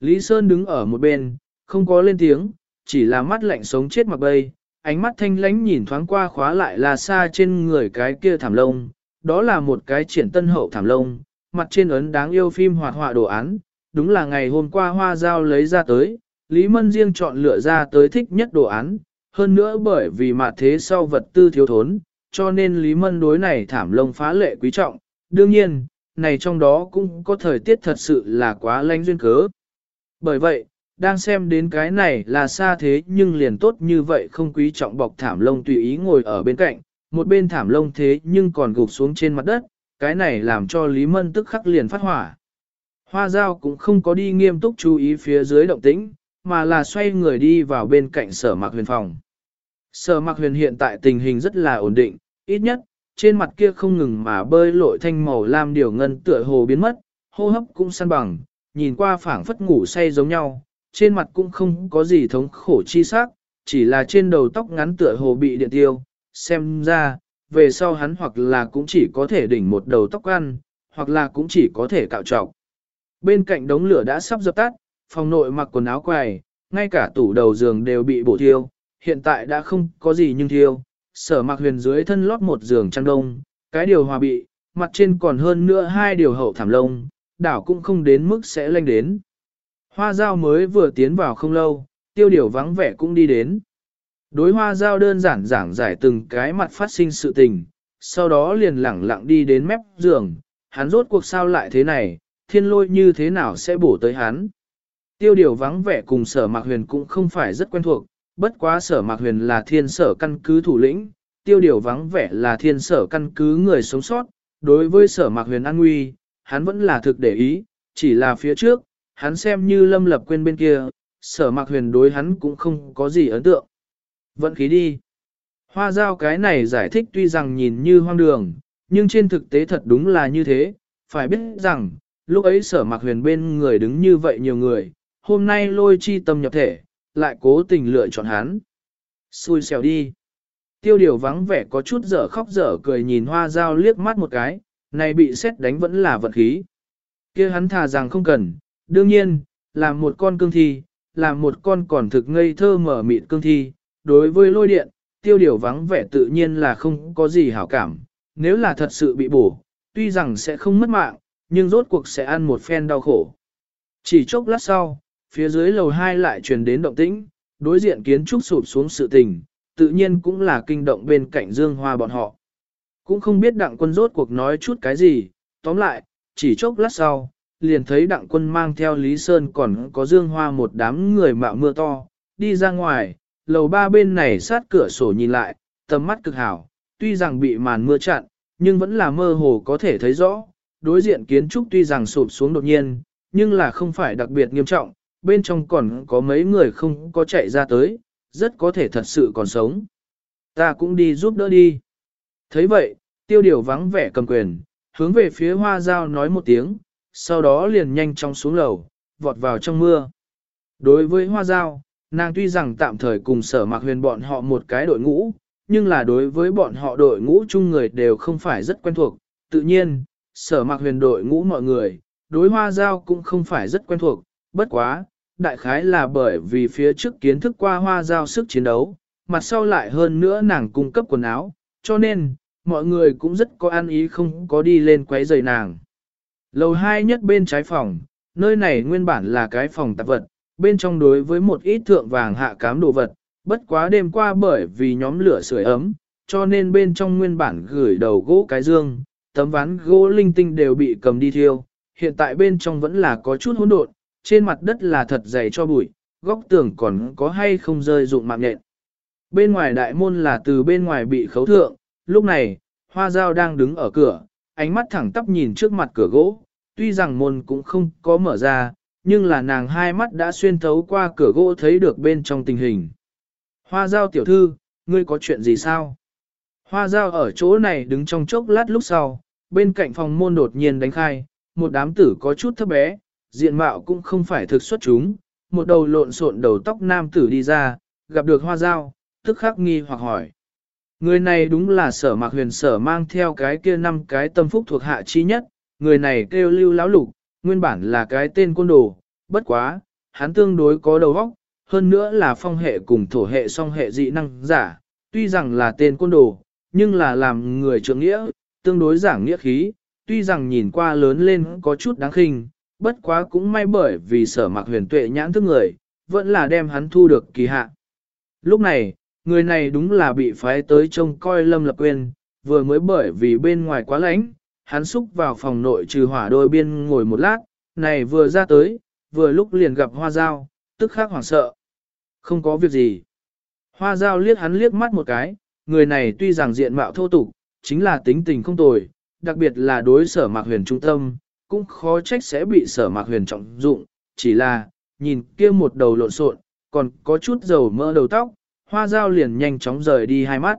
Lý Sơn đứng ở một bên, không có lên tiếng, chỉ là mắt lạnh sống chết mặc bay, ánh mắt thanh lánh nhìn thoáng qua khóa lại là xa trên người cái kia thảm lông, đó là một cái triển tân hậu thảm lông, mặt trên ấn đáng yêu phim hoạt họa đồ án, đúng là ngày hôm qua hoa giao lấy ra tới, Lý Mân riêng chọn lựa ra tới thích nhất đồ án, hơn nữa bởi vì mặt thế sau vật tư thiếu thốn, cho nên Lý Mân đối này thảm lông phá lệ quý trọng, đương nhiên, này trong đó cũng có thời tiết thật sự là quá lanh duyên cớ. Bởi vậy, đang xem đến cái này là xa thế nhưng liền tốt như vậy không quý trọng bọc thảm lông tùy ý ngồi ở bên cạnh, một bên thảm lông thế nhưng còn gục xuống trên mặt đất, cái này làm cho Lý Mân tức khắc liền phát hỏa. Hoa giao cũng không có đi nghiêm túc chú ý phía dưới động tĩnh, mà là xoay người đi vào bên cạnh sở mạc huyền phòng. Sở mạc huyền hiện tại tình hình rất là ổn định, ít nhất, trên mặt kia không ngừng mà bơi lội thanh màu lam điều ngân tựa hồ biến mất, hô hấp cũng săn bằng, nhìn qua phảng phất ngủ say giống nhau, trên mặt cũng không có gì thống khổ chi sắc, chỉ là trên đầu tóc ngắn tựa hồ bị điện tiêu, xem ra, về sau hắn hoặc là cũng chỉ có thể đỉnh một đầu tóc ăn, hoặc là cũng chỉ có thể cạo trọc. Bên cạnh đống lửa đã sắp dập tắt, phòng nội mặc quần áo quài, ngay cả tủ đầu giường đều bị bổ thiêu, hiện tại đã không có gì nhưng thiêu. Sở mặc huyền dưới thân lót một giường trăng đông, cái điều hòa bị, mặt trên còn hơn nữa hai điều hậu thảm lông, đảo cũng không đến mức sẽ lanh đến. Hoa dao mới vừa tiến vào không lâu, tiêu điều vắng vẻ cũng đi đến. Đối hoa dao đơn giản giảng giải từng cái mặt phát sinh sự tình, sau đó liền lẳng lặng đi đến mép giường, hắn rốt cuộc sao lại thế này, thiên lôi như thế nào sẽ bổ tới hắn. Tiêu điều vắng vẻ cùng sở mạc huyền cũng không phải rất quen thuộc, bất quá sở mạc huyền là thiên sở căn cứ thủ lĩnh, tiêu điều vắng vẻ là thiên sở căn cứ người sống sót, đối với sở mạc huyền an nguy, hắn vẫn là thực để ý, chỉ là phía trước, hắn xem như lâm lập quên bên kia, sở mạc huyền đối hắn cũng không có gì ấn tượng. Vận khí đi. Hoa giao cái này giải thích tuy rằng nhìn như hoang đường, nhưng trên thực tế thật đúng là như thế, phải biết rằng, lúc ấy sở mạc huyền bên người đứng như vậy nhiều người, hôm nay lôi chi tâm nhập thể, lại cố tình lựa chọn hắn. Xui xẻo đi. Tiêu điều vắng vẻ có chút dở khóc dở cười nhìn hoa dao liếc mắt một cái, này bị xét đánh vẫn là vận khí. kia hắn thà rằng không cần, đương nhiên, làm một con cương thi, làm một con còn thực ngây thơ mở mịt cương thi, đối với lôi điện, tiêu điều vắng vẻ tự nhiên là không có gì hảo cảm, nếu là thật sự bị bổ, tuy rằng sẽ không mất mạng, nhưng rốt cuộc sẽ ăn một phen đau khổ. Chỉ chốc lát sau, phía dưới lầu 2 lại truyền đến động tĩnh, đối diện kiến trúc sụp xuống sự tình, tự nhiên cũng là kinh động bên cạnh dương hoa bọn họ. Cũng không biết đặng quân rốt cuộc nói chút cái gì, tóm lại, chỉ chốc lát sau, liền thấy đặng quân mang theo Lý Sơn còn có dương hoa một đám người mạo mưa to, đi ra ngoài, lầu ba bên này sát cửa sổ nhìn lại, tầm mắt cực hảo, tuy rằng bị màn mưa chặn, nhưng vẫn là mơ hồ có thể thấy rõ, đối diện kiến trúc tuy rằng sụp xuống đột nhiên, nhưng là không phải đặc biệt nghiêm trọng, bên trong còn có mấy người không có chạy ra tới, rất có thể thật sự còn sống. Ta cũng đi giúp đỡ đi thấy vậy, tiêu điều vắng vẻ cầm quyền, hướng về phía hoa dao nói một tiếng, sau đó liền nhanh chóng xuống lầu, vọt vào trong mưa. Đối với hoa dao, nàng tuy rằng tạm thời cùng sở mạc huyền bọn họ một cái đội ngũ, nhưng là đối với bọn họ đội ngũ chung người đều không phải rất quen thuộc. Tự nhiên, sở mạc huyền đội ngũ mọi người, đối hoa giao cũng không phải rất quen thuộc, bất quá, đại khái là bởi vì phía trước kiến thức qua hoa giao sức chiến đấu, mặt sau lại hơn nữa nàng cung cấp quần áo, cho nên, mọi người cũng rất có ăn ý không có đi lên quấy rầy nàng. Lầu hai nhất bên trái phòng, nơi này nguyên bản là cái phòng tạp vật, bên trong đối với một ít thượng vàng hạ cám đồ vật, bất quá đêm qua bởi vì nhóm lửa sưởi ấm, cho nên bên trong nguyên bản gửi đầu gỗ cái dương, tấm ván gỗ linh tinh đều bị cầm đi thiêu, hiện tại bên trong vẫn là có chút hỗn độn, trên mặt đất là thật dày cho bụi, góc tường còn có hay không rơi dụng mạng nhện. Bên ngoài đại môn là từ bên ngoài bị khấu thượng, lúc này, hoa dao đang đứng ở cửa, ánh mắt thẳng tắp nhìn trước mặt cửa gỗ, tuy rằng môn cũng không có mở ra, nhưng là nàng hai mắt đã xuyên thấu qua cửa gỗ thấy được bên trong tình hình. Hoa giao tiểu thư, ngươi có chuyện gì sao? Hoa giao ở chỗ này đứng trong chốc lát lúc sau, bên cạnh phòng môn đột nhiên đánh khai, một đám tử có chút thấp bé, diện mạo cũng không phải thực xuất chúng, một đầu lộn xộn đầu tóc nam tử đi ra, gặp được hoa giao, tức khắc nghi hoặc hỏi. Người này đúng là sở mạc huyền sở mang theo cái kia năm cái tâm phúc thuộc hạ chi nhất, người này kêu lưu lão lục, nguyên bản là cái tên côn đồ, bất quá, hắn tương đối có đầu óc, hơn nữa là phong hệ cùng thổ hệ song hệ dị năng giả, tuy rằng là tên côn đồ, nhưng là làm người trưởng nghĩa, tương đối giảng nghĩa khí, tuy rằng nhìn qua lớn lên có chút đáng khinh, bất quá cũng may bởi vì sở mặc huyền tuệ nhãn thức người, vẫn là đem hắn thu được kỳ hạ. Lúc này, người này đúng là bị phái tới trông coi lâm lập quên, vừa mới bởi vì bên ngoài quá lạnh, hắn xúc vào phòng nội trừ hỏa đôi biên ngồi một lát, này vừa ra tới, vừa lúc liền gặp hoa dao, tức khắc hoảng sợ. Không có việc gì. Hoa dao liếc hắn liếc mắt một cái, người này tuy rằng diện mạo thô tục, chính là tính tình không tồi, đặc biệt là đối sở mạc huyền trung tâm, cũng khó trách sẽ bị sở mạc huyền trọng dụng, chỉ là, nhìn kia một đầu lộn xộn, còn có chút dầu mỡ đầu tóc, hoa dao liền nhanh chóng rời đi hai mắt.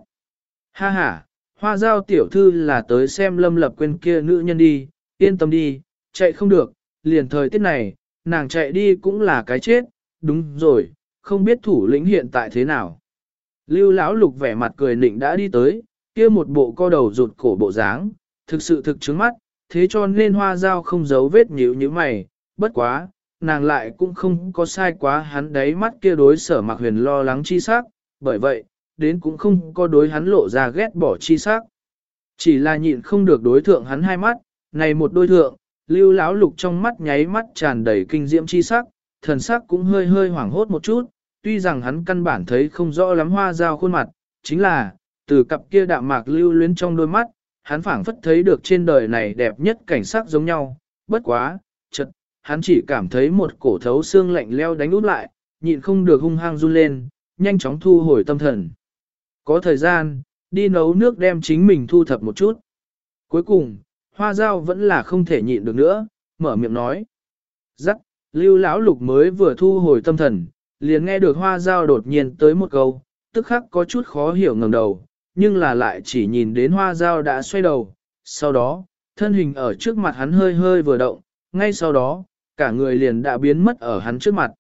Ha ha, hoa dao tiểu thư là tới xem lâm lập quên kia nữ nhân đi, yên tâm đi, chạy không được, liền thời tiết này, nàng chạy đi cũng là cái chết, đúng rồi, không biết thủ lĩnh hiện tại thế nào. Lưu lão lục vẻ mặt cười nịnh đã đi tới, kia một bộ co đầu rụt cổ bộ dáng, thực sự thực trứng mắt, thế cho nên hoa dao không giấu vết nhíu như mày, bất quá, nàng lại cũng không có sai quá hắn đáy mắt kia đối sở mặc huyền lo lắng chi sắc, bởi vậy, đến cũng không có đối hắn lộ ra ghét bỏ chi sắc. Chỉ là nhịn không được đối thượng hắn hai mắt, này một đôi thượng, lưu lão lục trong mắt nháy mắt tràn đầy kinh diễm chi sắc, thần sắc cũng hơi hơi hoảng hốt một chút, tuy rằng hắn căn bản thấy không rõ lắm hoa dao khuôn mặt, chính là, từ cặp kia đạm mạc lưu luyến trong đôi mắt, hắn phảng phất thấy được trên đời này đẹp nhất cảnh sắc giống nhau, bất quá, chật, hắn chỉ cảm thấy một cổ thấu xương lạnh leo đánh út lại, nhịn không được hung hăng run lên, nhanh chóng thu hồi tâm thần. Có thời gian, đi nấu nước đem chính mình thu thập một chút. Cuối cùng, hoa dao vẫn là không thể nhịn được nữa, mở miệng nói. Giắc, lưu lão lục mới vừa thu hồi tâm thần, liền nghe được hoa dao đột nhiên tới một câu, tức khắc có chút khó hiểu ngẩng đầu, nhưng là lại chỉ nhìn đến hoa dao đã xoay đầu, sau đó, thân hình ở trước mặt hắn hơi hơi vừa động, ngay sau đó, cả người liền đã biến mất ở hắn trước mặt.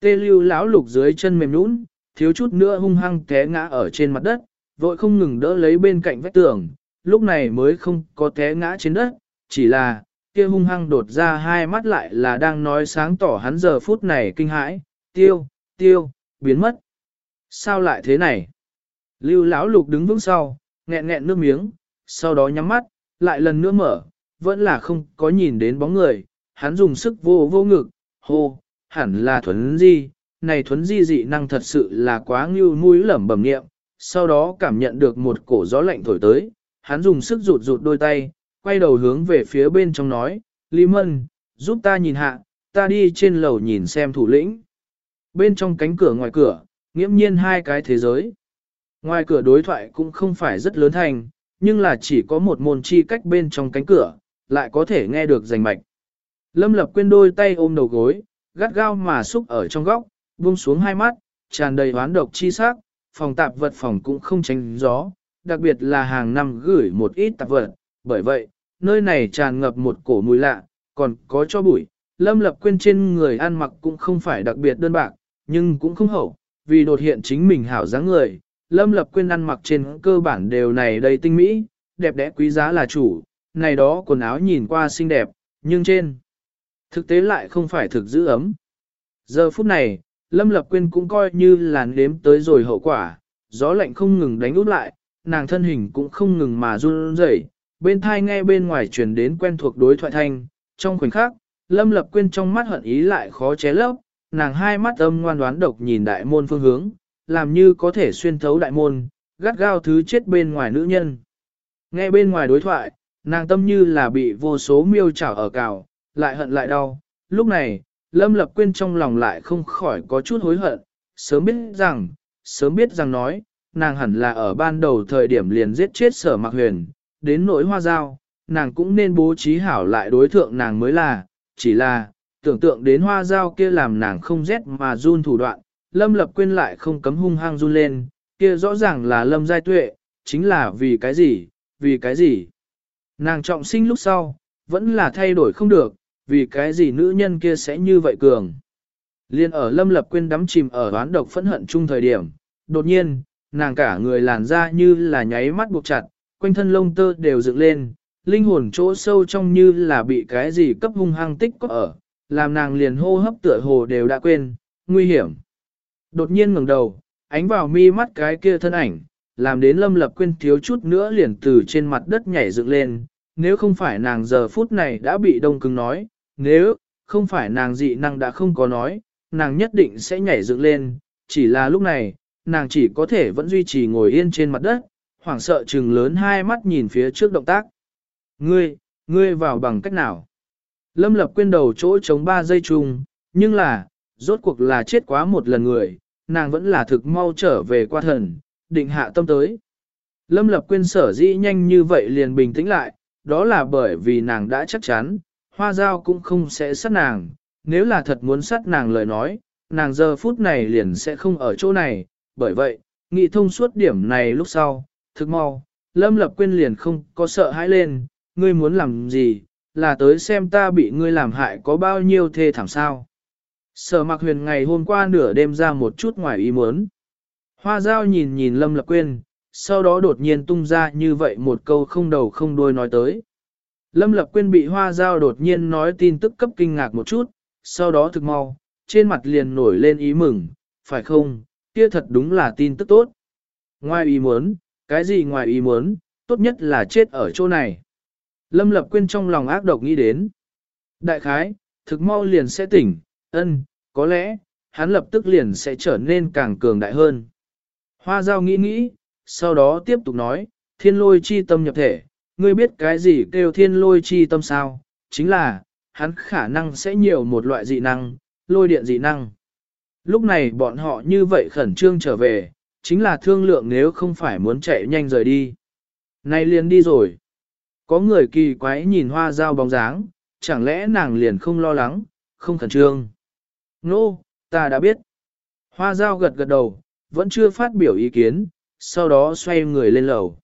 Tê lưu lão lục dưới chân mềm nũng, thiếu chút nữa hung hăng té ngã ở trên mặt đất, vội không ngừng đỡ lấy bên cạnh vách tường, lúc này mới không có té ngã trên đất, chỉ là, kia hung hăng đột ra hai mắt lại là đang nói sáng tỏ hắn giờ phút này kinh hãi, tiêu, tiêu, biến mất. Sao lại thế này? Lưu lão lục đứng vững sau, nghẹn nghẹn nước miếng, sau đó nhắm mắt, lại lần nữa mở, vẫn là không có nhìn đến bóng người, hắn dùng sức vô vô ngực, hô, hẳn là thuấn di, này thuấn di dị năng thật sự là quá ngưu mũi lẩm bẩm niệm, sau đó cảm nhận được một cổ gió lạnh thổi tới, hắn dùng sức rụt rụt đôi tay, quay đầu hướng về phía bên trong nói, Lý Mân, giúp ta nhìn hạ, ta đi trên lầu nhìn xem thủ lĩnh. Bên trong cánh cửa ngoài cửa, nghiễm nhiên hai cái thế giới. Ngoài cửa đối thoại cũng không phải rất lớn thành, nhưng là chỉ có một môn chi cách bên trong cánh cửa, lại có thể nghe được rành mạch. Lâm lập quên đôi tay ôm đầu gối, gắt gao mà xúc ở trong góc, buông xuống hai mắt, tràn đầy hoán độc chi sắc, phòng tạp vật phòng cũng không tránh gió, đặc biệt là hàng năm gửi một ít tạp vật, bởi vậy, nơi này tràn ngập một cổ mùi lạ, còn có cho bụi. Lâm lập quên trên người ăn mặc cũng không phải đặc biệt đơn bạc, nhưng cũng không hậu, vì đột hiện chính mình hảo dáng người, Lâm Lập quên ăn mặc trên cơ bản đều này đầy tinh mỹ, đẹp đẽ quý giá là chủ, này đó quần áo nhìn qua xinh đẹp, nhưng trên thực tế lại không phải thực giữ ấm. Giờ phút này, Lâm Lập Quyên cũng coi như là nếm tới rồi hậu quả, gió lạnh không ngừng đánh út lại, nàng thân hình cũng không ngừng mà run rẩy, bên thai nghe bên ngoài truyền đến quen thuộc đối thoại thanh, trong khoảnh khắc, Lâm Lập Quyên trong mắt hận ý lại khó ché lấp, nàng hai mắt âm ngoan đoán độc nhìn đại môn phương hướng, làm như có thể xuyên thấu đại môn, gắt gao thứ chết bên ngoài nữ nhân. Nghe bên ngoài đối thoại, nàng tâm như là bị vô số miêu chảo ở cào, lại hận lại đau. Lúc này, Lâm Lập Quyên trong lòng lại không khỏi có chút hối hận, sớm biết rằng, sớm biết rằng nói, nàng hẳn là ở ban đầu thời điểm liền giết chết sở mặc huyền, đến nỗi hoa dao, nàng cũng nên bố trí hảo lại đối thượng nàng mới là, chỉ là, tưởng tượng đến hoa dao kia làm nàng không rét mà run thủ đoạn, Lâm Lập Quyên lại không cấm hung hăng run lên, kia rõ ràng là Lâm Giai Tuệ, chính là vì cái gì, vì cái gì. Nàng trọng sinh lúc sau, vẫn là thay đổi không được, vì cái gì nữ nhân kia sẽ như vậy cường. Liên ở Lâm Lập Quyên đắm chìm ở đoán độc phẫn hận chung thời điểm, đột nhiên, nàng cả người làn ra như là nháy mắt buộc chặt, quanh thân lông tơ đều dựng lên, linh hồn chỗ sâu trong như là bị cái gì cấp hung hăng tích có ở, làm nàng liền hô hấp tựa hồ đều đã quên, nguy hiểm. Đột nhiên ngẩng đầu, ánh vào mi mắt cái kia thân ảnh, làm đến lâm lập quên thiếu chút nữa liền từ trên mặt đất nhảy dựng lên, nếu không phải nàng giờ phút này đã bị đông cứng nói, nếu không phải nàng dị năng đã không có nói, nàng nhất định sẽ nhảy dựng lên, chỉ là lúc này, nàng chỉ có thể vẫn duy trì ngồi yên trên mặt đất, hoảng sợ trừng lớn hai mắt nhìn phía trước động tác. Ngươi, ngươi vào bằng cách nào? Lâm lập quên đầu chỗ chống ba giây chung, nhưng là, rốt cuộc là chết quá một lần người, nàng vẫn là thực mau trở về qua thần, định hạ tâm tới. Lâm lập quên sở dĩ nhanh như vậy liền bình tĩnh lại, đó là bởi vì nàng đã chắc chắn, hoa dao cũng không sẽ sát nàng, nếu là thật muốn sát nàng lời nói, nàng giờ phút này liền sẽ không ở chỗ này, bởi vậy, nghị thông suốt điểm này lúc sau, thực mau, Lâm Lập quên liền không có sợ hãi lên, ngươi muốn làm gì, là tới xem ta bị ngươi làm hại có bao nhiêu thê thảm sao. Sở mặc huyền ngày hôm qua nửa đêm ra một chút ngoài ý muốn. Hoa giao nhìn nhìn Lâm Lập quên, sau đó đột nhiên tung ra như vậy một câu không đầu không đuôi nói tới. Lâm Lập Quyên bị hoa giao đột nhiên nói tin tức cấp kinh ngạc một chút, sau đó thực mau, trên mặt liền nổi lên ý mừng, phải không, kia thật đúng là tin tức tốt. Ngoài ý muốn, cái gì ngoài ý muốn, tốt nhất là chết ở chỗ này. Lâm Lập Quyên trong lòng ác độc nghĩ đến. Đại khái, thực mau liền sẽ tỉnh, ân, có lẽ, hắn lập tức liền sẽ trở nên càng cường đại hơn. Hoa giao nghĩ nghĩ, sau đó tiếp tục nói, thiên lôi chi tâm nhập thể, ngươi biết cái gì kêu thiên lôi chi tâm sao? Chính là, hắn khả năng sẽ nhiều một loại dị năng, lôi điện dị năng. Lúc này bọn họ như vậy khẩn trương trở về, chính là thương lượng nếu không phải muốn chạy nhanh rời đi. Nay liền đi rồi. Có người kỳ quái nhìn hoa dao bóng dáng, chẳng lẽ nàng liền không lo lắng, không khẩn trương. Nô, no, ta đã biết. Hoa dao gật gật đầu, vẫn chưa phát biểu ý kiến, sau đó xoay người lên lầu.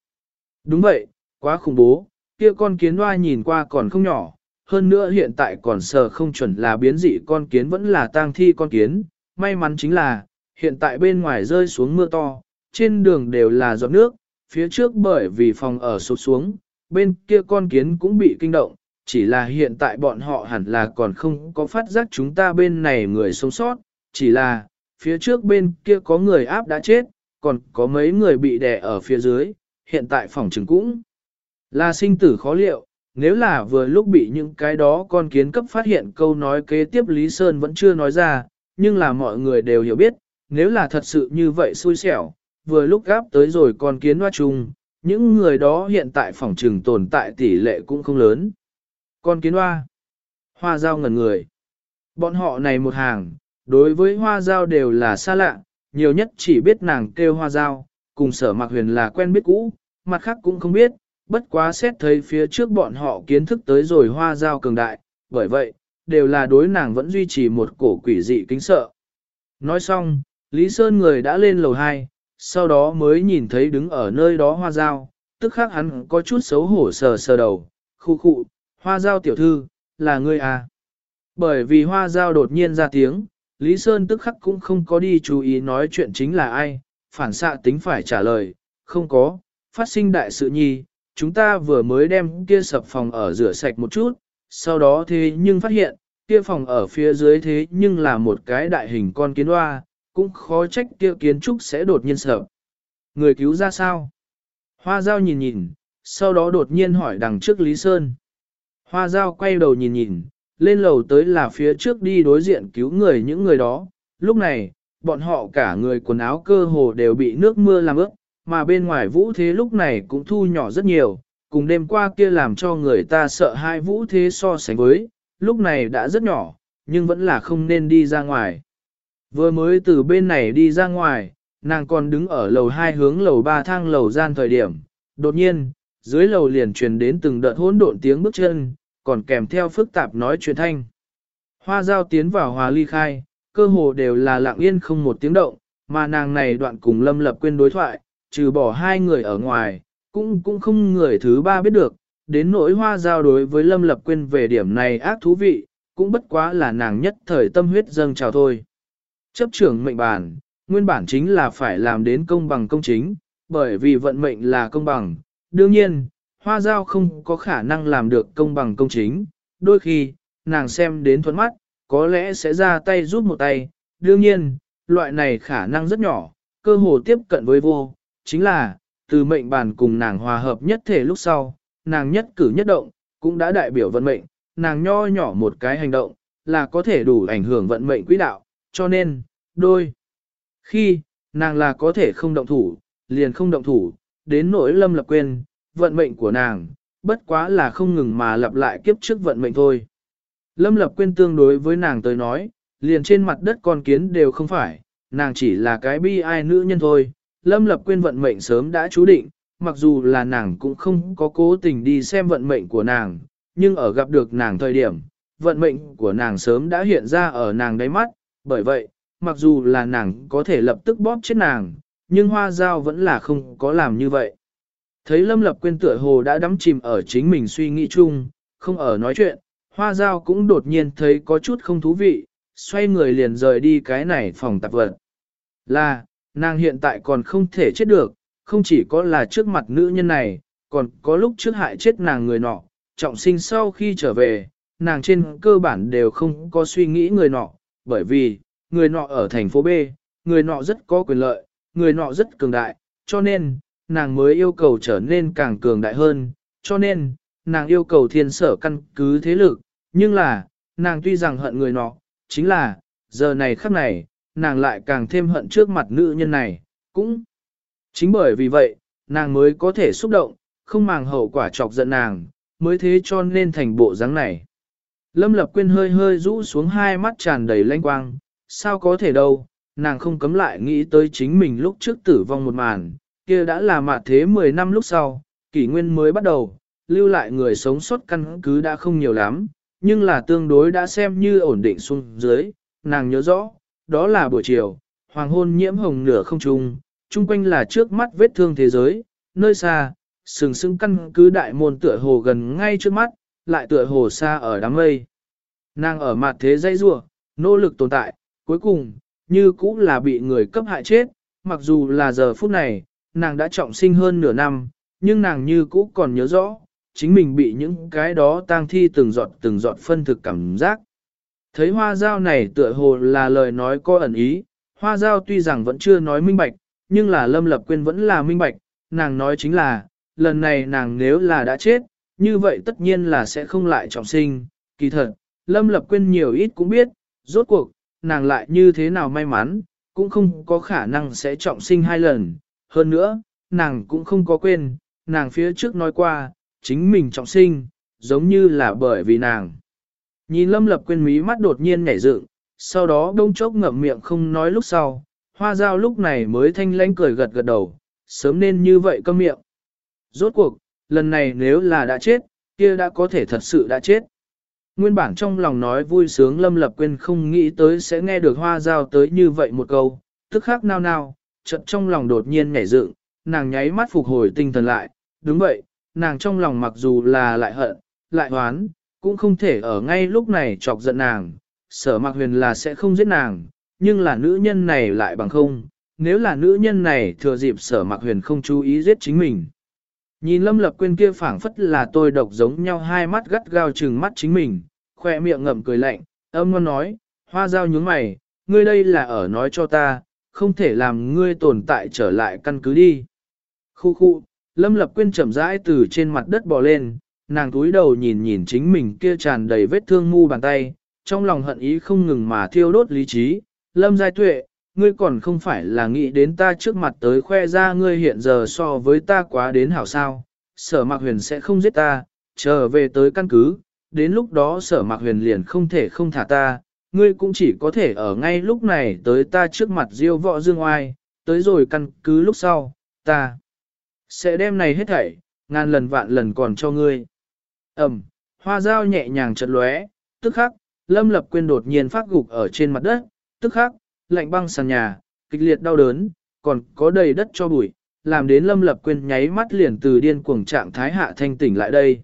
Đúng vậy, quá khủng bố, kia con kiến hoa nhìn qua còn không nhỏ, hơn nữa hiện tại còn sờ không chuẩn là biến dị con kiến vẫn là tang thi con kiến, may mắn chính là, hiện tại bên ngoài rơi xuống mưa to, trên đường đều là giọt nước, phía trước bởi vì phòng ở sụt xuống, bên kia con kiến cũng bị kinh động, chỉ là hiện tại bọn họ hẳn là còn không có phát giác chúng ta bên này người sống sót, chỉ là, phía trước bên kia có người áp đã chết, còn có mấy người bị đè ở phía dưới, hiện tại phòng trừng cũng là sinh tử khó liệu, nếu là vừa lúc bị những cái đó con kiến cấp phát hiện câu nói kế tiếp Lý Sơn vẫn chưa nói ra, nhưng là mọi người đều hiểu biết, nếu là thật sự như vậy xui xẻo, vừa lúc gáp tới rồi con kiến hoa chung, những người đó hiện tại phòng trừng tồn tại tỷ lệ cũng không lớn. Con kiến hoa, hoa giao ngẩn người. Bọn họ này một hàng, đối với hoa giao đều là xa lạ, nhiều nhất chỉ biết nàng kêu hoa giao, cùng sở mặc huyền là quen biết cũ, mặt khác cũng không biết, bất quá xét thấy phía trước bọn họ kiến thức tới rồi hoa giao cường đại, bởi vậy, đều là đối nàng vẫn duy trì một cổ quỷ dị kính sợ. Nói xong, Lý Sơn người đã lên lầu 2, sau đó mới nhìn thấy đứng ở nơi đó hoa giao, tức khắc hắn có chút xấu hổ sờ sờ đầu, khu khụ, hoa giao tiểu thư, là ngươi à. Bởi vì hoa giao đột nhiên ra tiếng, Lý Sơn tức khắc cũng không có đi chú ý nói chuyện chính là ai, phản xạ tính phải trả lời, không có, phát sinh đại sự nhi, chúng ta vừa mới đem kia sập phòng ở rửa sạch một chút, sau đó thế nhưng phát hiện, kia phòng ở phía dưới thế nhưng là một cái đại hình con kiến hoa, cũng khó trách kia kiến trúc sẽ đột nhiên sập. Người cứu ra sao? Hoa Giao nhìn nhìn, sau đó đột nhiên hỏi đằng trước Lý Sơn. Hoa Giao quay đầu nhìn nhìn, lên lầu tới là phía trước đi đối diện cứu người những người đó. Lúc này, bọn họ cả người quần áo cơ hồ đều bị nước mưa làm ướt, mà bên ngoài vũ thế lúc này cũng thu nhỏ rất nhiều, cùng đêm qua kia làm cho người ta sợ hai vũ thế so sánh với, lúc này đã rất nhỏ, nhưng vẫn là không nên đi ra ngoài. Vừa mới từ bên này đi ra ngoài, nàng còn đứng ở lầu 2 hướng lầu 3 thang lầu gian thời điểm, đột nhiên, dưới lầu liền truyền đến từng đợt hỗn độn tiếng bước chân, còn kèm theo phức tạp nói chuyện thanh. Hoa giao tiến vào hòa ly khai, cơ hồ đều là lặng yên không một tiếng động, mà nàng này đoạn cùng lâm lập quên đối thoại, trừ bỏ hai người ở ngoài, cũng cũng không người thứ ba biết được, đến nỗi hoa giao đối với lâm lập Quyên về điểm này ác thú vị, cũng bất quá là nàng nhất thời tâm huyết dâng trào thôi. Chấp trưởng mệnh bản, nguyên bản chính là phải làm đến công bằng công chính, bởi vì vận mệnh là công bằng. Đương nhiên, hoa giao không có khả năng làm được công bằng công chính, đôi khi, nàng xem đến thuẫn mắt, có lẽ sẽ ra tay giúp một tay. Đương nhiên, loại này khả năng rất nhỏ, cơ hồ tiếp cận với vô, chính là, từ mệnh bàn cùng nàng hòa hợp nhất thể lúc sau, nàng nhất cử nhất động, cũng đã đại biểu vận mệnh, nàng nho nhỏ một cái hành động, là có thể đủ ảnh hưởng vận mệnh quỹ đạo, cho nên, đôi. Khi, nàng là có thể không động thủ, liền không động thủ, đến nỗi lâm lập quên, vận mệnh của nàng, bất quá là không ngừng mà lặp lại kiếp trước vận mệnh thôi. Lâm lập quên tương đối với nàng tới nói, liền trên mặt đất con kiến đều không phải, nàng chỉ là cái bi ai nữ nhân thôi. Lâm lập quên vận mệnh sớm đã chú định, mặc dù là nàng cũng không có cố tình đi xem vận mệnh của nàng, nhưng ở gặp được nàng thời điểm, vận mệnh của nàng sớm đã hiện ra ở nàng đáy mắt, bởi vậy, mặc dù là nàng có thể lập tức bóp chết nàng, nhưng hoa giao vẫn là không có làm như vậy. Thấy Lâm Lập Quyên tựa hồ đã đắm chìm ở chính mình suy nghĩ chung, không ở nói chuyện, hoa giao cũng đột nhiên thấy có chút không thú vị, xoay người liền rời đi cái này phòng tạp vật. Là, nàng hiện tại còn không thể chết được, không chỉ có là trước mặt nữ nhân này, còn có lúc trước hại chết nàng người nọ, trọng sinh sau khi trở về, nàng trên cơ bản đều không có suy nghĩ người nọ, bởi vì, người nọ ở thành phố B, người nọ rất có quyền lợi, người nọ rất cường đại, cho nên, nàng mới yêu cầu trở nên càng cường đại hơn, cho nên, nàng yêu cầu thiên sở căn cứ thế lực, nhưng là, nàng tuy rằng hận người nọ, chính là, giờ này khắc này, nàng lại càng thêm hận trước mặt nữ nhân này, cũng chính bởi vì vậy, nàng mới có thể xúc động, không màng hậu quả chọc giận nàng, mới thế cho nên thành bộ dáng này. Lâm Lập Quyên hơi hơi rũ xuống hai mắt tràn đầy lanh quang, sao có thể đâu, nàng không cấm lại nghĩ tới chính mình lúc trước tử vong một màn, kia đã là mạ thế 10 năm lúc sau, kỷ nguyên mới bắt đầu, lưu lại người sống sót căn cứ đã không nhiều lắm, nhưng là tương đối đã xem như ổn định xuống dưới, nàng nhớ rõ, đó là buổi chiều, hoàng hôn nhiễm hồng nửa không trung, chung quanh là trước mắt vết thương thế giới, nơi xa, sừng sững căn cứ đại môn tựa hồ gần ngay trước mắt, lại tựa hồ xa ở đám mây. Nàng ở mặt thế dây rua, nỗ lực tồn tại, cuối cùng, như cũng là bị người cấp hại chết, mặc dù là giờ phút này, nàng đã trọng sinh hơn nửa năm, nhưng nàng như cũ còn nhớ rõ, chính mình bị những cái đó tang thi từng giọt từng giọt phân thực cảm giác. Thấy hoa dao này tựa hồ là lời nói có ẩn ý, hoa dao tuy rằng vẫn chưa nói minh bạch, nhưng là lâm lập quên vẫn là minh bạch, nàng nói chính là, lần này nàng nếu là đã chết, như vậy tất nhiên là sẽ không lại trọng sinh, kỳ thật, lâm lập quên nhiều ít cũng biết, rốt cuộc, nàng lại như thế nào may mắn, cũng không có khả năng sẽ trọng sinh hai lần, hơn nữa, nàng cũng không có quên, nàng phía trước nói qua, chính mình trọng sinh, giống như là bởi vì nàng. Nhìn lâm lập quên mí mắt đột nhiên nhảy dựng, sau đó đông chốc ngậm miệng không nói lúc sau, hoa dao lúc này mới thanh lãnh cười gật gật đầu, sớm nên như vậy câm miệng. Rốt cuộc, lần này nếu là đã chết, kia đã có thể thật sự đã chết. Nguyên bản trong lòng nói vui sướng lâm lập quên không nghĩ tới sẽ nghe được hoa giao tới như vậy một câu, tức khắc nao nao, chợt trong lòng đột nhiên nhảy dựng, nàng nháy mắt phục hồi tinh thần lại, đúng vậy, nàng trong lòng mặc dù là lại hận, lại hoán, cũng không thể ở ngay lúc này chọc giận nàng, sở mặc huyền là sẽ không giết nàng, nhưng là nữ nhân này lại bằng không, nếu là nữ nhân này thừa dịp sở mặc huyền không chú ý giết chính mình. Nhìn lâm lập quên kia phảng phất là tôi độc giống nhau hai mắt gắt gao trừng mắt chính mình, khoe miệng ngậm cười lạnh, âm ngon nói, hoa dao nhướng mày, ngươi đây là ở nói cho ta, không thể làm ngươi tồn tại trở lại căn cứ đi. Khu khu, lâm lập quên chậm rãi từ trên mặt đất bò lên, nàng túi đầu nhìn nhìn chính mình kia tràn đầy vết thương ngu bàn tay, trong lòng hận ý không ngừng mà thiêu đốt lý trí, lâm giai tuệ, ngươi còn không phải là nghĩ đến ta trước mặt tới khoe ra ngươi hiện giờ so với ta quá đến hảo sao, sở mạc huyền sẽ không giết ta, trở về tới căn cứ, đến lúc đó sở mạc huyền liền không thể không thả ta, ngươi cũng chỉ có thể ở ngay lúc này tới ta trước mặt diêu võ dương oai, tới rồi căn cứ lúc sau, ta sẽ đem này hết thảy, ngàn lần vạn lần còn cho ngươi. Ẩm, hoa dao nhẹ nhàng chật lóe, tức khắc, lâm lập quên đột nhiên phát gục ở trên mặt đất, tức khắc, lạnh băng sàn nhà, kịch liệt đau đớn, còn có đầy đất cho bụi, làm đến lâm lập quên nháy mắt liền từ điên cuồng trạng thái hạ thanh tỉnh lại đây.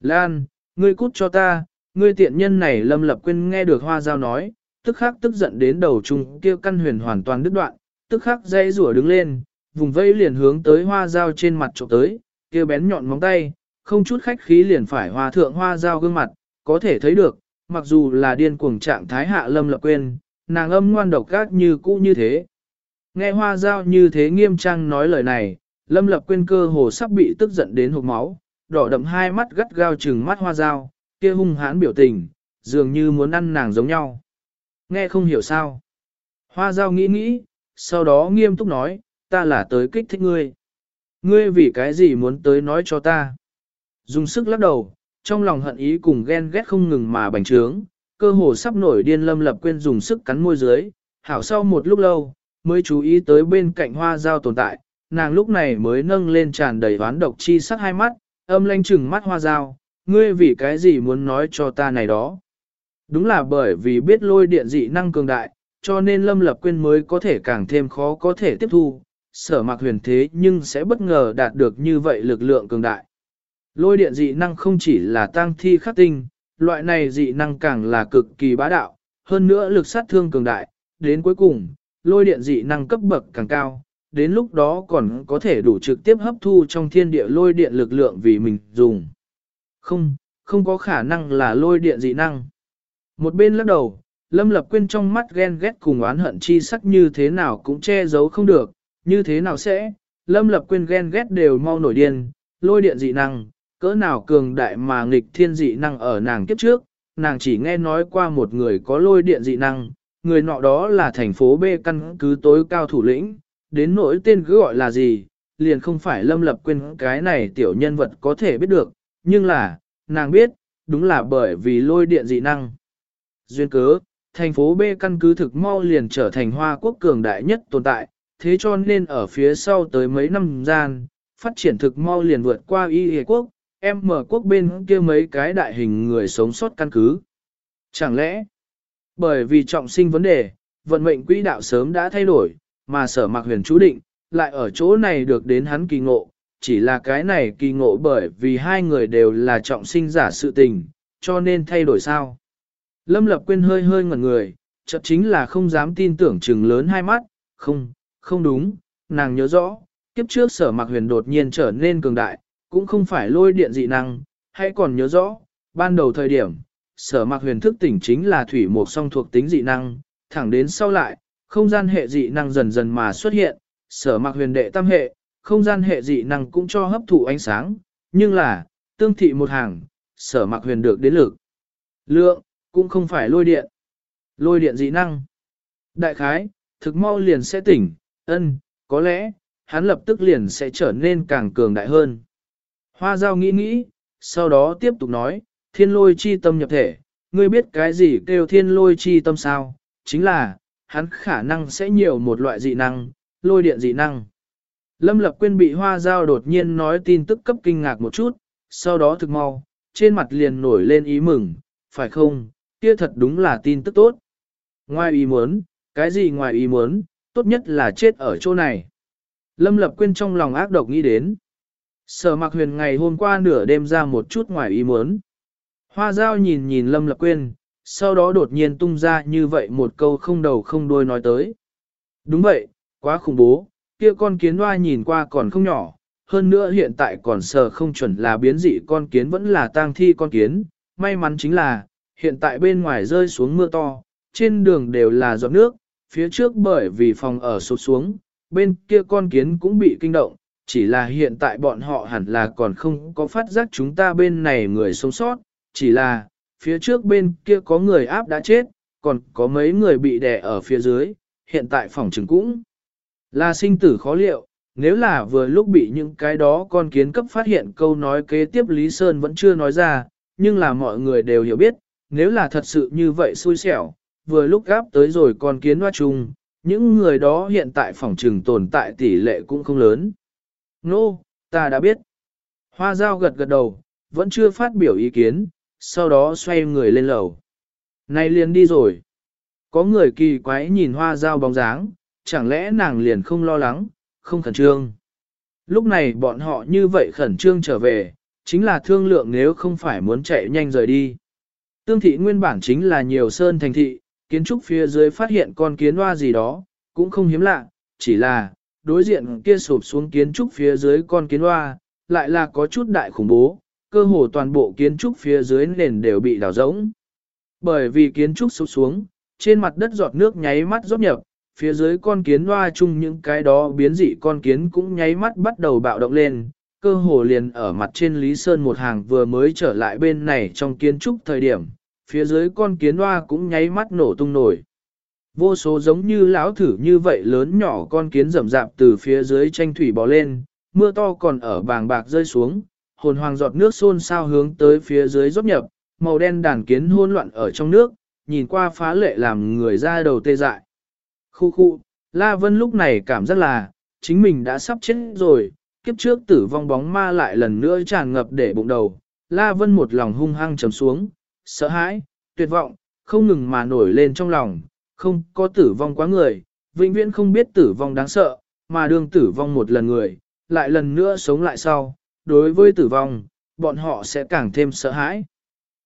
Lan, ngươi cút cho ta, ngươi tiện nhân này lâm lập quên nghe được hoa giao nói, tức khắc tức giận đến đầu trung kia căn huyền hoàn toàn đứt đoạn, tức khắc dây rủa đứng lên, vùng vây liền hướng tới hoa giao trên mặt trộm tới, kia bén nhọn móng tay, không chút khách khí liền phải hòa thượng hoa giao gương mặt, có thể thấy được, mặc dù là điên cuồng trạng thái hạ lâm lập quên, nàng âm ngoan độc gác như cũ như thế. Nghe hoa giao như thế nghiêm trang nói lời này, lâm lập quên cơ hồ sắp bị tức giận đến hộp máu, đỏ đậm hai mắt gắt gao trừng mắt hoa giao, kia hung hãn biểu tình, dường như muốn ăn nàng giống nhau. Nghe không hiểu sao. Hoa giao nghĩ nghĩ, sau đó nghiêm túc nói, ta là tới kích thích ngươi. Ngươi vì cái gì muốn tới nói cho ta? Dùng sức lắc đầu, trong lòng hận ý cùng ghen ghét không ngừng mà bành trướng, cơ hồ sắp nổi điên lâm lập quên dùng sức cắn môi dưới, hảo sau một lúc lâu, mới chú ý tới bên cạnh hoa dao tồn tại, nàng lúc này mới nâng lên tràn đầy oán độc chi sắc hai mắt, âm lanh chừng mắt hoa dao, ngươi vì cái gì muốn nói cho ta này đó? Đúng là bởi vì biết lôi điện dị năng cường đại, cho nên lâm lập quên mới có thể càng thêm khó có thể tiếp thu, sở mạc huyền thế nhưng sẽ bất ngờ đạt được như vậy lực lượng cường đại. Lôi điện dị năng không chỉ là tăng thi khắc tinh, loại này dị năng càng là cực kỳ bá đạo, hơn nữa lực sát thương cường đại, đến cuối cùng, lôi điện dị năng cấp bậc càng cao, đến lúc đó còn có thể đủ trực tiếp hấp thu trong thiên địa lôi điện lực lượng vì mình dùng. Không, không có khả năng là lôi điện dị năng. Một bên lắc đầu, Lâm Lập Quyên trong mắt ghen ghét cùng oán hận chi sắc như thế nào cũng che giấu không được, như thế nào sẽ, Lâm Lập Quyên ghen ghét đều mau nổi điên, lôi điện dị năng, cỡ nào cường đại mà nghịch thiên dị năng ở nàng kiếp trước, nàng chỉ nghe nói qua một người có lôi điện dị năng, người nọ đó là thành phố B căn cứ tối cao thủ lĩnh, đến nỗi tên cứ gọi là gì, liền không phải Lâm Lập quên cái này tiểu nhân vật có thể biết được, nhưng là, nàng biết, đúng là bởi vì lôi điện dị năng. Duyên cớ, thành phố B căn cứ thực mau liền trở thành hoa quốc cường đại nhất tồn tại, thế cho nên ở phía sau tới mấy năm gian, phát triển thực mau liền vượt qua y hề quốc, em mở quốc bên kia mấy cái đại hình người sống sót căn cứ. Chẳng lẽ, bởi vì trọng sinh vấn đề, vận mệnh quỹ đạo sớm đã thay đổi, mà sở mạc huyền chú định, lại ở chỗ này được đến hắn kỳ ngộ, chỉ là cái này kỳ ngộ bởi vì hai người đều là trọng sinh giả sự tình, cho nên thay đổi sao. Lâm Lập Quyên hơi hơi ngẩn người, chợt chính là không dám tin tưởng chừng lớn hai mắt, không, không đúng, nàng nhớ rõ, kiếp trước sở mạc huyền đột nhiên trở nên cường đại, cũng không phải lôi điện dị năng, hãy còn nhớ rõ, ban đầu thời điểm, sở mạc huyền thức tỉnh chính là thủy một song thuộc tính dị năng, thẳng đến sau lại, không gian hệ dị năng dần dần mà xuất hiện, sở mạc huyền đệ tam hệ, không gian hệ dị năng cũng cho hấp thụ ánh sáng, nhưng là, tương thị một hàng, sở mạc huyền được đến lực. Lượng, cũng không phải lôi điện. Lôi điện dị năng. Đại khái, thực mau liền sẽ tỉnh, ân, có lẽ, hắn lập tức liền sẽ trở nên càng cường đại hơn. Hoa giao nghĩ nghĩ, sau đó tiếp tục nói, thiên lôi chi tâm nhập thể, ngươi biết cái gì kêu thiên lôi chi tâm sao? Chính là, hắn khả năng sẽ nhiều một loại dị năng, lôi điện dị năng. Lâm Lập Quyên bị hoa giao đột nhiên nói tin tức cấp kinh ngạc một chút, sau đó thực mau, trên mặt liền nổi lên ý mừng, phải không, kia thật đúng là tin tức tốt. Ngoài ý muốn, cái gì ngoài ý muốn, tốt nhất là chết ở chỗ này. Lâm Lập Quyên trong lòng ác độc nghĩ đến. Sở Mạc Huyền ngày hôm qua nửa đêm ra một chút ngoài ý muốn. Hoa Giao nhìn nhìn Lâm Lập Quyên, sau đó đột nhiên tung ra như vậy một câu không đầu không đuôi nói tới. Đúng vậy, quá khủng bố, kia con kiến hoa nhìn qua còn không nhỏ, hơn nữa hiện tại còn sờ không chuẩn là biến dị con kiến vẫn là tang thi con kiến, may mắn chính là, hiện tại bên ngoài rơi xuống mưa to, trên đường đều là giọt nước, phía trước bởi vì phòng ở sụt xuống, bên kia con kiến cũng bị kinh động, chỉ là hiện tại bọn họ hẳn là còn không có phát giác chúng ta bên này người sống sót, chỉ là phía trước bên kia có người áp đã chết, còn có mấy người bị đè ở phía dưới, hiện tại phòng trừng cũng là sinh tử khó liệu, nếu là vừa lúc bị những cái đó con kiến cấp phát hiện câu nói kế tiếp Lý Sơn vẫn chưa nói ra, nhưng là mọi người đều hiểu biết, nếu là thật sự như vậy xui xẻo, vừa lúc gáp tới rồi con kiến hoa chung, những người đó hiện tại phòng trừng tồn tại tỷ lệ cũng không lớn. Nô, no, ta đã biết. Hoa giao gật gật đầu, vẫn chưa phát biểu ý kiến, sau đó xoay người lên lầu. Này liền đi rồi. Có người kỳ quái nhìn hoa giao bóng dáng, chẳng lẽ nàng liền không lo lắng, không khẩn trương. Lúc này bọn họ như vậy khẩn trương trở về, chính là thương lượng nếu không phải muốn chạy nhanh rời đi. Tương thị nguyên bản chính là nhiều sơn thành thị, kiến trúc phía dưới phát hiện con kiến hoa gì đó, cũng không hiếm lạ, chỉ là, đối diện kia sụp xuống kiến trúc phía dưới con kiến hoa, lại là có chút đại khủng bố, cơ hồ toàn bộ kiến trúc phía dưới nền đều bị đào rỗng. Bởi vì kiến trúc sụp xuống, trên mặt đất giọt nước nháy mắt rót nhập, phía dưới con kiến hoa chung những cái đó biến dị con kiến cũng nháy mắt bắt đầu bạo động lên, cơ hồ liền ở mặt trên Lý Sơn một hàng vừa mới trở lại bên này trong kiến trúc thời điểm, phía dưới con kiến hoa cũng nháy mắt nổ tung nổi. Vô số giống như lão thử như vậy lớn nhỏ con kiến rậm rạp từ phía dưới tranh thủy bò lên, mưa to còn ở bàng bạc rơi xuống, hồn hoàng giọt nước xôn xao hướng tới phía dưới rót nhập, màu đen đàn kiến hỗn loạn ở trong nước, nhìn qua phá lệ làm người ra đầu tê dại. Khu khu, La Vân lúc này cảm giác là, chính mình đã sắp chết rồi, kiếp trước tử vong bóng ma lại lần nữa tràn ngập để bụng đầu. La Vân một lòng hung hăng trầm xuống, sợ hãi, tuyệt vọng, không ngừng mà nổi lên trong lòng, không có tử vong quá người, vĩnh viễn không biết tử vong đáng sợ, mà đương tử vong một lần người, lại lần nữa sống lại sau, đối với tử vong, bọn họ sẽ càng thêm sợ hãi.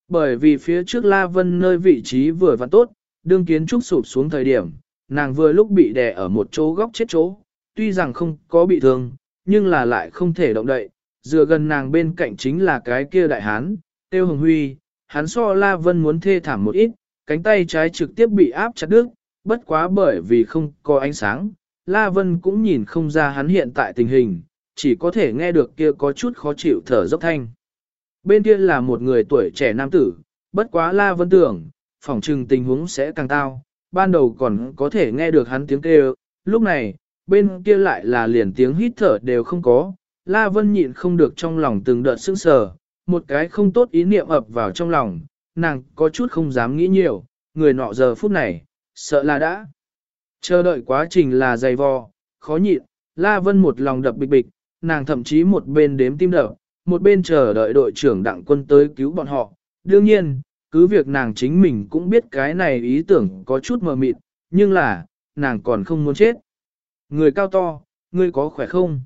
Bởi vì phía trước La Vân nơi vị trí vừa và tốt, đương kiến trúc sụp xuống thời điểm, nàng vừa lúc bị đè ở một chỗ góc chết chỗ, tuy rằng không có bị thương, nhưng là lại không thể động đậy, dựa gần nàng bên cạnh chính là cái kia đại hán, tiêu hồng huy, hắn so La Vân muốn thê thảm một ít, cánh tay trái trực tiếp bị áp chặt đứt, bất quá bởi vì không có ánh sáng, La Vân cũng nhìn không ra hắn hiện tại tình hình, chỉ có thể nghe được kia có chút khó chịu thở dốc thanh. Bên kia là một người tuổi trẻ nam tử, bất quá La Vân tưởng, phỏng trừng tình huống sẽ càng tao, ban đầu còn có thể nghe được hắn tiếng kêu, lúc này, bên kia lại là liền tiếng hít thở đều không có, La Vân nhịn không được trong lòng từng đợt sững sờ, một cái không tốt ý niệm ập vào trong lòng, nàng có chút không dám nghĩ nhiều, người nọ giờ phút này, sợ là đã. Chờ đợi quá trình là dày vò, khó nhịn, La Vân một lòng đập bịch bịch, nàng thậm chí một bên đếm tim đập, một bên chờ đợi đội trưởng đặng quân tới cứu bọn họ. Đương nhiên, cứ việc nàng chính mình cũng biết cái này ý tưởng có chút mờ mịt, nhưng là, nàng còn không muốn chết. Người cao to, ngươi có khỏe không?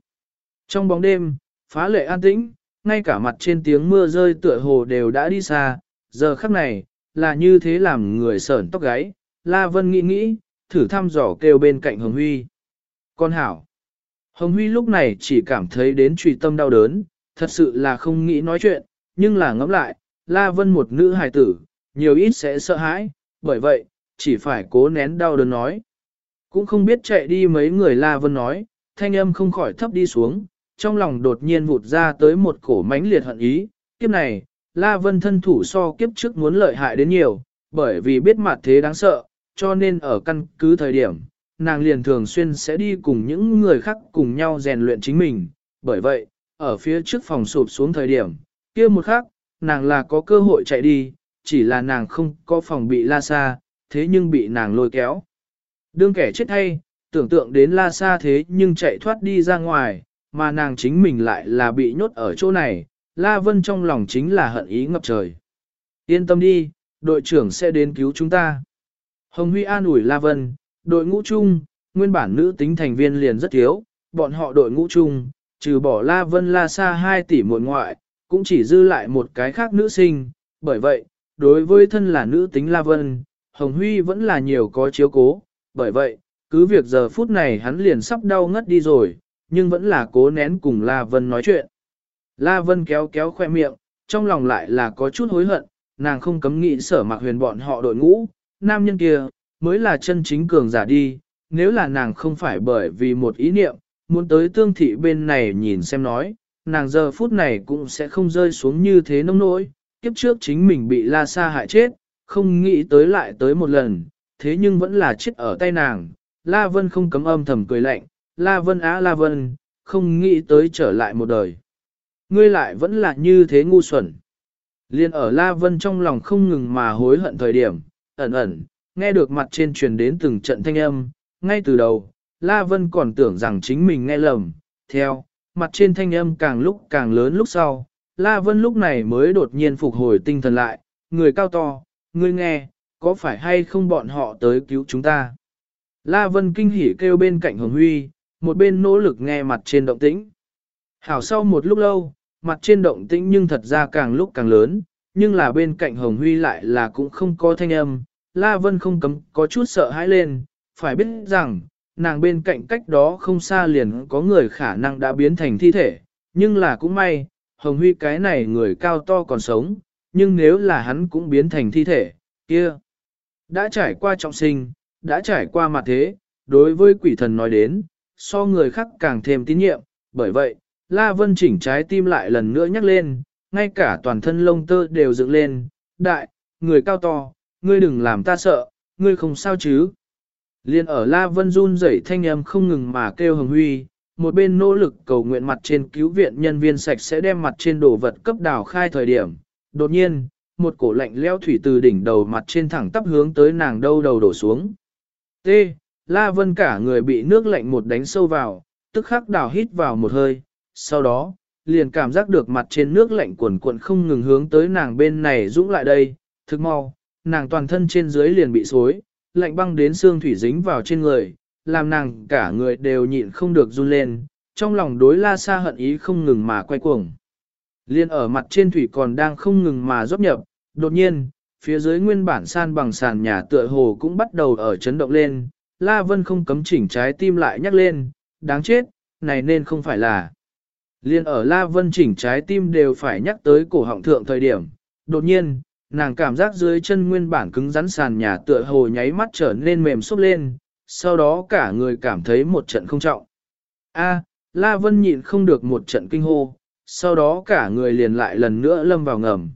Trong bóng đêm, phá lệ an tĩnh, ngay cả mặt trên tiếng mưa rơi tựa hồ đều đã đi xa, giờ khắc này, là như thế làm người sởn tóc gáy. La Vân nghĩ nghĩ, thử thăm dò kêu bên cạnh Hồng Huy. Con hảo. Hồng Huy lúc này chỉ cảm thấy đến trùy tâm đau đớn, thật sự là không nghĩ nói chuyện, nhưng là ngẫm lại, La Vân một nữ hài tử, nhiều ít sẽ sợ hãi, bởi vậy, chỉ phải cố nén đau đớn nói. Cũng không biết chạy đi mấy người La Vân nói, thanh âm không khỏi thấp đi xuống, trong lòng đột nhiên vụt ra tới một cổ mãnh liệt hận ý, kiếp này, La Vân thân thủ so kiếp trước muốn lợi hại đến nhiều, bởi vì biết mặt thế đáng sợ, cho nên ở căn cứ thời điểm, nàng liền thường xuyên sẽ đi cùng những người khác cùng nhau rèn luyện chính mình, bởi vậy, ở phía trước phòng sụp xuống thời điểm, kia một khắc, nàng là có cơ hội chạy đi, chỉ là nàng không có phòng bị la xa, thế nhưng bị nàng lôi kéo. Đương kẻ chết hay, tưởng tượng đến la xa thế nhưng chạy thoát đi ra ngoài, mà nàng chính mình lại là bị nhốt ở chỗ này, La Vân trong lòng chính là hận ý ngập trời. Yên tâm đi, đội trưởng sẽ đến cứu chúng ta. Hồng Huy an ủi La Vân, đội ngũ chung, nguyên bản nữ tính thành viên liền rất thiếu, bọn họ đội ngũ chung, trừ bỏ La Vân La Sa 2 tỷ muội ngoại, cũng chỉ dư lại một cái khác nữ sinh, bởi vậy, đối với thân là nữ tính La Vân, Hồng Huy vẫn là nhiều có chiếu cố, bởi vậy, cứ việc giờ phút này hắn liền sắp đau ngất đi rồi, nhưng vẫn là cố nén cùng La Vân nói chuyện. La Vân kéo kéo khoe miệng, trong lòng lại là có chút hối hận, nàng không cấm nghĩ sở mạc huyền bọn họ đội ngũ, nam nhân kia, mới là chân chính cường giả đi, nếu là nàng không phải bởi vì một ý niệm, muốn tới tương thị bên này nhìn xem nói, nàng giờ phút này cũng sẽ không rơi xuống như thế nông nỗi, kiếp trước chính mình bị La Sa hại chết, không nghĩ tới lại tới một lần, thế nhưng vẫn là chết ở tay nàng. La Vân không cấm âm thầm cười lạnh, La Vân á La Vân, không nghĩ tới trở lại một đời. Ngươi lại vẫn là như thế ngu xuẩn. Liên ở La Vân trong lòng không ngừng mà hối hận thời điểm, ẩn ẩn, nghe được mặt trên truyền đến từng trận thanh âm, ngay từ đầu, La Vân còn tưởng rằng chính mình nghe lầm, theo, mặt trên thanh âm càng lúc càng lớn lúc sau, La Vân lúc này mới đột nhiên phục hồi tinh thần lại, người cao to, ngươi nghe, có phải hay không bọn họ tới cứu chúng ta? La Vân kinh hỉ kêu bên cạnh Hồng Huy, một bên nỗ lực nghe mặt trên động tĩnh. Hảo sau một lúc lâu, mặt trên động tĩnh nhưng thật ra càng lúc càng lớn, nhưng là bên cạnh Hồng Huy lại là cũng không có thanh âm, La Vân không cấm có chút sợ hãi lên, phải biết rằng, nàng bên cạnh cách đó không xa liền có người khả năng đã biến thành thi thể, nhưng là cũng may, Hồng Huy cái này người cao to còn sống, nhưng nếu là hắn cũng biến thành thi thể, Kia! Đã trải qua trọng sinh, đã trải qua mặt thế, đối với quỷ thần nói đến, so người khác càng thêm tín nhiệm, bởi vậy, La Vân chỉnh trái tim lại lần nữa nhắc lên, ngay cả toàn thân lông tơ đều dựng lên, đại, người cao to, ngươi đừng làm ta sợ, ngươi không sao chứ. Liên ở La Vân run rẩy thanh âm không ngừng mà kêu hồng huy, một bên nỗ lực cầu nguyện mặt trên cứu viện nhân viên sạch sẽ đem mặt trên đồ vật cấp đào khai thời điểm. Đột nhiên, một cổ lạnh leo thủy từ đỉnh đầu mặt trên thẳng tắp hướng tới nàng đâu đầu đổ xuống. T. La Vân cả người bị nước lạnh một đánh sâu vào, tức khắc đào hít vào một hơi, sau đó, liền cảm giác được mặt trên nước lạnh cuồn cuộn không ngừng hướng tới nàng bên này dũng lại đây, thực mau, nàng toàn thân trên dưới liền bị xối, lạnh băng đến xương thủy dính vào trên người, làm nàng cả người đều nhịn không được run lên, trong lòng đối la xa hận ý không ngừng mà quay cuồng. Liên ở mặt trên thủy còn đang không ngừng mà rót nhập, đột nhiên, phía dưới nguyên bản san bằng sàn nhà tựa hồ cũng bắt đầu ở chấn động lên, La Vân không cấm chỉnh trái tim lại nhắc lên, đáng chết, này nên không phải là. Liên ở La Vân chỉnh trái tim đều phải nhắc tới cổ họng thượng thời điểm, đột nhiên, nàng cảm giác dưới chân nguyên bản cứng rắn sàn nhà tựa hồ nháy mắt trở nên mềm xúc lên, sau đó cả người cảm thấy một trận không trọng. A, La Vân nhịn không được một trận kinh hô, sau đó cả người liền lại lần nữa lâm vào ngầm.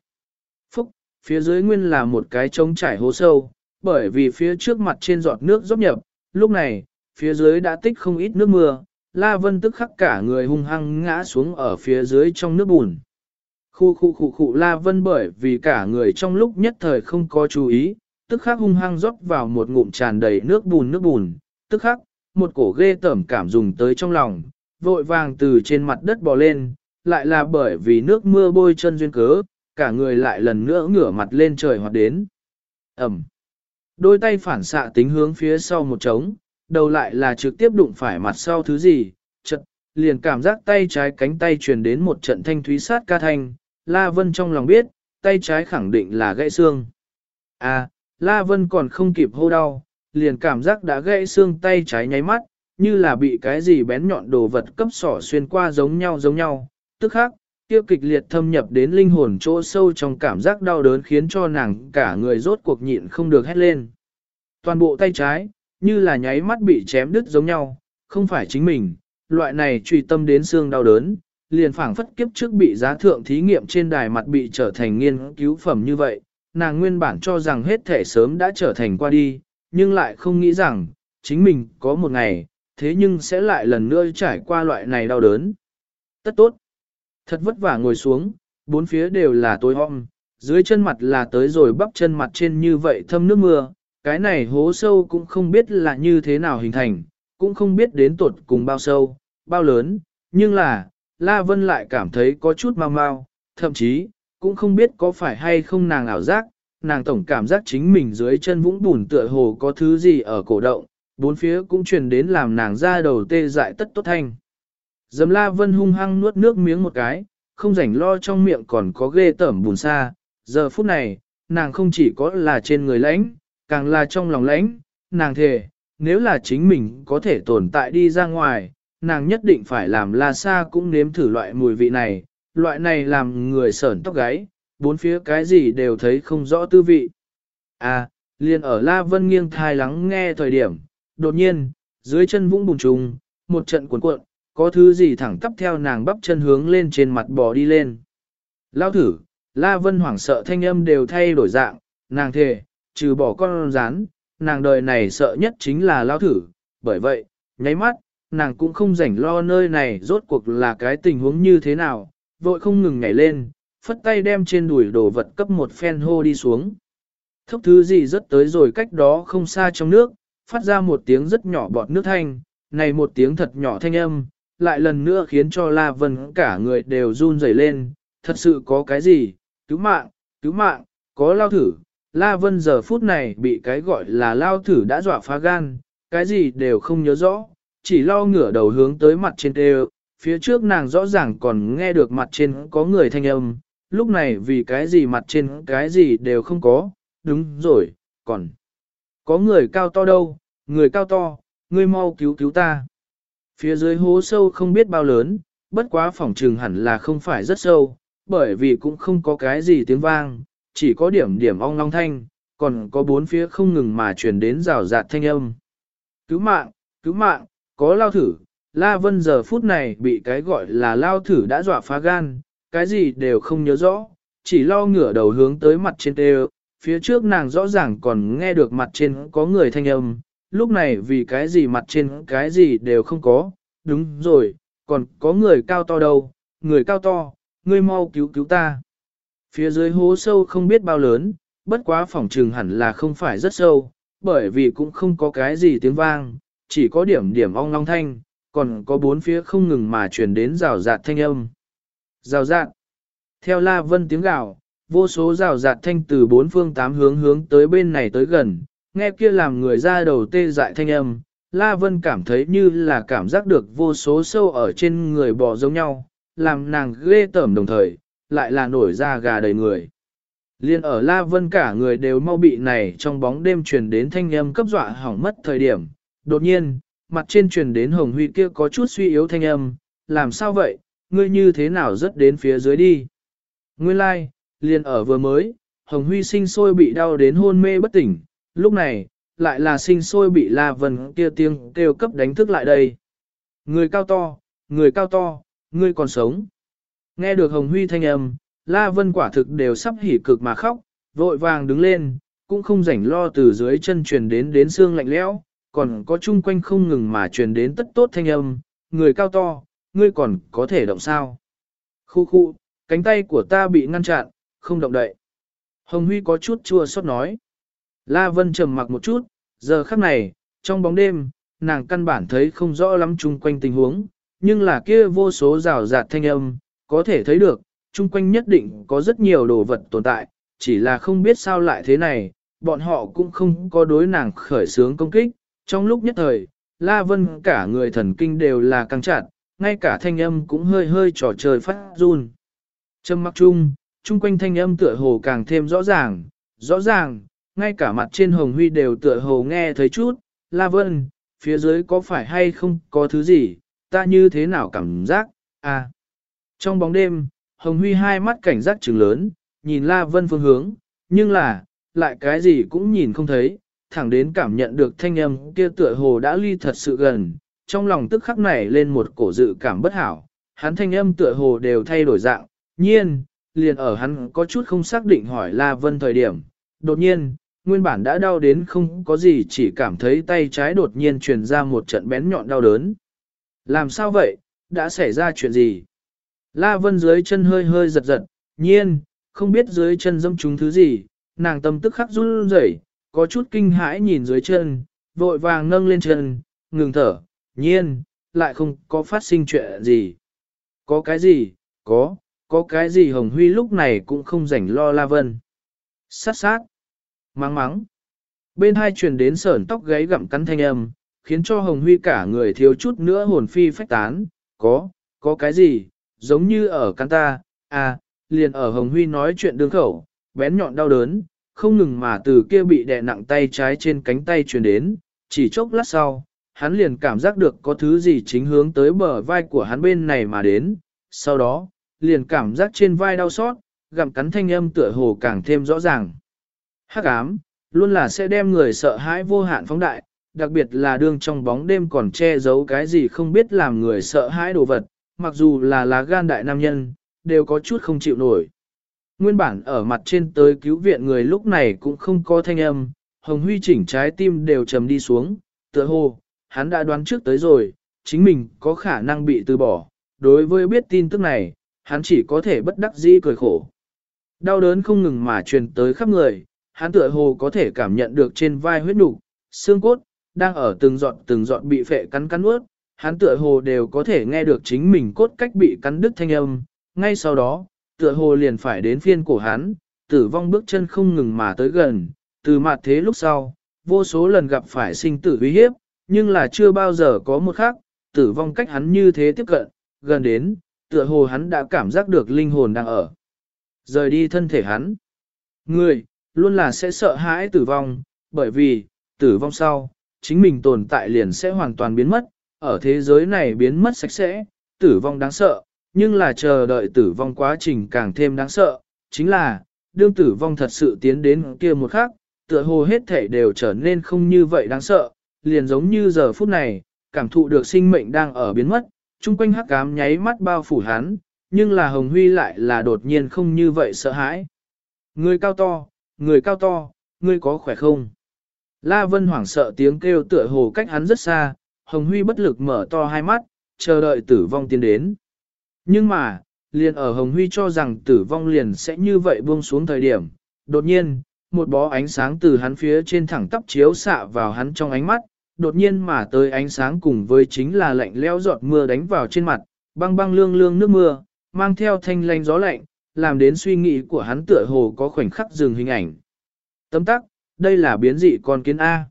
Phúc, phía dưới nguyên là một cái trống trải hố sâu, bởi vì phía trước mặt trên giọt nước dốc nhập, lúc này, phía dưới đã tích không ít nước mưa, La Vân tức khắc cả người hung hăng ngã xuống ở phía dưới trong nước bùn. Khu khu khu khu La Vân bởi vì cả người trong lúc nhất thời không có chú ý, tức khắc hung hăng rót vào một ngụm tràn đầy nước bùn nước bùn, tức khắc, một cổ ghê tởm cảm dùng tới trong lòng, vội vàng từ trên mặt đất bò lên, lại là bởi vì nước mưa bôi chân duyên cớ, cả người lại lần nữa ngửa mặt lên trời hoạt đến. Ẩm. Đôi tay phản xạ tính hướng phía sau một trống, đầu lại là trực tiếp đụng phải mặt sau thứ gì, chật, liền cảm giác tay trái cánh tay truyền đến một trận thanh thúy sát ca thanh, La Vân trong lòng biết, tay trái khẳng định là gãy xương. À, La Vân còn không kịp hô đau, liền cảm giác đã gãy xương tay trái nháy mắt, như là bị cái gì bén nhọn đồ vật cấp sỏ xuyên qua giống nhau giống nhau, tức khác, tiêu kịch liệt thâm nhập đến linh hồn chỗ sâu trong cảm giác đau đớn khiến cho nàng cả người rốt cuộc nhịn không được hét lên. Toàn bộ tay trái, như là nháy mắt bị chém đứt giống nhau, không phải chính mình, loại này truy tâm đến xương đau đớn, liền phảng phất kiếp trước bị giá thượng thí nghiệm trên đài mặt bị trở thành nghiên cứu phẩm như vậy, nàng nguyên bản cho rằng hết thể sớm đã trở thành qua đi, nhưng lại không nghĩ rằng, chính mình có một ngày, thế nhưng sẽ lại lần nữa trải qua loại này đau đớn. Tất tốt. Thật vất vả ngồi xuống, bốn phía đều là tối om, dưới chân mặt là tới rồi bắp chân mặt trên như vậy thâm nước mưa, cái này hố sâu cũng không biết là như thế nào hình thành, cũng không biết đến tuột cùng bao sâu, bao lớn, nhưng là, La Vân lại cảm thấy có chút mau mau, thậm chí, cũng không biết có phải hay không nàng ảo giác, nàng tổng cảm giác chính mình dưới chân vũng bùn tựa hồ có thứ gì ở cổ động, bốn phía cũng truyền đến làm nàng ra đầu tê dại tất tốt thanh. Dầm La Vân hung hăng nuốt nước miếng một cái, không rảnh lo trong miệng còn có ghê tởm bùn xa, giờ phút này, nàng không chỉ có là trên người lãnh, càng là trong lòng lãnh, nàng thề, nếu là chính mình có thể tồn tại đi ra ngoài, nàng nhất định phải làm La Sa cũng nếm thử loại mùi vị này, loại này làm người sởn tóc gáy, bốn phía cái gì đều thấy không rõ tư vị. À, liền ở La Vân nghiêng thai lắng nghe thời điểm, đột nhiên, dưới chân vũng bùng trùng, một trận cuộn cuộn, có thứ gì thẳng tắp theo nàng bắp chân hướng lên trên mặt bò đi lên. Lao thử, La Vân hoảng sợ thanh âm đều thay đổi dạng, nàng thề, trừ bỏ con rán, nàng đời này sợ nhất chính là lao thử, bởi vậy, nháy mắt, nàng cũng không rảnh lo nơi này rốt cuộc là cái tình huống như thế nào, vội không ngừng nhảy lên, phất tay đem trên đùi đồ vật cấp một phen hô đi xuống. Thốc thứ gì rất tới rồi cách đó không xa trong nước, phát ra một tiếng rất nhỏ bọt nước thanh, này một tiếng thật nhỏ thanh âm, lại lần nữa khiến cho La Vân cả người đều run rẩy lên, thật sự có cái gì, cứu mạng, cứu mạng, có lao thử, La Vân giờ phút này bị cái gọi là lao thử đã dọa phá gan, cái gì đều không nhớ rõ, chỉ lo ngửa đầu hướng tới mặt trên tê phía trước nàng rõ ràng còn nghe được mặt trên có người thanh âm, lúc này vì cái gì mặt trên cái gì đều không có, đúng rồi, còn có người cao to đâu, người cao to, ngươi mau cứu cứu ta. Phía dưới hố sâu không biết bao lớn, bất quá phòng trường hẳn là không phải rất sâu, bởi vì cũng không có cái gì tiếng vang, chỉ có điểm điểm ong long thanh, còn có bốn phía không ngừng mà truyền đến rào rạt thanh âm. Cứu mạng, cứu mạng, có lao thử, La Vân giờ phút này bị cái gọi là lao thử đã dọa phá gan, cái gì đều không nhớ rõ, chỉ lo ngửa đầu hướng tới mặt trên tê phía trước nàng rõ ràng còn nghe được mặt trên có người thanh âm, lúc này vì cái gì mặt trên cái gì đều không có, đúng rồi, còn có người cao to đâu, người cao to, ngươi mau cứu cứu ta. Phía dưới hố sâu không biết bao lớn, bất quá phòng trừng hẳn là không phải rất sâu, bởi vì cũng không có cái gì tiếng vang, chỉ có điểm điểm ong long thanh, còn có bốn phía không ngừng mà truyền đến rào rạt thanh âm. Rào rạt. Theo La Vân tiếng gào, vô số rào rạt thanh từ bốn phương tám hướng hướng tới bên này tới gần, nghe kia làm người ra đầu tê dại thanh âm. La Vân cảm thấy như là cảm giác được vô số sâu ở trên người bò giống nhau, làm nàng ghê tởm đồng thời, lại là nổi ra gà đầy người. Liên ở La Vân cả người đều mau bị này trong bóng đêm truyền đến thanh âm cấp dọa hỏng mất thời điểm. Đột nhiên, mặt trên truyền đến Hồng Huy kia có chút suy yếu thanh âm, làm sao vậy, ngươi như thế nào rất đến phía dưới đi. Nguyên lai, like, liền ở vừa mới, Hồng Huy sinh sôi bị đau đến hôn mê bất tỉnh, lúc này, lại là sinh sôi bị La Vân kia tiếng kêu cấp đánh thức lại đây. Người cao to, người cao to, ngươi còn sống. Nghe được Hồng Huy thanh âm, La Vân quả thực đều sắp hỉ cực mà khóc, vội vàng đứng lên, cũng không rảnh lo từ dưới chân truyền đến đến xương lạnh lẽo, còn có chung quanh không ngừng mà truyền đến tất tốt thanh âm, người cao to, ngươi còn có thể động sao. Khu khu, cánh tay của ta bị ngăn chặn, không động đậy. Hồng Huy có chút chua xót nói. La Vân trầm mặc một chút, giờ khắc này, trong bóng đêm, nàng căn bản thấy không rõ lắm chung quanh tình huống, nhưng là kia vô số rào rạt thanh âm, có thể thấy được, chung quanh nhất định có rất nhiều đồ vật tồn tại, chỉ là không biết sao lại thế này, bọn họ cũng không có đối nàng khởi sướng công kích. Trong lúc nhất thời, La Vân cả người thần kinh đều là căng chặt, ngay cả thanh âm cũng hơi hơi trò chơi phát run. Trâm mặc chung, chung quanh thanh âm tựa hồ càng thêm rõ ràng, rõ ràng, ngay cả mặt trên hồng huy đều tựa hồ nghe thấy chút, La Vân, phía dưới có phải hay không có thứ gì, ta như thế nào cảm giác, à. Trong bóng đêm, Hồng Huy hai mắt cảnh giác trừng lớn, nhìn La Vân phương hướng, nhưng là, lại cái gì cũng nhìn không thấy, thẳng đến cảm nhận được thanh âm kia tựa hồ đã ly thật sự gần, trong lòng tức khắc nảy lên một cổ dự cảm bất hảo, hắn thanh âm tựa hồ đều thay đổi dạng, nhiên, liền ở hắn có chút không xác định hỏi La Vân thời điểm, đột nhiên, nguyên bản đã đau đến không có gì chỉ cảm thấy tay trái đột nhiên truyền ra một trận bén nhọn đau đớn. Làm sao vậy, đã xảy ra chuyện gì? La Vân dưới chân hơi hơi giật giật, nhiên, không biết dưới chân dâm chúng thứ gì, nàng tâm tức khắc run rẩy, có chút kinh hãi nhìn dưới chân, vội vàng nâng lên chân, ngừng thở, nhiên, lại không có phát sinh chuyện gì. Có cái gì, có, có cái gì Hồng Huy lúc này cũng không rảnh lo La Vân. Sát sát, mắng mắng. Bên hai truyền đến sởn tóc gáy gặm cắn thanh âm, khiến cho Hồng Huy cả người thiếu chút nữa hồn phi phách tán, có, có cái gì, giống như ở căn ta, à, liền ở Hồng Huy nói chuyện đương khẩu, bén nhọn đau đớn, không ngừng mà từ kia bị đè nặng tay trái trên cánh tay truyền đến, chỉ chốc lát sau, hắn liền cảm giác được có thứ gì chính hướng tới bờ vai của hắn bên này mà đến, sau đó, liền cảm giác trên vai đau xót, gặm cắn thanh âm tựa hồ càng thêm rõ ràng. Hắc ám, luôn là sẽ đem người sợ hãi vô hạn phóng đại, đặc biệt là đương trong bóng đêm còn che giấu cái gì không biết làm người sợ hãi đồ vật, mặc dù là lá gan đại nam nhân, đều có chút không chịu nổi. Nguyên bản ở mặt trên tới cứu viện người lúc này cũng không có thanh âm, Hồng Huy chỉnh trái tim đều trầm đi xuống, tựa hồ, hắn đã đoán trước tới rồi, chính mình có khả năng bị từ bỏ. Đối với biết tin tức này, hắn chỉ có thể bất đắc dĩ cười khổ. Đau đớn không ngừng mà truyền tới khắp người, hắn tựa hồ có thể cảm nhận được trên vai huyết nục, xương cốt, đang ở từng giọt từng giọt bị phệ cắn cắn ướt, hắn tựa hồ đều có thể nghe được chính mình cốt cách bị cắn đứt thanh âm, ngay sau đó, tựa hồ liền phải đến phiên cổ hắn, tử vong bước chân không ngừng mà tới gần, từ mặt thế lúc sau, vô số lần gặp phải sinh tử uy hiếp, nhưng là chưa bao giờ có một khác, tử vong cách hắn như thế tiếp cận, gần đến, tựa hồ hắn đã cảm giác được linh hồn đang ở. Rời đi thân thể hắn. Người, luôn là sẽ sợ hãi tử vong, bởi vì, tử vong sau, chính mình tồn tại liền sẽ hoàn toàn biến mất, ở thế giới này biến mất sạch sẽ, tử vong đáng sợ, nhưng là chờ đợi tử vong quá trình càng thêm đáng sợ, chính là, đương tử vong thật sự tiến đến kia một khắc, tựa hồ hết thể đều trở nên không như vậy đáng sợ, liền giống như giờ phút này, cảm thụ được sinh mệnh đang ở biến mất, chung quanh hắc ám nháy mắt bao phủ hắn, nhưng là Hồng Huy lại là đột nhiên không như vậy sợ hãi. Người cao to, người cao to, ngươi có khỏe không? La Vân hoảng sợ tiếng kêu tựa hồ cách hắn rất xa, Hồng Huy bất lực mở to hai mắt, chờ đợi tử vong tiến đến. Nhưng mà, liền ở Hồng Huy cho rằng tử vong liền sẽ như vậy buông xuống thời điểm, đột nhiên, một bó ánh sáng từ hắn phía trên thẳng tắp chiếu xạ vào hắn trong ánh mắt, đột nhiên mà tới ánh sáng cùng với chính là lạnh leo giọt mưa đánh vào trên mặt, băng băng lương lương nước mưa, mang theo thanh lanh gió lạnh, làm đến suy nghĩ của hắn tựa hồ có khoảnh khắc dừng hình ảnh. Tấm tắc, đây là biến dị con kiến A.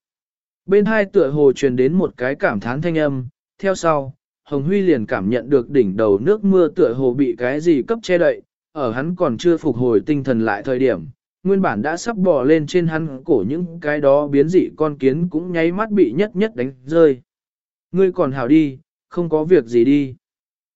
Bên hai tựa hồ truyền đến một cái cảm thán thanh âm, theo sau, Hồng Huy liền cảm nhận được đỉnh đầu nước mưa tựa hồ bị cái gì cấp che đậy, ở hắn còn chưa phục hồi tinh thần lại thời điểm, nguyên bản đã sắp bò lên trên hắn cổ những cái đó biến dị con kiến cũng nháy mắt bị nhất nhất đánh rơi. Ngươi còn hảo đi, không có việc gì đi.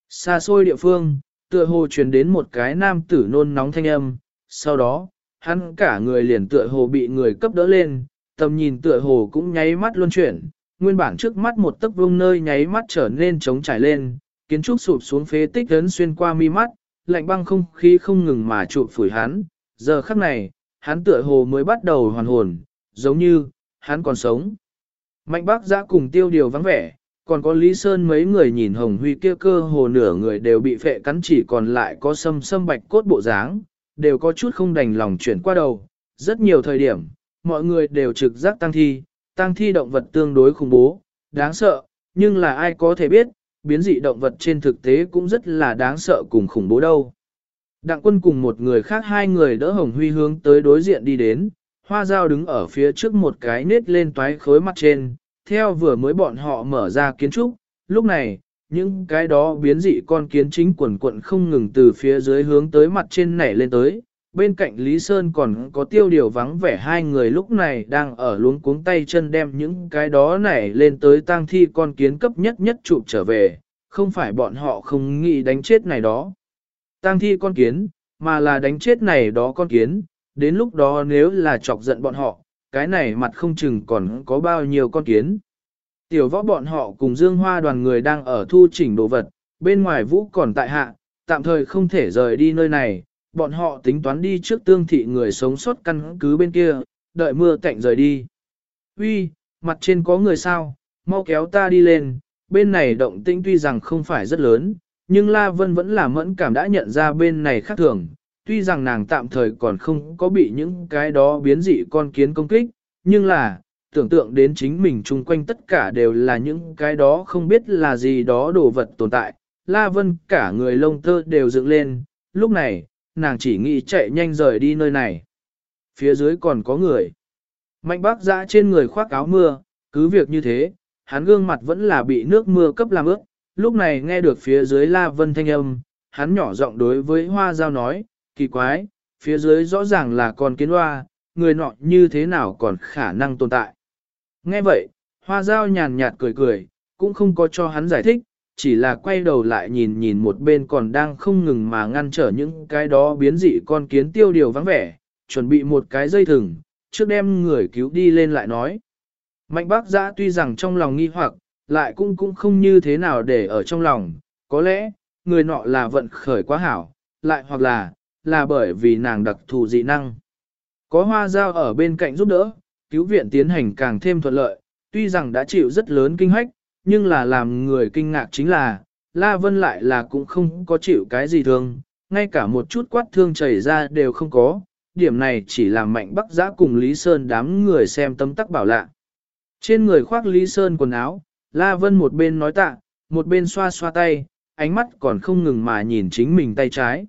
Xa xôi địa phương, tựa hồ truyền đến một cái nam tử nôn nóng thanh âm, sau đó, hắn cả người liền tựa hồ bị người cấp đỡ lên, tầm nhìn tựa hồ cũng nháy mắt luân chuyển, nguyên bản trước mắt một tấc vương nơi nháy mắt trở nên trống trải lên, kiến trúc sụp xuống phế tích lớn xuyên qua mi mắt, lạnh băng không khí không ngừng mà trụ phủi hắn, giờ khắc này, hắn tựa hồ mới bắt đầu hoàn hồn, giống như, hắn còn sống. Mạnh bác giã cùng tiêu điều vắng vẻ, còn có Lý Sơn mấy người nhìn Hồng Huy kia cơ hồ nửa người đều bị phệ cắn chỉ còn lại có sâm sâm bạch cốt bộ dáng, đều có chút không đành lòng chuyển qua đầu. Rất nhiều thời điểm, mọi người đều trực giác tăng thi, tăng thi động vật tương đối khủng bố, đáng sợ, nhưng là ai có thể biết, biến dị động vật trên thực tế cũng rất là đáng sợ cùng khủng bố đâu. Đặng quân cùng một người khác hai người đỡ Hồng Huy hướng tới đối diện đi đến, hoa dao đứng ở phía trước một cái nết lên toái khối mặt trên, theo vừa mới bọn họ mở ra kiến trúc, lúc này, những cái đó biến dị con kiến chính quần quận không ngừng từ phía dưới hướng tới mặt trên nảy lên tới. Bên cạnh Lý Sơn còn có tiêu điều vắng vẻ hai người lúc này đang ở luống cuống tay chân đem những cái đó này lên tới tang thi con kiến cấp nhất nhất chụp trở về, không phải bọn họ không nghĩ đánh chết này đó. Tang thi con kiến, mà là đánh chết này đó con kiến, đến lúc đó nếu là chọc giận bọn họ, cái này mặt không chừng còn có bao nhiêu con kiến. Tiểu võ bọn họ cùng Dương Hoa đoàn người đang ở thu chỉnh đồ vật, bên ngoài vũ còn tại hạ, tạm thời không thể rời đi nơi này, bọn họ tính toán đi trước tương thị người sống sót căn cứ bên kia, đợi mưa cạnh rời đi. Uy, mặt trên có người sao, mau kéo ta đi lên, bên này động tĩnh tuy rằng không phải rất lớn, nhưng La Vân vẫn là mẫn cảm đã nhận ra bên này khác thường, tuy rằng nàng tạm thời còn không có bị những cái đó biến dị con kiến công kích, nhưng là, tưởng tượng đến chính mình chung quanh tất cả đều là những cái đó không biết là gì đó đồ vật tồn tại. La Vân cả người lông tơ đều dựng lên, lúc này, nàng chỉ nghĩ chạy nhanh rời đi nơi này. Phía dưới còn có người. Mạnh bác dã trên người khoác áo mưa, cứ việc như thế, hắn gương mặt vẫn là bị nước mưa cấp làm ướt. Lúc này nghe được phía dưới La Vân thanh âm, hắn nhỏ giọng đối với hoa giao nói, kỳ quái, phía dưới rõ ràng là con kiến hoa, người nọ như thế nào còn khả năng tồn tại. Nghe vậy, hoa giao nhàn nhạt cười cười, cũng không có cho hắn giải thích, chỉ là quay đầu lại nhìn nhìn một bên còn đang không ngừng mà ngăn trở những cái đó biến dị con kiến tiêu điều vắng vẻ, chuẩn bị một cái dây thừng, trước đem người cứu đi lên lại nói. Mạnh bác giã tuy rằng trong lòng nghi hoặc, lại cũng cũng không như thế nào để ở trong lòng, có lẽ, người nọ là vận khởi quá hảo, lại hoặc là, là bởi vì nàng đặc thù dị năng. Có hoa dao ở bên cạnh giúp đỡ, cứu viện tiến hành càng thêm thuận lợi, tuy rằng đã chịu rất lớn kinh hách, nhưng là làm người kinh ngạc chính là, La Vân lại là cũng không có chịu cái gì thương, ngay cả một chút quát thương chảy ra đều không có, điểm này chỉ làm mạnh bắc giã cùng Lý Sơn đám người xem tâm tắc bảo lạ. Trên người khoác Lý Sơn quần áo, La Vân một bên nói tạ, một bên xoa xoa tay, ánh mắt còn không ngừng mà nhìn chính mình tay trái.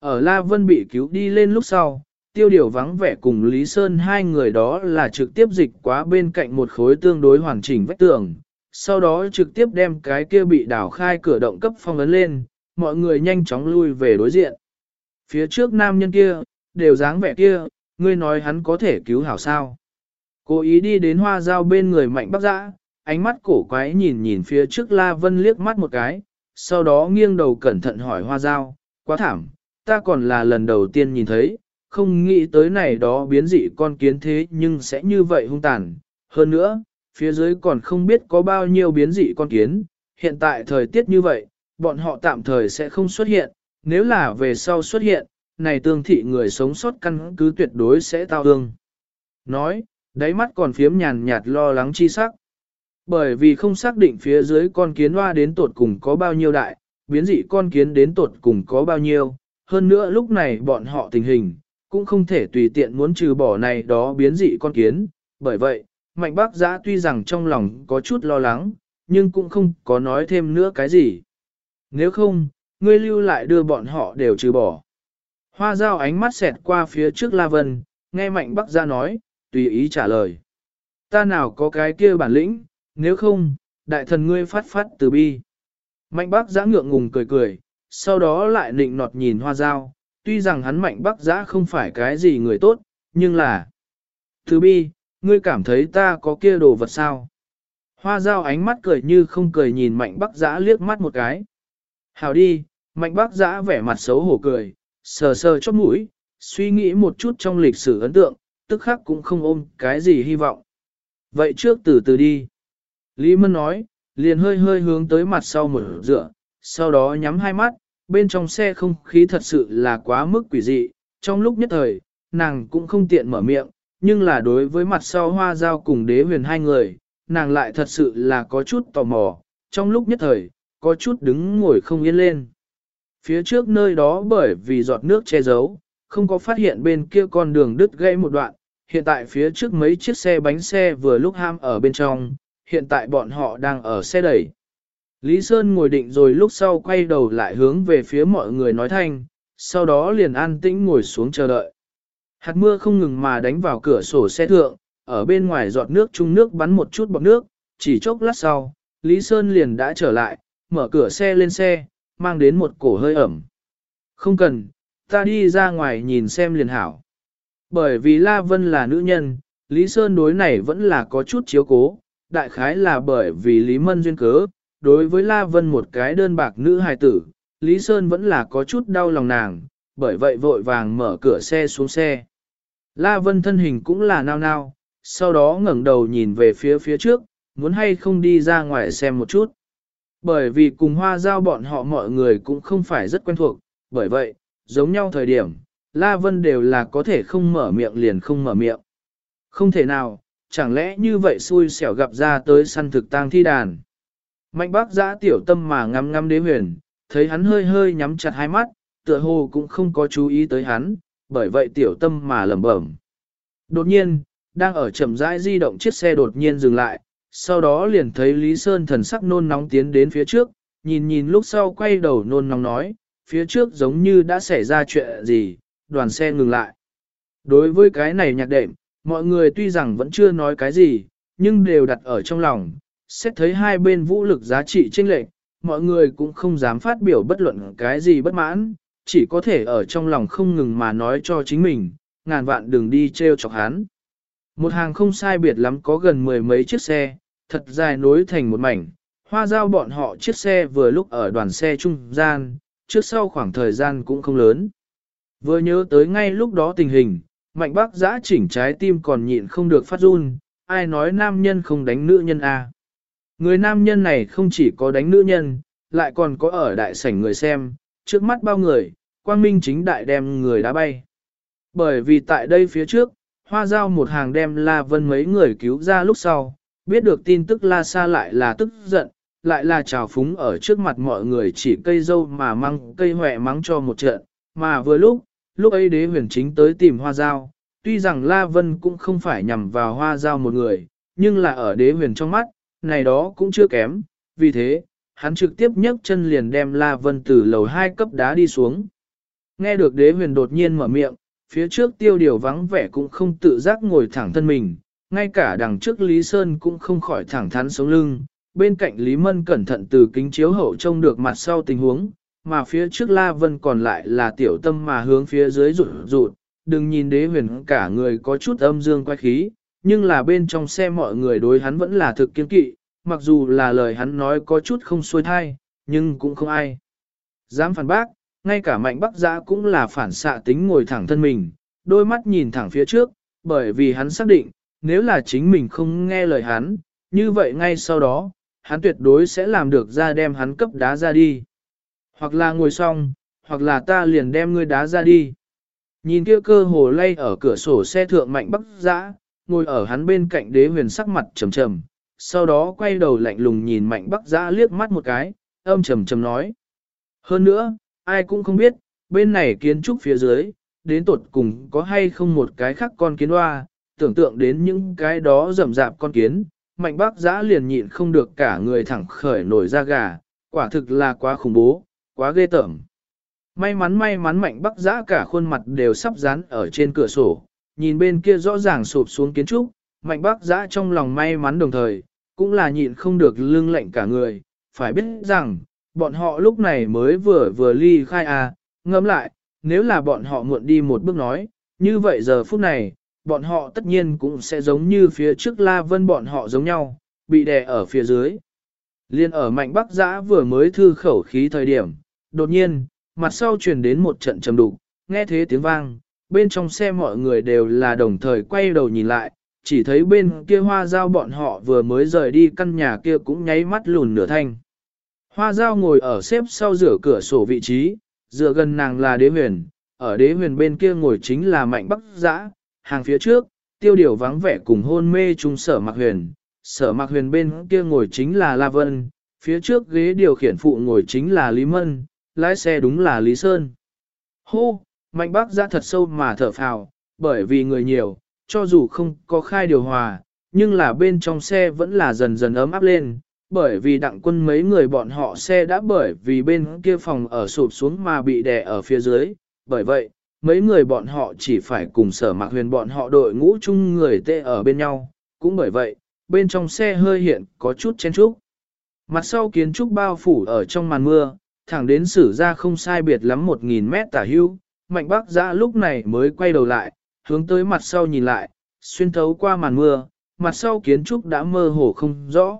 Ở La Vân bị cứu đi lên lúc sau, tiêu điều vắng vẻ cùng Lý Sơn hai người đó là trực tiếp dịch quá bên cạnh một khối tương đối hoàn chỉnh vách tường, sau đó trực tiếp đem cái kia bị đảo khai cửa động cấp phong ấn lên, mọi người nhanh chóng lui về đối diện. Phía trước nam nhân kia, đều dáng vẻ kia, ngươi nói hắn có thể cứu hảo sao. Cố ý đi đến hoa dao bên người mạnh bắc dã, ánh mắt cổ quái nhìn nhìn phía trước La Vân liếc mắt một cái, sau đó nghiêng đầu cẩn thận hỏi hoa dao, quá thảm, ta còn là lần đầu tiên nhìn thấy, không nghĩ tới này đó biến dị con kiến thế nhưng sẽ như vậy hung tàn. Hơn nữa, phía dưới còn không biết có bao nhiêu biến dị con kiến, hiện tại thời tiết như vậy, bọn họ tạm thời sẽ không xuất hiện, nếu là về sau xuất hiện, này tương thị người sống sót căn cứ tuyệt đối sẽ tao ương. Nói, đáy mắt còn phiếm nhàn nhạt lo lắng chi sắc. Bởi vì không xác định phía dưới con kiến hoa đến tột cùng có bao nhiêu đại, biến dị con kiến đến tột cùng có bao nhiêu, hơn nữa lúc này bọn họ tình hình, cũng không thể tùy tiện muốn trừ bỏ này đó biến dị con kiến, bởi vậy, mạnh bác giã tuy rằng trong lòng có chút lo lắng, nhưng cũng không có nói thêm nữa cái gì. Nếu không, ngươi lưu lại đưa bọn họ đều trừ bỏ. Hoa dao ánh mắt xẹt qua phía trước La Vân, nghe mạnh bác giã nói, tùy ý trả lời. Ta nào có cái kia bản lĩnh, nếu không, đại thần ngươi phát phát từ bi. Mạnh bác giã ngượng ngùng cười cười, sau đó lại nịnh nọt nhìn hoa dao, tuy rằng hắn mạnh bác giã không phải cái gì người tốt, nhưng là... Từ bi, ngươi cảm thấy ta có kia đồ vật sao? Hoa dao ánh mắt cười như không cười nhìn mạnh bác giã liếc mắt một cái. Hào đi, mạnh bác giã vẻ mặt xấu hổ cười, sờ sờ chóp mũi, suy nghĩ một chút trong lịch sử ấn tượng, tức khắc cũng không ôm cái gì hy vọng. Vậy trước từ từ đi. Lý Mân nói, liền hơi hơi hướng tới mặt sau một dựa, sau đó nhắm hai mắt, bên trong xe không khí thật sự là quá mức quỷ dị, trong lúc nhất thời, nàng cũng không tiện mở miệng, nhưng là đối với mặt sau hoa giao cùng đế huyền hai người, nàng lại thật sự là có chút tò mò, trong lúc nhất thời, có chút đứng ngồi không yên lên. Phía trước nơi đó bởi vì giọt nước che giấu, không có phát hiện bên kia con đường đứt gãy một đoạn, hiện tại phía trước mấy chiếc xe bánh xe vừa lúc ham ở bên trong, hiện tại bọn họ đang ở xe đẩy. Lý Sơn ngồi định rồi lúc sau quay đầu lại hướng về phía mọi người nói thanh, sau đó liền an tĩnh ngồi xuống chờ đợi. Hạt mưa không ngừng mà đánh vào cửa sổ xe thượng, ở bên ngoài giọt nước chung nước bắn một chút bọt nước, chỉ chốc lát sau, Lý Sơn liền đã trở lại, mở cửa xe lên xe, mang đến một cổ hơi ẩm. Không cần, ta đi ra ngoài nhìn xem liền hảo. Bởi vì La Vân là nữ nhân, Lý Sơn đối này vẫn là có chút chiếu cố, đại khái là bởi vì Lý Mân duyên cớ, đối với La Vân một cái đơn bạc nữ hài tử, Lý Sơn vẫn là có chút đau lòng nàng, bởi vậy vội vàng mở cửa xe xuống xe. La Vân thân hình cũng là nao nao, sau đó ngẩng đầu nhìn về phía phía trước, muốn hay không đi ra ngoài xem một chút. Bởi vì cùng hoa giao bọn họ mọi người cũng không phải rất quen thuộc, bởi vậy, giống nhau thời điểm, La Vân đều là có thể không mở miệng liền không mở miệng. Không thể nào, chẳng lẽ như vậy xui xẻo gặp ra tới săn thực tang thi đàn. Mạnh bác giã tiểu tâm mà ngắm ngắm đế huyền, thấy hắn hơi hơi nhắm chặt hai mắt, tựa hồ cũng không có chú ý tới hắn, bởi vậy tiểu tâm mà lẩm bẩm. Đột nhiên, đang ở chậm rãi di động chiếc xe đột nhiên dừng lại, sau đó liền thấy Lý Sơn thần sắc nôn nóng tiến đến phía trước, nhìn nhìn lúc sau quay đầu nôn nóng nói, phía trước giống như đã xảy ra chuyện gì, đoàn xe ngừng lại. Đối với cái này nhạc đệm, mọi người tuy rằng vẫn chưa nói cái gì, nhưng đều đặt ở trong lòng, xét thấy hai bên vũ lực giá trị chênh lệch, mọi người cũng không dám phát biểu bất luận cái gì bất mãn, chỉ có thể ở trong lòng không ngừng mà nói cho chính mình, ngàn vạn đừng đi treo chọc hắn. Một hàng không sai biệt lắm có gần mười mấy chiếc xe, thật dài nối thành một mảnh, hoa giao bọn họ chiếc xe vừa lúc ở đoàn xe trung gian, trước sau khoảng thời gian cũng không lớn. Vừa nhớ tới ngay lúc đó tình hình, mạnh bác giã chỉnh trái tim còn nhịn không được phát run, ai nói nam nhân không đánh nữ nhân à. Người nam nhân này không chỉ có đánh nữ nhân, lại còn có ở đại sảnh người xem, trước mắt bao người, quang minh chính đại đem người đá bay. Bởi vì tại đây phía trước, hoa giao một hàng đem La Vân mấy người cứu ra lúc sau, biết được tin tức La Sa lại là tức giận, lại là trào phúng ở trước mặt mọi người chỉ cây dâu mà măng cây hòe mắng cho một trận, mà vừa lúc, lúc ấy đế huyền chính tới tìm hoa giao, tuy rằng La Vân cũng không phải nhằm vào hoa giao một người, nhưng là ở đế huyền trong mắt, này đó cũng chưa kém, vì thế, hắn trực tiếp nhấc chân liền đem La Vân từ lầu 2 cấp đá đi xuống. Nghe được đế huyền đột nhiên mở miệng, phía trước tiêu điều vắng vẻ cũng không tự giác ngồi thẳng thân mình, ngay cả đằng trước Lý Sơn cũng không khỏi thẳng thắn sống lưng, bên cạnh Lý Mân cẩn thận từ kính chiếu hậu trông được mặt sau tình huống, mà phía trước La Vân còn lại là tiểu tâm mà hướng phía dưới rụt rụt, đừng nhìn đế huyền cả người có chút âm dương quay khí, nhưng là bên trong xe mọi người đối hắn vẫn là thực kiên kỵ, mặc dù là lời hắn nói có chút không xuôi thai, nhưng cũng không ai. Dám phản bác, ngay cả mạnh bắc giã cũng là phản xạ tính ngồi thẳng thân mình, đôi mắt nhìn thẳng phía trước, bởi vì hắn xác định, nếu là chính mình không nghe lời hắn, như vậy ngay sau đó, hắn tuyệt đối sẽ làm được ra đem hắn cấp đá ra đi. Hoặc là ngồi xong, hoặc là ta liền đem ngươi đá ra đi. Nhìn kia cơ hồ lay ở cửa sổ xe thượng mạnh bắc giã ngồi ở hắn bên cạnh đế huyền sắc mặt trầm trầm, sau đó quay đầu lạnh lùng nhìn mạnh bắc giã liếc mắt một cái, âm trầm trầm nói. Hơn nữa, ai cũng không biết, bên này kiến trúc phía dưới, đến tột cùng có hay không một cái khác con kiến hoa, tưởng tượng đến những cái đó rầm rạp con kiến, mạnh bác giã liền nhịn không được cả người thẳng khởi nổi ra gà, quả thực là quá khủng bố, quá ghê tởm. May mắn may mắn mạnh bác giã cả khuôn mặt đều sắp dán ở trên cửa sổ, nhìn bên kia rõ ràng sụp xuống kiến trúc, mạnh bác giã trong lòng may mắn đồng thời, cũng là nhịn không được lưng lạnh cả người, phải biết rằng, bọn họ lúc này mới vừa vừa ly khai à, ngẫm lại, nếu là bọn họ muộn đi một bước nói, như vậy giờ phút này, bọn họ tất nhiên cũng sẽ giống như phía trước La Vân bọn họ giống nhau, bị đè ở phía dưới. Liên ở mạnh bắc giã vừa mới thư khẩu khí thời điểm, đột nhiên, mặt sau truyền đến một trận trầm đục, nghe thế tiếng vang, bên trong xe mọi người đều là đồng thời quay đầu nhìn lại, chỉ thấy bên kia hoa giao bọn họ vừa mới rời đi căn nhà kia cũng nháy mắt lùn nửa thanh. Hoa giao ngồi ở xếp sau rửa cửa sổ vị trí, dựa gần nàng là đế huyền, ở đế huyền bên kia ngồi chính là mạnh bắc giã, hàng phía trước, tiêu điều vắng vẻ cùng hôn mê chung sở mạc huyền, sở mạc huyền bên kia ngồi chính là La Vân, phía trước ghế điều khiển phụ ngồi chính là Lý Mân, lái xe đúng là Lý Sơn. Hô, mạnh bắc giã thật sâu mà thở phào, bởi vì người nhiều, cho dù không có khai điều hòa, nhưng là bên trong xe vẫn là dần dần ấm áp lên, bởi vì đặng quân mấy người bọn họ xe đã bởi vì bên kia phòng ở sụp xuống mà bị đè ở phía dưới, bởi vậy, mấy người bọn họ chỉ phải cùng sở mạc huyền bọn họ đội ngũ chung người tê ở bên nhau, cũng bởi vậy, bên trong xe hơi hiện có chút chen trúc. Mặt sau kiến trúc bao phủ ở trong màn mưa, thẳng đến sử ra không sai biệt lắm 1.000 mét tả hưu, mạnh bác giã lúc này mới quay đầu lại, hướng tới mặt sau nhìn lại, xuyên thấu qua màn mưa, mặt sau kiến trúc đã mơ hồ không rõ.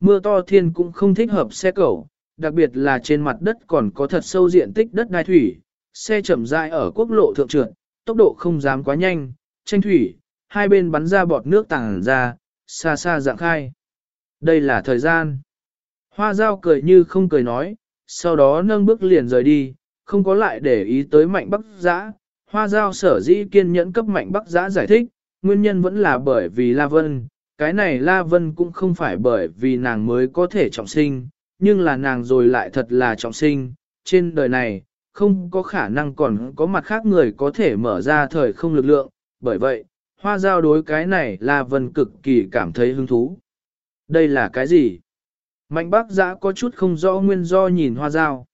Mưa to thiên cũng không thích hợp xe cẩu, đặc biệt là trên mặt đất còn có thật sâu diện tích đất đai thủy, xe chậm rãi ở quốc lộ thượng trượt, tốc độ không dám quá nhanh, tranh thủy, hai bên bắn ra bọt nước tàng ra, xa xa dạng khai. Đây là thời gian. Hoa dao cười như không cười nói, sau đó nâng bước liền rời đi, không có lại để ý tới mạnh bắc giã. Hoa dao sở dĩ kiên nhẫn cấp mạnh bắc giã giải thích, nguyên nhân vẫn là bởi vì La Vân, cái này La Vân cũng không phải bởi vì nàng mới có thể trọng sinh, nhưng là nàng rồi lại thật là trọng sinh, trên đời này, không có khả năng còn có mặt khác người có thể mở ra thời không lực lượng, bởi vậy, hoa giao đối cái này La Vân cực kỳ cảm thấy hứng thú. Đây là cái gì? Mạnh bác giã có chút không rõ nguyên do nhìn hoa giao.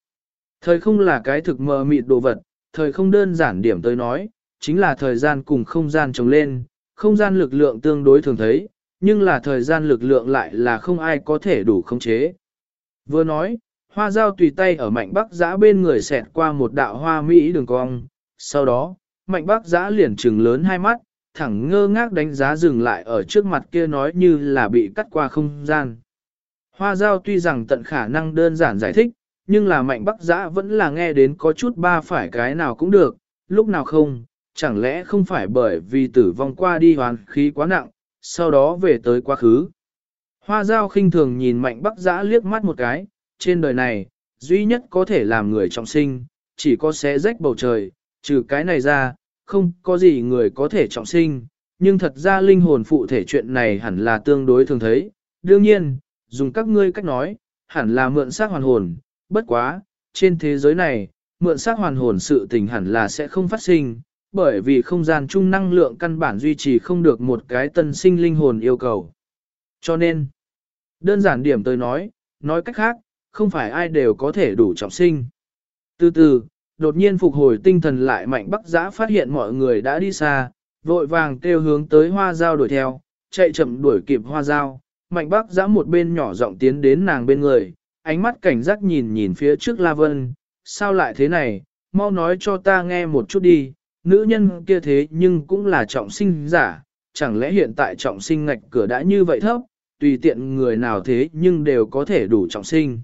Thời không là cái thực mờ mịt đồ vật, thời không đơn giản điểm tới nói, chính là thời gian cùng không gian trồng lên, không gian lực lượng tương đối thường thấy, nhưng là thời gian lực lượng lại là không ai có thể đủ khống chế. Vừa nói, hoa dao tùy tay ở mạnh bắc giã bên người xẹt qua một đạo hoa mỹ đường cong, sau đó, mạnh bắc giã liền trừng lớn hai mắt, thẳng ngơ ngác đánh giá dừng lại ở trước mặt kia nói như là bị cắt qua không gian. Hoa dao tuy rằng tận khả năng đơn giản giải thích, nhưng là mạnh bắc giã vẫn là nghe đến có chút ba phải cái nào cũng được, lúc nào không, chẳng lẽ không phải bởi vì tử vong qua đi hoàn khí quá nặng, sau đó về tới quá khứ. Hoa giao khinh thường nhìn mạnh bắc giã liếc mắt một cái, trên đời này, duy nhất có thể làm người trọng sinh, chỉ có xé rách bầu trời, trừ cái này ra, không có gì người có thể trọng sinh, nhưng thật ra linh hồn phụ thể chuyện này hẳn là tương đối thường thấy. Đương nhiên, dùng các ngươi cách nói, hẳn là mượn xác hoàn hồn, bất quá, trên thế giới này, mượn xác hoàn hồn sự tình hẳn là sẽ không phát sinh, bởi vì không gian chung năng lượng căn bản duy trì không được một cái tân sinh linh hồn yêu cầu. Cho nên, đơn giản điểm tôi nói, nói cách khác, không phải ai đều có thể đủ trọng sinh. Từ từ, đột nhiên phục hồi tinh thần lại mạnh bắc giã phát hiện mọi người đã đi xa, vội vàng kêu hướng tới hoa dao đuổi theo, chạy chậm đuổi kịp hoa dao. Mạnh bắc giã một bên nhỏ giọng tiến đến nàng bên người, ánh mắt cảnh giác nhìn nhìn phía trước La Vân, sao lại thế này, mau nói cho ta nghe một chút đi, nữ nhân kia thế nhưng cũng là trọng sinh giả, chẳng lẽ hiện tại trọng sinh ngạch cửa đã như vậy thấp, tùy tiện người nào thế nhưng đều có thể đủ trọng sinh.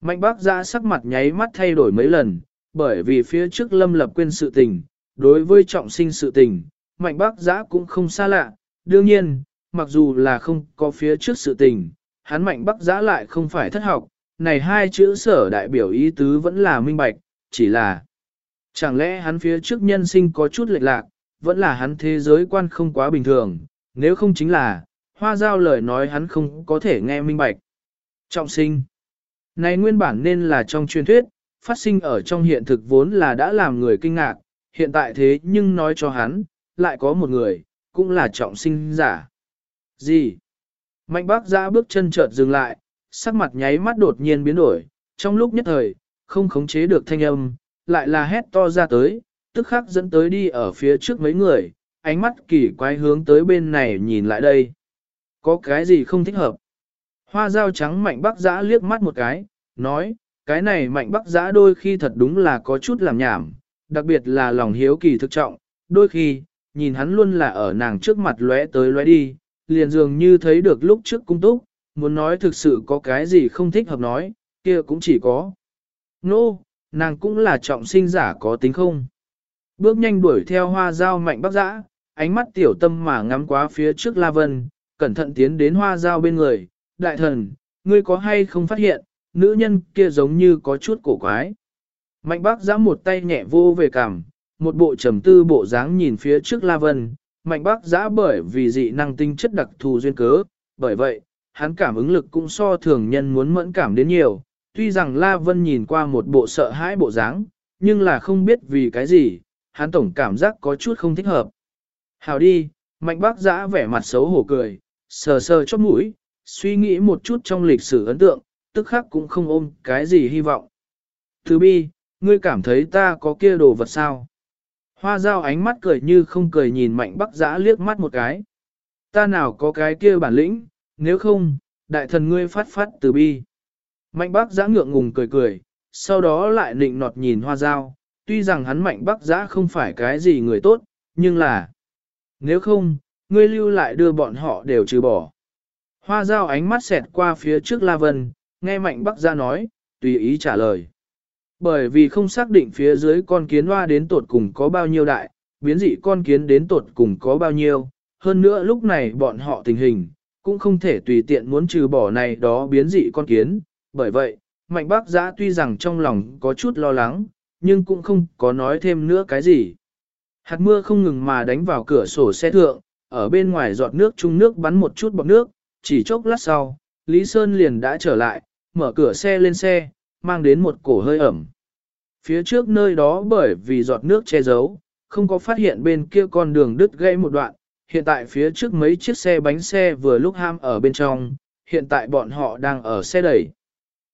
Mạnh bác giã sắc mặt nháy mắt thay đổi mấy lần, bởi vì phía trước lâm lập quên sự tình, đối với trọng sinh sự tình, mạnh bác giã cũng không xa lạ, đương nhiên, mặc dù là không có phía trước sự tình, hắn mạnh bác giã lại không phải thất học, này hai chữ sở đại biểu ý tứ vẫn là minh bạch, chỉ là chẳng lẽ hắn phía trước nhân sinh có chút lệch lạc, vẫn là hắn thế giới quan không quá bình thường, nếu không chính là, hoa giao lời nói hắn không có thể nghe minh bạch. Trọng sinh Này nguyên bản nên là trong truyền thuyết, phát sinh ở trong hiện thực vốn là đã làm người kinh ngạc, hiện tại thế nhưng nói cho hắn, lại có một người, cũng là trọng sinh giả. Gì? Mạnh bác giã bước chân chợt dừng lại, sắc mặt nháy mắt đột nhiên biến đổi, trong lúc nhất thời, không khống chế được thanh âm, lại là hét to ra tới, tức khắc dẫn tới đi ở phía trước mấy người, ánh mắt kỳ quái hướng tới bên này nhìn lại đây. Có cái gì không thích hợp? Hoa dao trắng mạnh bắc giã liếc mắt một cái, nói, cái này mạnh bắc giã đôi khi thật đúng là có chút làm nhảm, đặc biệt là lòng hiếu kỳ thực trọng, đôi khi, nhìn hắn luôn là ở nàng trước mặt lóe tới lóe đi, liền dường như thấy được lúc trước cung túc, muốn nói thực sự có cái gì không thích hợp nói, kia cũng chỉ có. Nô, no, nàng cũng là trọng sinh giả có tính không? Bước nhanh đuổi theo hoa dao mạnh bắc giã, ánh mắt tiểu tâm mà ngắm quá phía trước La Vân, cẩn thận tiến đến hoa dao bên người, đại thần, ngươi có hay không phát hiện, nữ nhân kia giống như có chút cổ quái. Mạnh bác giã một tay nhẹ vô về cằm, một bộ trầm tư bộ dáng nhìn phía trước La Vân, mạnh bác giã bởi vì dị năng tinh chất đặc thù duyên cớ, bởi vậy, hắn cảm ứng lực cũng so thường nhân muốn mẫn cảm đến nhiều, tuy rằng La Vân nhìn qua một bộ sợ hãi bộ dáng, nhưng là không biết vì cái gì, hắn tổng cảm giác có chút không thích hợp. Hào đi, mạnh bác giã vẻ mặt xấu hổ cười, sờ sờ chót mũi, suy nghĩ một chút trong lịch sử ấn tượng, tức khắc cũng không ôm cái gì hy vọng. Thứ bi, ngươi cảm thấy ta có kia đồ vật sao? Hoa dao ánh mắt cười như không cười nhìn mạnh bắc giã liếc mắt một cái. Ta nào có cái kia bản lĩnh, nếu không, đại thần ngươi phát phát từ bi. Mạnh bắc giã ngượng ngùng cười cười, sau đó lại nịnh nọt nhìn hoa dao, tuy rằng hắn mạnh bắc giã không phải cái gì người tốt, nhưng là, nếu không, ngươi lưu lại đưa bọn họ đều trừ bỏ. Hoa dao ánh mắt xẹt qua phía trước La Vân, nghe mạnh bắc giã nói, tùy ý trả lời. Bởi vì không xác định phía dưới con kiến hoa đến tột cùng có bao nhiêu đại, biến dị con kiến đến tột cùng có bao nhiêu, hơn nữa lúc này bọn họ tình hình, cũng không thể tùy tiện muốn trừ bỏ này đó biến dị con kiến, bởi vậy, mạnh bác giã tuy rằng trong lòng có chút lo lắng, nhưng cũng không có nói thêm nữa cái gì. Hạt mưa không ngừng mà đánh vào cửa sổ xe thượng, ở bên ngoài giọt nước chung nước bắn một chút bọt nước, chỉ chốc lát sau, Lý Sơn liền đã trở lại, mở cửa xe lên xe, mang đến một cổ hơi ẩm. Phía trước nơi đó bởi vì giọt nước che giấu, không có phát hiện bên kia con đường đứt gãy một đoạn, hiện tại phía trước mấy chiếc xe bánh xe vừa lúc ham ở bên trong, hiện tại bọn họ đang ở xe đẩy.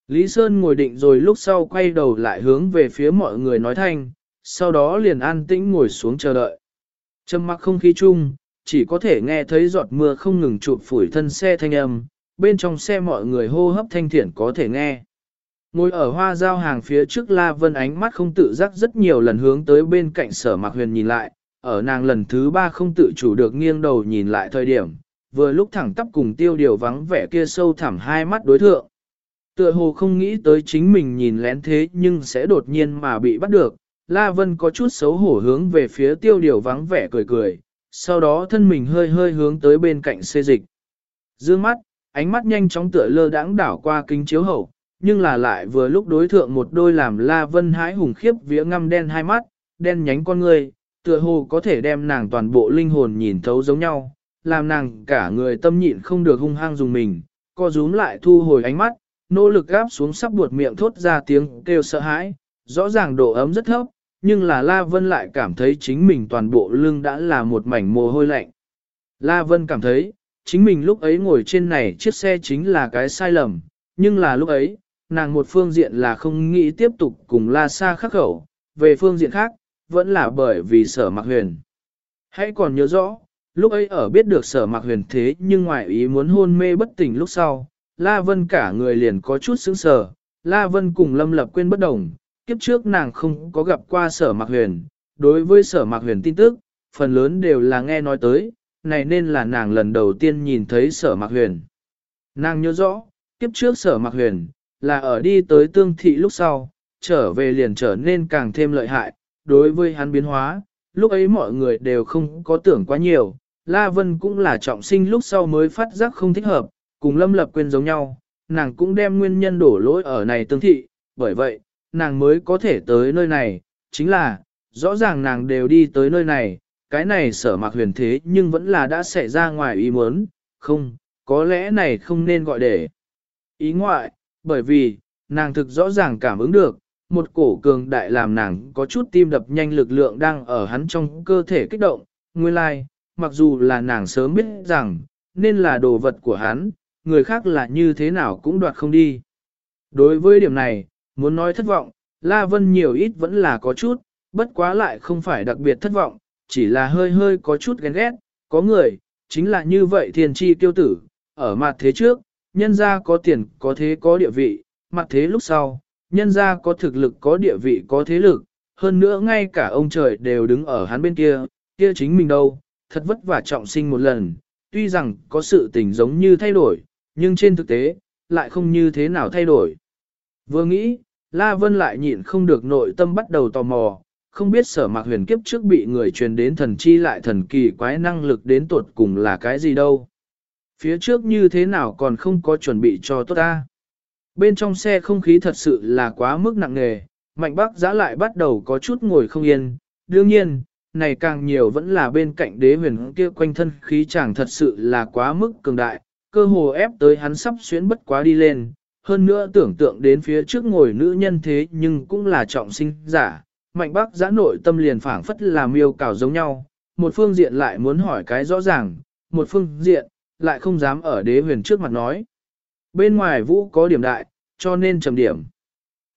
Lý Sơn ngồi định rồi lúc sau quay đầu lại hướng về phía mọi người nói thanh, sau đó liền an tĩnh ngồi xuống chờ đợi. Trầm mặc không khí chung, chỉ có thể nghe thấy giọt mưa không ngừng chụp phủi thân xe thanh âm, bên trong xe mọi người hô hấp thanh thiện có thể nghe. Ngồi ở hoa giao hàng phía trước La Vân ánh mắt không tự giác rất nhiều lần hướng tới bên cạnh sở mạc huyền nhìn lại, ở nàng lần thứ ba không tự chủ được nghiêng đầu nhìn lại thời điểm, vừa lúc thẳng tắp cùng tiêu điều vắng vẻ kia sâu thẳm hai mắt đối thượng. Tựa hồ không nghĩ tới chính mình nhìn lén thế nhưng sẽ đột nhiên mà bị bắt được, La Vân có chút xấu hổ hướng về phía tiêu điều vắng vẻ cười cười, sau đó thân mình hơi hơi hướng tới bên cạnh xê dịch. Dương mắt, ánh mắt nhanh chóng tựa lơ đãng đảo qua kính chiếu hậu, nhưng là lại vừa lúc đối thượng một đôi làm La Vân hái hùng khiếp vía ngăm đen hai mắt, đen nhánh con người, tựa hồ có thể đem nàng toàn bộ linh hồn nhìn thấu giống nhau, làm nàng cả người tâm nhịn không được hung hăng dùng mình, co rúm lại thu hồi ánh mắt, nỗ lực gáp xuống sắp buột miệng thốt ra tiếng kêu sợ hãi, rõ ràng độ ấm rất thấp, nhưng là La Vân lại cảm thấy chính mình toàn bộ lưng đã là một mảnh mồ hôi lạnh. La Vân cảm thấy, chính mình lúc ấy ngồi trên này chiếc xe chính là cái sai lầm, nhưng là lúc ấy, nàng một phương diện là không nghĩ tiếp tục cùng La Sa khắc khẩu, về phương diện khác, vẫn là bởi vì sở mạc huyền. Hãy còn nhớ rõ, lúc ấy ở biết được sở mạc huyền thế nhưng ngoại ý muốn hôn mê bất tỉnh lúc sau, La Vân cả người liền có chút sững sờ, La Vân cùng Lâm Lập quên bất đồng, kiếp trước nàng không có gặp qua sở mạc huyền, đối với sở mạc huyền tin tức, phần lớn đều là nghe nói tới, này nên là nàng lần đầu tiên nhìn thấy sở mạc huyền. Nàng nhớ rõ, kiếp trước sở mạc huyền, là ở đi tới tương thị lúc sau, trở về liền trở nên càng thêm lợi hại, đối với hắn biến hóa, lúc ấy mọi người đều không có tưởng quá nhiều, La Vân cũng là trọng sinh lúc sau mới phát giác không thích hợp, cùng Lâm Lập quên giống nhau, nàng cũng đem nguyên nhân đổ lỗi ở này tương thị, bởi vậy, nàng mới có thể tới nơi này, chính là, rõ ràng nàng đều đi tới nơi này, cái này sở mạc huyền thế nhưng vẫn là đã xảy ra ngoài ý muốn, không, có lẽ này không nên gọi để. Ý ngoại, bởi vì, nàng thực rõ ràng cảm ứng được, một cổ cường đại làm nàng có chút tim đập nhanh lực lượng đang ở hắn trong cơ thể kích động, nguyên lai, like, mặc dù là nàng sớm biết rằng, nên là đồ vật của hắn, người khác là như thế nào cũng đoạt không đi. Đối với điểm này, muốn nói thất vọng, La Vân nhiều ít vẫn là có chút, bất quá lại không phải đặc biệt thất vọng, chỉ là hơi hơi có chút ghen ghét, có người, chính là như vậy thiên tri tiêu tử, ở mặt thế trước, nhân gia có tiền có thế có địa vị, mặt thế lúc sau, nhân gia có thực lực có địa vị có thế lực, hơn nữa ngay cả ông trời đều đứng ở hắn bên kia, kia chính mình đâu, thật vất vả trọng sinh một lần, tuy rằng có sự tình giống như thay đổi, nhưng trên thực tế, lại không như thế nào thay đổi. Vừa nghĩ, La Vân lại nhịn không được nội tâm bắt đầu tò mò, không biết sở mạc huyền kiếp trước bị người truyền đến thần chi lại thần kỳ quái năng lực đến tuột cùng là cái gì đâu. Phía trước như thế nào còn không có chuẩn bị cho tốt ta. Bên trong xe không khí thật sự là quá mức nặng nề, mạnh bác giã lại bắt đầu có chút ngồi không yên. Đương nhiên, này càng nhiều vẫn là bên cạnh đế huyền kia quanh thân khí chàng thật sự là quá mức cường đại, cơ hồ ép tới hắn sắp xuyến bất quá đi lên. Hơn nữa tưởng tượng đến phía trước ngồi nữ nhân thế nhưng cũng là trọng sinh giả, mạnh bác giã nội tâm liền phảng phất là miêu cào giống nhau, một phương diện lại muốn hỏi cái rõ ràng, một phương diện, lại không dám ở đế huyền trước mặt nói. Bên ngoài vũ có điểm đại, cho nên trầm điểm.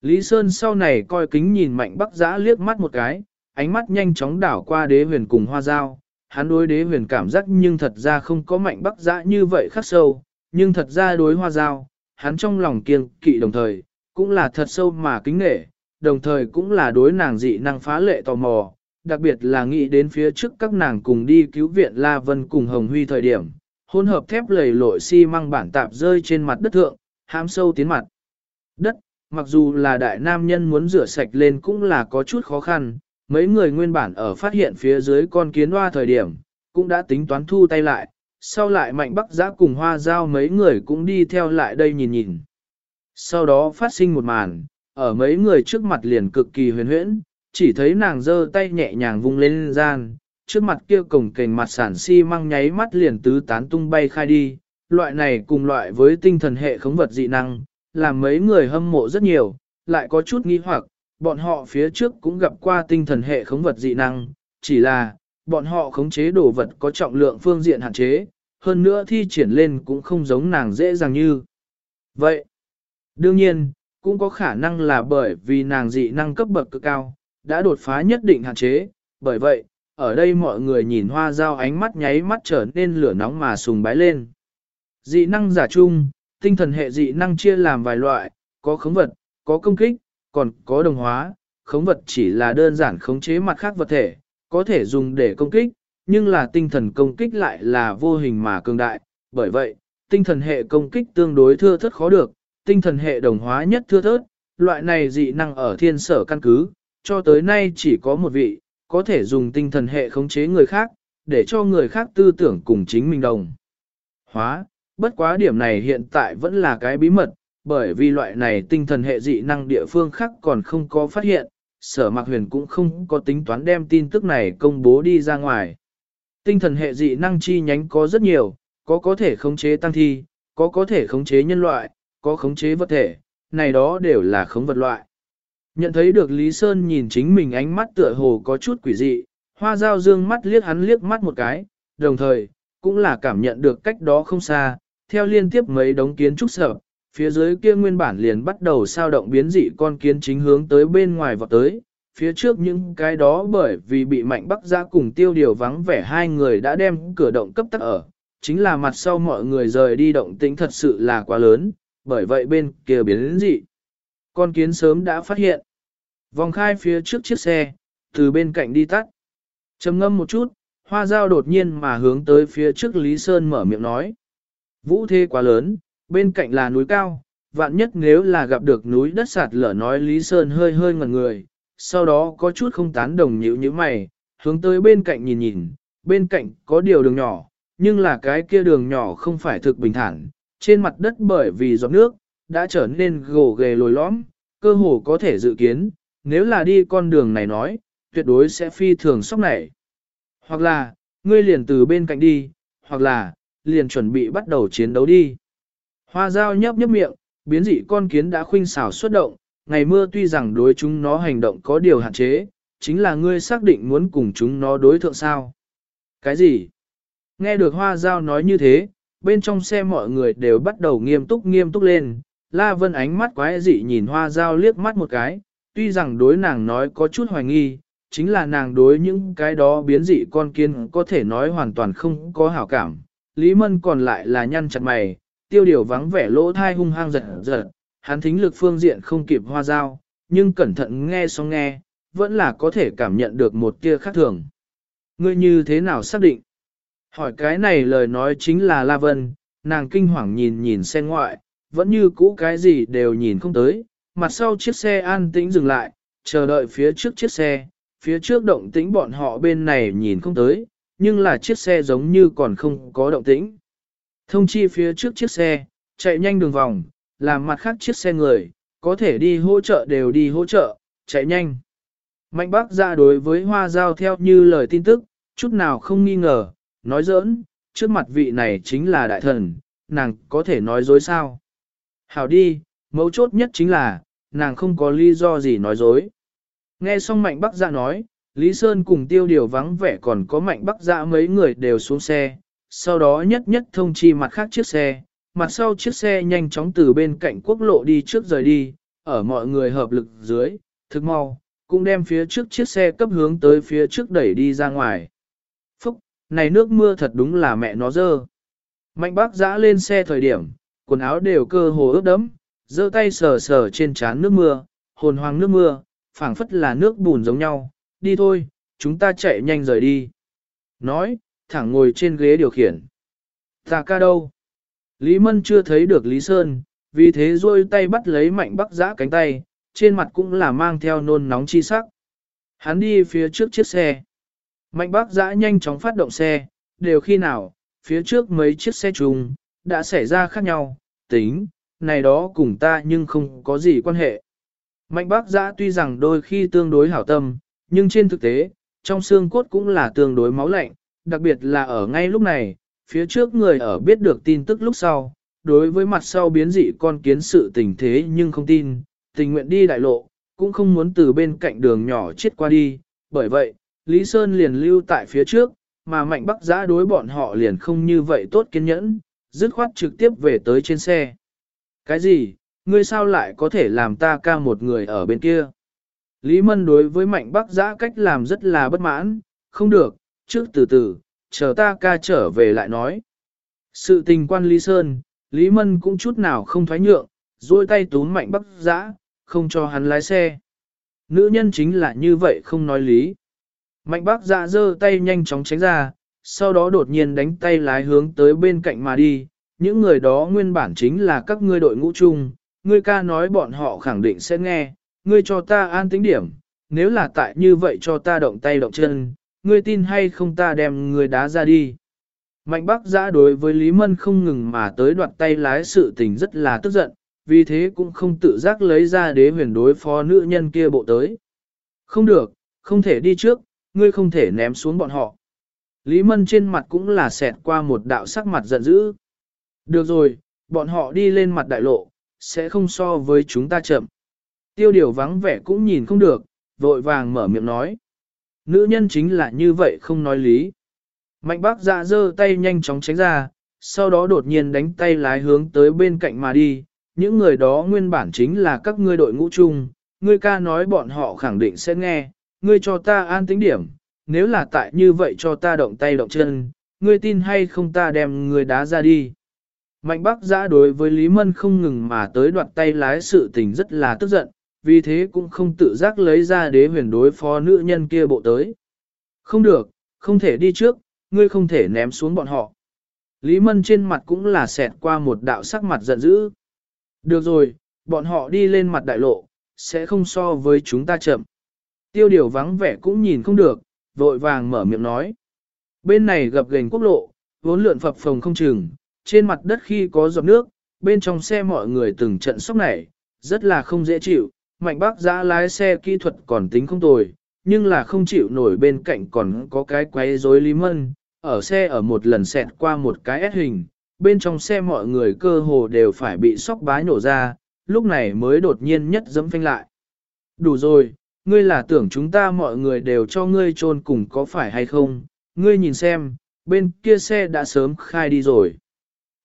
Lý Sơn sau này coi kính nhìn mạnh bắc giã liếc mắt một cái, ánh mắt nhanh chóng đảo qua đế huyền cùng hoa dao. Hắn đối đế huyền cảm giác nhưng thật ra không có mạnh bắc dã như vậy khắc sâu, nhưng thật ra đối hoa dao, hắn trong lòng kiêng kỵ đồng thời, cũng là thật sâu mà kính nghệ, đồng thời cũng là đối nàng dị năng phá lệ tò mò, đặc biệt là nghĩ đến phía trước các nàng cùng đi cứu viện La Vân cùng Hồng Huy thời điểm, hỗn hợp thép lầy lội xi măng bản tạp rơi trên mặt đất thượng, hãm sâu tiến mặt. Đất, mặc dù là đại nam nhân muốn rửa sạch lên cũng là có chút khó khăn, mấy người nguyên bản ở phát hiện phía dưới con kiến hoa thời điểm, cũng đã tính toán thu tay lại, sau lại mạnh bắc giã cùng hoa giao mấy người cũng đi theo lại đây nhìn nhìn. Sau đó phát sinh một màn, ở mấy người trước mặt liền cực kỳ huyền huyễn, chỉ thấy nàng giơ tay nhẹ nhàng vung lên gian, trước mặt kia cổng kềnh mặt sản si mang măng nháy mắt liền tứ tán tung bay khai đi, loại này cùng loại với tinh thần hệ khống vật dị năng, làm mấy người hâm mộ rất nhiều, lại có chút nghi hoặc, bọn họ phía trước cũng gặp qua tinh thần hệ khống vật dị năng, chỉ là, bọn họ khống chế đồ vật có trọng lượng phương diện hạn chế, hơn nữa thi triển lên cũng không giống nàng dễ dàng như. Vậy, đương nhiên, cũng có khả năng là bởi vì nàng dị năng cấp bậc cực cao, đã đột phá nhất định hạn chế, bởi vậy, ở đây mọi người nhìn hoa dao ánh mắt nháy mắt trở nên lửa nóng mà sùng bái lên. Dị năng giả chung, tinh thần hệ dị năng chia làm vài loại, có khống vật, có công kích, còn có đồng hóa. Khống vật chỉ là đơn giản khống chế mặt khác vật thể, có thể dùng để công kích, nhưng là tinh thần công kích lại là vô hình mà cường đại. Bởi vậy, tinh thần hệ công kích tương đối thưa thất khó được, tinh thần hệ đồng hóa nhất thưa thớt, loại này dị năng ở thiên sở căn cứ, cho tới nay chỉ có một vị, có thể dùng tinh thần hệ khống chế người khác, để cho người khác tư tưởng cùng chính mình đồng. Hóa, bất quá điểm này hiện tại vẫn là cái bí mật, bởi vì loại này tinh thần hệ dị năng địa phương khác còn không có phát hiện, sở mạc huyền cũng không có tính toán đem tin tức này công bố đi ra ngoài. Tinh thần hệ dị năng chi nhánh có rất nhiều, có có thể khống chế tăng thi, có có thể khống chế nhân loại, có khống chế vật thể, này đó đều là khống vật loại. Nhận thấy được Lý Sơn nhìn chính mình ánh mắt tựa hồ có chút quỷ dị, hoa dao dương mắt liếc hắn liếc mắt một cái, đồng thời, cũng là cảm nhận được cách đó không xa, theo liên tiếp mấy đống kiến trúc sở phía dưới kia nguyên bản liền bắt đầu sao động biến dị con kiến chính hướng tới bên ngoài vọt tới, phía trước những cái đó bởi vì bị mạnh bắc ra cùng tiêu điều vắng vẻ hai người đã đem cửa động cấp tắc ở, chính là mặt sau mọi người rời đi động tĩnh thật sự là quá lớn, bởi vậy bên kia biến dị. Con kiến sớm đã phát hiện. Vòng khai phía trước chiếc xe, từ bên cạnh đi tắt. trầm ngâm một chút, hoa dao đột nhiên mà hướng tới phía trước Lý Sơn mở miệng nói. Vũ thế quá lớn, bên cạnh là núi cao, vạn nhất nếu là gặp được núi đất sạt lở nói Lý Sơn hơi hơi ngẩn người, sau đó có chút không tán đồng nhữ như mày, hướng tới bên cạnh nhìn nhìn, bên cạnh có điều đường nhỏ, nhưng là cái kia đường nhỏ không phải thực bình thản, trên mặt đất bởi vì giọt nước, đã trở nên gồ ghề lồi lõm, cơ hồ có thể dự kiến, nếu là đi con đường này nói, tuyệt đối sẽ phi thường sốc nảy. Hoặc là, ngươi liền từ bên cạnh đi, hoặc là, liền chuẩn bị bắt đầu chiến đấu đi. Hoa dao nhấp nhấp miệng, biến dị con kiến đã khuynh xảo xuất động, ngày mưa tuy rằng đối chúng nó hành động có điều hạn chế, chính là ngươi xác định muốn cùng chúng nó đối thượng sao. Cái gì? Nghe được hoa dao nói như thế, bên trong xe mọi người đều bắt đầu nghiêm túc nghiêm túc lên, La Vân ánh mắt quái dị nhìn hoa dao liếc mắt một cái, tuy rằng đối nàng nói có chút hoài nghi, chính là nàng đối những cái đó biến dị con kiến có thể nói hoàn toàn không có hảo cảm. Lý Mân còn lại là nhăn chặt mày, tiêu điều vắng vẻ lỗ thai hung hăng giật giật, hắn thính lực phương diện không kịp hoa dao, nhưng cẩn thận nghe xong nghe, vẫn là có thể cảm nhận được một tia khác thường. Ngươi như thế nào xác định? Hỏi cái này lời nói chính là La Vân, nàng kinh hoàng nhìn nhìn xe ngoại, vẫn như cũ cái gì đều nhìn không tới, mặt sau chiếc xe an tĩnh dừng lại, chờ đợi phía trước chiếc xe, phía trước động tĩnh bọn họ bên này nhìn không tới, nhưng là chiếc xe giống như còn không có động tĩnh. Thông chi phía trước chiếc xe, chạy nhanh đường vòng, làm mặt khác chiếc xe người, có thể đi hỗ trợ đều đi hỗ trợ, chạy nhanh. Mạnh bác ra đối với hoa giao theo như lời tin tức, chút nào không nghi ngờ, nói giỡn, trước mặt vị này chính là đại thần, nàng có thể nói dối sao. Hảo đi, mấu chốt nhất chính là, nàng không có lý do gì nói dối. Nghe xong mạnh bắc ra dạ nói, Lý Sơn cùng tiêu điều vắng vẻ còn có mạnh bắc ra dạ mấy người đều xuống xe, sau đó nhất nhất thông chi mặt khác chiếc xe, mặt sau chiếc xe nhanh chóng từ bên cạnh quốc lộ đi trước rời đi, ở mọi người hợp lực dưới, thực mau, cũng đem phía trước chiếc xe cấp hướng tới phía trước đẩy đi ra ngoài. Phúc, này nước mưa thật đúng là mẹ nó dơ. Mạnh bác giã lên xe thời điểm, quần áo đều cơ hồ ướt đẫm, giơ tay sờ sờ trên trán nước mưa, hồn hoàng nước mưa, phảng phất là nước bùn giống nhau, đi thôi, chúng ta chạy nhanh rời đi. Nói, thẳng ngồi trên ghế điều khiển. Tạ ca đâu? Lý Mân chưa thấy được Lý Sơn, vì thế rôi tay bắt lấy mạnh bắc giã cánh tay, trên mặt cũng là mang theo nôn nóng chi sắc. Hắn đi phía trước chiếc xe. Mạnh bác giã nhanh chóng phát động xe, đều khi nào, phía trước mấy chiếc xe chung, đã xảy ra khác nhau, tính, này đó cùng ta nhưng không có gì quan hệ. Mạnh bác giã tuy rằng đôi khi tương đối hảo tâm, nhưng trên thực tế, trong xương cốt cũng là tương đối máu lạnh, đặc biệt là ở ngay lúc này, phía trước người ở biết được tin tức lúc sau, đối với mặt sau biến dị con kiến sự tình thế nhưng không tin, tình nguyện đi đại lộ, cũng không muốn từ bên cạnh đường nhỏ chết qua đi, bởi vậy, Lý Sơn liền lưu tại phía trước, mà mạnh bắc giã đối bọn họ liền không như vậy tốt kiên nhẫn, dứt khoát trực tiếp về tới trên xe. Cái gì, ngươi sao lại có thể làm ta ca một người ở bên kia? Lý Mân đối với mạnh bắc giã cách làm rất là bất mãn, không được, trước từ từ, chờ ta ca trở về lại nói. Sự tình quan Lý Sơn, Lý Mân cũng chút nào không thoái nhượng, duỗi tay túm mạnh bắc giã, không cho hắn lái xe. Nữ nhân chính là như vậy không nói lý. Mạnh bác dạ giơ tay nhanh chóng tránh ra, sau đó đột nhiên đánh tay lái hướng tới bên cạnh mà đi. Những người đó nguyên bản chính là các ngươi đội ngũ chung, ngươi ca nói bọn họ khẳng định sẽ nghe, ngươi cho ta an tính điểm, nếu là tại như vậy cho ta động tay động chân, ngươi tin hay không ta đem ngươi đá ra đi. Mạnh bác giã đối với Lý Mân không ngừng mà tới đoạt tay lái sự tình rất là tức giận, vì thế cũng không tự giác lấy ra đế huyền đối phó nữ nhân kia bộ tới. Không được, không thể đi trước, ngươi không thể ném xuống bọn họ. Lý Mân trên mặt cũng là xẹt qua một đạo sắc mặt giận dữ. Được rồi, bọn họ đi lên mặt đại lộ, sẽ không so với chúng ta chậm. Tiêu điều vắng vẻ cũng nhìn không được, vội vàng mở miệng nói. Nữ nhân chính là như vậy không nói lý. Mạnh bác dạ dơ tay nhanh chóng tránh ra, sau đó đột nhiên đánh tay lái hướng tới bên cạnh mà đi. Những người đó nguyên bản chính là các ngươi đội ngũ chung, ngươi ca nói bọn họ khẳng định sẽ nghe, ngươi cho ta an tính điểm, nếu là tại như vậy cho ta động tay động chân, ngươi tin hay không ta đem ngươi đá ra đi. Mạnh Bắc giã dạ đối với Lý Mân không ngừng mà tới đoạt tay lái sự tình rất là tức giận, vì thế cũng không tự giác lấy ra đế huyền đối phó nữ nhân kia bộ tới. Không được, không thể đi trước, ngươi không thể ném xuống bọn họ. Lý Mân trên mặt cũng là xẹt qua một đạo sắc mặt giận dữ. Được rồi, bọn họ đi lên mặt đại lộ, sẽ không so với chúng ta chậm. Tiêu điều vắng vẻ cũng nhìn không được, vội vàng mở miệng nói. Bên này gập gành quốc lộ, vốn lượn phập phồng không chừng, trên mặt đất khi có giọt nước, bên trong xe mọi người từng trận sốc nảy, rất là không dễ chịu, mạnh bác giã lái xe kỹ thuật còn tính không tồi, nhưng là không chịu nổi bên cạnh còn có cái quấy rối lý mân, ở xe ở một lần xẹt qua một cái S hình, bên trong xe mọi người cơ hồ đều phải bị sóc bái nổ ra, lúc này mới đột nhiên nhất dẫm phanh lại. Đủ rồi, ngươi là tưởng chúng ta mọi người đều cho ngươi chôn cùng có phải hay không, ngươi nhìn xem, bên kia xe đã sớm khai đi rồi.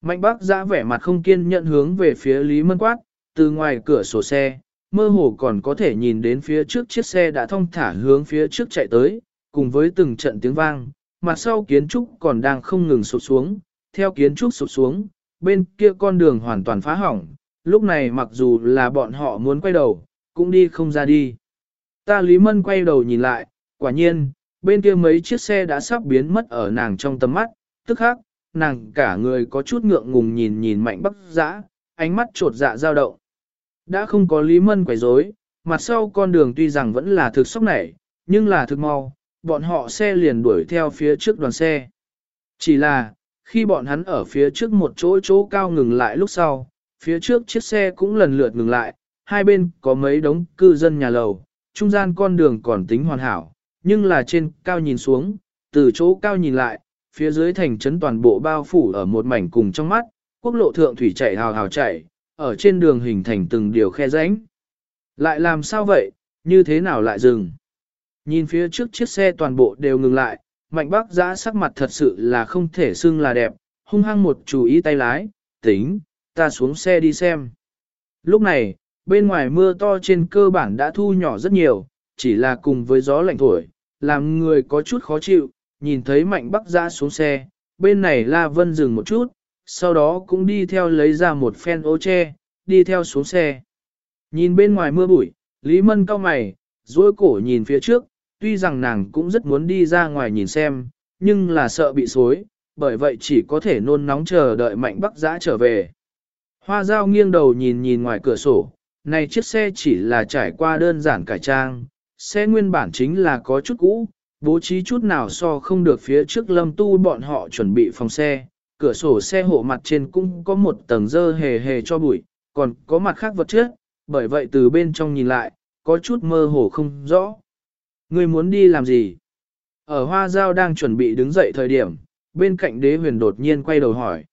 Mạnh bác giã vẻ mặt không kiên nhận hướng về phía Lý Mân quát, từ ngoài cửa sổ xe, mơ hồ còn có thể nhìn đến phía trước chiếc xe đã thong thả hướng phía trước chạy tới, cùng với từng trận tiếng vang, mặt sau kiến trúc còn đang không ngừng sụp xuống, theo kiến trúc sụp xuống, bên kia con đường hoàn toàn phá hỏng, lúc này mặc dù là bọn họ muốn quay đầu, cũng đi không ra đi. Ta Lý Mân quay đầu nhìn lại, quả nhiên, bên kia mấy chiếc xe đã sắp biến mất ở nàng trong tầm mắt, tức khắc, nàng cả người có chút ngượng ngùng nhìn nhìn mạnh bắc dã, ánh mắt trột dạ dao động. Đã không có Lý Mân quấy rối, mặt sau con đường tuy rằng vẫn là thực sốc nảy, nhưng là thực mau, bọn họ xe liền đuổi theo phía trước đoàn xe. Chỉ là, khi bọn hắn ở phía trước một chỗ chỗ cao ngừng lại lúc sau, phía trước chiếc xe cũng lần lượt ngừng lại, hai bên có mấy đống cư dân nhà lầu, trung gian con đường còn tính hoàn hảo, nhưng là trên cao nhìn xuống, từ chỗ cao nhìn lại, phía dưới thành trấn toàn bộ bao phủ ở một mảnh cùng trong mắt, quốc lộ thượng thủy chảy hào hào chảy ở trên đường hình thành từng điều khe rãnh. Lại làm sao vậy, như thế nào lại dừng? Nhìn phía trước chiếc xe toàn bộ đều ngừng lại, mạnh bác giã sắc mặt thật sự là không thể xưng là đẹp, hung hăng một chú ý tay lái, tính, ta xuống xe đi xem. Lúc này, bên ngoài mưa to trên cơ bản đã thu nhỏ rất nhiều, chỉ là cùng với gió lạnh thổi, làm người có chút khó chịu, nhìn thấy mạnh bắc giã xuống xe, bên này La Vân dừng một chút, sau đó cũng đi theo lấy ra một phen ô che, đi theo xuống xe. Nhìn bên ngoài mưa bụi, Lý Mân cao mày, duỗi cổ nhìn phía trước, tuy rằng nàng cũng rất muốn đi ra ngoài nhìn xem, nhưng là sợ bị xối, bởi vậy chỉ có thể nôn nóng chờ đợi mạnh bắc giã trở về. Hoa dao nghiêng đầu nhìn nhìn ngoài cửa sổ, này chiếc xe chỉ là trải qua đơn giản cải trang, xe nguyên bản chính là có chút cũ, bố trí chút nào so không được phía trước lâm tu bọn họ chuẩn bị phòng xe, cửa sổ xe hộ mặt trên cũng có một tầng dơ hề hề cho bụi, còn có mặt khác vật chất, bởi vậy từ bên trong nhìn lại, có chút mơ hồ không rõ. Người muốn đi làm gì? Ở hoa giao đang chuẩn bị đứng dậy thời điểm, bên cạnh đế huyền đột nhiên quay đầu hỏi.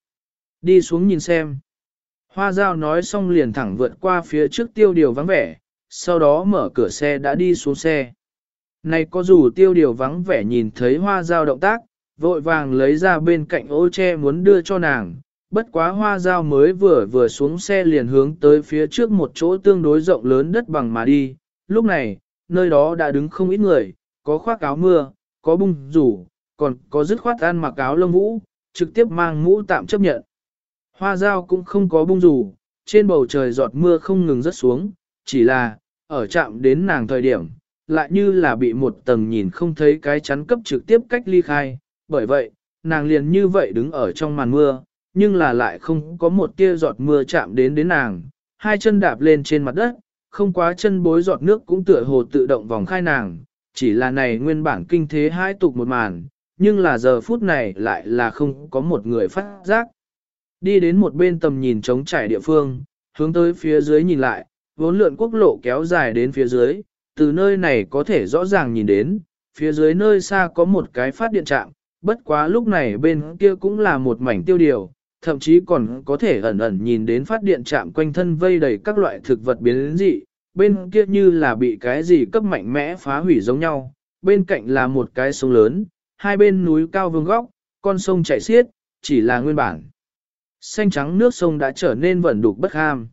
Đi xuống nhìn xem. Hoa giao nói xong liền thẳng vượt qua phía trước tiêu điều vắng vẻ, sau đó mở cửa xe đã đi xuống xe. Này có dù tiêu điều vắng vẻ nhìn thấy hoa giao động tác, vội vàng lấy ra bên cạnh ô che muốn đưa cho nàng, bất quá hoa giao mới vừa vừa xuống xe liền hướng tới phía trước một chỗ tương đối rộng lớn đất bằng mà đi, lúc này, nơi đó đã đứng không ít người, có khoác áo mưa, có bung rủ, còn có dứt khoát ăn mặc áo lông vũ, trực tiếp mang mũ tạm chấp nhận. Hoa giao cũng không có bung rủ, trên bầu trời giọt mưa không ngừng rớt xuống, chỉ là, ở chạm đến nàng thời điểm, lại như là bị một tầng nhìn không thấy cái chắn cấp trực tiếp cách ly khai, bởi vậy, nàng liền như vậy đứng ở trong màn mưa, nhưng là lại không có một tia giọt mưa chạm đến đến nàng, hai chân đạp lên trên mặt đất, không quá chân bối giọt nước cũng tựa hồ tự động vòng khai nàng, chỉ là này nguyên bản kinh thế hai tục một màn, nhưng là giờ phút này lại là không có một người phát giác. Đi đến một bên tầm nhìn trống trải địa phương, hướng tới phía dưới nhìn lại, vốn lượn quốc lộ kéo dài đến phía dưới, từ nơi này có thể rõ ràng nhìn đến, phía dưới nơi xa có một cái phát điện trạm, bất quá lúc này bên kia cũng là một mảnh tiêu điều, thậm chí còn có thể ẩn ẩn nhìn đến phát điện chạm quanh thân vây đầy các loại thực vật biến dị, bên kia như là bị cái gì cấp mạnh mẽ phá hủy giống nhau, bên cạnh là một cái sông lớn, hai bên núi cao vương góc, con sông chảy xiết, chỉ là nguyên bản. Xanh trắng nước sông đã trở nên vẩn đục bất ham.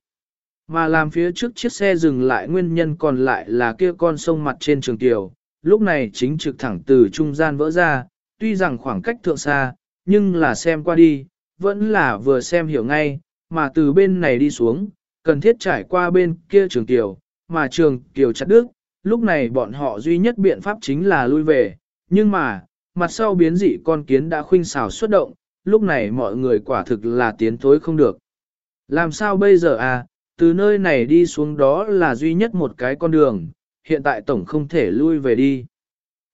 Mà làm phía trước chiếc xe dừng lại nguyên nhân còn lại là kia con sông mặt trên trường tiểu, lúc này chính trực thẳng từ trung gian vỡ ra, tuy rằng khoảng cách thượng xa, nhưng là xem qua đi, vẫn là vừa xem hiểu ngay, mà từ bên này đi xuống, cần thiết trải qua bên kia trường tiểu, mà trường tiểu chặt đứt, lúc này bọn họ duy nhất biện pháp chính là lui về, nhưng mà, mặt sau biến dị con kiến đã khuynh xảo xuất động, lúc này mọi người quả thực là tiến thối không được. Làm sao bây giờ à, từ nơi này đi xuống đó là duy nhất một cái con đường, hiện tại tổng không thể lui về đi.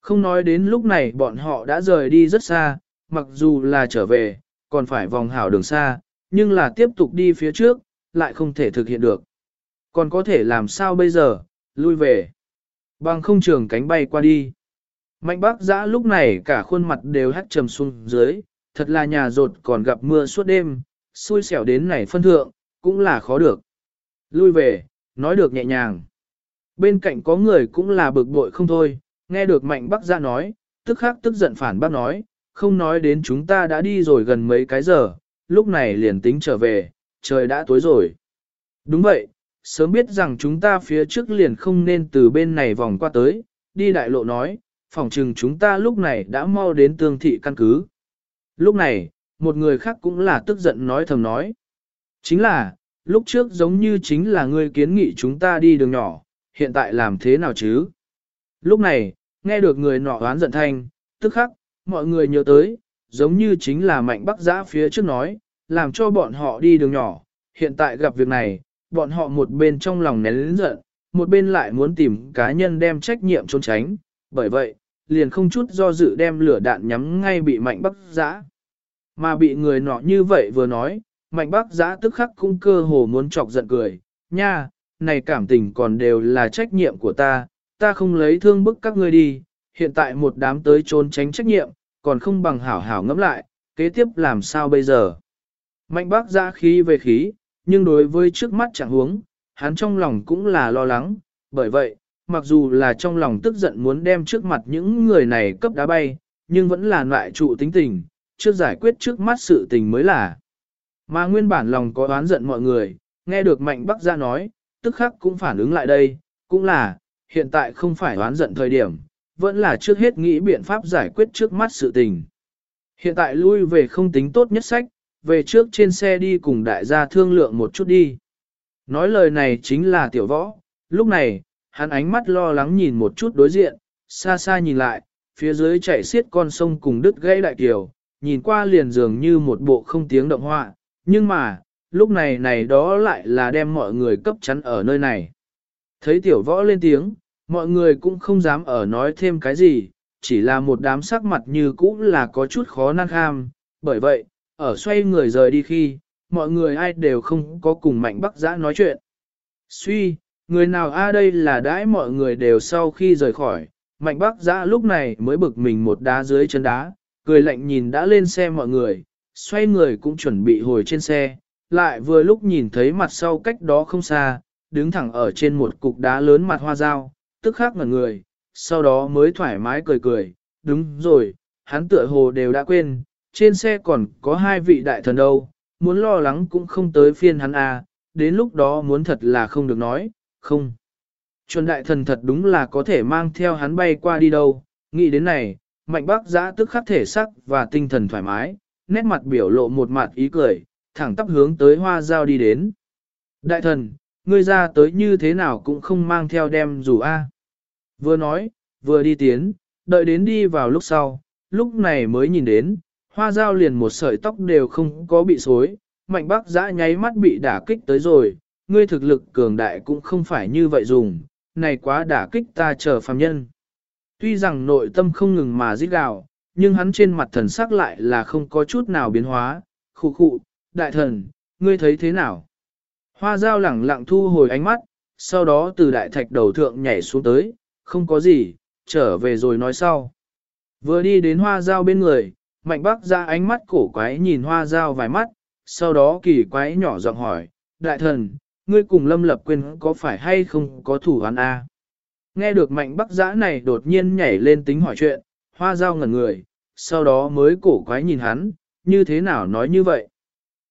Không nói đến lúc này bọn họ đã rời đi rất xa, mặc dù là trở về, còn phải vòng hảo đường xa, nhưng là tiếp tục đi phía trước, lại không thể thực hiện được. Còn có thể làm sao bây giờ, lui về. Bằng không trường cánh bay qua đi. Mạnh bác giã lúc này cả khuôn mặt đều hắt trầm xuống dưới, thật là nhà rột còn gặp mưa suốt đêm, xui xẻo đến này phân thượng, cũng là khó được. Lui về, nói được nhẹ nhàng. Bên cạnh có người cũng là bực bội không thôi, nghe được mạnh bác ra nói, tức khắc tức giận phản bác nói, không nói đến chúng ta đã đi rồi gần mấy cái giờ, lúc này liền tính trở về, trời đã tối rồi. Đúng vậy, sớm biết rằng chúng ta phía trước liền không nên từ bên này vòng qua tới, đi đại lộ nói, phòng trừng chúng ta lúc này đã mau đến tương thị căn cứ. Lúc này, một người khác cũng là tức giận nói thầm nói. Chính là, lúc trước giống như chính là ngươi kiến nghị chúng ta đi đường nhỏ, hiện tại làm thế nào chứ? Lúc này, nghe được người nọ oán giận thanh, tức khắc, mọi người nhớ tới, giống như chính là mạnh bắc giã phía trước nói, làm cho bọn họ đi đường nhỏ, hiện tại gặp việc này, bọn họ một bên trong lòng nén lĩnh giận, một bên lại muốn tìm cá nhân đem trách nhiệm trốn tránh, bởi vậy, liền không chút do dự đem lửa đạn nhắm ngay bị mạnh bắc giã. Mà bị người nọ như vậy vừa nói, mạnh bắc giã tức khắc cũng cơ hồ muốn chọc giận cười, nha, này cảm tình còn đều là trách nhiệm của ta, ta không lấy thương bức các ngươi đi, hiện tại một đám tới trốn tránh trách nhiệm, còn không bằng hảo hảo ngẫm lại, kế tiếp làm sao bây giờ. Mạnh bác ra khí về khí, nhưng đối với trước mắt chẳng huống, hắn trong lòng cũng là lo lắng, bởi vậy, mặc dù là trong lòng tức giận muốn đem trước mặt những người này cấp đá bay, nhưng vẫn là loại trụ tính tình, trước giải quyết trước mắt sự tình mới là. Mà nguyên bản lòng có oán giận mọi người, nghe được mạnh bắc ra nói, tức khắc cũng phản ứng lại đây, cũng là, hiện tại không phải oán giận thời điểm, vẫn là trước hết nghĩ biện pháp giải quyết trước mắt sự tình. Hiện tại lui về không tính tốt nhất sách, về trước trên xe đi cùng đại gia thương lượng một chút đi. Nói lời này chính là tiểu võ, lúc này, hắn ánh mắt lo lắng nhìn một chút đối diện, xa xa nhìn lại, phía dưới chạy xiết con sông cùng đứt gãy đại kiều, nhìn qua liền dường như một bộ không tiếng động họa, nhưng mà, lúc này này đó lại là đem mọi người cấp chắn ở nơi này. Thấy tiểu võ lên tiếng, mọi người cũng không dám ở nói thêm cái gì, chỉ là một đám sắc mặt như cũ là có chút khó năng kham, bởi vậy, ở xoay người rời đi khi, mọi người ai đều không có cùng mạnh bắc giã nói chuyện. Suy, người nào a đây là đãi mọi người đều sau khi rời khỏi, mạnh bắc giã lúc này mới bực mình một đá dưới chân đá, cười lạnh nhìn đã lên xe mọi người, xoay người cũng chuẩn bị hồi trên xe, lại vừa lúc nhìn thấy mặt sau cách đó không xa, đứng thẳng ở trên một cục đá lớn mặt hoa dao, tức khắc ngẩn người, sau đó mới thoải mái cười cười, đúng rồi, hắn tựa hồ đều đã quên, trên xe còn có hai vị đại thần đâu, muốn lo lắng cũng không tới phiên hắn à, đến lúc đó muốn thật là không được nói, không. Chuẩn đại thần thật đúng là có thể mang theo hắn bay qua đi đâu, nghĩ đến này, mạnh bác giã tức khắc thể sắc và tinh thần thoải mái, nét mặt biểu lộ một mặt ý cười, thẳng tắp hướng tới hoa giao đi đến. Đại thần, ngươi ra tới như thế nào cũng không mang theo đem dù a. Vừa nói, vừa đi tiến, đợi đến đi vào lúc sau, lúc này mới nhìn đến, hoa dao liền một sợi tóc đều không có bị xối, mạnh bác giã nháy mắt bị đả kích tới rồi, ngươi thực lực cường đại cũng không phải như vậy dùng, này quá đả kích ta chờ phàm nhân. Tuy rằng nội tâm không ngừng mà giết gào, nhưng hắn trên mặt thần sắc lại là không có chút nào biến hóa, khụ khụ, đại thần, ngươi thấy thế nào? Hoa dao lẳng lặng thu hồi ánh mắt, sau đó từ đại thạch đầu thượng nhảy xuống tới, không có gì, trở về rồi nói sau. Vừa đi đến hoa dao bên người, mạnh bác ra ánh mắt cổ quái nhìn hoa dao vài mắt, sau đó kỳ quái nhỏ giọng hỏi, đại thần, ngươi cùng lâm lập quên có phải hay không có thủ án A? Nghe được mạnh bắc giã này đột nhiên nhảy lên tính hỏi chuyện, hoa dao ngẩn người, sau đó mới cổ quái nhìn hắn, như thế nào nói như vậy?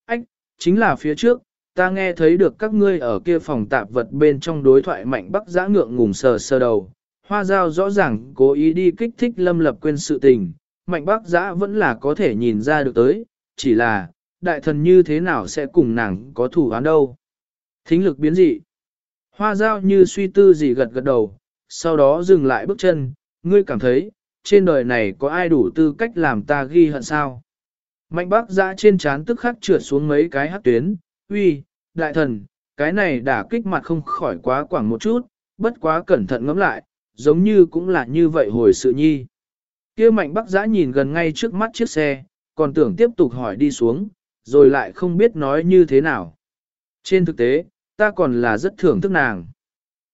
Ách, chính là phía trước, ta nghe thấy được các ngươi ở kia phòng tạp vật bên trong đối thoại mạnh bắc giã ngượng ngùng sờ sờ đầu. Hoa giao rõ ràng cố ý đi kích thích lâm lập quên sự tình, mạnh bắc giã vẫn là có thể nhìn ra được tới, chỉ là, đại thần như thế nào sẽ cùng nàng có thủ án đâu. Thính lực biến dị. Hoa giao như suy tư gì gật gật đầu, sau đó dừng lại bước chân, ngươi cảm thấy, trên đời này có ai đủ tư cách làm ta ghi hận sao? Mạnh bác giã trên trán tức khắc trượt xuống mấy cái hát tuyến, uy, đại thần, cái này đã kích mặt không khỏi quá quảng một chút, bất quá cẩn thận ngẫm lại, giống như cũng là như vậy hồi sự nhi. kia mạnh bắc giã nhìn gần ngay trước mắt chiếc xe, còn tưởng tiếp tục hỏi đi xuống, rồi lại không biết nói như thế nào. Trên thực tế, ta còn là rất thưởng thức nàng.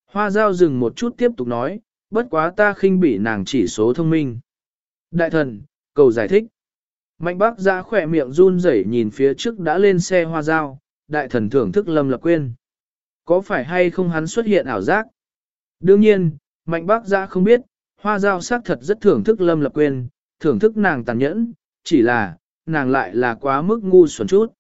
Hoa giao dừng một chút tiếp tục nói, bất quá ta khinh bị nàng chỉ số thông minh. Đại thần, cầu giải thích. Mạnh bác giã khỏe miệng run rẩy nhìn phía trước đã lên xe hoa giao, đại thần thưởng thức lâm lập quên. Có phải hay không hắn xuất hiện ảo giác? Đương nhiên, mạnh bác giã không biết, hoa giao xác thật rất thưởng thức lâm lập Quyền, thưởng thức nàng tàn nhẫn, chỉ là, nàng lại là quá mức ngu xuẩn chút.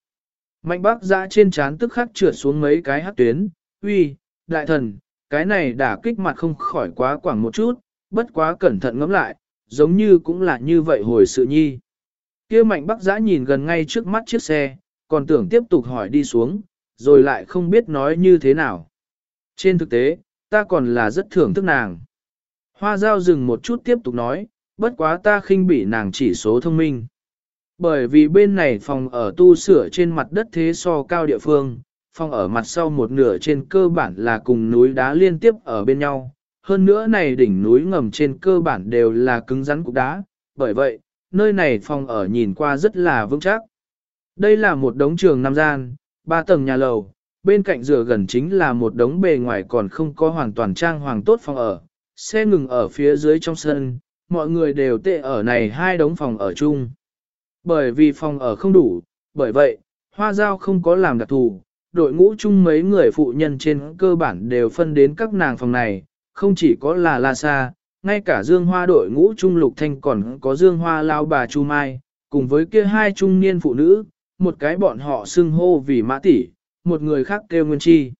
Mạnh bác giã trên trán tức khắc trượt xuống mấy cái hát tuyến, uy, đại thần, cái này đã kích mặt không khỏi quá quảng một chút, bất quá cẩn thận ngẫm lại, giống như cũng là như vậy hồi sự nhi. kia mạnh bác giã nhìn gần ngay trước mắt chiếc xe, còn tưởng tiếp tục hỏi đi xuống, rồi lại không biết nói như thế nào. Trên thực tế, ta còn là rất thưởng thức nàng. Hoa giao dừng một chút tiếp tục nói, bất quá ta khinh bỉ nàng chỉ số thông minh. Bởi vì bên này phòng ở tu sửa trên mặt đất thế so cao địa phương, phòng ở mặt sau một nửa trên cơ bản là cùng núi đá liên tiếp ở bên nhau. Hơn nữa này đỉnh núi ngầm trên cơ bản đều là cứng rắn cục đá, bởi vậy, nơi này phòng ở nhìn qua rất là vững chắc. Đây là một đống trường nam gian, ba tầng nhà lầu, bên cạnh rửa gần chính là một đống bề ngoài còn không có hoàn toàn trang hoàng tốt phòng ở. Xe ngừng ở phía dưới trong sân, mọi người đều tệ ở này hai đống phòng ở chung. Bởi vì phòng ở không đủ, bởi vậy, hoa giao không có làm đặc thù, đội ngũ chung mấy người phụ nhân trên cơ bản đều phân đến các nàng phòng này, không chỉ có là La Sa, ngay cả Dương Hoa đội ngũ chung Lục Thanh còn có Dương Hoa lao bà Chu Mai, cùng với kia hai trung niên phụ nữ, một cái bọn họ xưng hô vì mã tỷ, một người khác kêu Nguyên Chi.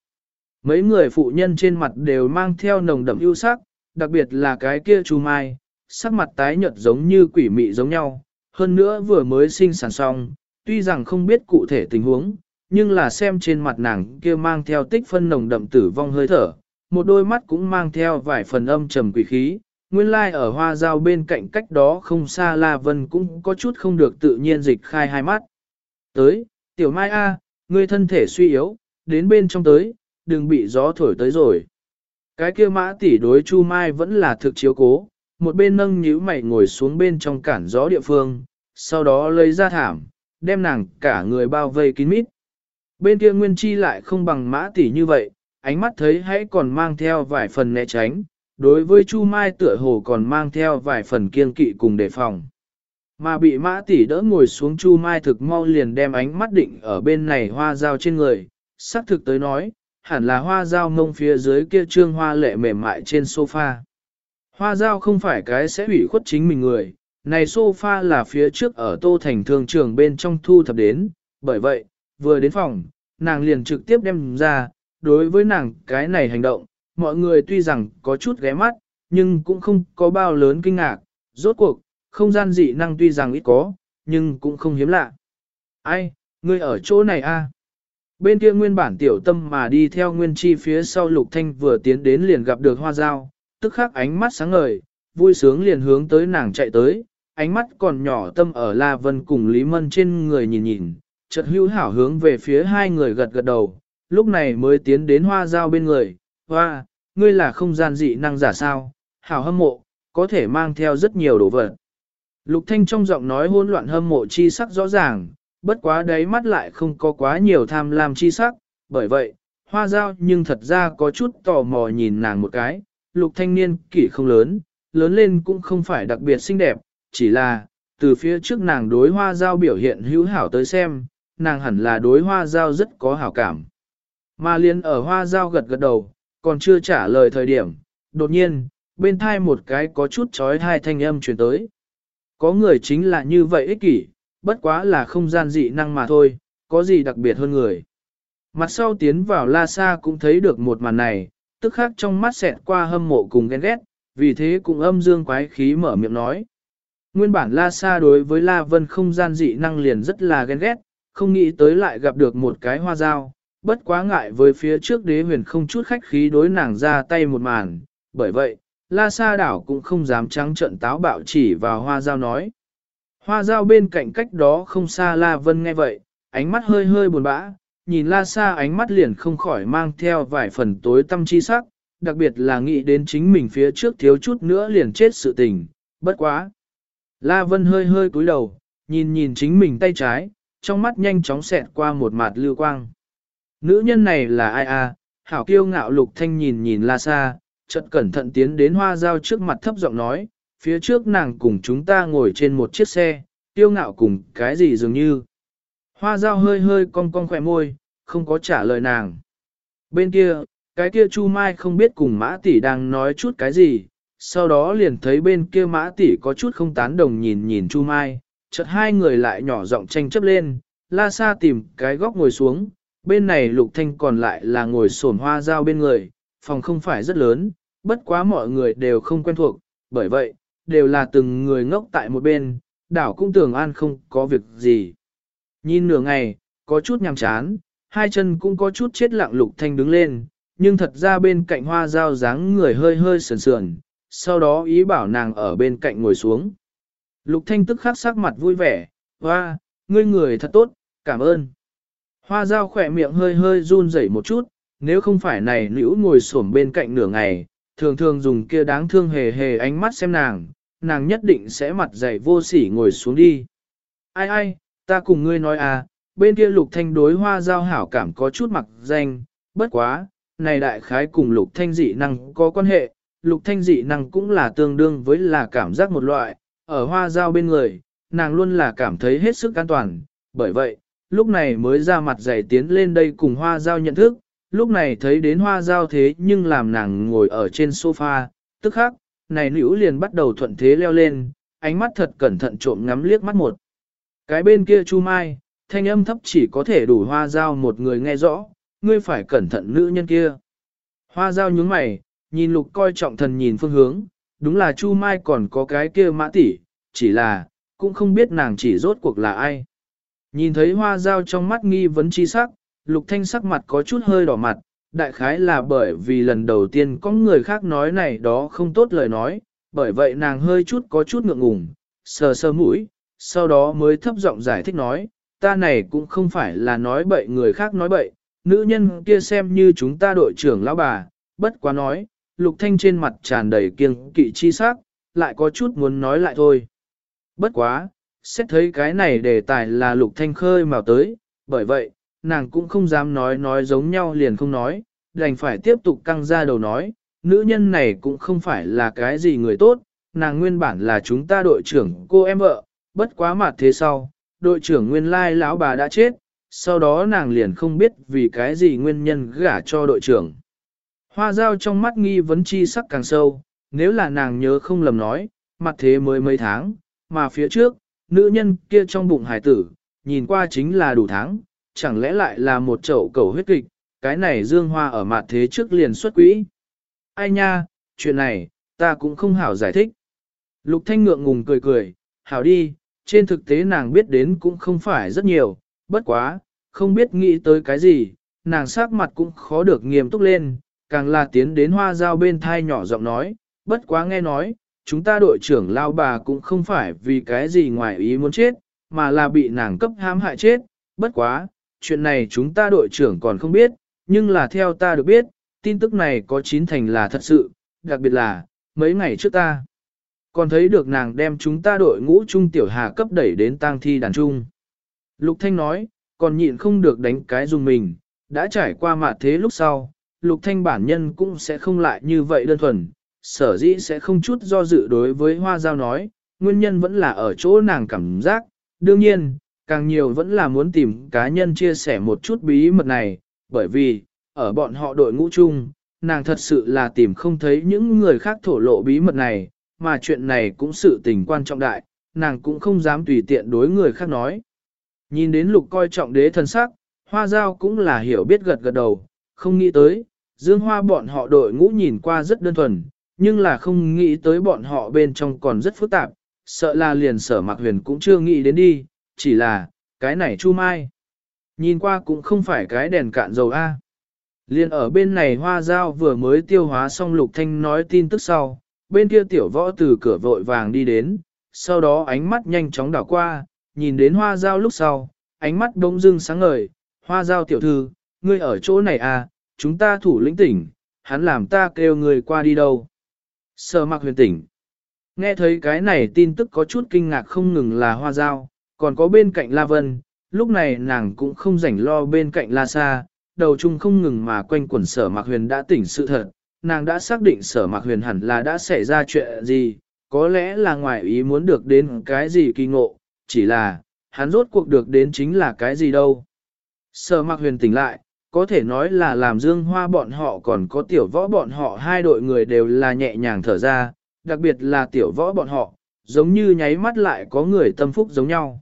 Mấy người phụ nhân trên mặt đều mang theo nồng đậm ưu sắc, đặc biệt là cái kia Chu Mai, sắc mặt tái nhợt giống như quỷ mị giống nhau, hơn nữa vừa mới sinh sản xong, tuy rằng không biết cụ thể tình huống, nhưng là xem trên mặt nàng kia mang theo tích phân nồng đậm tử vong hơi thở, một đôi mắt cũng mang theo vài phần âm trầm quỷ khí. Nguyên lai like ở hoa dao bên cạnh cách đó không xa La Vân cũng có chút không được tự nhiên dịch khai hai mắt. Tới, tiểu mai A, ngươi thân thể suy yếu, đến bên trong tới, đừng bị gió thổi tới rồi. Cái kia mã tỷ đối Chu Mai vẫn là thực chiếu cố, một bên nâng nhíu mày ngồi xuống bên trong cản gió địa phương, sau đó lấy ra thảm, đem nàng cả người bao vây kín mít. Bên kia Nguyên Chi lại không bằng mã tỷ như vậy, ánh mắt thấy hãy còn mang theo vài phần né tránh, đối với Chu Mai tựa hồ còn mang theo vài phần kiên kỵ cùng đề phòng. Mà bị mã tỷ đỡ ngồi xuống Chu Mai thực mau liền đem ánh mắt định ở bên này hoa dao trên người, sắc thực tới nói, hẳn là hoa dao mông phía dưới kia trương hoa lệ mềm mại trên sofa. Hoa dao không phải cái sẽ ủy khuất chính mình người, này sofa là phía trước ở tô thành thương trường bên trong thu thập đến, bởi vậy, vừa đến phòng, nàng liền trực tiếp đem ra, đối với nàng cái này hành động, mọi người tuy rằng có chút ghé mắt, nhưng cũng không có bao lớn kinh ngạc, rốt cuộc, không gian dị năng tuy rằng ít có, nhưng cũng không hiếm lạ. Ai, ngươi ở chỗ này a? Bên kia nguyên bản tiểu tâm mà đi theo nguyên chi phía sau lục thanh vừa tiến đến liền gặp được hoa dao, tức khắc ánh mắt sáng ngời, vui sướng liền hướng tới nàng chạy tới, ánh mắt còn nhỏ tâm ở La Vân cùng Lý Mân trên người nhìn nhìn, chợt hữu hảo hướng về phía hai người gật gật đầu, lúc này mới tiến đến hoa dao bên người, hoa, ngươi là không gian dị năng giả sao, hảo hâm mộ, có thể mang theo rất nhiều đồ vật. Lục Thanh trong giọng nói hỗn loạn hâm mộ chi sắc rõ ràng, bất quá đáy mắt lại không có quá nhiều tham lam chi sắc, bởi vậy, hoa dao nhưng thật ra có chút tò mò nhìn nàng một cái, lục thanh niên kỷ không lớn, lớn lên cũng không phải đặc biệt xinh đẹp, chỉ là, từ phía trước nàng đối hoa dao biểu hiện hữu hảo tới xem, nàng hẳn là đối hoa dao rất có hảo cảm. Mà liên ở hoa dao gật gật đầu, còn chưa trả lời thời điểm, đột nhiên, bên thai một cái có chút chói hai thanh âm truyền tới. Có người chính là như vậy ích kỷ, bất quá là không gian dị năng mà thôi, có gì đặc biệt hơn người. Mặt sau tiến vào La Sa cũng thấy được một màn này, tức khắc trong mắt xẹt qua hâm mộ cùng ghen ghét, vì thế cũng âm dương quái khí mở miệng nói. Nguyên bản La Sa đối với La Vân không gian dị năng liền rất là ghen ghét, không nghĩ tới lại gặp được một cái hoa dao, bất quá ngại với phía trước đế huyền không chút khách khí đối nàng ra tay một màn, bởi vậy, La Sa đảo cũng không dám trắng trợn táo bạo chỉ vào hoa dao nói. Hoa dao bên cạnh cách đó không xa La Vân nghe vậy, ánh mắt hơi hơi buồn bã, nhìn La Sa ánh mắt liền không khỏi mang theo vài phần tối tâm chi sắc, đặc biệt là nghĩ đến chính mình phía trước thiếu chút nữa liền chết sự tình, bất quá. La Vân hơi hơi cúi đầu, nhìn nhìn chính mình tay trái, trong mắt nhanh chóng xẹt qua một mặt lưu quang. Nữ nhân này là ai a? À? Hảo kiêu ngạo lục thanh nhìn nhìn La Sa, chợt cẩn thận tiến đến hoa giao trước mặt thấp giọng nói, phía trước nàng cùng chúng ta ngồi trên một chiếc xe, tiêu ngạo cùng cái gì dường như. Hoa giao hơi hơi cong cong khỏe môi, không có trả lời nàng. Bên kia, cái kia Chu Mai không biết cùng Mã Tỷ đang nói chút cái gì, sau đó liền thấy bên kia Mã Tỷ có chút không tán đồng nhìn nhìn Chu Mai, chợt hai người lại nhỏ giọng tranh chấp lên, La xa tìm cái góc ngồi xuống, bên này Lục Thanh còn lại là ngồi sổn hoa giao bên người, phòng không phải rất lớn, bất quá mọi người đều không quen thuộc, bởi vậy, đều là từng người ngốc tại một bên, đảo cũng tưởng an không có việc gì. Nhìn nửa ngày, có chút nhàm chán, hai chân cũng có chút chết lặng Lục Thanh đứng lên, nhưng thật ra bên cạnh hoa giao dáng người hơi hơi sườn sườn, sau đó ý bảo nàng ở bên cạnh ngồi xuống. Lục Thanh tức khắc sắc mặt vui vẻ, hoa, ngươi người thật tốt, cảm ơn. Hoa dao khỏe miệng hơi hơi run rẩy một chút, nếu không phải này nữ ngồi xổm bên cạnh nửa ngày, thường thường dùng kia đáng thương hề hề ánh mắt xem nàng, nàng nhất định sẽ mặt dày vô sỉ ngồi xuống đi. Ai ai, ta cùng ngươi nói à, bên kia lục thanh đối hoa giao hảo cảm có chút mặc danh, bất quá, này đại khái cùng lục thanh dị năng có quan hệ, lục thanh dị năng cũng là tương đương với là cảm giác một loại, ở hoa giao bên người, nàng luôn là cảm thấy hết sức an toàn, bởi vậy, lúc này mới ra mặt dày tiến lên đây cùng hoa giao nhận thức, lúc này thấy đến hoa giao thế nhưng làm nàng ngồi ở trên sofa, tức khắc, này nữ liền bắt đầu thuận thế leo lên, ánh mắt thật cẩn thận trộm ngắm liếc mắt một. Cái bên kia chu mai, thanh âm thấp chỉ có thể đủ hoa giao một người nghe rõ, ngươi phải cẩn thận nữ nhân kia. Hoa giao nhướng mày, nhìn lục coi trọng thần nhìn phương hướng, đúng là chu mai còn có cái kia mã tỷ, chỉ là, cũng không biết nàng chỉ rốt cuộc là ai. Nhìn thấy hoa dao trong mắt nghi vấn chi sắc, lục thanh sắc mặt có chút hơi đỏ mặt, đại khái là bởi vì lần đầu tiên có người khác nói này đó không tốt lời nói, bởi vậy nàng hơi chút có chút ngượng ngùng, sờ sờ mũi, sau đó mới thấp giọng giải thích nói, ta này cũng không phải là nói bậy người khác nói bậy, nữ nhân kia xem như chúng ta đội trưởng lão bà, bất quá nói, lục thanh trên mặt tràn đầy kiêng kỵ chi sắc, lại có chút muốn nói lại thôi. Bất quá, xét thấy cái này đề tài là lục thanh khơi mào tới, bởi vậy, nàng cũng không dám nói nói giống nhau liền không nói, đành phải tiếp tục căng ra đầu nói, nữ nhân này cũng không phải là cái gì người tốt, nàng nguyên bản là chúng ta đội trưởng cô em vợ, bất quá mặt thế sau, đội trưởng nguyên lai lão bà đã chết, sau đó nàng liền không biết vì cái gì nguyên nhân gả cho đội trưởng. Hoa dao trong mắt nghi vấn chi sắc càng sâu, nếu là nàng nhớ không lầm nói, mặt thế mới mấy tháng, mà phía trước, nữ nhân kia trong bụng hải tử, nhìn qua chính là đủ tháng, chẳng lẽ lại là một chậu cầu huyết kịch, cái này dương hoa ở mặt thế trước liền xuất quỹ. Ai nha, chuyện này, ta cũng không hảo giải thích. Lục thanh ngượng ngùng cười cười, hảo đi, trên thực tế nàng biết đến cũng không phải rất nhiều, bất quá, không biết nghĩ tới cái gì, nàng sắc mặt cũng khó được nghiêm túc lên, càng là tiến đến hoa giao bên thai nhỏ giọng nói, bất quá nghe nói, chúng ta đội trưởng lao bà cũng không phải vì cái gì ngoài ý muốn chết, mà là bị nàng cấp hãm hại chết, bất quá, chuyện này chúng ta đội trưởng còn không biết, nhưng là theo ta được biết, tin tức này có chín thành là thật sự, đặc biệt là, mấy ngày trước ta, còn thấy được nàng đem chúng ta đội ngũ trung tiểu hà cấp đẩy đến tang thi đàn trung. Lục Thanh nói, còn nhịn không được đánh cái dùng mình, đã trải qua mạ thế lúc sau, Lục Thanh bản nhân cũng sẽ không lại như vậy đơn thuần, sở dĩ sẽ không chút do dự đối với hoa giao nói, nguyên nhân vẫn là ở chỗ nàng cảm giác, đương nhiên, càng nhiều vẫn là muốn tìm cá nhân chia sẻ một chút bí mật này, bởi vì, ở bọn họ đội ngũ chung, nàng thật sự là tìm không thấy những người khác thổ lộ bí mật này, mà chuyện này cũng sự tình quan trọng đại, nàng cũng không dám tùy tiện đối người khác nói. Nhìn đến lục coi trọng đế thân sắc, hoa giao cũng là hiểu biết gật gật đầu, không nghĩ tới, dương hoa bọn họ đội ngũ nhìn qua rất đơn thuần, nhưng là không nghĩ tới bọn họ bên trong còn rất phức tạp, sợ là liền sở mạc huyền cũng chưa nghĩ đến đi, chỉ là, cái này chu mai. Nhìn qua cũng không phải cái đèn cạn dầu A. Liên ở bên này hoa dao vừa mới tiêu hóa xong lục thanh nói tin tức sau, bên kia tiểu võ từ cửa vội vàng đi đến, sau đó ánh mắt nhanh chóng đảo qua, nhìn đến hoa dao lúc sau, ánh mắt đông dưng sáng ngời, hoa dao tiểu thư, ngươi ở chỗ này à, chúng ta thủ lĩnh tỉnh, hắn làm ta kêu người qua đi đâu. Sở mặc huyền tỉnh. Nghe thấy cái này tin tức có chút kinh ngạc không ngừng là hoa dao, còn có bên cạnh La Vân, lúc này nàng cũng không rảnh lo bên cạnh La Sa, đầu chung không ngừng mà quanh quẩn sở mặc huyền đã tỉnh sự thật, nàng đã xác định sở mặc huyền hẳn là đã xảy ra chuyện gì, có lẽ là ngoài ý muốn được đến cái gì kỳ ngộ, chỉ là, hắn rốt cuộc được đến chính là cái gì đâu. Sở mặc huyền tỉnh lại, có thể nói là làm dương hoa bọn họ còn có tiểu võ bọn họ hai đội người đều là nhẹ nhàng thở ra, đặc biệt là tiểu võ bọn họ, giống như nháy mắt lại có người tâm phúc giống nhau.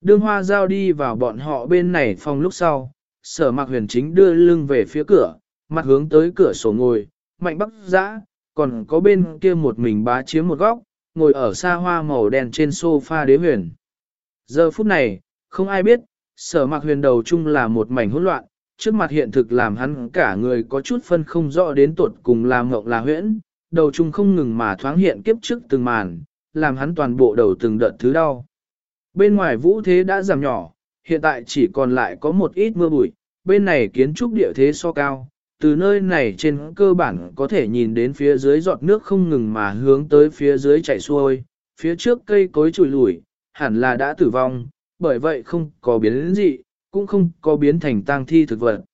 Đương hoa giao đi vào bọn họ bên này phòng lúc sau, sở mạc huyền chính đưa lưng về phía cửa, mặt hướng tới cửa sổ ngồi, mạnh bắc Giã còn có bên kia một mình bá chiếm một góc, ngồi ở xa hoa màu đen trên sofa đế huyền. Giờ phút này, không ai biết, sở mạc huyền đầu chung là một mảnh hỗn loạn, trước mặt hiện thực làm hắn cả người có chút phân không rõ đến tuột cùng làm ngộng là huyễn, đầu chung không ngừng mà thoáng hiện kiếp trước từng màn, làm hắn toàn bộ đầu từng đợt thứ đau. Bên ngoài vũ thế đã giảm nhỏ, hiện tại chỉ còn lại có một ít mưa bụi, bên này kiến trúc địa thế so cao, từ nơi này trên cơ bản có thể nhìn đến phía dưới giọt nước không ngừng mà hướng tới phía dưới chảy xuôi, phía trước cây cối trùi lủi, hẳn là đã tử vong, bởi vậy không có biến gì, cũng không có biến thành tang thi thực vật.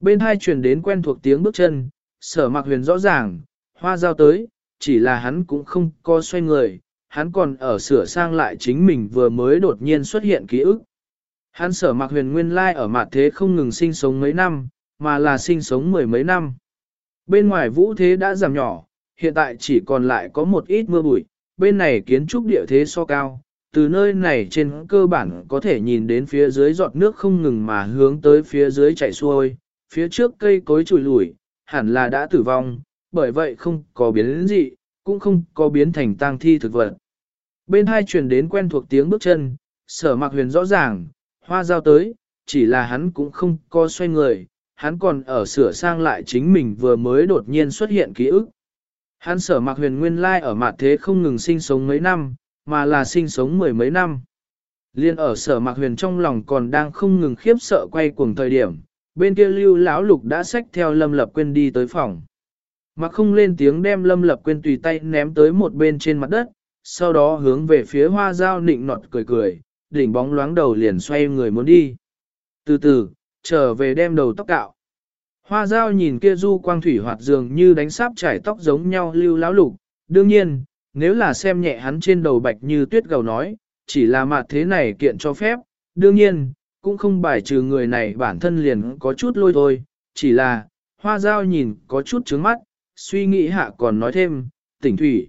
Bên hai truyền đến quen thuộc tiếng bước chân, sở mặc huyền rõ ràng, hoa giao tới, chỉ là hắn cũng không có xoay người, hắn còn ở sửa sang lại chính mình vừa mới đột nhiên xuất hiện ký ức. Hắn sở mặc huyền nguyên lai ở mặt thế không ngừng sinh sống mấy năm, mà là sinh sống mười mấy năm. Bên ngoài vũ thế đã giảm nhỏ, hiện tại chỉ còn lại có một ít mưa bụi, bên này kiến trúc địa thế so cao, từ nơi này trên cơ bản có thể nhìn đến phía dưới giọt nước không ngừng mà hướng tới phía dưới chảy xuôi, phía trước cây cối trùi lủi, hẳn là đã tử vong, bởi vậy không có biến gì, cũng không có biến thành tang thi thực vật. Bên hai truyền đến quen thuộc tiếng bước chân, sở mặc huyền rõ ràng, hoa giao tới, chỉ là hắn cũng không có xoay người, hắn còn ở sửa sang lại chính mình vừa mới đột nhiên xuất hiện ký ức. Hắn sở mặc huyền nguyên lai ở mặt thế không ngừng sinh sống mấy năm, mà là sinh sống mười mấy năm. Liên ở sở mặc huyền trong lòng còn đang không ngừng khiếp sợ quay cuồng thời điểm, bên kia lưu lão lục đã xách theo lâm lập quên đi tới phòng. Mặc không lên tiếng đem lâm lập quên tùy tay ném tới một bên trên mặt đất, sau đó hướng về phía hoa dao nịnh nọt cười cười, đỉnh bóng loáng đầu liền xoay người muốn đi. Từ từ, trở về đem đầu tóc cạo. Hoa dao nhìn kia du quang thủy hoạt dường như đánh sáp trải tóc giống nhau lưu lão lục, đương nhiên, nếu là xem nhẹ hắn trên đầu bạch như tuyết gầu nói, chỉ là mặt thế này kiện cho phép, đương nhiên, cũng không bài trừ người này bản thân liền có chút lôi thôi, chỉ là, hoa dao nhìn có chút trướng mắt, suy nghĩ hạ còn nói thêm, tỉnh thủy.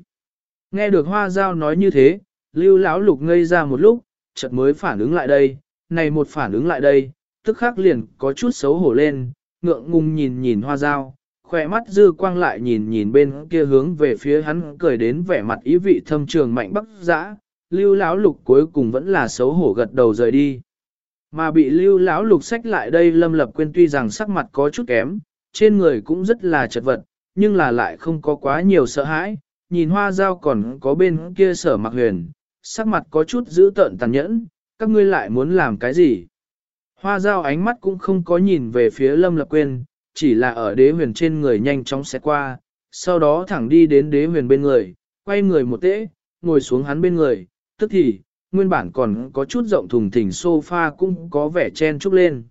Nghe được hoa giao nói như thế, lưu lão lục ngây ra một lúc, chợt mới phản ứng lại đây, này một phản ứng lại đây, tức khắc liền có chút xấu hổ lên, ngượng ngùng nhìn nhìn hoa dao, khỏe mắt dư quang lại nhìn nhìn bên kia hướng về phía hắn cười đến vẻ mặt ý vị thâm trường mạnh bắc dã, lưu lão lục cuối cùng vẫn là xấu hổ gật đầu rời đi. Mà bị lưu lão lục sách lại đây lâm lập quên tuy rằng sắc mặt có chút kém, trên người cũng rất là chật vật, nhưng là lại không có quá nhiều sợ hãi, nhìn hoa dao còn có bên kia sở mặc huyền, sắc mặt có chút giữ tợn tàn nhẫn, các ngươi lại muốn làm cái gì? Hoa dao ánh mắt cũng không có nhìn về phía lâm lập quên, chỉ là ở đế huyền trên người nhanh chóng xét qua, sau đó thẳng đi đến đế huyền bên người, quay người một tễ, ngồi xuống hắn bên người, tức thì, nguyên bản còn có chút rộng thùng thỉnh sofa cũng có vẻ chen chúc lên.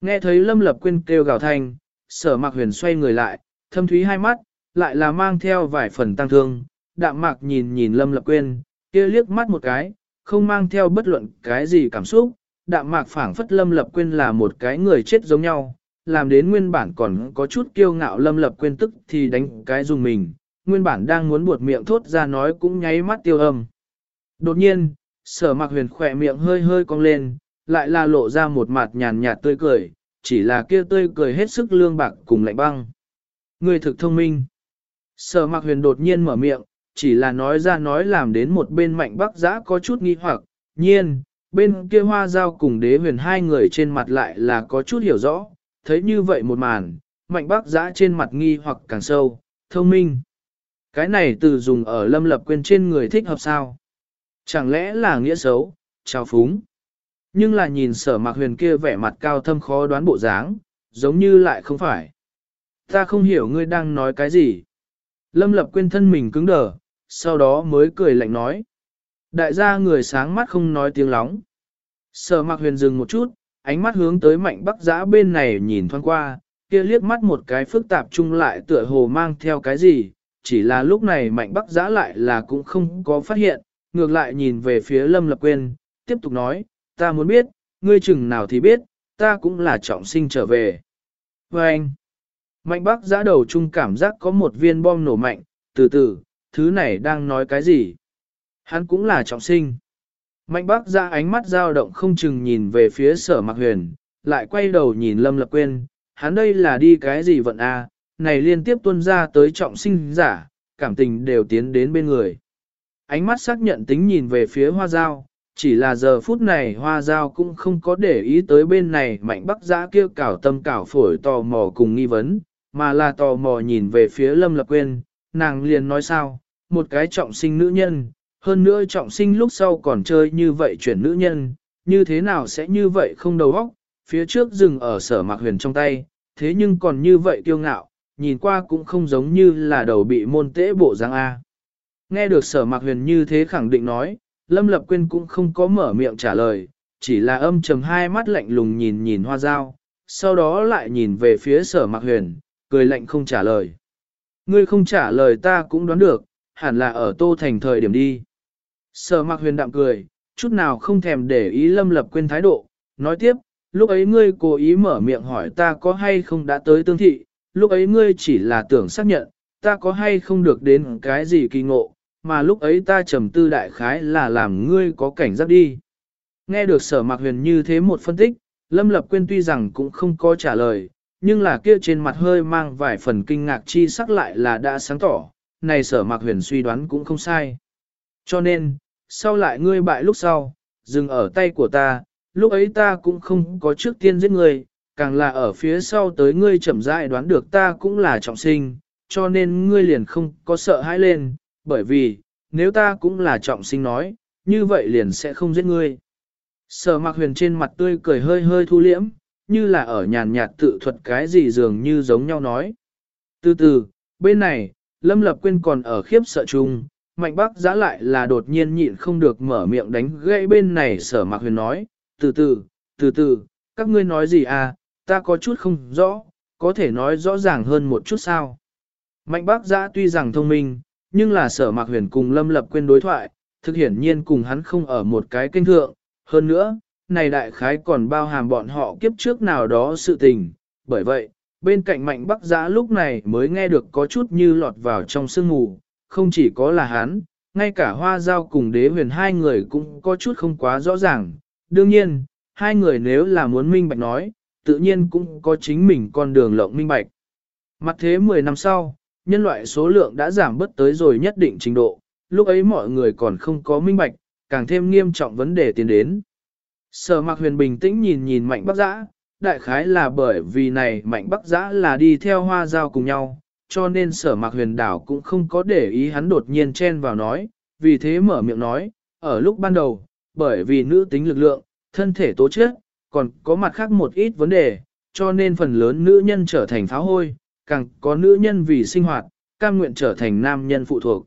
Nghe thấy lâm lập quên kêu gào thanh, sở mặc huyền xoay người lại, thâm thúy hai mắt, lại là mang theo vài phần tăng thương, đạm mạc nhìn nhìn lâm lập Quyên, kia liếc mắt một cái, không mang theo bất luận cái gì cảm xúc, đạm mạc phảng phất lâm lập Quyên là một cái người chết giống nhau, làm đến nguyên bản còn có chút kiêu ngạo lâm lập Quyên tức thì đánh cái dùng mình, nguyên bản đang muốn buột miệng thốt ra nói cũng nháy mắt tiêu âm. Đột nhiên, sở mặc huyền khỏe miệng hơi hơi cong lên, lại là lộ ra một mặt nhàn nhạt tươi cười, chỉ là kia tươi cười hết sức lương bạc cùng lạnh băng. Người thực thông minh. Sở mặc huyền đột nhiên mở miệng, chỉ là nói ra nói làm đến một bên mạnh bắc giã có chút nghi hoặc, nhiên, bên kia hoa giao cùng đế huyền hai người trên mặt lại là có chút hiểu rõ, thấy như vậy một màn, mạnh Bắc giã trên mặt nghi hoặc càng sâu, thông minh. Cái này từ dùng ở lâm lập quên trên người thích hợp sao? Chẳng lẽ là nghĩa xấu, trào phúng? Nhưng là nhìn sở mạc huyền kia vẻ mặt cao thâm khó đoán bộ dáng, giống như lại không phải. Ta không hiểu ngươi đang nói cái gì. Lâm lập quên thân mình cứng đờ, sau đó mới cười lạnh nói. Đại gia người sáng mắt không nói tiếng lóng. Sở mặc huyền dừng một chút, ánh mắt hướng tới mạnh bắc giã bên này nhìn thoáng qua, kia liếc mắt một cái phức tạp chung lại tựa hồ mang theo cái gì, chỉ là lúc này mạnh bắc giã lại là cũng không có phát hiện, ngược lại nhìn về phía lâm lập quên, tiếp tục nói, ta muốn biết, ngươi chừng nào thì biết, ta cũng là trọng sinh trở về. Và anh, mạnh bắc giã đầu chung cảm giác có một viên bom nổ mạnh, từ từ, thứ này đang nói cái gì? Hắn cũng là trọng sinh. Mạnh bác giã ánh mắt dao động không chừng nhìn về phía sở mạc huyền, lại quay đầu nhìn lâm lập quên, hắn đây là đi cái gì vận a? này liên tiếp tuân ra tới trọng sinh giả, cảm tình đều tiến đến bên người. Ánh mắt xác nhận tính nhìn về phía hoa dao, chỉ là giờ phút này hoa dao cũng không có để ý tới bên này mạnh bắc giã kia cảo tâm cảo phổi tò mò cùng nghi vấn, mà là tò mò nhìn về phía lâm lập Quyên, nàng liền nói sao, một cái trọng sinh nữ nhân, hơn nữa trọng sinh lúc sau còn chơi như vậy chuyển nữ nhân, như thế nào sẽ như vậy không đầu óc, phía trước rừng ở sở mạc huyền trong tay, thế nhưng còn như vậy kiêu ngạo, nhìn qua cũng không giống như là đầu bị môn tễ bộ giang A. Nghe được sở mạc huyền như thế khẳng định nói, Lâm Lập Quyên cũng không có mở miệng trả lời, chỉ là âm trầm hai mắt lạnh lùng nhìn nhìn hoa dao, sau đó lại nhìn về phía sở mạc huyền, cười lạnh không trả lời. Ngươi không trả lời ta cũng đoán được, hẳn là ở tô thành thời điểm đi. Sở mạc huyền đạm cười, chút nào không thèm để ý lâm lập quên thái độ, nói tiếp, lúc ấy ngươi cố ý mở miệng hỏi ta có hay không đã tới tương thị, lúc ấy ngươi chỉ là tưởng xác nhận, ta có hay không được đến cái gì kỳ ngộ, mà lúc ấy ta trầm tư đại khái là làm ngươi có cảnh giác đi. Nghe được sở mạc huyền như thế một phân tích, lâm lập quên tuy rằng cũng không có trả lời, nhưng là kia trên mặt hơi mang vài phần kinh ngạc chi sắc lại là đã sáng tỏ, này sở mạc huyền suy đoán cũng không sai. Cho nên, sau lại ngươi bại lúc sau, dừng ở tay của ta, lúc ấy ta cũng không có trước tiên giết ngươi, càng là ở phía sau tới ngươi chậm rãi đoán được ta cũng là trọng sinh, cho nên ngươi liền không có sợ hãi lên, bởi vì, nếu ta cũng là trọng sinh nói, như vậy liền sẽ không giết ngươi. Sở mặc huyền trên mặt tươi cười hơi hơi thu liễm, như là ở nhàn nhạt tự thuật cái gì dường như giống nhau nói. Từ từ, bên này, Lâm Lập Quyên còn ở khiếp sợ chung, Mạnh Bắc giã lại là đột nhiên nhịn không được mở miệng đánh gãy bên này sở mạc huyền nói, từ từ, từ từ, các ngươi nói gì à, ta có chút không rõ, có thể nói rõ ràng hơn một chút sao. Mạnh Bắc giã tuy rằng thông minh, nhưng là sở mạc huyền cùng Lâm Lập Quyên đối thoại, thực hiển nhiên cùng hắn không ở một cái kênh thượng, hơn nữa, này đại khái còn bao hàm bọn họ kiếp trước nào đó sự tình, bởi vậy, bên cạnh mạnh bắc giã lúc này mới nghe được có chút như lọt vào trong sương mù, không chỉ có là hắn, ngay cả hoa giao cùng đế huyền hai người cũng có chút không quá rõ ràng. Đương nhiên, hai người nếu là muốn minh bạch nói, tự nhiên cũng có chính mình con đường lộng minh bạch. Mặt thế 10 năm sau, nhân loại số lượng đã giảm bớt tới rồi nhất định trình độ, lúc ấy mọi người còn không có minh bạch, càng thêm nghiêm trọng vấn đề tiến đến. Sở mạc huyền bình tĩnh nhìn nhìn mạnh bắc giã, đại khái là bởi vì này mạnh bắc giã là đi theo hoa giao cùng nhau, cho nên sở mạc huyền đảo cũng không có để ý hắn đột nhiên chen vào nói, vì thế mở miệng nói, ở lúc ban đầu, bởi vì nữ tính lực lượng, thân thể tố chất, còn có mặt khác một ít vấn đề, cho nên phần lớn nữ nhân trở thành pháo hôi, càng có nữ nhân vì sinh hoạt, cam nguyện trở thành nam nhân phụ thuộc.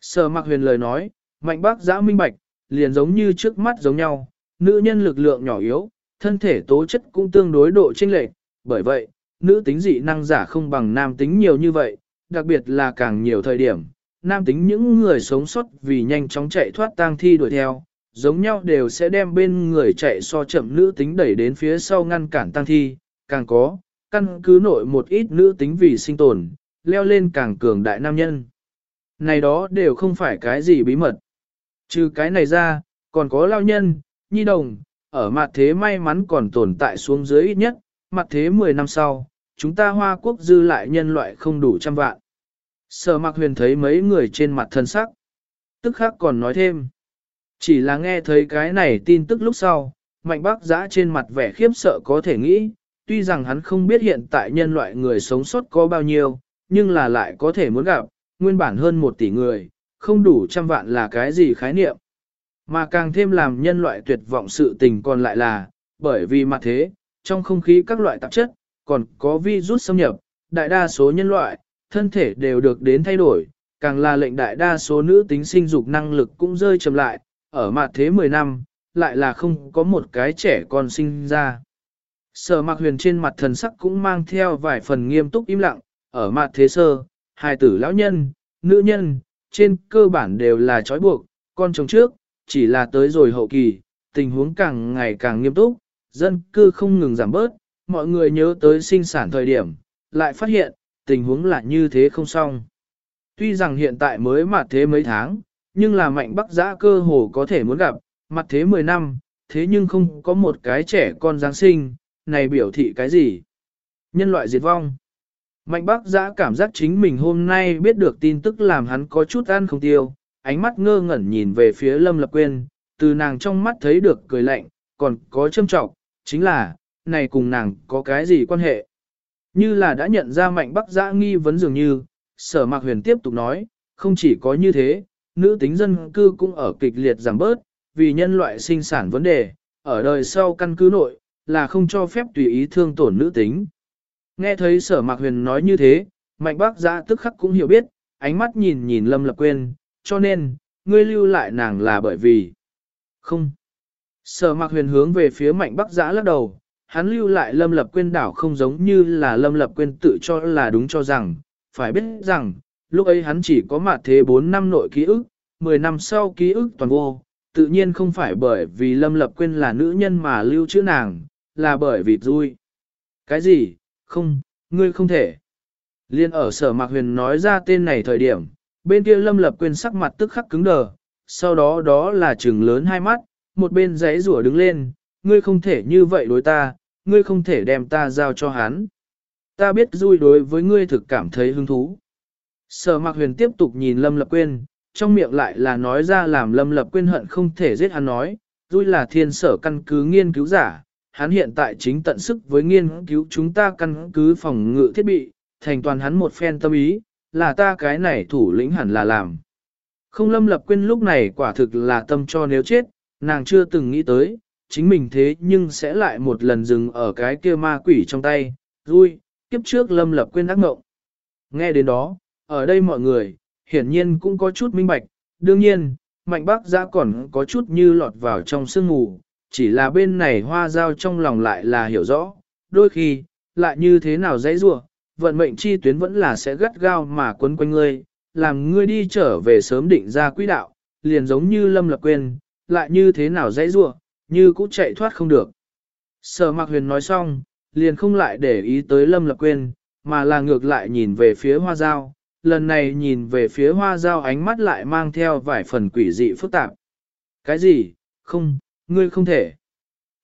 Sở mạc huyền lời nói, mạnh bác giã minh bạch, liền giống như trước mắt giống nhau, nữ nhân lực lượng nhỏ yếu, thân thể tố chất cũng tương đối độ chênh lệch, bởi vậy, nữ tính dị năng giả không bằng nam tính nhiều như vậy, đặc biệt là càng nhiều thời điểm, nam tính những người sống sót vì nhanh chóng chạy thoát tang thi đuổi theo, giống nhau đều sẽ đem bên người chạy so chậm nữ tính đẩy đến phía sau ngăn cản tang thi, càng có, căn cứ nội một ít nữ tính vì sinh tồn, leo lên càng cường đại nam nhân. Này đó đều không phải cái gì bí mật. Trừ cái này ra, còn có lao nhân, nhi đồng, ở mặt thế may mắn còn tồn tại xuống dưới ít nhất, mặt thế 10 năm sau, chúng ta hoa quốc dư lại nhân loại không đủ trăm vạn. Sở mặc huyền thấy mấy người trên mặt thân sắc. Tức khác còn nói thêm. Chỉ là nghe thấy cái này tin tức lúc sau, mạnh bác giã trên mặt vẻ khiếp sợ có thể nghĩ, tuy rằng hắn không biết hiện tại nhân loại người sống sót có bao nhiêu, nhưng là lại có thể muốn gặp, nguyên bản hơn một tỷ người, không đủ trăm vạn là cái gì khái niệm. Mà càng thêm làm nhân loại tuyệt vọng sự tình còn lại là, bởi vì mặt thế, trong không khí các loại tạp chất, còn có virus xâm nhập, đại đa số nhân loại, thân thể đều được đến thay đổi, càng là lệnh đại đa số nữ tính sinh dục năng lực cũng rơi chậm lại, ở mặt thế 10 năm, lại là không có một cái trẻ con sinh ra. Sở mạc huyền trên mặt thần sắc cũng mang theo vài phần nghiêm túc im lặng, ở mặt thế sơ, hài tử lão nhân, nữ nhân, trên cơ bản đều là trói buộc, con chồng trước, chỉ là tới rồi hậu kỳ, tình huống càng ngày càng nghiêm túc, dân cư không ngừng giảm bớt, mọi người nhớ tới sinh sản thời điểm, lại phát hiện, tình huống là như thế không xong. Tuy rằng hiện tại mới mặt thế mấy tháng, nhưng là mạnh bắc giã cơ hồ có thể muốn gặp, mặt thế 10 năm, thế nhưng không có một cái trẻ con Giáng sinh, này biểu thị cái gì? Nhân loại diệt vong. Mạnh bác giã cảm giác chính mình hôm nay biết được tin tức làm hắn có chút ăn không tiêu, ánh mắt ngơ ngẩn nhìn về phía Lâm Lập Quyên, từ nàng trong mắt thấy được cười lạnh, còn có châm trọng, chính là, này cùng nàng có cái gì quan hệ? Như là đã nhận ra mạnh Bắc giã nghi vấn dường như, sở mạc huyền tiếp tục nói, không chỉ có như thế, nữ tính dân cư cũng ở kịch liệt giảm bớt, vì nhân loại sinh sản vấn đề, ở đời sau căn cứ nội, là không cho phép tùy ý thương tổn nữ tính. Nghe thấy sở mạc huyền nói như thế, mạnh bác giã tức khắc cũng hiểu biết, ánh mắt nhìn nhìn lâm lập quên, cho nên, ngươi lưu lại nàng là bởi vì... Không. Sở mạc huyền hướng về phía mạnh Bắc giã lắc đầu, hắn lưu lại lâm lập quên đảo không giống như là lâm lập quên tự cho là đúng cho rằng, phải biết rằng, lúc ấy hắn chỉ có mặt thế 4 năm nội ký ức, 10 năm sau ký ức toàn vô, tự nhiên không phải bởi vì lâm lập quên là nữ nhân mà lưu chữ nàng, là bởi vì vui. Cái gì? Không, ngươi không thể. Liên ở sở mạc huyền nói ra tên này thời điểm, bên kia lâm lập quên sắc mặt tức khắc cứng đờ, sau đó đó là trừng lớn hai mắt, một bên giấy rủa đứng lên, ngươi không thể như vậy đối ta, ngươi không thể đem ta giao cho hắn. Ta biết vui đối với ngươi thực cảm thấy hứng thú. Sở mạc huyền tiếp tục nhìn lâm lập quên, trong miệng lại là nói ra làm lâm lập quên hận không thể giết hắn nói, vui là thiên sở căn cứ nghiên cứu giả, hắn hiện tại chính tận sức với nghiên cứu chúng ta căn cứ phòng ngự thiết bị, thành toàn hắn một phen tâm ý, là ta cái này thủ lĩnh hẳn là làm. Không lâm lập quên lúc này quả thực là tâm cho nếu chết, nàng chưa từng nghĩ tới, chính mình thế nhưng sẽ lại một lần dừng ở cái kia ma quỷ trong tay, vui, kiếp trước lâm lập quên ác ngộng. Nghe đến đó, ở đây mọi người, hiển nhiên cũng có chút minh bạch, đương nhiên, mạnh bác giã còn có chút như lọt vào trong sương mù, chỉ là bên này hoa dao trong lòng lại là hiểu rõ, đôi khi, lại như thế nào dãy rua, vận mệnh chi tuyến vẫn là sẽ gắt gao mà quấn quanh ngươi, làm ngươi đi trở về sớm định ra quỹ đạo, liền giống như lâm lập quên, lại như thế nào dãy rua, như cũng chạy thoát không được. Sở Mạc Huyền nói xong, liền không lại để ý tới Lâm Lập quên, mà là ngược lại nhìn về phía hoa Giao. lần này nhìn về phía hoa Giao ánh mắt lại mang theo vài phần quỷ dị phức tạp. Cái gì? Không, ngươi không thể.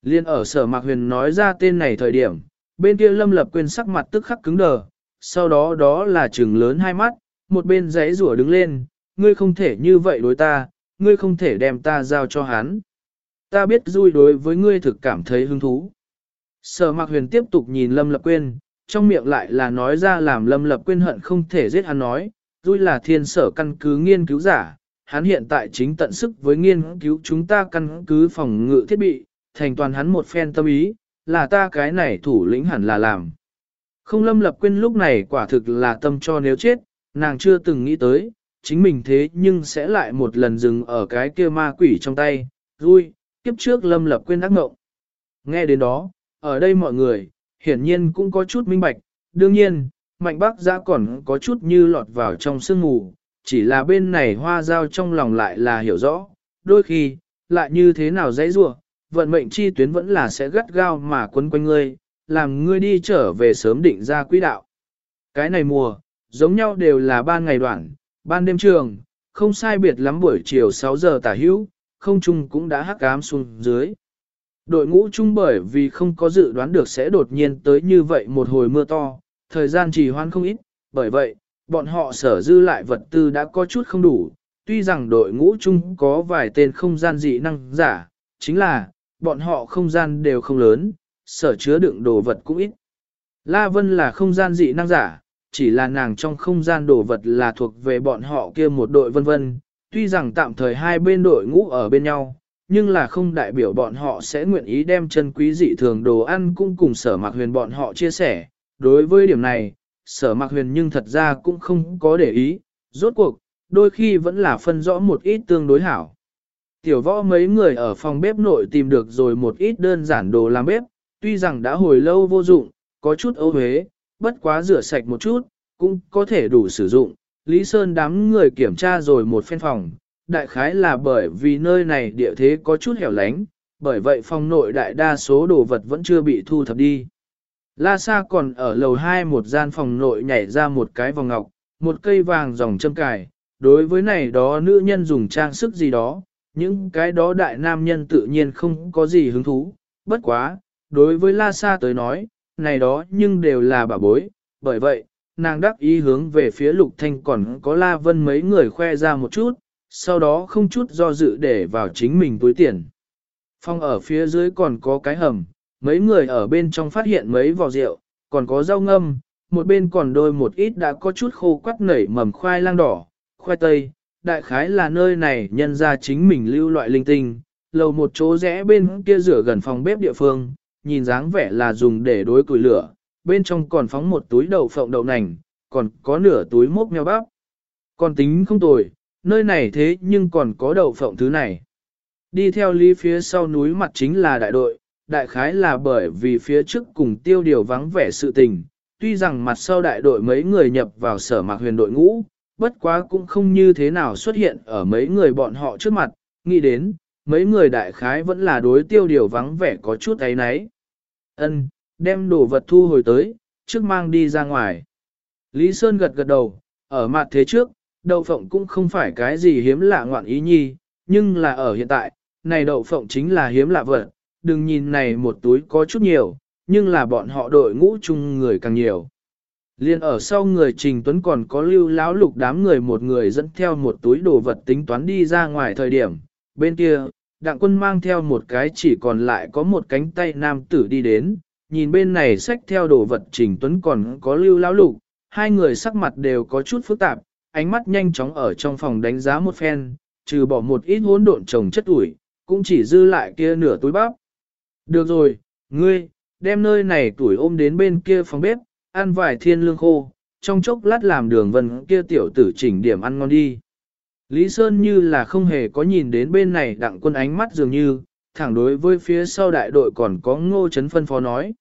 Liên ở sở Mạc Huyền nói ra tên này thời điểm, bên kia Lâm Lập quên sắc mặt tức khắc cứng đờ, sau đó đó là trừng lớn hai mắt, một bên giấy rủa đứng lên, ngươi không thể như vậy đối ta, ngươi không thể đem ta giao cho hắn. Ta biết vui đối với ngươi thực cảm thấy hứng thú. Sở Mạc Huyền tiếp tục nhìn Lâm Lập quên trong miệng lại là nói ra làm Lâm Lập quên hận không thể giết hắn nói, vui là thiên sở căn cứ nghiên cứu giả, hắn hiện tại chính tận sức với nghiên cứu chúng ta căn cứ phòng ngự thiết bị, thành toàn hắn một phen tâm ý, là ta cái này thủ lĩnh hẳn là làm. Không Lâm Lập quên lúc này quả thực là tâm cho nếu chết, nàng chưa từng nghĩ tới, chính mình thế nhưng sẽ lại một lần dừng ở cái kia ma quỷ trong tay, vui, kiếp trước Lâm Lập quên ác ngộng. Nghe đến đó, ở đây mọi người, hiển nhiên cũng có chút minh bạch, đương nhiên, mạnh bác giã còn có chút như lọt vào trong sương mù, chỉ là bên này hoa giao trong lòng lại là hiểu rõ, đôi khi, lại như thế nào dãy rua, vận mệnh chi tuyến vẫn là sẽ gắt gao mà quấn quanh ngươi, làm ngươi đi trở về sớm định ra quỹ đạo. Cái này mùa, giống nhau đều là ban ngày đoạn, ban đêm trường, không sai biệt lắm buổi chiều 6 giờ tả hữu, không trung cũng đã hắc ám xuống dưới. Đội ngũ chung bởi vì không có dự đoán được sẽ đột nhiên tới như vậy một hồi mưa to, thời gian trì hoãn không ít, bởi vậy, bọn họ sở dư lại vật tư đã có chút không đủ, tuy rằng đội ngũ chung có vài tên không gian dị năng giả, chính là, bọn họ không gian đều không lớn, sở chứa đựng đồ vật cũng ít. La Vân là không gian dị năng giả, chỉ là nàng trong không gian đồ vật là thuộc về bọn họ kia một đội vân vân, tuy rằng tạm thời hai bên đội ngũ ở bên nhau, nhưng là không đại biểu bọn họ sẽ nguyện ý đem chân quý dị thường đồ ăn cũng cùng sở mạc huyền bọn họ chia sẻ. Đối với điểm này, sở mạc huyền nhưng thật ra cũng không có để ý, rốt cuộc, đôi khi vẫn là phân rõ một ít tương đối hảo. Tiểu võ mấy người ở phòng bếp nội tìm được rồi một ít đơn giản đồ làm bếp, tuy rằng đã hồi lâu vô dụng, có chút ấu huế, bất quá rửa sạch một chút, cũng có thể đủ sử dụng. Lý Sơn đám người kiểm tra rồi một phen phòng, đại khái là bởi vì nơi này địa thế có chút hẻo lánh, bởi vậy phòng nội đại đa số đồ vật vẫn chưa bị thu thập đi. La Sa còn ở lầu 2 một gian phòng nội nhảy ra một cái vòng ngọc, một cây vàng dòng châm cài. Đối với này đó nữ nhân dùng trang sức gì đó, những cái đó đại nam nhân tự nhiên không có gì hứng thú. Bất quá, đối với La Sa tới nói, này đó nhưng đều là bà bối. Bởi vậy, nàng đắc ý hướng về phía lục thanh còn có La Vân mấy người khoe ra một chút, sau đó không chút do dự để vào chính mình túi tiền. Phong ở phía dưới còn có cái hầm, mấy người ở bên trong phát hiện mấy vò rượu, còn có rau ngâm, một bên còn đôi một ít đã có chút khô quắt nảy mầm khoai lang đỏ, khoai tây, đại khái là nơi này nhân ra chính mình lưu loại linh tinh, lầu một chỗ rẽ bên kia rửa gần phòng bếp địa phương, nhìn dáng vẻ là dùng để đối củi lửa, bên trong còn phóng một túi đậu phộng đậu nành, còn có nửa túi mốc mèo bắp. Còn tính không tồi, nơi này thế nhưng còn có đậu phộng thứ này. Đi theo lý phía sau núi mặt chính là đại đội, đại khái là bởi vì phía trước cùng tiêu điều vắng vẻ sự tình, tuy rằng mặt sau đại đội mấy người nhập vào sở mạc huyền đội ngũ, bất quá cũng không như thế nào xuất hiện ở mấy người bọn họ trước mặt, nghĩ đến, mấy người đại khái vẫn là đối tiêu điều vắng vẻ có chút ấy nấy. Ân, đem đồ vật thu hồi tới, trước mang đi ra ngoài. Lý Sơn gật gật đầu, ở mặt thế trước, đậu phộng cũng không phải cái gì hiếm lạ ngoạn ý nhi, nhưng là ở hiện tại, này đậu phộng chính là hiếm lạ vật, đừng nhìn này một túi có chút nhiều, nhưng là bọn họ đội ngũ chung người càng nhiều. Liên ở sau người Trình Tuấn còn có lưu lão lục đám người một người dẫn theo một túi đồ vật tính toán đi ra ngoài thời điểm. Bên kia, đặng quân mang theo một cái chỉ còn lại có một cánh tay nam tử đi đến, nhìn bên này xách theo đồ vật Trình Tuấn còn có lưu lão lục, hai người sắc mặt đều có chút phức tạp, ánh mắt nhanh chóng ở trong phòng đánh giá một phen, trừ bỏ một ít hỗn độn trồng chất ủi, cũng chỉ dư lại kia nửa túi bắp. Được rồi, ngươi, đem nơi này tuổi ôm đến bên kia phòng bếp, ăn vài thiên lương khô, trong chốc lát làm đường vân kia tiểu tử chỉnh điểm ăn ngon đi. Lý Sơn như là không hề có nhìn đến bên này đặng quân ánh mắt dường như, thẳng đối với phía sau đại đội còn có ngô chấn phân phó nói.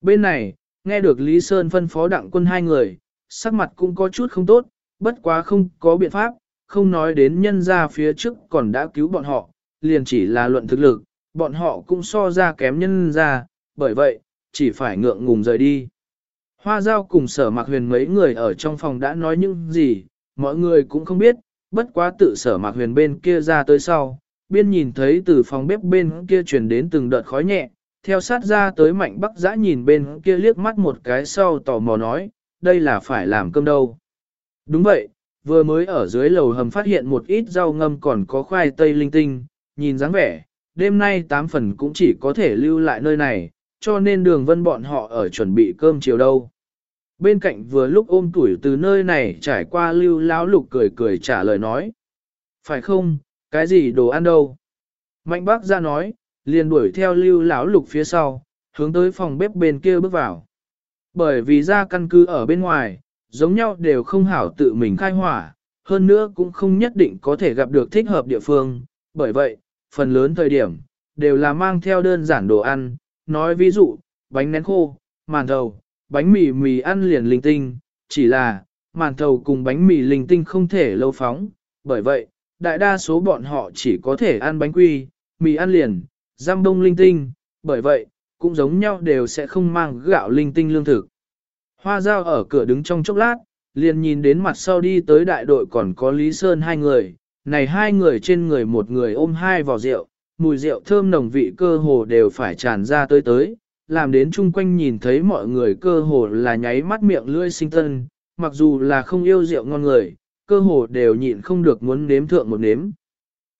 Bên này, nghe được Lý Sơn phân phó đặng quân hai người, sắc mặt cũng có chút không tốt, bất quá không có biện pháp, không nói đến nhân ra phía trước còn đã cứu bọn họ, liền chỉ là luận thực lực, bọn họ cũng so ra kém nhân ra, bởi vậy, chỉ phải ngượng ngùng rời đi. Hoa giao cùng sở mạc huyền mấy người ở trong phòng đã nói những gì, mọi người cũng không biết, bất quá tự sở mạc huyền bên kia ra tới sau, biên nhìn thấy từ phòng bếp bên kia truyền đến từng đợt khói nhẹ, theo sát ra tới mạnh bắc giã nhìn bên kia liếc mắt một cái sau tò mò nói, đây là phải làm cơm đâu. Đúng vậy, vừa mới ở dưới lầu hầm phát hiện một ít rau ngâm còn có khoai tây linh tinh, nhìn dáng vẻ, đêm nay tám phần cũng chỉ có thể lưu lại nơi này, cho nên đường vân bọn họ ở chuẩn bị cơm chiều đâu. Bên cạnh vừa lúc ôm tuổi từ nơi này trải qua lưu lão lục cười cười trả lời nói. Phải không, cái gì đồ ăn đâu? Mạnh bác ra nói, liền đuổi theo lưu lão lục phía sau, hướng tới phòng bếp bên kia bước vào. Bởi vì ra căn cứ ở bên ngoài, giống nhau đều không hảo tự mình khai hỏa, hơn nữa cũng không nhất định có thể gặp được thích hợp địa phương, bởi vậy, phần lớn thời điểm, đều là mang theo đơn giản đồ ăn, nói ví dụ, bánh nén khô, màn thầu, bánh mì mì ăn liền linh tinh, chỉ là, màn thầu cùng bánh mì linh tinh không thể lâu phóng, bởi vậy, đại đa số bọn họ chỉ có thể ăn bánh quy, mì ăn liền, giam đông linh tinh, bởi vậy, cũng giống nhau đều sẽ không mang gạo linh tinh lương thực. Hoa dao ở cửa đứng trong chốc lát, liền nhìn đến mặt sau đi tới đại đội còn có Lý Sơn hai người, này hai người trên người một người ôm hai vò rượu, mùi rượu thơm nồng vị cơ hồ đều phải tràn ra tới tới, làm đến chung quanh nhìn thấy mọi người cơ hồ là nháy mắt miệng lưỡi sinh tân, mặc dù là không yêu rượu ngon người, cơ hồ đều nhịn không được muốn nếm thượng một nếm.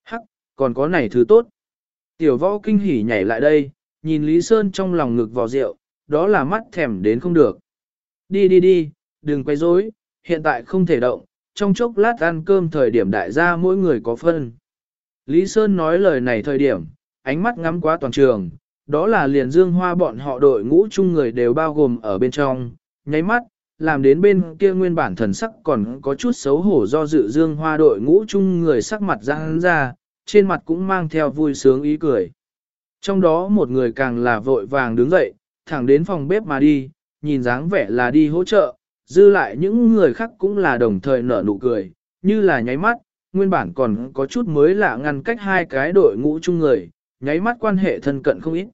Hắc, còn có này thứ tốt. Tiểu võ kinh hỉ nhảy lại đây, nhìn Lý Sơn trong lòng ngực vò rượu, đó là mắt thèm đến không được. Đi đi đi, đừng quay rối, hiện tại không thể động, trong chốc lát ăn cơm thời điểm đại gia mỗi người có phân. Lý Sơn nói lời này thời điểm, ánh mắt ngắm qua toàn trường, đó là liền dương hoa bọn họ đội ngũ chung người đều bao gồm ở bên trong, nháy mắt, làm đến bên kia nguyên bản thần sắc còn có chút xấu hổ do dự dương hoa đội ngũ chung người sắc mặt ra ra, trên mặt cũng mang theo vui sướng ý cười. Trong đó một người càng là vội vàng đứng dậy, thẳng đến phòng bếp mà đi, nhìn dáng vẻ là đi hỗ trợ, dư lại những người khác cũng là đồng thời nở nụ cười, như là nháy mắt, nguyên bản còn có chút mới lạ ngăn cách hai cái đội ngũ chung người, nháy mắt quan hệ thân cận không ít.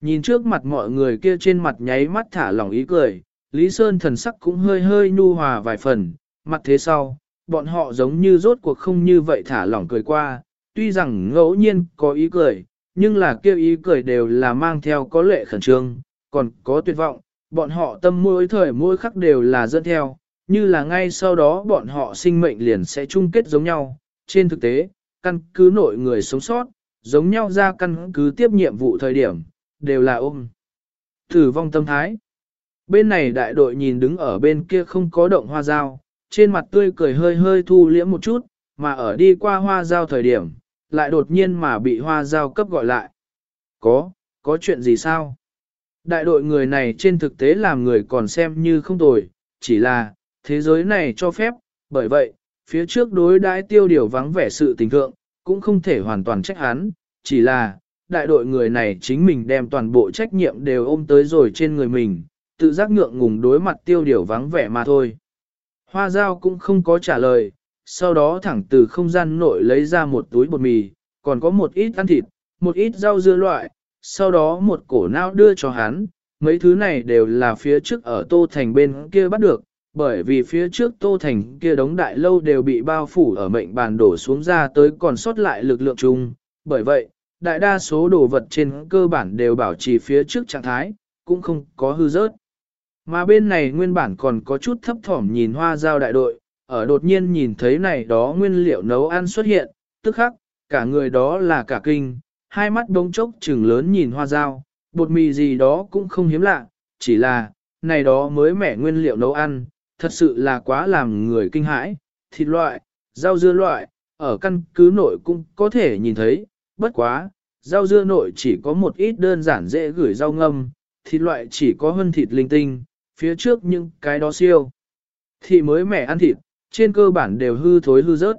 Nhìn trước mặt mọi người kia trên mặt nháy mắt thả lỏng ý cười, Lý Sơn thần sắc cũng hơi hơi nhu hòa vài phần, mặt thế sau, bọn họ giống như rốt cuộc không như vậy thả lỏng cười qua, tuy rằng ngẫu nhiên có ý cười, nhưng là kêu ý cười đều là mang theo có lệ khẩn trương, còn có tuyệt vọng, bọn họ tâm mỗi thời mỗi khắc đều là dẫn theo, như là ngay sau đó bọn họ sinh mệnh liền sẽ chung kết giống nhau. Trên thực tế, căn cứ nội người sống sót, giống nhau ra căn cứ tiếp nhiệm vụ thời điểm, đều là ôm. Thử vong tâm thái. Bên này đại đội nhìn đứng ở bên kia không có động hoa dao, trên mặt tươi cười hơi hơi thu liễm một chút, mà ở đi qua hoa dao thời điểm, lại đột nhiên mà bị hoa dao cấp gọi lại. Có, có chuyện gì sao? Đại đội người này trên thực tế làm người còn xem như không tồi, chỉ là, thế giới này cho phép, bởi vậy, phía trước đối đãi tiêu điều vắng vẻ sự tình thượng, cũng không thể hoàn toàn trách hắn, chỉ là, đại đội người này chính mình đem toàn bộ trách nhiệm đều ôm tới rồi trên người mình, tự giác ngượng ngùng đối mặt tiêu điều vắng vẻ mà thôi. Hoa giao cũng không có trả lời, sau đó thẳng từ không gian nội lấy ra một túi bột mì, còn có một ít ăn thịt, một ít rau dưa loại, sau đó một cổ não đưa cho hắn, mấy thứ này đều là phía trước ở Tô Thành bên kia bắt được, bởi vì phía trước Tô Thành kia đống đại lâu đều bị bao phủ ở mệnh bàn đổ xuống ra tới còn sót lại lực lượng chung, bởi vậy, đại đa số đồ vật trên cơ bản đều bảo trì phía trước trạng thái, cũng không có hư rớt. Mà bên này nguyên bản còn có chút thấp thỏm nhìn hoa giao đại đội, ở đột nhiên nhìn thấy này đó nguyên liệu nấu ăn xuất hiện, tức khắc, cả người đó là cả kinh, hai mắt đống chốc trừng lớn nhìn hoa giao, bột mì gì đó cũng không hiếm lạ, chỉ là, này đó mới mẻ nguyên liệu nấu ăn, thật sự là quá làm người kinh hãi, thịt loại, rau dưa loại, ở căn cứ nội cũng có thể nhìn thấy, bất quá, rau dưa nội chỉ có một ít đơn giản dễ gửi rau ngâm, thịt loại chỉ có hơn thịt linh tinh, phía trước những cái đó siêu. Thị mới mẻ ăn thịt, trên cơ bản đều hư thối hư rớt.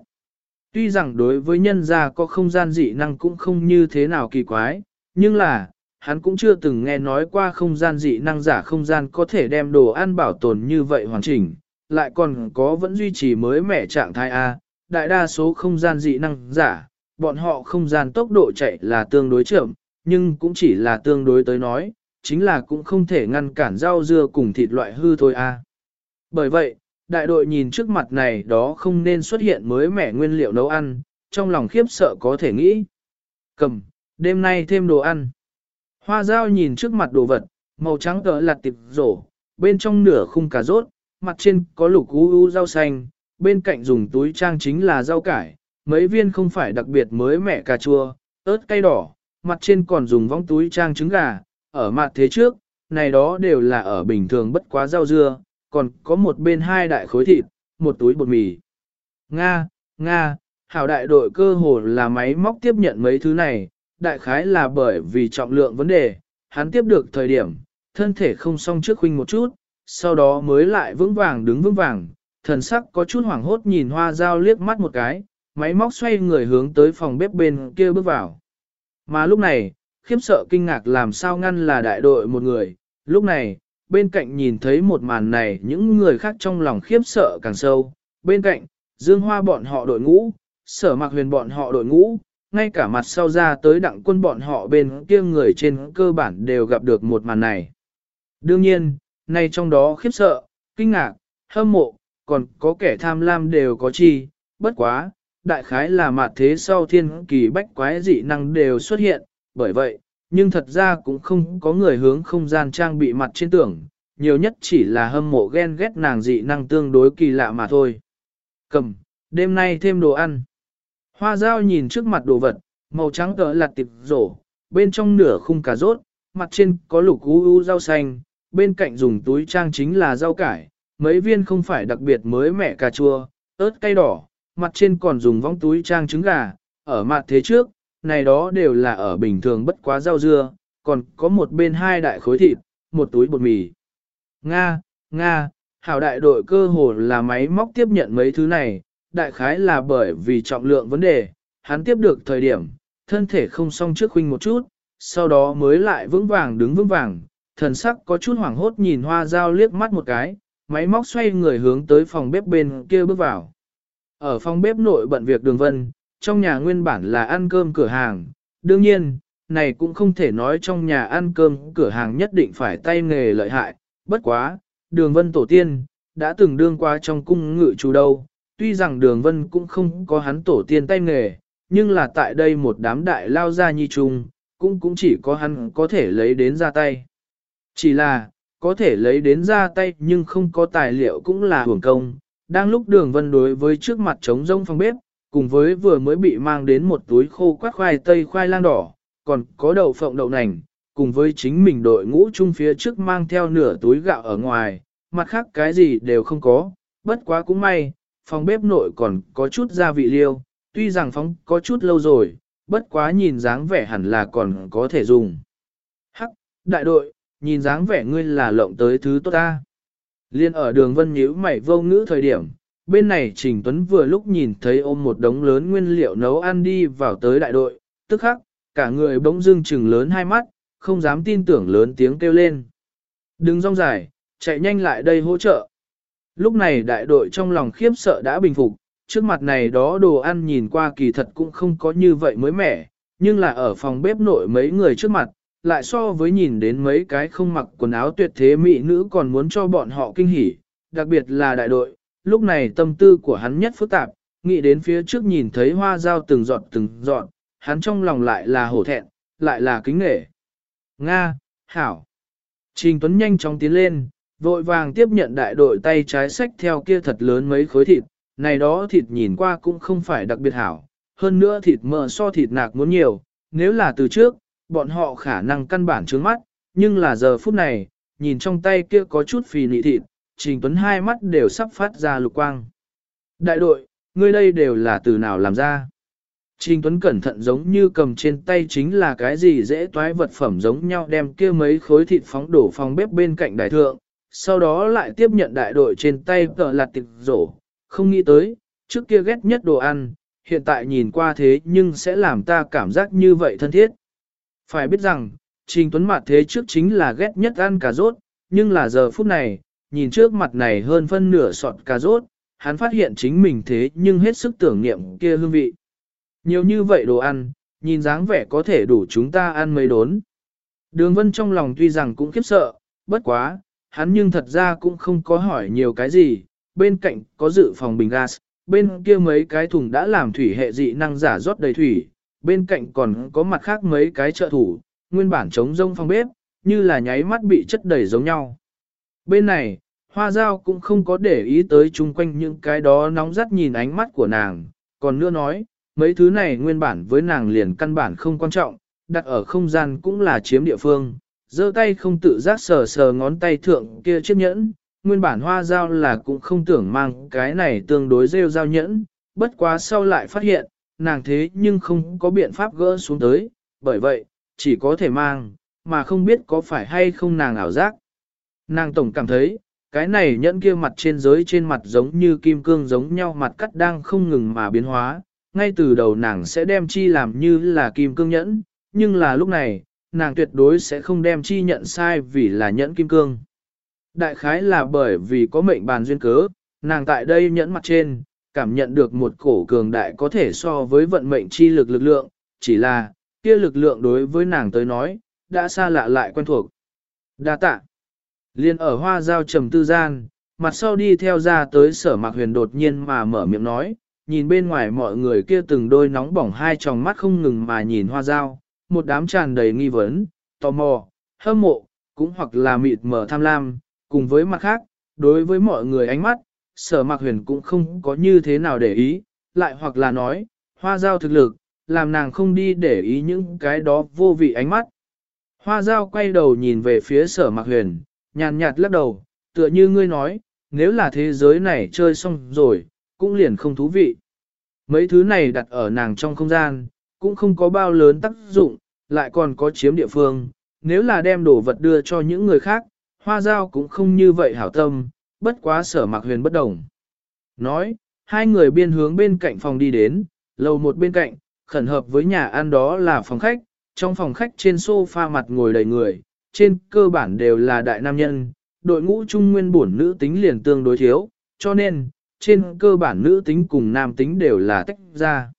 Tuy rằng đối với nhân gia có không gian dị năng cũng không như thế nào kỳ quái, nhưng là, hắn cũng chưa từng nghe nói qua không gian dị năng giả không gian có thể đem đồ ăn bảo tồn như vậy hoàn chỉnh, lại còn có vẫn duy trì mới mẻ trạng thái A, đại đa số không gian dị năng giả, bọn họ không gian tốc độ chạy là tương đối chậm, nhưng cũng chỉ là tương đối tới nói, chính là cũng không thể ngăn cản rau dưa cùng thịt loại hư thôi A. Bởi vậy, đại đội nhìn trước mặt này đó không nên xuất hiện mới mẻ nguyên liệu nấu ăn, trong lòng khiếp sợ có thể nghĩ. Cầm, đêm nay thêm đồ ăn. Hoa dao nhìn trước mặt đồ vật, màu trắng tờ lạt tịp rổ, bên trong nửa khung cà rốt, mặt trên có lục u u rau xanh, bên cạnh dùng túi trang chính là rau cải, mấy viên không phải đặc biệt mới mẻ cà chua, ớt cay đỏ, mặt trên còn dùng vong túi trang trứng gà, ở mặt thế trước, này đó đều là ở bình thường bất quá rau dưa, còn có một bên hai đại khối thịt, một túi bột mì. Nga, Nga, hảo đại đội cơ hồ là máy móc tiếp nhận mấy thứ này, đại khái là bởi vì trọng lượng vấn đề, hắn tiếp được thời điểm, thân thể không song trước huynh một chút, sau đó mới lại vững vàng đứng vững vàng, thần sắc có chút hoảng hốt nhìn hoa dao liếc mắt một cái, máy móc xoay người hướng tới phòng bếp bên kia bước vào. Mà lúc này, khiếp sợ kinh ngạc làm sao ngăn là đại đội một người, lúc này, bên cạnh nhìn thấy một màn này những người khác trong lòng khiếp sợ càng sâu, bên cạnh, dương hoa bọn họ đội ngũ, sở mặc huyền bọn họ đội ngũ, ngay cả mặt sau ra tới đặng quân bọn họ bên kia người trên cơ bản đều gặp được một màn này. Đương nhiên, nay trong đó khiếp sợ, kinh ngạc, hâm mộ, còn có kẻ tham lam đều có chi, bất quá, đại khái là mặt thế sau thiên kỳ bách quái dị năng đều xuất hiện, bởi vậy, nhưng thật ra cũng không có người hướng không gian trang bị mặt trên tưởng, nhiều nhất chỉ là hâm mộ ghen ghét nàng dị năng tương đối kỳ lạ mà thôi. Cầm, đêm nay thêm đồ ăn. Hoa dao nhìn trước mặt đồ vật, màu trắng tờ lạt tiệp rổ, bên trong nửa khung cà rốt, mặt trên có lục u u rau xanh, bên cạnh dùng túi trang chính là rau cải, mấy viên không phải đặc biệt mới mẻ cà chua, ớt cay đỏ, mặt trên còn dùng vong túi trang trứng gà, ở mặt thế trước, này đó đều là ở bình thường bất quá rau dưa, còn có một bên hai đại khối thịt, một túi bột mì. Nga, Nga, hảo đại đội cơ hồ là máy móc tiếp nhận mấy thứ này, đại khái là bởi vì trọng lượng vấn đề, hắn tiếp được thời điểm, thân thể không song trước huynh một chút, sau đó mới lại vững vàng đứng vững vàng, thần sắc có chút hoảng hốt nhìn hoa dao liếc mắt một cái, máy móc xoay người hướng tới phòng bếp bên kia bước vào. Ở phòng bếp nội bận việc đường vân, trong nhà nguyên bản là ăn cơm cửa hàng, đương nhiên, này cũng không thể nói trong nhà ăn cơm cửa hàng nhất định phải tay nghề lợi hại, bất quá, đường vân tổ tiên, đã từng đương qua trong cung ngự chủ đâu, tuy rằng đường vân cũng không có hắn tổ tiên tay nghề, nhưng là tại đây một đám đại lao ra nhi chung, cũng cũng chỉ có hắn có thể lấy đến ra tay. Chỉ là, có thể lấy đến ra tay nhưng không có tài liệu cũng là hưởng công. Đang lúc đường vân đối với trước mặt trống rông phòng bếp, cùng với vừa mới bị mang đến một túi khô quát khoai tây khoai lang đỏ, còn có đậu phộng đậu nành, cùng với chính mình đội ngũ chung phía trước mang theo nửa túi gạo ở ngoài, mặt khác cái gì đều không có, bất quá cũng may, phòng bếp nội còn có chút gia vị liêu, tuy rằng phóng có chút lâu rồi, bất quá nhìn dáng vẻ hẳn là còn có thể dùng. Hắc, đại đội, nhìn dáng vẻ ngươi là lộng tới thứ tốt ta. Liên ở đường vân nhíu mày vô ngữ thời điểm, bên này Trình Tuấn vừa lúc nhìn thấy ôm một đống lớn nguyên liệu nấu ăn đi vào tới đại đội, tức khắc, cả người bỗng dưng chừng lớn hai mắt, không dám tin tưởng lớn tiếng kêu lên. Đừng rong dài, chạy nhanh lại đây hỗ trợ. Lúc này đại đội trong lòng khiếp sợ đã bình phục, trước mặt này đó đồ ăn nhìn qua kỳ thật cũng không có như vậy mới mẻ, nhưng là ở phòng bếp nội mấy người trước mặt, lại so với nhìn đến mấy cái không mặc quần áo tuyệt thế mỹ nữ còn muốn cho bọn họ kinh hỉ, đặc biệt là đại đội, lúc này tâm tư của hắn nhất phức tạp, nghĩ đến phía trước nhìn thấy hoa dao từng giọt từng giọt, hắn trong lòng lại là hổ thẹn, lại là kính nghệ. Nga, Hảo. Trình Tuấn nhanh chóng tiến lên, vội vàng tiếp nhận đại đội tay trái sách theo kia thật lớn mấy khối thịt, này đó thịt nhìn qua cũng không phải đặc biệt hảo, hơn nữa thịt mỡ so thịt nạc muốn nhiều, nếu là từ trước, bọn họ khả năng căn bản trướng mắt, nhưng là giờ phút này, nhìn trong tay kia có chút phì nị thịt, Trình Tuấn hai mắt đều sắp phát ra lục quang. Đại đội, ngươi đây đều là từ nào làm ra? Trình Tuấn cẩn thận giống như cầm trên tay chính là cái gì dễ toái vật phẩm giống nhau đem kia mấy khối thịt phóng đổ phòng bếp bên cạnh đại thượng, sau đó lại tiếp nhận đại đội trên tay tờ lạt tịch rổ, không nghĩ tới, trước kia ghét nhất đồ ăn, hiện tại nhìn qua thế nhưng sẽ làm ta cảm giác như vậy thân thiết. Phải biết rằng, Trình Tuấn mạt thế trước chính là ghét nhất ăn cà rốt, nhưng là giờ phút này, nhìn trước mặt này hơn phân nửa sọt cà rốt, hắn phát hiện chính mình thế nhưng hết sức tưởng niệm kia hương vị. Nhiều như vậy đồ ăn, nhìn dáng vẻ có thể đủ chúng ta ăn mấy đốn. Đường vân trong lòng tuy rằng cũng khiếp sợ, bất quá, hắn nhưng thật ra cũng không có hỏi nhiều cái gì, bên cạnh có dự phòng bình gas, bên kia mấy cái thùng đã làm thủy hệ dị năng giả rót đầy thủy, bên cạnh còn có mặt khác mấy cái trợ thủ, nguyên bản chống rông phòng bếp, như là nháy mắt bị chất đầy giống nhau. Bên này, hoa dao cũng không có để ý tới chung quanh những cái đó nóng rắt nhìn ánh mắt của nàng, còn nữa nói, mấy thứ này nguyên bản với nàng liền căn bản không quan trọng, đặt ở không gian cũng là chiếm địa phương, giơ tay không tự giác sờ sờ ngón tay thượng kia chiếc nhẫn, nguyên bản hoa dao là cũng không tưởng mang cái này tương đối rêu dao nhẫn, bất quá sau lại phát hiện, nàng thế nhưng không có biện pháp gỡ xuống tới, bởi vậy, chỉ có thể mang, mà không biết có phải hay không nàng ảo giác. Nàng tổng cảm thấy, cái này nhẫn kia mặt trên giới trên mặt giống như kim cương giống nhau mặt cắt đang không ngừng mà biến hóa, ngay từ đầu nàng sẽ đem chi làm như là kim cương nhẫn, nhưng là lúc này, nàng tuyệt đối sẽ không đem chi nhận sai vì là nhẫn kim cương. Đại khái là bởi vì có mệnh bàn duyên cớ, nàng tại đây nhẫn mặt trên, cảm nhận được một cổ cường đại có thể so với vận mệnh chi lực lực lượng, chỉ là, kia lực lượng đối với nàng tới nói, đã xa lạ lại quen thuộc. Đa tạ. Liên ở hoa giao trầm tư gian, mặt sau đi theo ra tới sở mạc huyền đột nhiên mà mở miệng nói, nhìn bên ngoài mọi người kia từng đôi nóng bỏng hai tròng mắt không ngừng mà nhìn hoa giao, một đám tràn đầy nghi vấn, tò mò, hâm mộ, cũng hoặc là mịt mờ tham lam, cùng với mặt khác, đối với mọi người ánh mắt, sở mạc huyền cũng không có như thế nào để ý, lại hoặc là nói, hoa giao thực lực, làm nàng không đi để ý những cái đó vô vị ánh mắt. Hoa giao quay đầu nhìn về phía sở mạc huyền, nhàn nhạt lắc đầu, tựa như ngươi nói, nếu là thế giới này chơi xong rồi, cũng liền không thú vị. Mấy thứ này đặt ở nàng trong không gian, cũng không có bao lớn tác dụng, lại còn có chiếm địa phương. Nếu là đem đồ vật đưa cho những người khác, hoa giao cũng không như vậy hảo tâm, bất quá sở mạc huyền bất đồng. Nói, hai người biên hướng bên cạnh phòng đi đến, lầu một bên cạnh, khẩn hợp với nhà ăn đó là phòng khách, trong phòng khách trên sofa mặt ngồi đầy người, trên cơ bản đều là đại nam nhân, đội ngũ trung nguyên bổn nữ tính liền tương đối thiếu, cho nên, trên cơ bản nữ tính cùng nam tính đều là tách ra.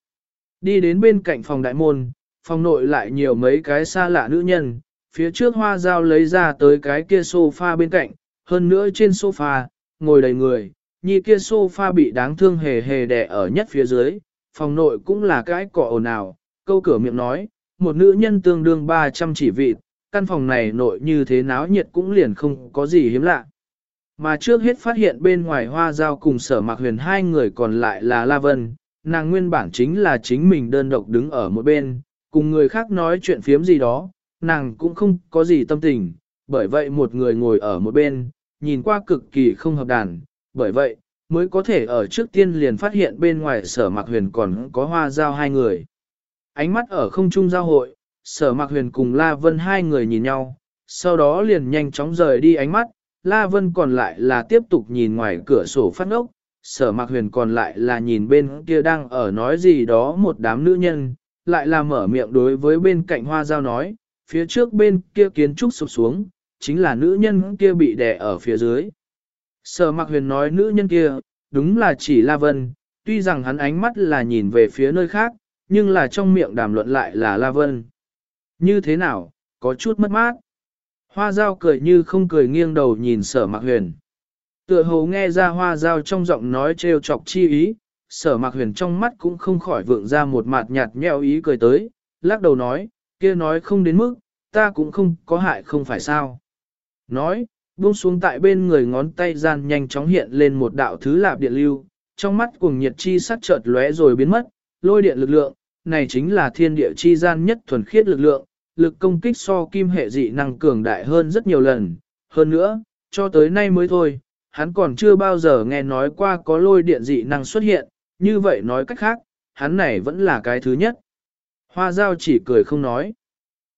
Đi đến bên cạnh phòng đại môn, phòng nội lại nhiều mấy cái xa lạ nữ nhân, phía trước hoa dao lấy ra tới cái kia sofa bên cạnh, hơn nữa trên sofa, ngồi đầy người, nhi kia sofa bị đáng thương hề hề đè ở nhất phía dưới, phòng nội cũng là cái cỏ ồn ào, câu cửa miệng nói, một nữ nhân tương đương 300 chỉ vị, căn phòng này nội như thế náo nhiệt cũng liền không có gì hiếm lạ. Mà trước hết phát hiện bên ngoài hoa giao cùng sở mạc huyền hai người còn lại là La Vân, nàng nguyên bản chính là chính mình đơn độc đứng ở một bên, cùng người khác nói chuyện phiếm gì đó, nàng cũng không có gì tâm tình, bởi vậy một người ngồi ở một bên, nhìn qua cực kỳ không hợp đàn, bởi vậy, mới có thể ở trước tiên liền phát hiện bên ngoài sở mạc huyền còn có hoa giao hai người. Ánh mắt ở không trung giao hội, sở mạc huyền cùng La Vân hai người nhìn nhau, sau đó liền nhanh chóng rời đi ánh mắt, La Vân còn lại là tiếp tục nhìn ngoài cửa sổ phát ốc, sở mạc huyền còn lại là nhìn bên kia đang ở nói gì đó một đám nữ nhân, lại là mở miệng đối với bên cạnh hoa giao nói, phía trước bên kia kiến trúc sụp xuống, chính là nữ nhân kia bị đè ở phía dưới. Sở mạc huyền nói nữ nhân kia, đúng là chỉ La Vân, tuy rằng hắn ánh mắt là nhìn về phía nơi khác, nhưng là trong miệng đàm luận lại là La Vân. Như thế nào, có chút mất mát. Hoa dao cười như không cười nghiêng đầu nhìn sở mạc huyền. Tựa hồ nghe ra hoa dao trong giọng nói trêu chọc chi ý, sở mạc huyền trong mắt cũng không khỏi vượng ra một mặt nhạt nhẽo ý cười tới, lắc đầu nói, kia nói không đến mức, ta cũng không có hại không phải sao. Nói, buông xuống tại bên người ngón tay gian nhanh chóng hiện lên một đạo thứ lạp điện lưu, trong mắt cuồng nhiệt chi sắc chợt lóe rồi biến mất, lôi điện lực lượng, này chính là thiên địa chi gian nhất thuần khiết lực lượng, lực công kích so kim hệ dị năng cường đại hơn rất nhiều lần. Hơn nữa, cho tới nay mới thôi, hắn còn chưa bao giờ nghe nói qua có lôi điện dị năng xuất hiện, như vậy nói cách khác, hắn này vẫn là cái thứ nhất. Hoa giao chỉ cười không nói.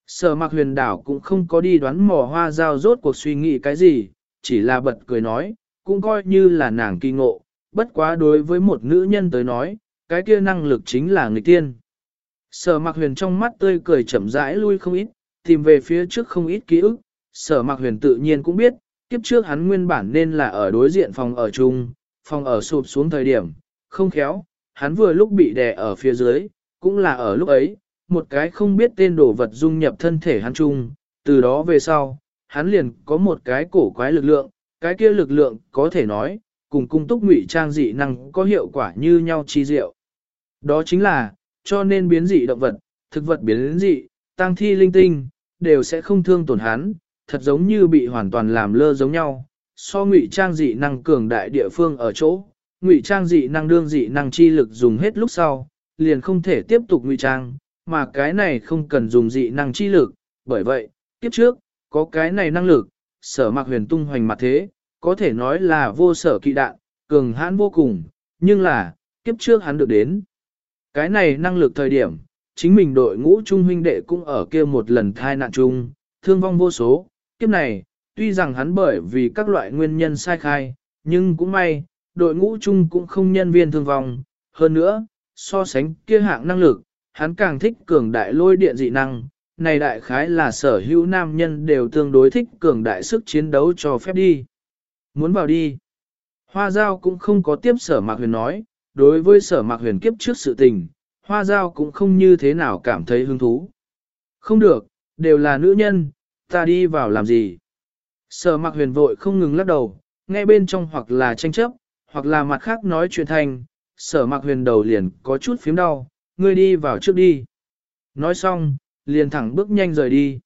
Sở mạc huyền đảo cũng không có đi đoán mò hoa giao rốt cuộc suy nghĩ cái gì, chỉ là bật cười nói, cũng coi như là nàng kỳ ngộ, bất quá đối với một nữ nhân tới nói, cái kia năng lực chính là người tiên. Sở mạc huyền trong mắt tươi cười chậm rãi lui không ít, tìm về phía trước không ít ký ức, sở mạc huyền tự nhiên cũng biết, kiếp trước hắn nguyên bản nên là ở đối diện phòng ở chung, phòng ở sụp xuống thời điểm, không khéo, hắn vừa lúc bị đè ở phía dưới, cũng là ở lúc ấy, một cái không biết tên đồ vật dung nhập thân thể hắn chung, từ đó về sau, hắn liền có một cái cổ quái lực lượng, cái kia lực lượng có thể nói, cùng cung túc ngụy trang dị năng có hiệu quả như nhau chi diệu. Đó chính là, cho nên biến dị động vật, thực vật biến dị, tăng thi linh tinh, đều sẽ không thương tổn hắn, thật giống như bị hoàn toàn làm lơ giống nhau. So ngụy trang dị năng cường đại địa phương ở chỗ, ngụy trang dị năng đương dị năng chi lực dùng hết lúc sau, liền không thể tiếp tục ngụy trang, mà cái này không cần dùng dị năng chi lực, bởi vậy, tiếp trước, có cái này năng lực, sở mạc huyền tung hoành mặt thế, có thể nói là vô sở kỵ đạn, cường hãn vô cùng, nhưng là, kiếp trước hắn được đến. Cái này năng lực thời điểm, chính mình đội ngũ trung huynh đệ cũng ở kia một lần thai nạn chung, thương vong vô số, kiếp này, tuy rằng hắn bởi vì các loại nguyên nhân sai khai, nhưng cũng may, đội ngũ chung cũng không nhân viên thương vong, hơn nữa, so sánh kia hạng năng lực, hắn càng thích cường đại lôi điện dị năng, này đại khái là sở hữu nam nhân đều tương đối thích cường đại sức chiến đấu cho phép đi. Muốn vào đi. Hoa giao cũng không có tiếp sở mạc huyền nói, đối với sở mạc huyền kiếp trước sự tình, hoa giao cũng không như thế nào cảm thấy hứng thú. Không được, đều là nữ nhân, ta đi vào làm gì? Sở Mặc huyền vội không ngừng lắc đầu, nghe bên trong hoặc là tranh chấp, hoặc là mặt khác nói chuyện thành, sở Mặc huyền đầu liền có chút phím đau, ngươi đi vào trước đi. Nói xong, liền thẳng bước nhanh rời đi.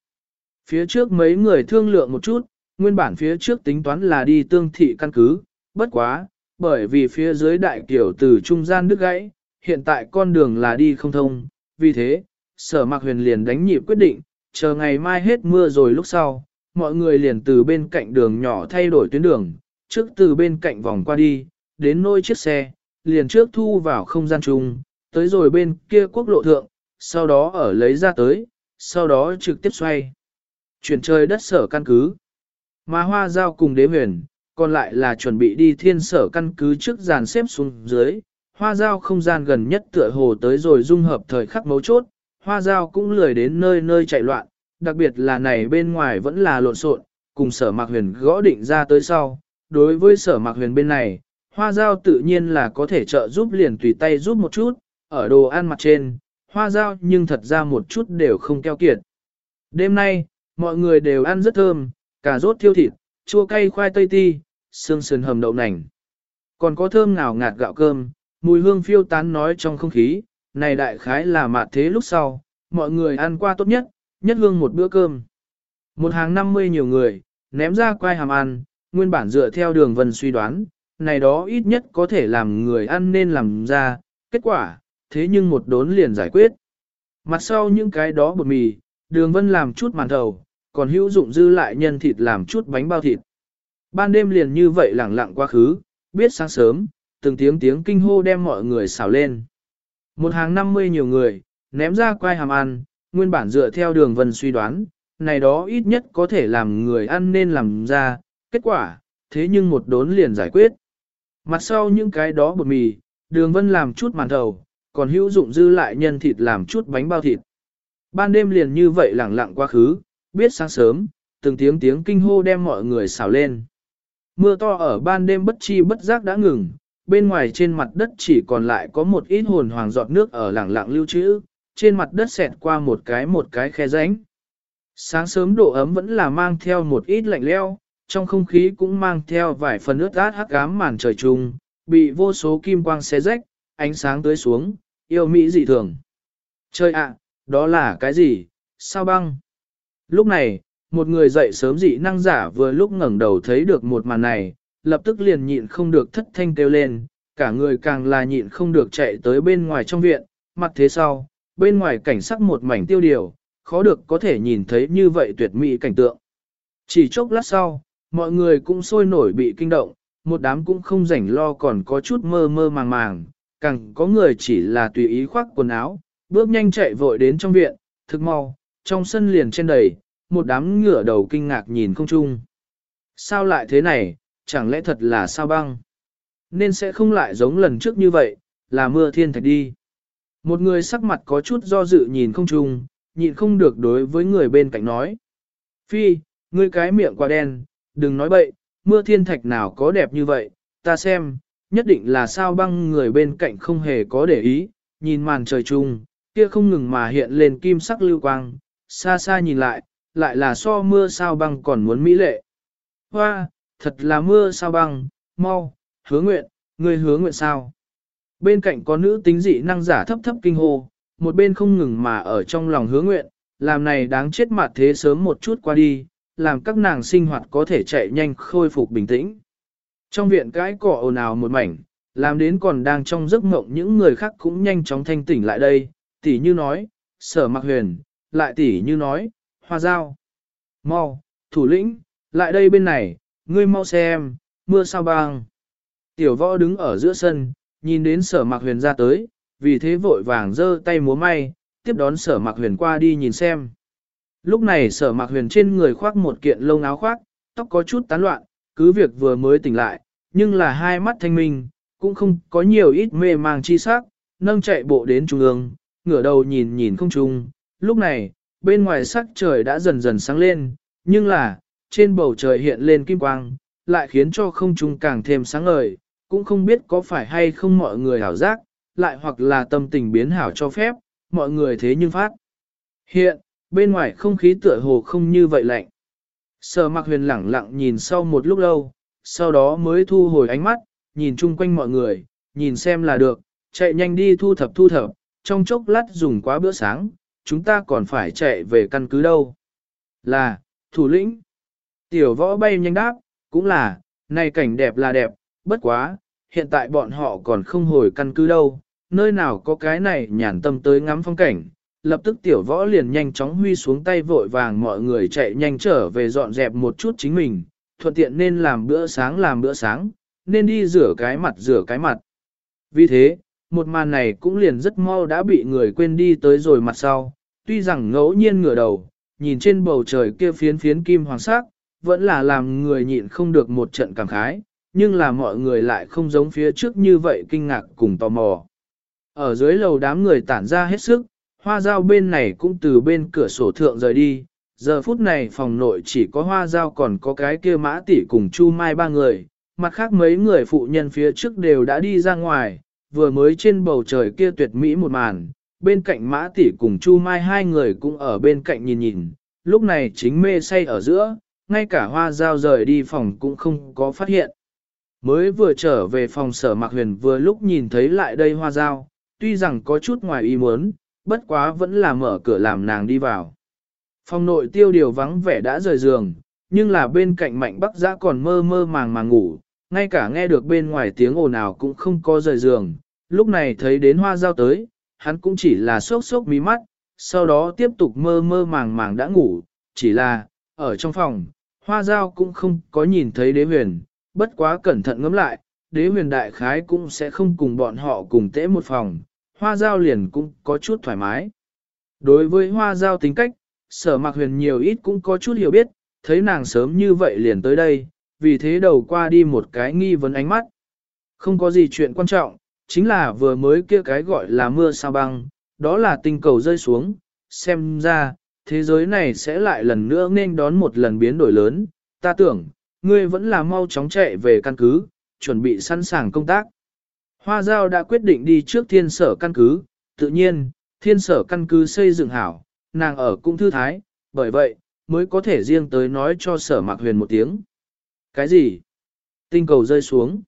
Phía trước mấy người thương lượng một chút, nguyên bản phía trước tính toán là đi tương thị căn cứ, bất quá, bởi vì phía dưới đại kiểu từ trung gian đứt gãy, hiện tại con đường là đi không thông, vì thế, sở Mặc huyền liền đánh nhịp quyết định, chờ ngày mai hết mưa rồi lúc sau, mọi người liền từ bên cạnh đường nhỏ thay đổi tuyến đường, trước từ bên cạnh vòng qua đi, đến nôi chiếc xe, liền trước thu vào không gian chung, tới rồi bên kia quốc lộ thượng, sau đó ở lấy ra tới, sau đó trực tiếp xoay. Chuyển trời đất sở căn cứ. Mà hoa giao cùng đế huyền, còn lại là chuẩn bị đi thiên sở căn cứ trước dàn xếp xuống dưới. Hoa giao không gian gần nhất tựa hồ tới rồi dung hợp thời khắc mấu chốt, hoa giao cũng lười đến nơi nơi chạy loạn, đặc biệt là này bên ngoài vẫn là lộn xộn, cùng sở mạc huyền gõ định ra tới sau. Đối với sở mạc huyền bên này, hoa giao tự nhiên là có thể trợ giúp liền tùy tay giúp một chút, ở đồ ăn mặt trên, hoa giao nhưng thật ra một chút đều không keo kiệt. Đêm nay, mọi người đều ăn rất thơm, cà rốt thiêu thịt, chua cay khoai tây ti, xương sườn hầm đậu nành. Còn có thơm ngào ngạt gạo cơm, mùi hương phiêu tán nói trong không khí, này đại khái là mạt thế lúc sau, mọi người ăn qua tốt nhất, nhất hương một bữa cơm. Một hàng 50 nhiều người, ném ra quai hàm ăn, nguyên bản dựa theo đường vân suy đoán, này đó ít nhất có thể làm người ăn nên làm ra, kết quả, thế nhưng một đốn liền giải quyết. Mặt sau những cái đó bột mì, đường vân làm chút màn thầu, còn hữu dụng dư lại nhân thịt làm chút bánh bao thịt. Ban đêm liền như vậy lẳng lặng quá khứ, biết sáng sớm, từng tiếng tiếng kinh hô đem mọi người xào lên. Một hàng năm mươi nhiều người, ném ra quai hàm ăn, nguyên bản dựa theo đường vân suy đoán, này đó ít nhất có thể làm người ăn nên làm ra, kết quả, thế nhưng một đốn liền giải quyết. Mặt sau những cái đó bột mì, đường vân làm chút màn thầu, còn hữu dụng dư lại nhân thịt làm chút bánh bao thịt. Ban đêm liền như vậy lẳng lặng quá khứ, biết sáng sớm, từng tiếng tiếng kinh hô đem mọi người xào lên. Mưa to ở ban đêm bất chi bất giác đã ngừng, bên ngoài trên mặt đất chỉ còn lại có một ít hồn hoàng giọt nước ở lẳng lặng lưu trữ, trên mặt đất xẹt qua một cái một cái khe rãnh. Sáng sớm độ ấm vẫn là mang theo một ít lạnh leo, trong không khí cũng mang theo vài phần ướt át hắc ám màn trời trùng, bị vô số kim quang xé rách, ánh sáng tưới xuống, yêu mỹ dị thường. Trời ạ, đó là cái gì? Sao băng? Lúc này, một người dậy sớm dị năng giả vừa lúc ngẩng đầu thấy được một màn này, lập tức liền nhịn không được thất thanh kêu lên, cả người càng là nhịn không được chạy tới bên ngoài trong viện, mặt thế sau, bên ngoài cảnh sắc một mảnh tiêu điều, khó được có thể nhìn thấy như vậy tuyệt mỹ cảnh tượng. Chỉ chốc lát sau, mọi người cũng sôi nổi bị kinh động, một đám cũng không rảnh lo còn có chút mơ mơ màng màng, càng có người chỉ là tùy ý khoác quần áo, bước nhanh chạy vội đến trong viện, thực mau, trong sân liền trên đầy, một đám ngửa đầu kinh ngạc nhìn không chung. Sao lại thế này, chẳng lẽ thật là sao băng? Nên sẽ không lại giống lần trước như vậy, là mưa thiên thạch đi. Một người sắc mặt có chút do dự nhìn không chung, nhịn không được đối với người bên cạnh nói. Phi, ngươi cái miệng quá đen, đừng nói bậy, mưa thiên thạch nào có đẹp như vậy, ta xem, nhất định là sao băng người bên cạnh không hề có để ý, nhìn màn trời chung, kia không ngừng mà hiện lên kim sắc lưu quang, xa xa nhìn lại, lại là so mưa sao băng còn muốn mỹ lệ. Hoa, thật là mưa sao băng, mau, hứa nguyện, ngươi hứa nguyện sao? Bên cạnh có nữ tính dị năng giả thấp thấp kinh hô, một bên không ngừng mà ở trong lòng hứa nguyện, làm này đáng chết mặt thế sớm một chút qua đi, làm các nàng sinh hoạt có thể chạy nhanh khôi phục bình tĩnh. Trong viện cái cỏ ồn ào một mảnh, làm đến còn đang trong giấc mộng những người khác cũng nhanh chóng thanh tỉnh lại đây, tỉ như nói, sở mặc huyền, lại tỉ như nói, hoa giao, Mau, thủ lĩnh, lại đây bên này, ngươi mau xem, mưa sao băng. Tiểu võ đứng ở giữa sân, nhìn đến sở mặc huyền ra tới, vì thế vội vàng giơ tay múa may, tiếp đón sở mặc huyền qua đi nhìn xem. Lúc này sở mặc huyền trên người khoác một kiện lông áo khoác, tóc có chút tán loạn, cứ việc vừa mới tỉnh lại, nhưng là hai mắt thanh minh, cũng không có nhiều ít mê màng chi sắc, nâng chạy bộ đến trung ương, ngửa đầu nhìn nhìn không trung. Lúc này, bên ngoài sắc trời đã dần dần sáng lên, nhưng là, trên bầu trời hiện lên kim quang, lại khiến cho không trung càng thêm sáng ngời, cũng không biết có phải hay không mọi người hảo giác, lại hoặc là tâm tình biến hảo cho phép, mọi người thế nhưng phát. Hiện, bên ngoài không khí tựa hồ không như vậy lạnh. Sở mặc huyền lẳng lặng nhìn sau một lúc lâu, sau đó mới thu hồi ánh mắt, nhìn chung quanh mọi người, nhìn xem là được, chạy nhanh đi thu thập thu thập, trong chốc lát dùng quá bữa sáng, chúng ta còn phải chạy về căn cứ đâu. Là, thủ lĩnh. Tiểu võ bay nhanh đáp, cũng là, này cảnh đẹp là đẹp, bất quá, hiện tại bọn họ còn không hồi căn cứ đâu, nơi nào có cái này nhàn tâm tới ngắm phong cảnh. Lập tức tiểu võ liền nhanh chóng huy xuống tay vội vàng mọi người chạy nhanh trở về dọn dẹp một chút chính mình, thuận tiện nên làm bữa sáng làm bữa sáng, nên đi rửa cái mặt rửa cái mặt. Vì thế, một màn này cũng liền rất mau đã bị người quên đi tới rồi mặt sau, tuy rằng ngẫu nhiên ngửa đầu, nhìn trên bầu trời kia phiến phiến kim hoàng sắc, vẫn là làm người nhịn không được một trận cảm khái, nhưng là mọi người lại không giống phía trước như vậy kinh ngạc cùng tò mò. Ở dưới lầu đám người tản ra hết sức, hoa dao bên này cũng từ bên cửa sổ thượng rời đi, giờ phút này phòng nội chỉ có hoa dao còn có cái kia mã tỷ cùng chu mai ba người, mặt khác mấy người phụ nhân phía trước đều đã đi ra ngoài, vừa mới trên bầu trời kia tuyệt mỹ một màn, bên cạnh mã tỷ cùng chu mai hai người cũng ở bên cạnh nhìn nhìn, lúc này chính mê say ở giữa, ngay cả hoa dao rời đi phòng cũng không có phát hiện. Mới vừa trở về phòng sở mạc huyền vừa lúc nhìn thấy lại đây hoa dao, tuy rằng có chút ngoài ý muốn, bất quá vẫn là mở cửa làm nàng đi vào. Phòng nội tiêu điều vắng vẻ đã rời giường, nhưng là bên cạnh mạnh bắc giã còn mơ mơ màng màng ngủ, ngay cả nghe được bên ngoài tiếng ồn ào cũng không có rời giường. Lúc này thấy đến hoa giao tới, hắn cũng chỉ là sốc sốc mí mắt, sau đó tiếp tục mơ mơ màng màng đã ngủ, chỉ là, ở trong phòng, hoa giao cũng không có nhìn thấy đế huyền, bất quá cẩn thận ngẫm lại, đế huyền đại khái cũng sẽ không cùng bọn họ cùng tễ một phòng, hoa giao liền cũng có chút thoải mái. Đối với hoa giao tính cách, sở mạc huyền nhiều ít cũng có chút hiểu biết, thấy nàng sớm như vậy liền tới đây, vì thế đầu qua đi một cái nghi vấn ánh mắt. Không có gì chuyện quan trọng, chính là vừa mới kia cái gọi là mưa sao băng, đó là tinh cầu rơi xuống, xem ra, thế giới này sẽ lại lần nữa nên đón một lần biến đổi lớn, ta tưởng, ngươi vẫn là mau chóng chạy về căn cứ, chuẩn bị sẵn sàng công tác. Hoa Giao đã quyết định đi trước thiên sở căn cứ, tự nhiên, thiên sở căn cứ xây dựng hảo, nàng ở cung thư thái, bởi vậy, mới có thể riêng tới nói cho sở mạc huyền một tiếng. Cái gì? Tinh cầu rơi xuống.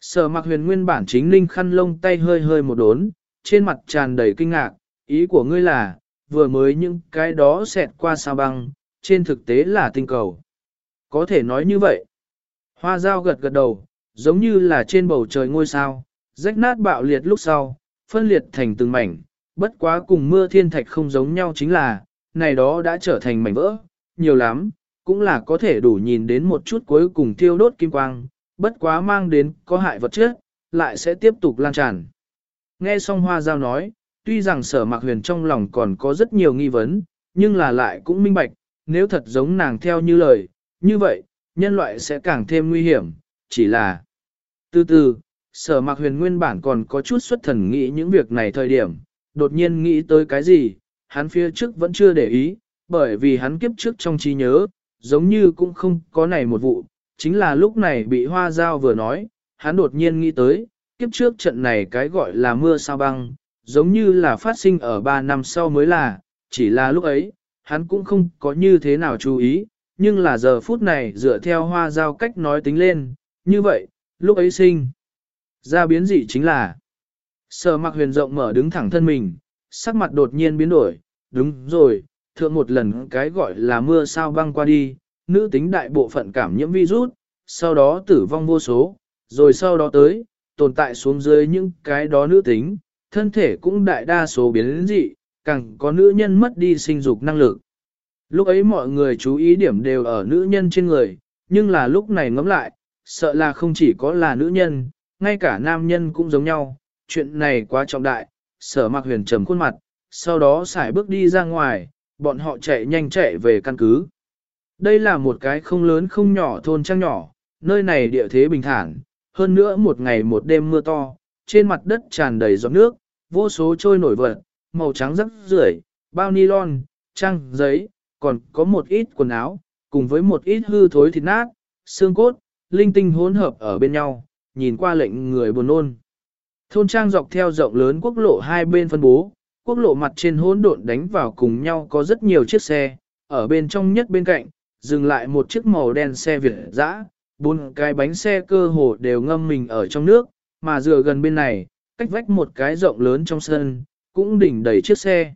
Sở mạc huyền nguyên bản chính linh khăn lông tay hơi hơi một đốn, trên mặt tràn đầy kinh ngạc, ý của ngươi là, vừa mới những cái đó xẹt qua sao băng, trên thực tế là tinh cầu. Có thể nói như vậy. Hoa dao gật gật đầu, giống như là trên bầu trời ngôi sao, rách nát bạo liệt lúc sau, phân liệt thành từng mảnh, bất quá cùng mưa thiên thạch không giống nhau chính là, này đó đã trở thành mảnh vỡ, nhiều lắm, cũng là có thể đủ nhìn đến một chút cuối cùng tiêu đốt kim quang, bất quá mang đến có hại vật chất, lại sẽ tiếp tục lan tràn. Nghe xong hoa giao nói, tuy rằng sở mạc huyền trong lòng còn có rất nhiều nghi vấn, nhưng là lại cũng minh bạch, nếu thật giống nàng theo như lời, như vậy, nhân loại sẽ càng thêm nguy hiểm, chỉ là từ từ, sở mạc huyền nguyên bản còn có chút xuất thần nghĩ những việc này thời điểm, đột nhiên nghĩ tới cái gì, hắn phía trước vẫn chưa để ý, bởi vì hắn kiếp trước trong trí nhớ, giống như cũng không có này một vụ, chính là lúc này bị hoa giao vừa nói, hắn đột nhiên nghĩ tới, kiếp trước trận này cái gọi là mưa sao băng, giống như là phát sinh ở 3 năm sau mới là, chỉ là lúc ấy, hắn cũng không có như thế nào chú ý, nhưng là giờ phút này dựa theo hoa giao cách nói tính lên, như vậy, lúc ấy sinh. Ra biến dị chính là, sở mặc huyền rộng mở đứng thẳng thân mình, sắc mặt đột nhiên biến đổi, đúng rồi, thượng một lần cái gọi là mưa sao băng qua đi, nữ tính đại bộ phận cảm nhiễm virus, sau đó tử vong vô số, rồi sau đó tới, tồn tại xuống dưới những cái đó nữ tính, thân thể cũng đại đa số biến dị, càng có nữ nhân mất đi sinh dục năng lực. Lúc ấy mọi người chú ý điểm đều ở nữ nhân trên người, nhưng là lúc này ngẫm lại, sợ là không chỉ có là nữ nhân, ngay cả nam nhân cũng giống nhau, chuyện này quá trọng đại, sở mặc huyền trầm khuôn mặt, sau đó xài bước đi ra ngoài, bọn họ chạy nhanh chạy về căn cứ. Đây là một cái không lớn không nhỏ thôn trang nhỏ, nơi này địa thế bình thản, hơn nữa một ngày một đêm mưa to, trên mặt đất tràn đầy giọt nước, vô số trôi nổi vật, màu trắng rất rưởi, bao nylon, trang, giấy, còn có một ít quần áo, cùng với một ít hư thối thịt nát, xương cốt, linh tinh hỗn hợp ở bên nhau, nhìn qua lệnh người buồn nôn. Thôn trang dọc theo rộng lớn quốc lộ hai bên phân bố, quốc lộ mặt trên hỗn độn đánh vào cùng nhau có rất nhiều chiếc xe, ở bên trong nhất bên cạnh, dừng lại một chiếc màu đen xe Việt dã, bốn cái bánh xe cơ hồ đều ngâm mình ở trong nước, mà dựa gần bên này, cách vách một cái rộng lớn trong sân, cũng đỉnh đầy chiếc xe.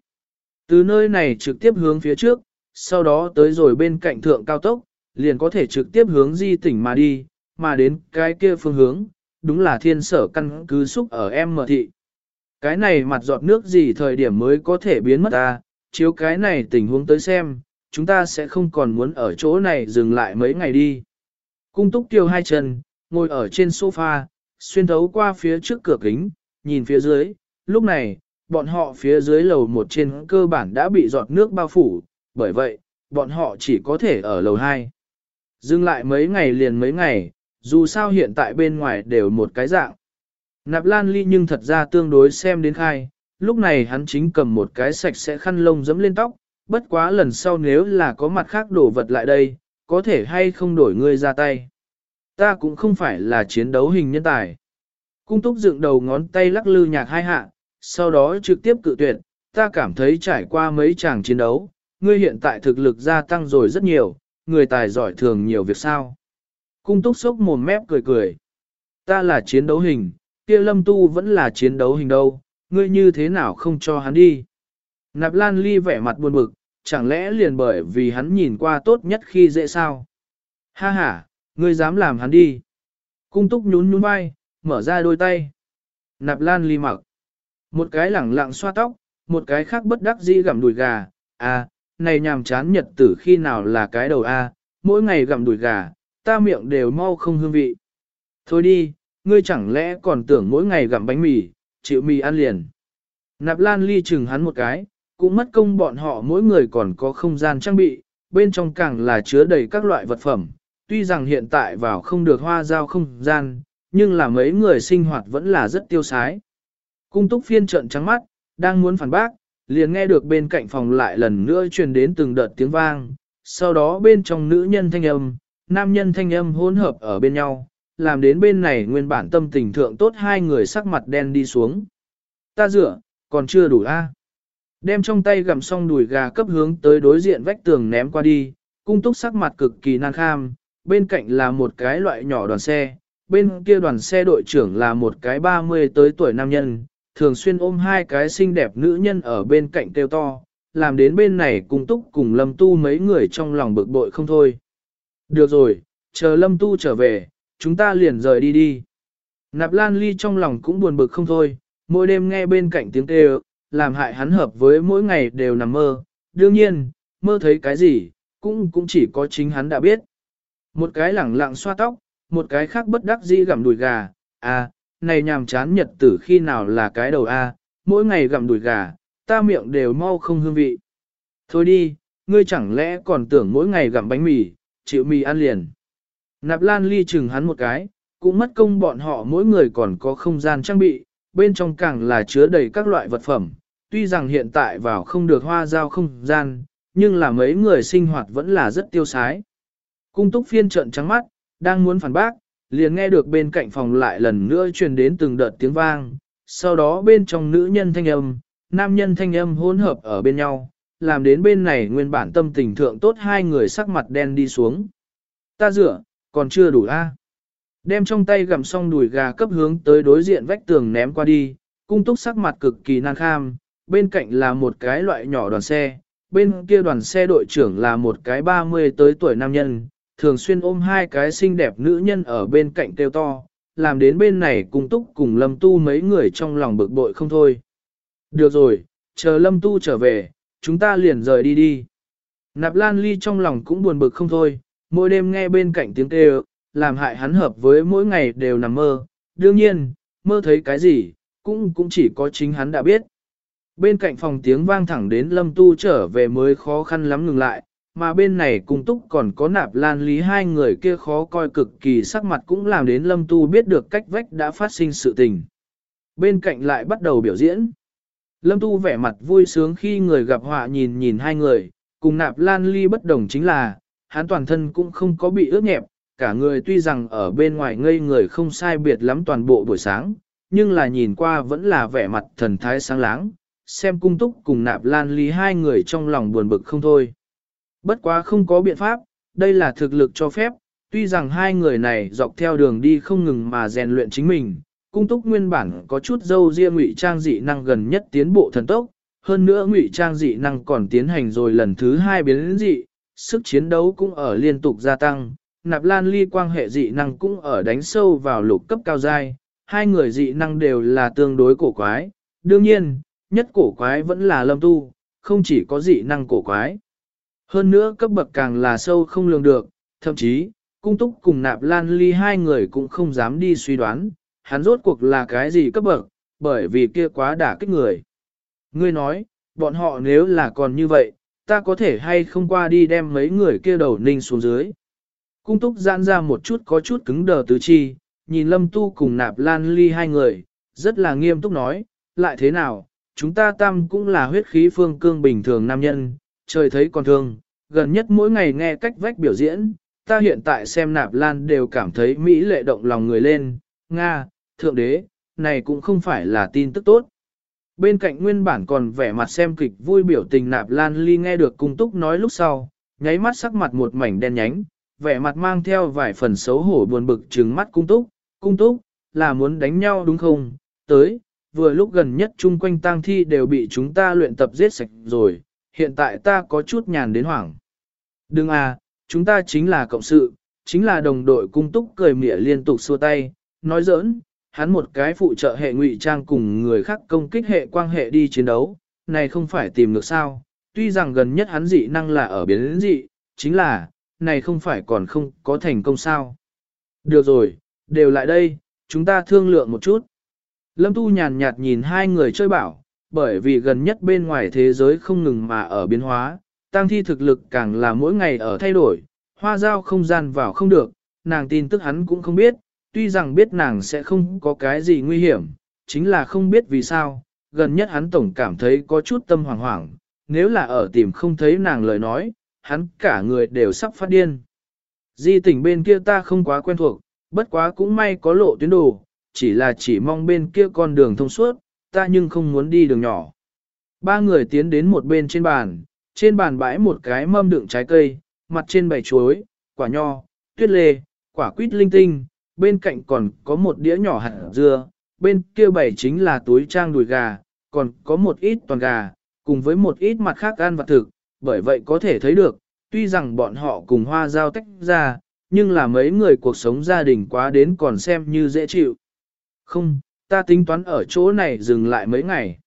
Từ nơi này trực tiếp hướng phía trước, sau đó tới rồi bên cạnh thượng cao tốc, liền có thể trực tiếp hướng di tỉnh mà đi, mà đến cái kia phương hướng, đúng là thiên sở căn cứ xúc ở em mở thị. Cái này mặt giọt nước gì thời điểm mới có thể biến mất ta, chiếu cái này tình huống tới xem, chúng ta sẽ không còn muốn ở chỗ này dừng lại mấy ngày đi. Cung túc tiêu hai chân, ngồi ở trên sofa, xuyên thấu qua phía trước cửa kính, nhìn phía dưới, lúc này, bọn họ phía dưới lầu một trên cơ bản đã bị giọt nước bao phủ, bởi vậy, bọn họ chỉ có thể ở lầu 2. Dừng lại mấy ngày liền mấy ngày, dù sao hiện tại bên ngoài đều một cái dạng. Nạp Lan Ly nhưng thật ra tương đối xem đến khai, lúc này hắn chính cầm một cái sạch sẽ khăn lông dẫm lên tóc, bất quá lần sau nếu là có mặt khác đổ vật lại đây, có thể hay không đổi ngươi ra tay. Ta cũng không phải là chiến đấu hình nhân tài. Cung túc dựng đầu ngón tay lắc lư nhạc hai hạ, sau đó trực tiếp cự tuyệt, ta cảm thấy trải qua mấy chàng chiến đấu, ngươi hiện tại thực lực gia tăng rồi rất nhiều, người tài giỏi thường nhiều việc sao. Cung túc sốc mồm mép cười cười. Ta là chiến đấu hình, kia lâm tu vẫn là chiến đấu hình đâu, ngươi như thế nào không cho hắn đi. Nạp Lan Ly vẻ mặt buồn bực, chẳng lẽ liền bởi vì hắn nhìn qua tốt nhất khi dễ sao? Ha ha, ngươi dám làm hắn đi. Cung túc nhún nhún vai, mở ra đôi tay. Nạp Lan Ly mặc. Một cái lẳng lặng xoa tóc, một cái khác bất đắc dĩ gặm đùi gà. À, này nhàm chán nhật tử khi nào là cái đầu a? mỗi ngày gặm đùi gà, ta miệng đều mau không hương vị. Thôi đi, ngươi chẳng lẽ còn tưởng mỗi ngày gặm bánh mì, chịu mì ăn liền. Nạp Lan Ly chừng hắn một cái, cũng mất công bọn họ mỗi người còn có không gian trang bị, bên trong càng là chứa đầy các loại vật phẩm. Tuy rằng hiện tại vào không được hoa giao không gian, nhưng là mấy người sinh hoạt vẫn là rất tiêu sái. Cung túc phiên trận trắng mắt, đang muốn phản bác, liền nghe được bên cạnh phòng lại lần nữa truyền đến từng đợt tiếng vang, sau đó bên trong nữ nhân thanh âm, nam nhân thanh âm hỗn hợp ở bên nhau, làm đến bên này nguyên bản tâm tình thượng tốt hai người sắc mặt đen đi xuống. Ta rửa, còn chưa đủ a. Đem trong tay gặm xong đùi gà cấp hướng tới đối diện vách tường ném qua đi, cung túc sắc mặt cực kỳ nan kham, bên cạnh là một cái loại nhỏ đoàn xe, bên kia đoàn xe đội trưởng là một cái 30 tới tuổi nam nhân, thường xuyên ôm hai cái xinh đẹp nữ nhân ở bên cạnh kêu to, làm đến bên này cùng túc cùng lâm tu mấy người trong lòng bực bội không thôi. Được rồi, chờ lâm tu trở về, chúng ta liền rời đi đi. Nạp Lan Ly trong lòng cũng buồn bực không thôi, mỗi đêm nghe bên cạnh tiếng kêu, làm hại hắn hợp với mỗi ngày đều nằm mơ. Đương nhiên, mơ thấy cái gì, cũng cũng chỉ có chính hắn đã biết. Một cái lẳng lặng xoa tóc, một cái khác bất đắc dĩ gặm đùi gà, à, này nhàm chán nhật tử khi nào là cái đầu a, mỗi ngày gặm đùi gà, ta miệng đều mau không hương vị. Thôi đi, ngươi chẳng lẽ còn tưởng mỗi ngày gặm bánh mì, chịu mì ăn liền. Nạp Lan Ly chừng hắn một cái, cũng mất công bọn họ mỗi người còn có không gian trang bị, bên trong càng là chứa đầy các loại vật phẩm. Tuy rằng hiện tại vào không được hoa giao không gian, nhưng là mấy người sinh hoạt vẫn là rất tiêu sái. Cung túc phiên trận trắng mắt, đang muốn phản bác, liền nghe được bên cạnh phòng lại lần nữa truyền đến từng đợt tiếng vang, sau đó bên trong nữ nhân thanh âm, nam nhân thanh âm hỗn hợp ở bên nhau, làm đến bên này nguyên bản tâm tình thượng tốt hai người sắc mặt đen đi xuống. Ta dựa, còn chưa đủ a. Đem trong tay gặm xong đùi gà cấp hướng tới đối diện vách tường ném qua đi, cung túc sắc mặt cực kỳ nan kham, bên cạnh là một cái loại nhỏ đoàn xe, bên kia đoàn xe đội trưởng là một cái 30 tới tuổi nam nhân, thường xuyên ôm hai cái xinh đẹp nữ nhân ở bên cạnh kêu to, làm đến bên này cùng túc cùng lâm tu mấy người trong lòng bực bội không thôi. Được rồi, chờ lâm tu trở về, chúng ta liền rời đi đi. Nạp Lan Ly trong lòng cũng buồn bực không thôi, mỗi đêm nghe bên cạnh tiếng kêu, làm hại hắn hợp với mỗi ngày đều nằm mơ. Đương nhiên, mơ thấy cái gì, cũng cũng chỉ có chính hắn đã biết. Bên cạnh phòng tiếng vang thẳng đến lâm tu trở về mới khó khăn lắm ngừng lại, mà bên này cùng túc còn có nạp lan lý hai người kia khó coi cực kỳ sắc mặt cũng làm đến lâm tu biết được cách vách đã phát sinh sự tình. Bên cạnh lại bắt đầu biểu diễn. Lâm tu vẻ mặt vui sướng khi người gặp họa nhìn nhìn hai người, cùng nạp lan ly bất đồng chính là, hắn toàn thân cũng không có bị ướt nhẹp, cả người tuy rằng ở bên ngoài ngây người không sai biệt lắm toàn bộ buổi sáng, nhưng là nhìn qua vẫn là vẻ mặt thần thái sáng láng, xem cung túc cùng nạp lan ly hai người trong lòng buồn bực không thôi. Bất quá không có biện pháp, đây là thực lực cho phép, tuy rằng hai người này dọc theo đường đi không ngừng mà rèn luyện chính mình, cung túc nguyên bản có chút dâu riêng ngụy trang dị năng gần nhất tiến bộ thần tốc, hơn nữa ngụy trang dị năng còn tiến hành rồi lần thứ hai biến dị, sức chiến đấu cũng ở liên tục gia tăng, nạp lan ly quang hệ dị năng cũng ở đánh sâu vào lục cấp cao giai, hai người dị năng đều là tương đối cổ quái, đương nhiên, nhất cổ quái vẫn là lâm tu, không chỉ có dị năng cổ quái. Hơn nữa cấp bậc càng là sâu không lường được, thậm chí, cung túc cùng nạp lan ly hai người cũng không dám đi suy đoán, hắn rốt cuộc là cái gì cấp bậc, bởi vì kia quá đả kích người. Ngươi nói, bọn họ nếu là còn như vậy, ta có thể hay không qua đi đem mấy người kia đầu ninh xuống dưới. Cung túc giãn ra một chút có chút cứng đờ tứ chi, nhìn lâm tu cùng nạp lan ly hai người, rất là nghiêm túc nói, lại thế nào, chúng ta tam cũng là huyết khí phương cương bình thường nam nhân, trời thấy còn thương, gần nhất mỗi ngày nghe cách vách biểu diễn, ta hiện tại xem nạp lan đều cảm thấy Mỹ lệ động lòng người lên, Nga, Thượng Đế, này cũng không phải là tin tức tốt. Bên cạnh nguyên bản còn vẻ mặt xem kịch vui biểu tình nạp lan ly nghe được cung túc nói lúc sau, nháy mắt sắc mặt một mảnh đen nhánh, vẻ mặt mang theo vài phần xấu hổ buồn bực trừng mắt cung túc, cung túc, là muốn đánh nhau đúng không? Tới, vừa lúc gần nhất chung quanh tang thi đều bị chúng ta luyện tập giết sạch rồi, hiện tại ta có chút nhàn đến hoảng. Đừng à, chúng ta chính là cộng sự, chính là đồng đội cung túc cười mỉa liên tục xua tay, nói giỡn, hắn một cái phụ trợ hệ ngụy trang cùng người khác công kích hệ quan hệ đi chiến đấu, này không phải tìm được sao, tuy rằng gần nhất hắn dị năng là ở biến dị, chính là, này không phải còn không có thành công sao. Được rồi, đều lại đây, chúng ta thương lượng một chút. Lâm Tu nhàn nhạt nhìn hai người chơi bảo, bởi vì gần nhất bên ngoài thế giới không ngừng mà ở biến hóa, tăng thi thực lực càng là mỗi ngày ở thay đổi, hoa giao không gian vào không được, nàng tin tức hắn cũng không biết, tuy rằng biết nàng sẽ không có cái gì nguy hiểm, chính là không biết vì sao, gần nhất hắn tổng cảm thấy có chút tâm hoảng hoảng, nếu là ở tìm không thấy nàng lời nói, hắn cả người đều sắp phát điên. Di tỉnh bên kia ta không quá quen thuộc, bất quá cũng may có lộ tuyến đồ, chỉ là chỉ mong bên kia con đường thông suốt, ta nhưng không muốn đi đường nhỏ. Ba người tiến đến một bên trên bàn, trên bàn bãi một cái mâm đựng trái cây, mặt trên bày chuối, quả nho, tuyết lê, quả quýt linh tinh, bên cạnh còn có một đĩa nhỏ hạt dưa, bên kia bày chính là túi trang đùi gà, còn có một ít toàn gà, cùng với một ít mặt khác ăn vặt thực, bởi vậy có thể thấy được, tuy rằng bọn họ cùng hoa giao tách ra, nhưng là mấy người cuộc sống gia đình quá đến còn xem như dễ chịu. Không, ta tính toán ở chỗ này dừng lại mấy ngày.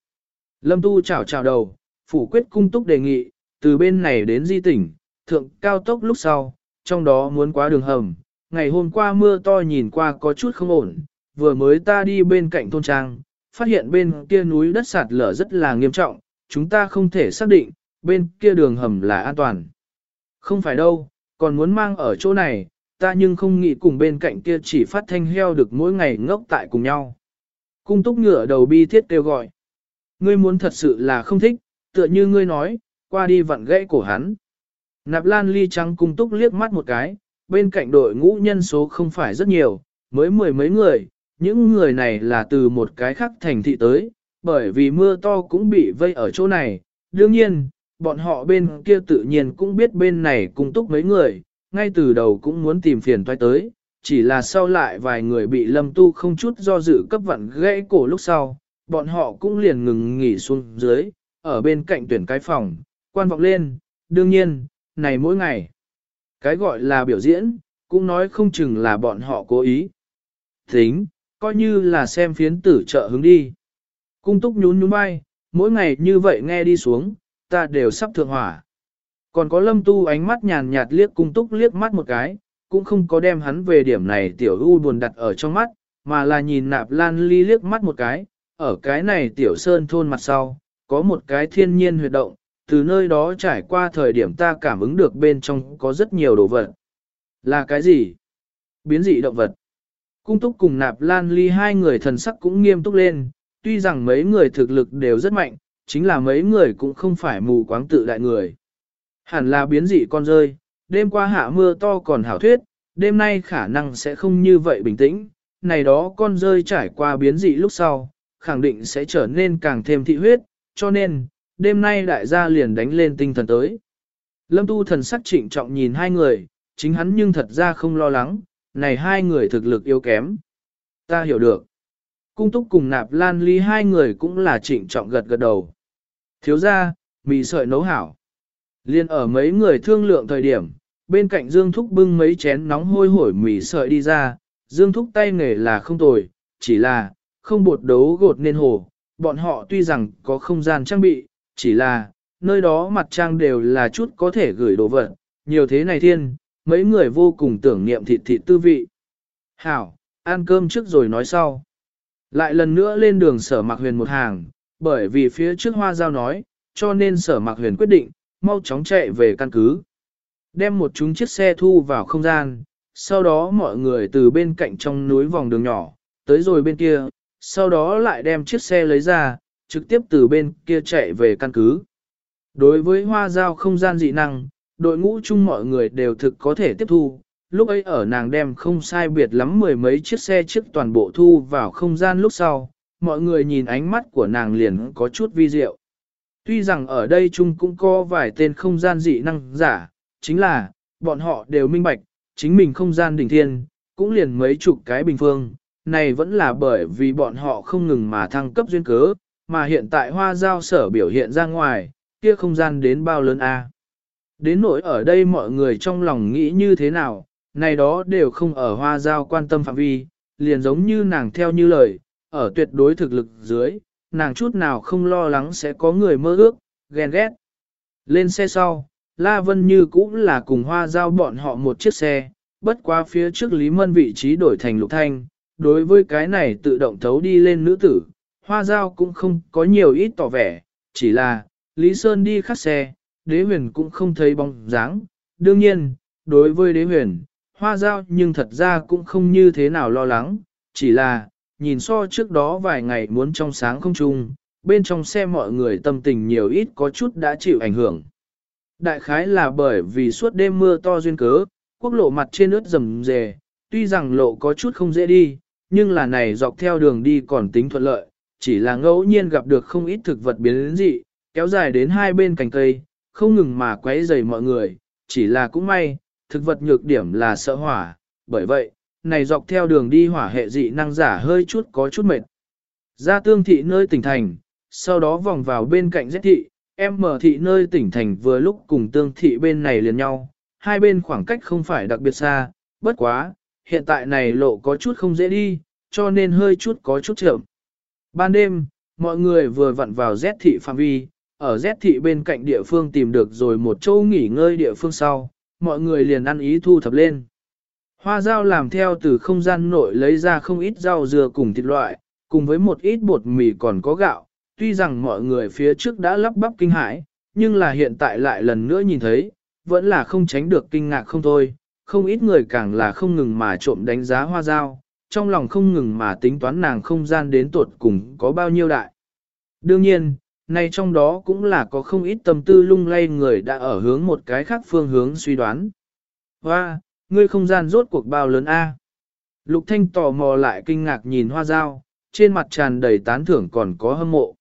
Lâm Tu chào chào đầu, phủ quyết cung túc đề nghị, từ bên này đến di tỉnh, thượng cao tốc lúc sau, trong đó muốn qua đường hầm. Ngày hôm qua mưa to nhìn qua có chút không ổn, vừa mới ta đi bên cạnh thôn trang, phát hiện bên kia núi đất sạt lở rất là nghiêm trọng, chúng ta không thể xác định, bên kia đường hầm là an toàn. Không phải đâu, còn muốn mang ở chỗ này, ta nhưng không nghĩ cùng bên cạnh kia chỉ phát thanh heo được mỗi ngày ngốc tại cùng nhau. Cung túc ngựa đầu bi thiết kêu gọi. Ngươi muốn thật sự là không thích, tựa như ngươi nói, qua đi vặn gãy cổ hắn. Nạp lan ly trắng cung túc liếc mắt một cái, bên cạnh đội ngũ nhân số không phải rất nhiều, mới mười mấy người, những người này là từ một cái khác thành thị tới, bởi vì mưa to cũng bị vây ở chỗ này, đương nhiên, bọn họ bên kia tự nhiên cũng biết bên này cung túc mấy người, ngay từ đầu cũng muốn tìm phiền toái tới, chỉ là sau lại vài người bị lâm tu không chút do dự cấp vặn gãy cổ lúc sau, bọn họ cũng liền ngừng nghỉ xuống dưới, ở bên cạnh tuyển cái phòng, quan vọng lên, đương nhiên, này mỗi ngày. Cái gọi là biểu diễn, cũng nói không chừng là bọn họ cố ý. Tính, coi như là xem phiến tử trợ hướng đi. Cung túc nhún nhún bay mỗi ngày như vậy nghe đi xuống, ta đều sắp thượng hỏa. Còn có lâm tu ánh mắt nhàn nhạt liếc cung túc liếc mắt một cái, cũng không có đem hắn về điểm này tiểu u buồn đặt ở trong mắt, mà là nhìn nạp lan ly liếc mắt một cái, ở cái này tiểu sơn thôn mặt sau, có một cái thiên nhiên huyệt động, từ nơi đó trải qua thời điểm ta cảm ứng được bên trong có rất nhiều đồ vật. Là cái gì? Biến dị động vật. Cung túc cùng nạp lan ly hai người thần sắc cũng nghiêm túc lên, tuy rằng mấy người thực lực đều rất mạnh, chính là mấy người cũng không phải mù quáng tự đại người. Hẳn là biến dị con rơi, đêm qua hạ mưa to còn hảo thuyết, đêm nay khả năng sẽ không như vậy bình tĩnh, này đó con rơi trải qua biến dị lúc sau, khẳng định sẽ trở nên càng thêm thị huyết, cho nên, đêm nay đại gia liền đánh lên tinh thần tới. Lâm tu thần sắc trịnh trọng nhìn hai người, chính hắn nhưng thật ra không lo lắng, này hai người thực lực yếu kém. Ta hiểu được. Cung túc cùng nạp lan ly hai người cũng là trịnh trọng gật gật đầu. Thiếu ra, mì sợi nấu hảo. Liên ở mấy người thương lượng thời điểm, bên cạnh Dương Thúc bưng mấy chén nóng hôi hổi mì sợi đi ra, Dương Thúc tay nghề là không tồi, chỉ là, không bột đấu gột nên hồ, bọn họ tuy rằng có không gian trang bị, chỉ là, nơi đó mặt trang đều là chút có thể gửi đồ vật, nhiều thế này thiên, mấy người vô cùng tưởng niệm thịt thịt tư vị. Hảo, ăn cơm trước rồi nói sau. Lại lần nữa lên đường sở mạc huyền một hàng, bởi vì phía trước hoa giao nói, cho nên sở mạc huyền quyết định, mau chóng chạy về căn cứ. đem một chúng chiếc xe thu vào không gian, sau đó mọi người từ bên cạnh trong núi vòng đường nhỏ, tới rồi bên kia, sau đó lại đem chiếc xe lấy ra, trực tiếp từ bên kia chạy về căn cứ. Đối với hoa giao không gian dị năng, đội ngũ chung mọi người đều thực có thể tiếp thu, lúc ấy ở nàng đem không sai biệt lắm mười mấy chiếc xe trước toàn bộ thu vào không gian lúc sau, mọi người nhìn ánh mắt của nàng liền có chút vi diệu. Tuy rằng ở đây chung cũng có vài tên không gian dị năng giả, chính là, bọn họ đều minh bạch, chính mình không gian đỉnh thiên, cũng liền mấy chục cái bình phương, này vẫn là bởi vì bọn họ không ngừng mà thăng cấp duyên cớ, mà hiện tại hoa giao sở biểu hiện ra ngoài, kia không gian đến bao lớn a? Đến nỗi ở đây mọi người trong lòng nghĩ như thế nào, này đó đều không ở hoa giao quan tâm phạm vi, liền giống như nàng theo như lời, ở tuyệt đối thực lực dưới, nàng chút nào không lo lắng sẽ có người mơ ước, ghen ghét. Lên xe sau, La Vân Như cũng là cùng hoa giao bọn họ một chiếc xe, bất qua phía trước Lý Mân vị trí đổi thành lục thanh, đối với cái này tự động thấu đi lên nữ tử, hoa giao cũng không có nhiều ít tỏ vẻ, chỉ là, Lý Sơn đi khắc xe, đế huyền cũng không thấy bóng dáng. Đương nhiên, đối với đế huyền, hoa giao nhưng thật ra cũng không như thế nào lo lắng, chỉ là, nhìn so trước đó vài ngày muốn trong sáng không chung, bên trong xe mọi người tâm tình nhiều ít có chút đã chịu ảnh hưởng. Đại khái là bởi vì suốt đêm mưa to duyên cớ, quốc lộ mặt trên ướt rầm rề, tuy rằng lộ có chút không dễ đi, nhưng là này dọc theo đường đi còn tính thuận lợi, chỉ là ngẫu nhiên gặp được không ít thực vật biến dị, kéo dài đến hai bên cành cây, không ngừng mà quấy rầy mọi người, chỉ là cũng may, thực vật nhược điểm là sợ hỏa, bởi vậy, này dọc theo đường đi hỏa hệ dị năng giả hơi chút có chút mệt. Ra tương thị nơi tỉnh thành, sau đó vòng vào bên cạnh giết thị, em mở thị nơi tỉnh thành vừa lúc cùng tương thị bên này liền nhau, hai bên khoảng cách không phải đặc biệt xa, bất quá, hiện tại này lộ có chút không dễ đi, cho nên hơi chút có chút chậm. Ban đêm, mọi người vừa vặn vào Z thị phạm vi, ở Z thị bên cạnh địa phương tìm được rồi một chỗ nghỉ ngơi địa phương sau, mọi người liền ăn ý thu thập lên. Hoa dao làm theo từ không gian nội lấy ra không ít rau dừa cùng thịt loại, cùng với một ít bột mì còn có gạo, tuy rằng mọi người phía trước đã lắp bắp kinh hãi, nhưng là hiện tại lại lần nữa nhìn thấy, vẫn là không tránh được kinh ngạc không thôi, không ít người càng là không ngừng mà trộm đánh giá hoa dao, trong lòng không ngừng mà tính toán nàng không gian đến tuột cùng có bao nhiêu đại. Đương nhiên, nay trong đó cũng là có không ít tâm tư lung lay người đã ở hướng một cái khác phương hướng suy đoán. Hoa, ngươi không gian rốt cuộc bao lớn A. Lục Thanh tò mò lại kinh ngạc nhìn hoa dao, trên mặt tràn đầy tán thưởng còn có hâm mộ.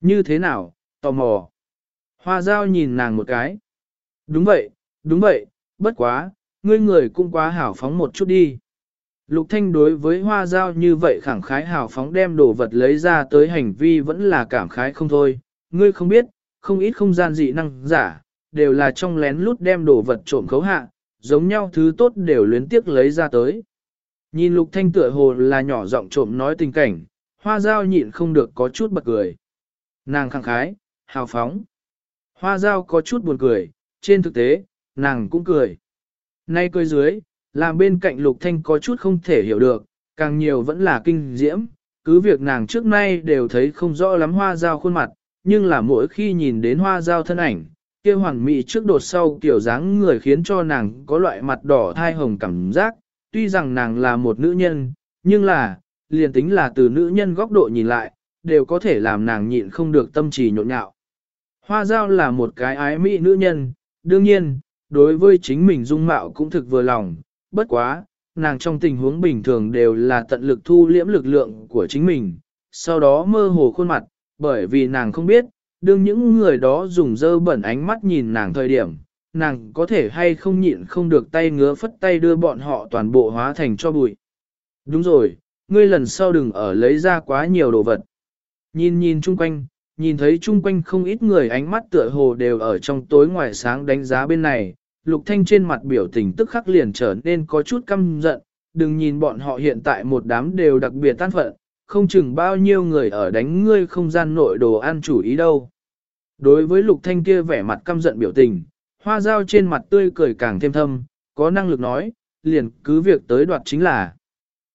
Như thế nào, tò mò. Hoa dao nhìn nàng một cái. Đúng vậy, đúng vậy, bất quá, ngươi người cũng quá hảo phóng một chút đi. Lục Thanh đối với hoa giao như vậy khẳng khái hào phóng đem đồ vật lấy ra tới hành vi vẫn là cảm khái không thôi. Ngươi không biết, không ít không gian dị năng giả, đều là trong lén lút đem đồ vật trộm khấu hạ, giống nhau thứ tốt đều luyến tiếc lấy ra tới. Nhìn Lục Thanh tựa hồ là nhỏ giọng trộm nói tình cảnh, hoa giao nhịn không được có chút bật cười. Nàng khẳng khái, hào phóng. Hoa giao có chút buồn cười, trên thực tế, nàng cũng cười. Nay cười dưới, làm bên cạnh lục thanh có chút không thể hiểu được, càng nhiều vẫn là kinh diễm, cứ việc nàng trước nay đều thấy không rõ lắm hoa dao khuôn mặt, nhưng là mỗi khi nhìn đến hoa dao thân ảnh, kia hoàn mỹ trước đột sau kiểu dáng người khiến cho nàng có loại mặt đỏ thai hồng cảm giác, tuy rằng nàng là một nữ nhân, nhưng là, liền tính là từ nữ nhân góc độ nhìn lại, đều có thể làm nàng nhịn không được tâm trì nhộn nhạo. Hoa giao là một cái ái mỹ nữ nhân, đương nhiên, đối với chính mình dung mạo cũng thực vừa lòng, bất quá, nàng trong tình huống bình thường đều là tận lực thu liễm lực lượng của chính mình, sau đó mơ hồ khuôn mặt, bởi vì nàng không biết, đương những người đó dùng dơ bẩn ánh mắt nhìn nàng thời điểm, nàng có thể hay không nhịn không được tay ngứa phất tay đưa bọn họ toàn bộ hóa thành cho bụi. Đúng rồi, ngươi lần sau đừng ở lấy ra quá nhiều đồ vật. Nhìn nhìn chung quanh, nhìn thấy chung quanh không ít người ánh mắt tựa hồ đều ở trong tối ngoài sáng đánh giá bên này, Lục Thanh trên mặt biểu tình tức khắc liền trở nên có chút căm giận, đừng nhìn bọn họ hiện tại một đám đều đặc biệt tan phận, không chừng bao nhiêu người ở đánh ngươi không gian nội đồ ăn chủ ý đâu. Đối với Lục Thanh kia vẻ mặt căm giận biểu tình, hoa dao trên mặt tươi cười càng thêm thâm, có năng lực nói, liền cứ việc tới đoạt chính là.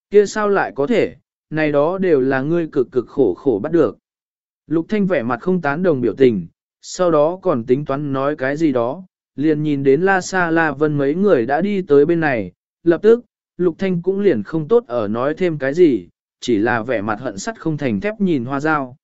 Kia sao lại có thể, này đó đều là ngươi cực cực khổ khổ bắt được. Lục Thanh vẻ mặt không tán đồng biểu tình, sau đó còn tính toán nói cái gì đó, liền nhìn đến La Sa La Vân mấy người đã đi tới bên này, lập tức, Lục Thanh cũng liền không tốt ở nói thêm cái gì, chỉ là vẻ mặt hận sắt không thành thép nhìn hoa dao.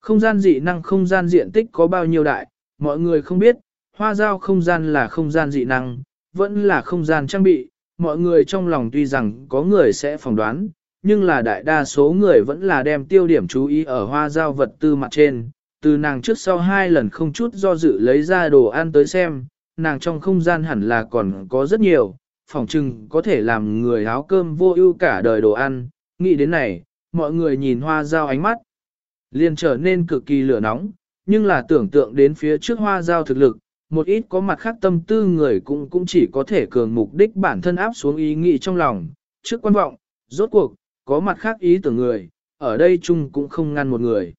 Không gian dị năng không gian diện tích có bao nhiêu đại, mọi người không biết, hoa Giao không gian là không gian dị năng, vẫn là không gian trang bị, mọi người trong lòng tuy rằng có người sẽ phỏng đoán, nhưng là đại đa số người vẫn là đem tiêu điểm chú ý ở hoa Giao vật tư mặt trên, từ nàng trước sau hai lần không chút do dự lấy ra đồ ăn tới xem, nàng trong không gian hẳn là còn có rất nhiều, phỏng chừng có thể làm người áo cơm vô ưu cả đời đồ ăn, nghĩ đến này, mọi người nhìn hoa dao ánh mắt, liền trở nên cực kỳ lửa nóng, nhưng là tưởng tượng đến phía trước hoa giao thực lực, một ít có mặt khác tâm tư người cũng cũng chỉ có thể cường mục đích bản thân áp xuống ý nghĩ trong lòng, trước quan vọng, rốt cuộc, có mặt khác ý tưởng người, ở đây chung cũng không ngăn một người.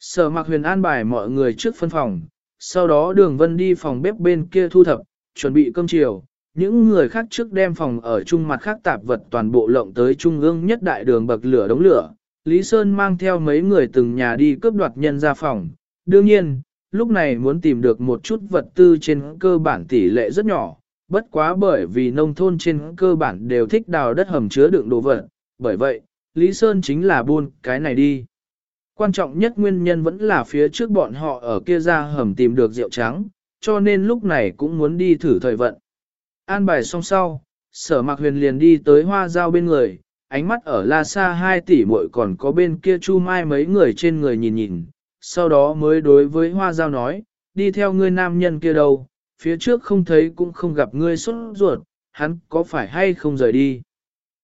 Sở mặc huyền an bài mọi người trước phân phòng, sau đó đường vân đi phòng bếp bên kia thu thập, chuẩn bị cơm chiều. Những người khác trước đem phòng ở chung mặt khác tạp vật toàn bộ lộng tới trung ương nhất đại đường bậc lửa đống lửa. Lý Sơn mang theo mấy người từng nhà đi cướp đoạt nhân ra phòng. Đương nhiên, lúc này muốn tìm được một chút vật tư trên cơ bản tỷ lệ rất nhỏ, bất quá bởi vì nông thôn trên cơ bản đều thích đào đất hầm chứa đựng đồ vật, bởi vậy, Lý Sơn chính là buôn cái này đi. Quan trọng nhất nguyên nhân vẫn là phía trước bọn họ ở kia ra hầm tìm được rượu trắng, cho nên lúc này cũng muốn đi thử thời vận. An bài xong sau, sở mạc huyền liền đi tới hoa giao bên người, ánh mắt ở la Sa hai tỷ muội còn có bên kia chu mai mấy người trên người nhìn nhìn, sau đó mới đối với hoa giao nói, đi theo ngươi nam nhân kia đâu, phía trước không thấy cũng không gặp ngươi xuất ruột, hắn có phải hay không rời đi.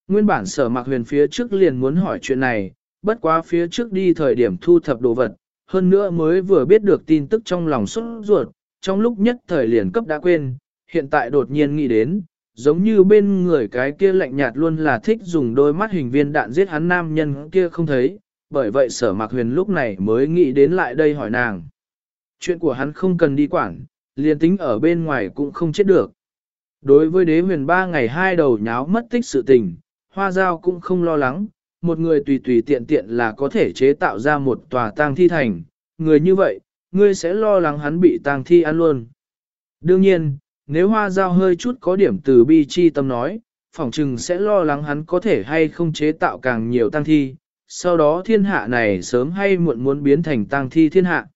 Nguyên bản sở mạc huyền phía trước liền muốn hỏi chuyện này, bất quá phía trước đi thời điểm thu thập đồ vật, hơn nữa mới vừa biết được tin tức trong lòng xuất ruột, trong lúc nhất thời liền cấp đã quên, hiện tại đột nhiên nghĩ đến, giống như bên người cái kia lạnh nhạt luôn là thích dùng đôi mắt hình viên đạn giết hắn nam nhân kia không thấy, bởi vậy sở mạc huyền lúc này mới nghĩ đến lại đây hỏi nàng. Chuyện của hắn không cần đi quản, liền tính ở bên ngoài cũng không chết được. Đối với đế huyền ba ngày hai đầu nháo mất tích sự tình, hoa giao cũng không lo lắng, một người tùy tùy tiện tiện là có thể chế tạo ra một tòa tang thi thành, người như vậy, ngươi sẽ lo lắng hắn bị tang thi ăn luôn. Đương nhiên, nếu hoa giao hơi chút có điểm từ bi chi tâm nói, phỏng chừng sẽ lo lắng hắn có thể hay không chế tạo càng nhiều tăng thi, sau đó thiên hạ này sớm hay muộn muốn biến thành tăng thi thiên hạ.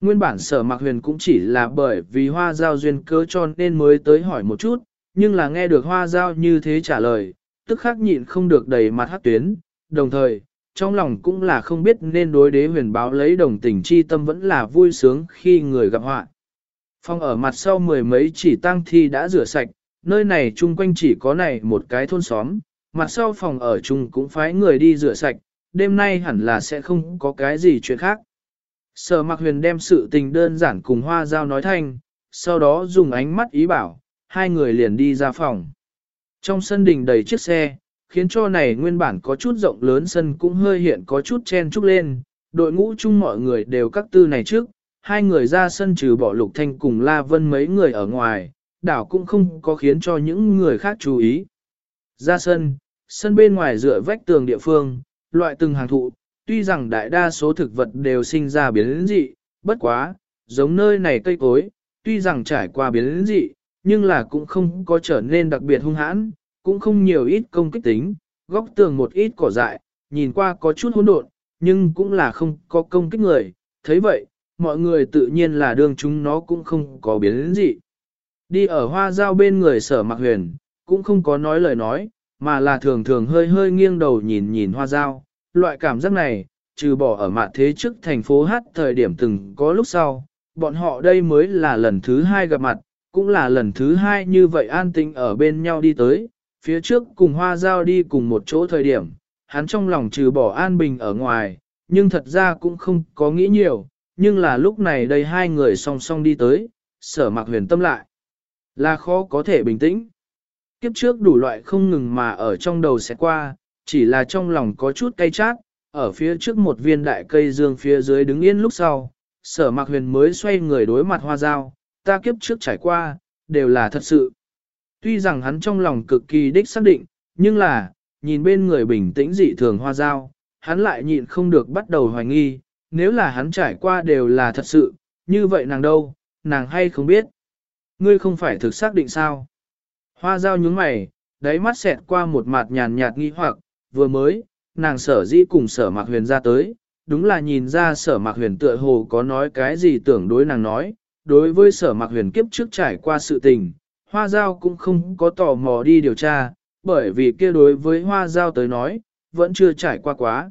Nguyên bản sở mạc huyền cũng chỉ là bởi vì hoa giao duyên cớ cho nên mới tới hỏi một chút, nhưng là nghe được hoa giao như thế trả lời, tức khắc nhịn không được đầy mặt hát tuyến, đồng thời, trong lòng cũng là không biết nên đối đế huyền báo lấy đồng tình chi tâm vẫn là vui sướng khi người gặp họa. Phong ở mặt sau mười mấy chỉ tăng thi đã rửa sạch, nơi này chung quanh chỉ có này một cái thôn xóm, mặt sau phòng ở chung cũng phái người đi rửa sạch, đêm nay hẳn là sẽ không có cái gì chuyện khác. Sở mặc huyền đem sự tình đơn giản cùng hoa giao nói thanh, sau đó dùng ánh mắt ý bảo, hai người liền đi ra phòng. Trong sân đình đầy chiếc xe, khiến cho này nguyên bản có chút rộng lớn sân cũng hơi hiện có chút chen chúc lên, đội ngũ chung mọi người đều các tư này trước, hai người ra sân trừ bỏ lục thanh cùng La Vân mấy người ở ngoài, đảo cũng không có khiến cho những người khác chú ý. Ra sân, sân bên ngoài dựa vách tường địa phương, loại từng hàng thụ, tuy rằng đại đa số thực vật đều sinh ra biến dị, bất quá, giống nơi này cây cối, tuy rằng trải qua biến dị, nhưng là cũng không có trở nên đặc biệt hung hãn, cũng không nhiều ít công kích tính, góc tường một ít cỏ dại, nhìn qua có chút hỗn độn, nhưng cũng là không có công kích người, thấy vậy, mọi người tự nhiên là đương chúng nó cũng không có biến gì. Đi ở hoa giao bên người sở mặc huyền, cũng không có nói lời nói, mà là thường thường hơi hơi nghiêng đầu nhìn nhìn hoa giao, loại cảm giác này, trừ bỏ ở mặt thế trước thành phố hát thời điểm từng có lúc sau, bọn họ đây mới là lần thứ hai gặp mặt, cũng là lần thứ hai như vậy an tĩnh ở bên nhau đi tới, phía trước cùng hoa giao đi cùng một chỗ thời điểm, hắn trong lòng trừ bỏ an bình ở ngoài, nhưng thật ra cũng không có nghĩ nhiều, nhưng là lúc này đây hai người song song đi tới, sở mặc huyền tâm lại, là khó có thể bình tĩnh. Kiếp trước đủ loại không ngừng mà ở trong đầu sẽ qua, chỉ là trong lòng có chút cay chát, ở phía trước một viên đại cây dương phía dưới đứng yên lúc sau, sở mặc huyền mới xoay người đối mặt hoa giao, ta kiếp trước trải qua, đều là thật sự. Tuy rằng hắn trong lòng cực kỳ đích xác định, nhưng là, nhìn bên người bình tĩnh dị thường hoa giao, hắn lại nhịn không được bắt đầu hoài nghi, nếu là hắn trải qua đều là thật sự, như vậy nàng đâu, nàng hay không biết. Ngươi không phải thực xác định sao? Hoa dao nhướng mày, đáy mắt xẹt qua một mặt nhàn nhạt nghi hoặc, vừa mới, nàng sở dĩ cùng sở mạc huyền ra tới, đúng là nhìn ra sở mạc huyền tựa hồ có nói cái gì tưởng đối nàng nói, đối với sở mạc huyền kiếp trước trải qua sự tình, hoa giao cũng không có tò mò đi điều tra, bởi vì kia đối với hoa giao tới nói, vẫn chưa trải qua quá.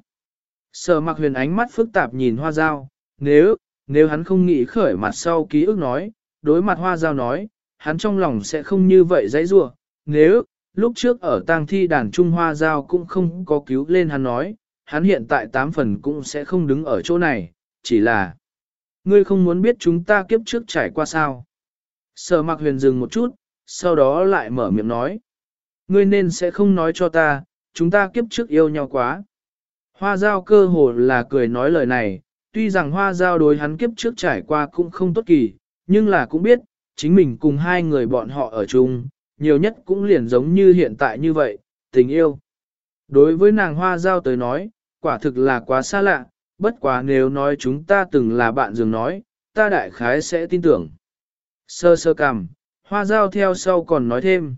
Sở Mặc huyền ánh mắt phức tạp nhìn hoa giao, nếu, nếu hắn không nghĩ khởi mặt sau ký ức nói, đối mặt hoa giao nói, hắn trong lòng sẽ không như vậy dãy rua, nếu, lúc trước ở tang thi đàn Trung Hoa Giao cũng không có cứu lên hắn nói, hắn hiện tại tám phần cũng sẽ không đứng ở chỗ này, chỉ là Ngươi không muốn biết chúng ta kiếp trước trải qua sao. Sở mặc huyền dừng một chút, sau đó lại mở miệng nói. Ngươi nên sẽ không nói cho ta, chúng ta kiếp trước yêu nhau quá. Hoa giao cơ hồ là cười nói lời này, tuy rằng hoa giao đối hắn kiếp trước trải qua cũng không tốt kỳ, nhưng là cũng biết, chính mình cùng hai người bọn họ ở chung, nhiều nhất cũng liền giống như hiện tại như vậy, tình yêu. Đối với nàng hoa giao tới nói, quả thực là quá xa lạ, bất quá nếu nói chúng ta từng là bạn dường nói, ta đại khái sẽ tin tưởng. Sơ sơ cằm, hoa giao theo sau còn nói thêm.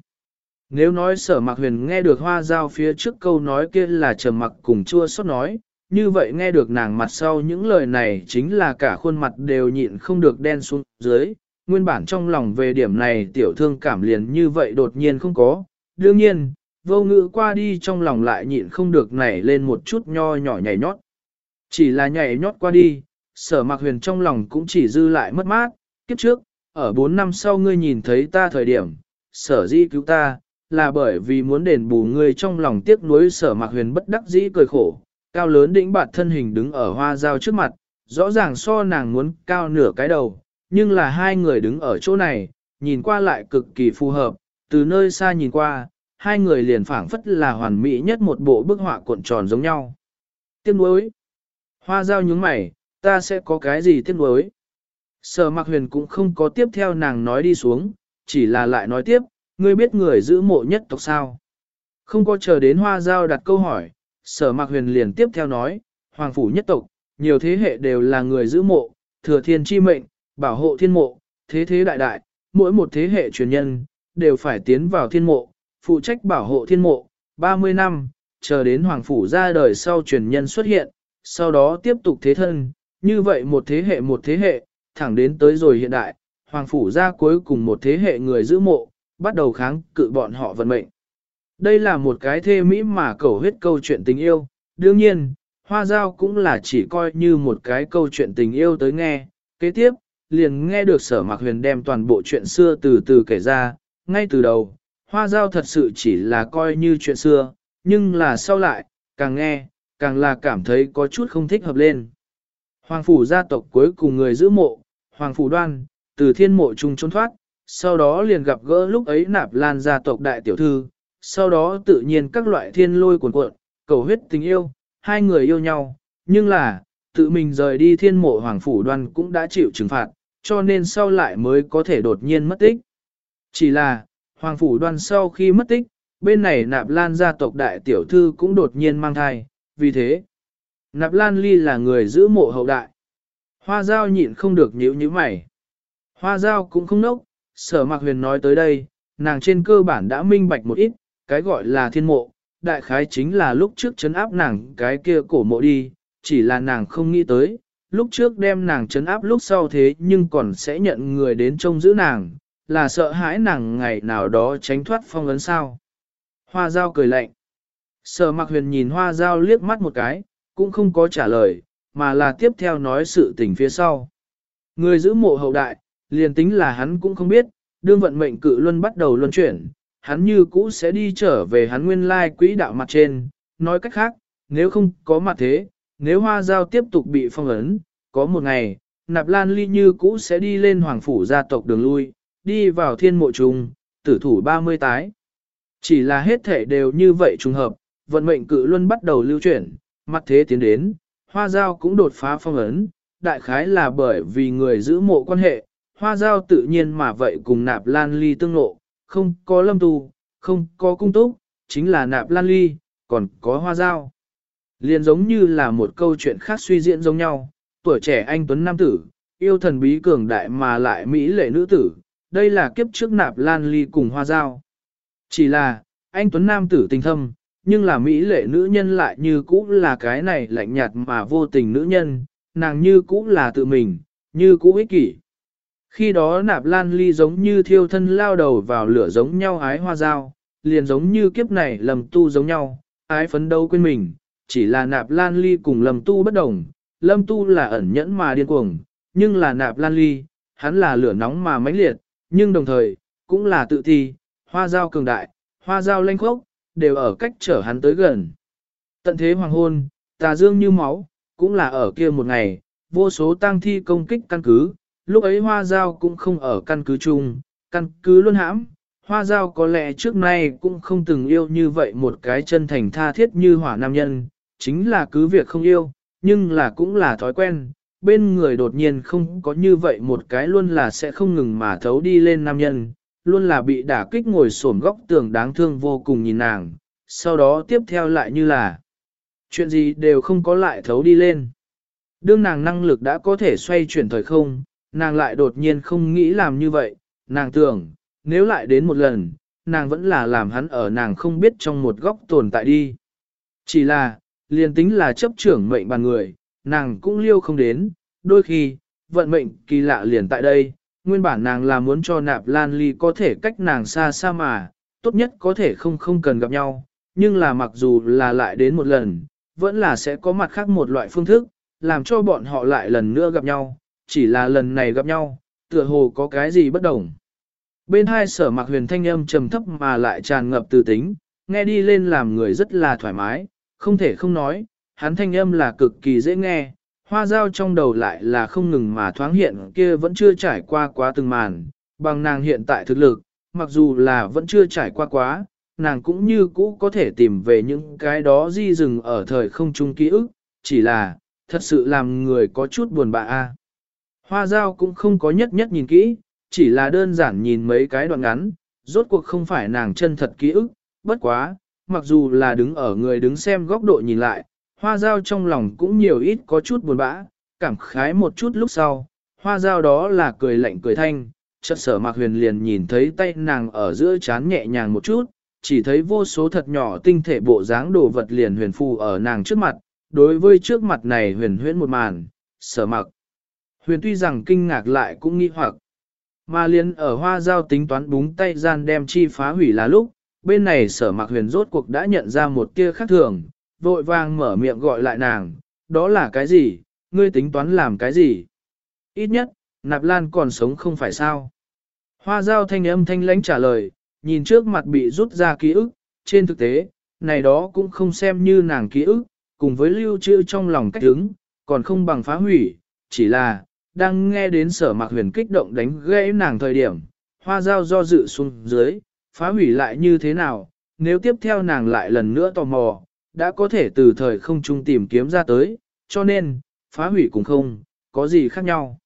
Nếu nói sở mặc huyền nghe được hoa giao phía trước câu nói kia là trầm mặc cùng chua xót nói, như vậy nghe được nàng mặt sau những lời này chính là cả khuôn mặt đều nhịn không được đen xuống dưới, nguyên bản trong lòng về điểm này tiểu thương cảm liền như vậy đột nhiên không có, đương nhiên, vô ngữ qua đi trong lòng lại nhịn không được nảy lên một chút nho nhỏ nhảy nhót. Chỉ là nhảy nhót qua đi, sở mạc huyền trong lòng cũng chỉ dư lại mất mát, kiếp trước, ở 4 năm sau ngươi nhìn thấy ta thời điểm, sở di cứu ta, là bởi vì muốn đền bù ngươi trong lòng tiếc nuối sở mạc huyền bất đắc dĩ cười khổ, cao lớn đĩnh bạt thân hình đứng ở hoa dao trước mặt, rõ ràng so nàng muốn cao nửa cái đầu, nhưng là hai người đứng ở chỗ này, nhìn qua lại cực kỳ phù hợp, từ nơi xa nhìn qua, hai người liền phảng phất là hoàn mỹ nhất một bộ bức họa cuộn tròn giống nhau. Tiếc nuối. Hoa giao nhướng mày, ta sẽ có cái gì tiếc nuối. Sở mặc huyền cũng không có tiếp theo nàng nói đi xuống, chỉ là lại nói tiếp, ngươi biết người giữ mộ nhất tộc sao. Không có chờ đến hoa giao đặt câu hỏi, sở mặc huyền liền tiếp theo nói, hoàng phủ nhất tộc, nhiều thế hệ đều là người giữ mộ, thừa thiên chi mệnh, bảo hộ thiên mộ, thế thế đại đại, mỗi một thế hệ truyền nhân, đều phải tiến vào thiên mộ, phụ trách bảo hộ thiên mộ, 30 năm, chờ đến hoàng phủ ra đời sau truyền nhân xuất hiện, sau đó tiếp tục thế thân, như vậy một thế hệ một thế hệ, thẳng đến tới rồi hiện đại, hoàng phủ ra cuối cùng một thế hệ người giữ mộ, bắt đầu kháng cự bọn họ vận mệnh. Đây là một cái thê mỹ mà cầu huyết câu chuyện tình yêu, đương nhiên, hoa giao cũng là chỉ coi như một cái câu chuyện tình yêu tới nghe, kế tiếp, liền nghe được sở mạc huyền đem toàn bộ chuyện xưa từ từ kể ra, ngay từ đầu, hoa giao thật sự chỉ là coi như chuyện xưa, nhưng là sau lại, càng nghe, càng là cảm thấy có chút không thích hợp lên. Hoàng phủ gia tộc cuối cùng người giữ mộ, Hoàng phủ đoan, từ thiên mộ trung trốn thoát, sau đó liền gặp gỡ lúc ấy nạp lan gia tộc đại tiểu thư, sau đó tự nhiên các loại thiên lôi cuồn cuộn, cầu huyết tình yêu, hai người yêu nhau, nhưng là, tự mình rời đi thiên mộ Hoàng phủ đoan cũng đã chịu trừng phạt, cho nên sau lại mới có thể đột nhiên mất tích. Chỉ là, Hoàng phủ đoan sau khi mất tích, bên này nạp lan gia tộc đại tiểu thư cũng đột nhiên mang thai, vì thế, Nạp Lan Ly là người giữ mộ hậu đại. Hoa Giao nhịn không được nhíu nhíu mày. Hoa Giao cũng không nốc, sở mạc huyền nói tới đây, nàng trên cơ bản đã minh bạch một ít, cái gọi là thiên mộ, đại khái chính là lúc trước chấn áp nàng cái kia cổ mộ đi, chỉ là nàng không nghĩ tới, lúc trước đem nàng chấn áp lúc sau thế nhưng còn sẽ nhận người đến trông giữ nàng, là sợ hãi nàng ngày nào đó tránh thoát phong ấn sao. Hoa Giao cười lạnh. Sở mặc huyền nhìn hoa dao liếc mắt một cái, cũng không có trả lời, mà là tiếp theo nói sự tình phía sau. Người giữ mộ hậu đại, liền tính là hắn cũng không biết, đương vận mệnh cự luân bắt đầu luân chuyển, hắn như cũ sẽ đi trở về hắn nguyên lai quỹ đạo mặt trên. Nói cách khác, nếu không có mặt thế, nếu hoa giao tiếp tục bị phong ấn, có một ngày, nạp lan ly như cũ sẽ đi lên hoàng phủ gia tộc đường lui, đi vào thiên mộ trùng, tử thủ 30 tái. Chỉ là hết thể đều như vậy trùng hợp, vận mệnh cự luân bắt đầu lưu chuyển, mặt thế tiến đến, hoa giao cũng đột phá phong ấn, đại khái là bởi vì người giữ mộ quan hệ, hoa giao tự nhiên mà vậy cùng nạp lan ly tương lộ không có lâm tu, không có cung túc, chính là nạp lan ly, còn có hoa giao. Liền giống như là một câu chuyện khác suy diễn giống nhau, tuổi trẻ anh Tuấn Nam Tử, yêu thần bí cường đại mà lại Mỹ lệ nữ tử, đây là kiếp trước nạp lan ly cùng hoa giao. Chỉ là, anh Tuấn Nam tử tình thâm, nhưng là Mỹ lệ nữ nhân lại như cũ là cái này lạnh nhạt mà vô tình nữ nhân, nàng như cũ là tự mình, như cũ ích kỷ. Khi đó nạp lan ly giống như thiêu thân lao đầu vào lửa giống nhau ái hoa dao, liền giống như kiếp này lầm tu giống nhau, ái phấn đấu quên mình, chỉ là nạp lan ly cùng lầm tu bất đồng, lâm tu là ẩn nhẫn mà điên cuồng, nhưng là nạp lan ly, hắn là lửa nóng mà mãnh liệt, nhưng đồng thời, cũng là tự thi, hoa dao cường đại, hoa dao lanh khốc, đều ở cách trở hắn tới gần. Tận thế hoàng hôn, tà dương như máu, cũng là ở kia một ngày, vô số tang thi công kích căn cứ, lúc ấy hoa giao cũng không ở căn cứ chung, căn cứ luôn hãm. Hoa giao có lẽ trước nay cũng không từng yêu như vậy một cái chân thành tha thiết như hỏa nam nhân, chính là cứ việc không yêu, nhưng là cũng là thói quen, bên người đột nhiên không có như vậy một cái luôn là sẽ không ngừng mà thấu đi lên nam nhân, luôn là bị đả kích ngồi xổm góc tường đáng thương vô cùng nhìn nàng, sau đó tiếp theo lại như là chuyện gì đều không có lại thấu đi lên. Đương nàng năng lực đã có thể xoay chuyển thời không, nàng lại đột nhiên không nghĩ làm như vậy, nàng tưởng, nếu lại đến một lần, nàng vẫn là làm hắn ở nàng không biết trong một góc tồn tại đi. Chỉ là, liền tính là chấp trưởng mệnh bàn người, nàng cũng liêu không đến, đôi khi, vận mệnh kỳ lạ liền tại đây, nguyên bản nàng là muốn cho nạp lan ly có thể cách nàng xa xa mà, tốt nhất có thể không không cần gặp nhau, nhưng là mặc dù là lại đến một lần, vẫn là sẽ có mặt khác một loại phương thức, làm cho bọn họ lại lần nữa gặp nhau, chỉ là lần này gặp nhau, tựa hồ có cái gì bất đồng. Bên hai sở mặc huyền thanh âm trầm thấp mà lại tràn ngập từ tính, nghe đi lên làm người rất là thoải mái, không thể không nói, hắn thanh âm là cực kỳ dễ nghe, hoa dao trong đầu lại là không ngừng mà thoáng hiện kia vẫn chưa trải qua quá từng màn, bằng nàng hiện tại thực lực, mặc dù là vẫn chưa trải qua quá, nàng cũng như cũ có thể tìm về những cái đó di dừng ở thời không trung ký ức, chỉ là, thật sự làm người có chút buồn bã a. Hoa dao cũng không có nhất nhất nhìn kỹ, chỉ là đơn giản nhìn mấy cái đoạn ngắn, rốt cuộc không phải nàng chân thật ký ức, bất quá, mặc dù là đứng ở người đứng xem góc độ nhìn lại, hoa dao trong lòng cũng nhiều ít có chút buồn bã, cảm khái một chút lúc sau, hoa dao đó là cười lạnh cười thanh, chợt sở mạc huyền liền nhìn thấy tay nàng ở giữa chán nhẹ nhàng một chút, chỉ thấy vô số thật nhỏ tinh thể bộ dáng đồ vật liền huyền phù ở nàng trước mặt, đối với trước mặt này huyền huyễn một màn, sở mặc. Huyền tuy rằng kinh ngạc lại cũng nghi hoặc, mà liền ở hoa giao tính toán búng tay gian đem chi phá hủy là lúc, bên này sở mặc huyền rốt cuộc đã nhận ra một tia khác thường, vội vàng mở miệng gọi lại nàng, đó là cái gì, ngươi tính toán làm cái gì? Ít nhất, nạp lan còn sống không phải sao? Hoa giao thanh âm thanh lãnh trả lời, nhìn trước mặt bị rút ra ký ức, trên thực tế, này đó cũng không xem như nàng ký ức, cùng với lưu trữ trong lòng cách đứng, còn không bằng phá hủy, chỉ là, đang nghe đến sở mạc huyền kích động đánh gãy nàng thời điểm, hoa dao do dự xuống dưới, phá hủy lại như thế nào, nếu tiếp theo nàng lại lần nữa tò mò, đã có thể từ thời không trung tìm kiếm ra tới, cho nên, phá hủy cũng không, có gì khác nhau.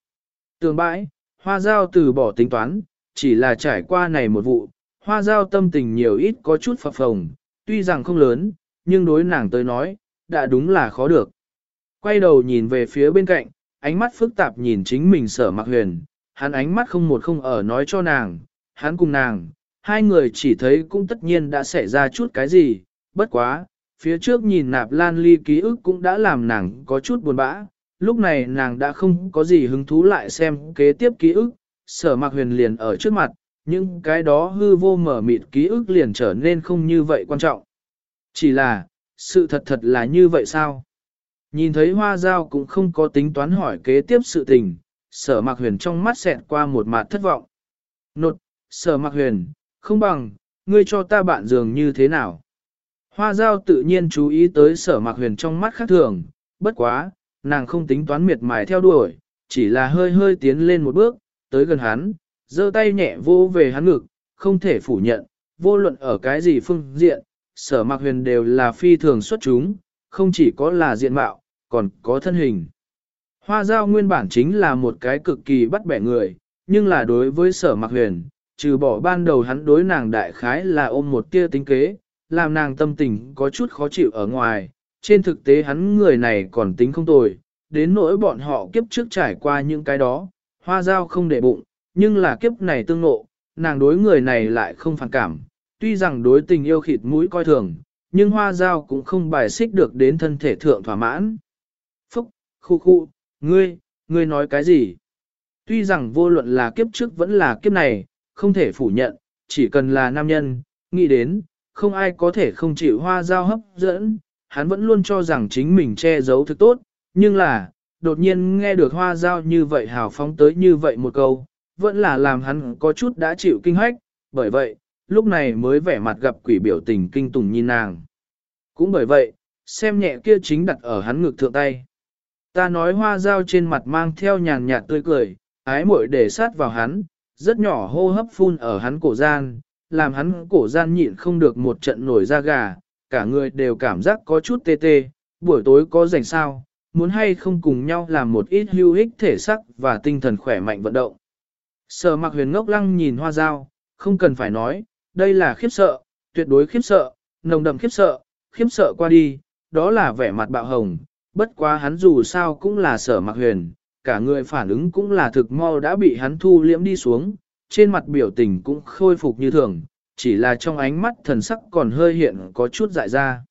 Tường bãi, hoa dao từ bỏ tính toán, chỉ là trải qua này một vụ, hoa dao tâm tình nhiều ít có chút phập phồng, tuy rằng không lớn, nhưng đối nàng tới nói, đã đúng là khó được. Quay đầu nhìn về phía bên cạnh, ánh mắt phức tạp nhìn chính mình sở mặc huyền, hắn ánh mắt không một không ở nói cho nàng, hắn cùng nàng, hai người chỉ thấy cũng tất nhiên đã xảy ra chút cái gì, bất quá, phía trước nhìn nạp lan ly ký ức cũng đã làm nàng có chút buồn bã, lúc này nàng đã không có gì hứng thú lại xem kế tiếp ký ức, sở mặc huyền liền ở trước mặt, nhưng cái đó hư vô mở mịt ký ức liền trở nên không như vậy quan trọng. Chỉ là, sự thật thật là như vậy sao? Nhìn thấy hoa giao cũng không có tính toán hỏi kế tiếp sự tình, sở mạc huyền trong mắt xẹt qua một mặt thất vọng. Nột, sở mạc huyền, không bằng, ngươi cho ta bạn giường như thế nào? Hoa giao tự nhiên chú ý tới sở mạc huyền trong mắt khác thường, bất quá, nàng không tính toán miệt mài theo đuổi, chỉ là hơi hơi tiến lên một bước, tới gần hắn, giơ tay nhẹ vô về hắn ngực, không thể phủ nhận, vô luận ở cái gì phương diện, sở mạc huyền đều là phi thường xuất chúng, không chỉ có là diện mạo, còn có thân hình. Hoa giao nguyên bản chính là một cái cực kỳ bắt bẻ người, nhưng là đối với sở mạc huyền, trừ bỏ ban đầu hắn đối nàng đại khái là ôm một tia tính kế, làm nàng tâm tình có chút khó chịu ở ngoài, trên thực tế hắn người này còn tính không tồi, đến nỗi bọn họ kiếp trước trải qua những cái đó, hoa giao không để bụng, nhưng là kiếp này tương ngộ, nàng đối người này lại không phản cảm, tuy rằng đối tình yêu khịt mũi coi thường, nhưng hoa giao cũng không bài xích được đến thân thể thượng thỏa mãn. Khu khu, ngươi, ngươi nói cái gì? Tuy rằng vô luận là kiếp trước vẫn là kiếp này, không thể phủ nhận, chỉ cần là nam nhân, nghĩ đến, không ai có thể không chịu hoa giao hấp dẫn, hắn vẫn luôn cho rằng chính mình che giấu thực tốt, nhưng là, đột nhiên nghe được hoa giao như vậy hào phóng tới như vậy một câu, vẫn là làm hắn có chút đã chịu kinh hách, bởi vậy, lúc này mới vẻ mặt gặp quỷ biểu tình kinh tủng nhìn nàng. Cũng bởi vậy, xem nhẹ kia chính đặt ở hắn ngực thượng tay. Ta nói hoa dao trên mặt mang theo nhàn nhạt tươi cười, ái muội để sát vào hắn, rất nhỏ hô hấp phun ở hắn cổ gian, làm hắn cổ gian nhịn không được một trận nổi da gà, cả người đều cảm giác có chút tê tê, buổi tối có rảnh sao, muốn hay không cùng nhau làm một ít hữu ích thể sắc và tinh thần khỏe mạnh vận động. Sở mặc huyền ngốc lăng nhìn hoa dao, không cần phải nói, đây là khiếp sợ, tuyệt đối khiếp sợ, nồng đậm khiếp sợ, khiếp sợ qua đi, đó là vẻ mặt bạo hồng, bất quá hắn dù sao cũng là sở mặc huyền, cả người phản ứng cũng là thực mau đã bị hắn thu liễm đi xuống, trên mặt biểu tình cũng khôi phục như thường, chỉ là trong ánh mắt thần sắc còn hơi hiện có chút dại ra.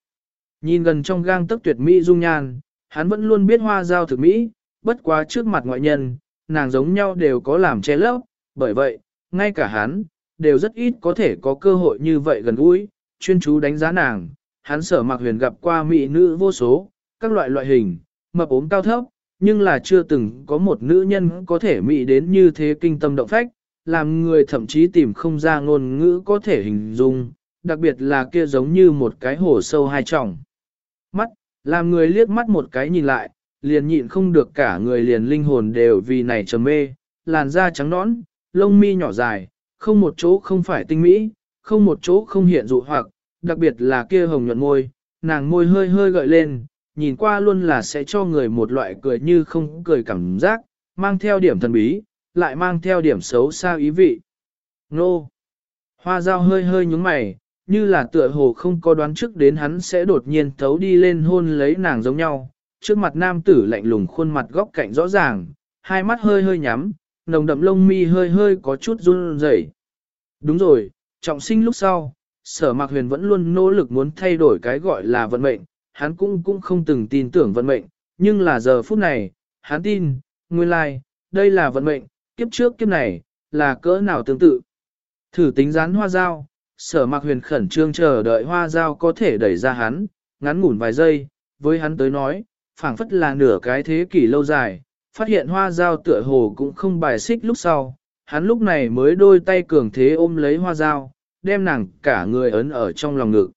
Nhìn gần trong gang tấc tuyệt mỹ dung nhan, hắn vẫn luôn biết hoa giao thực mỹ, bất quá trước mặt ngoại nhân, nàng giống nhau đều có làm che lấp, bởi vậy, ngay cả hắn, đều rất ít có thể có cơ hội như vậy gần gũi, chuyên chú đánh giá nàng, hắn sở mặc huyền gặp qua mỹ nữ vô số, các loại loại hình, mập ốm cao thấp, nhưng là chưa từng có một nữ nhân có thể mị đến như thế kinh tâm động phách, làm người thậm chí tìm không ra ngôn ngữ có thể hình dung, đặc biệt là kia giống như một cái hồ sâu hai tròng. Mắt, làm người liếc mắt một cái nhìn lại, liền nhịn không được cả người liền linh hồn đều vì này trầm mê, làn da trắng nõn, lông mi nhỏ dài, không một chỗ không phải tinh mỹ, không một chỗ không hiện dụ hoặc, đặc biệt là kia hồng nhuận môi, nàng môi hơi hơi gợi lên, nhìn qua luôn là sẽ cho người một loại cười như không cười cảm giác, mang theo điểm thần bí, lại mang theo điểm xấu xa ý vị. Nô! Hoa dao hơi hơi nhúng mày, như là tựa hồ không có đoán trước đến hắn sẽ đột nhiên thấu đi lên hôn lấy nàng giống nhau. Trước mặt nam tử lạnh lùng khuôn mặt góc cạnh rõ ràng, hai mắt hơi hơi nhắm, nồng đậm lông mi hơi hơi có chút run rẩy. Đúng rồi, trọng sinh lúc sau, sở mạc huyền vẫn luôn nỗ lực muốn thay đổi cái gọi là vận mệnh, hắn cũng cũng không từng tin tưởng vận mệnh, nhưng là giờ phút này, hắn tin, nguyên lai, like, đây là vận mệnh, kiếp trước kiếp này, là cỡ nào tương tự. Thử tính rán hoa dao, sở mạc huyền khẩn trương chờ đợi hoa dao có thể đẩy ra hắn, ngắn ngủn vài giây, với hắn tới nói, phảng phất là nửa cái thế kỷ lâu dài, phát hiện hoa dao tựa hồ cũng không bài xích lúc sau, hắn lúc này mới đôi tay cường thế ôm lấy hoa dao, đem nàng cả người ấn ở trong lòng ngực.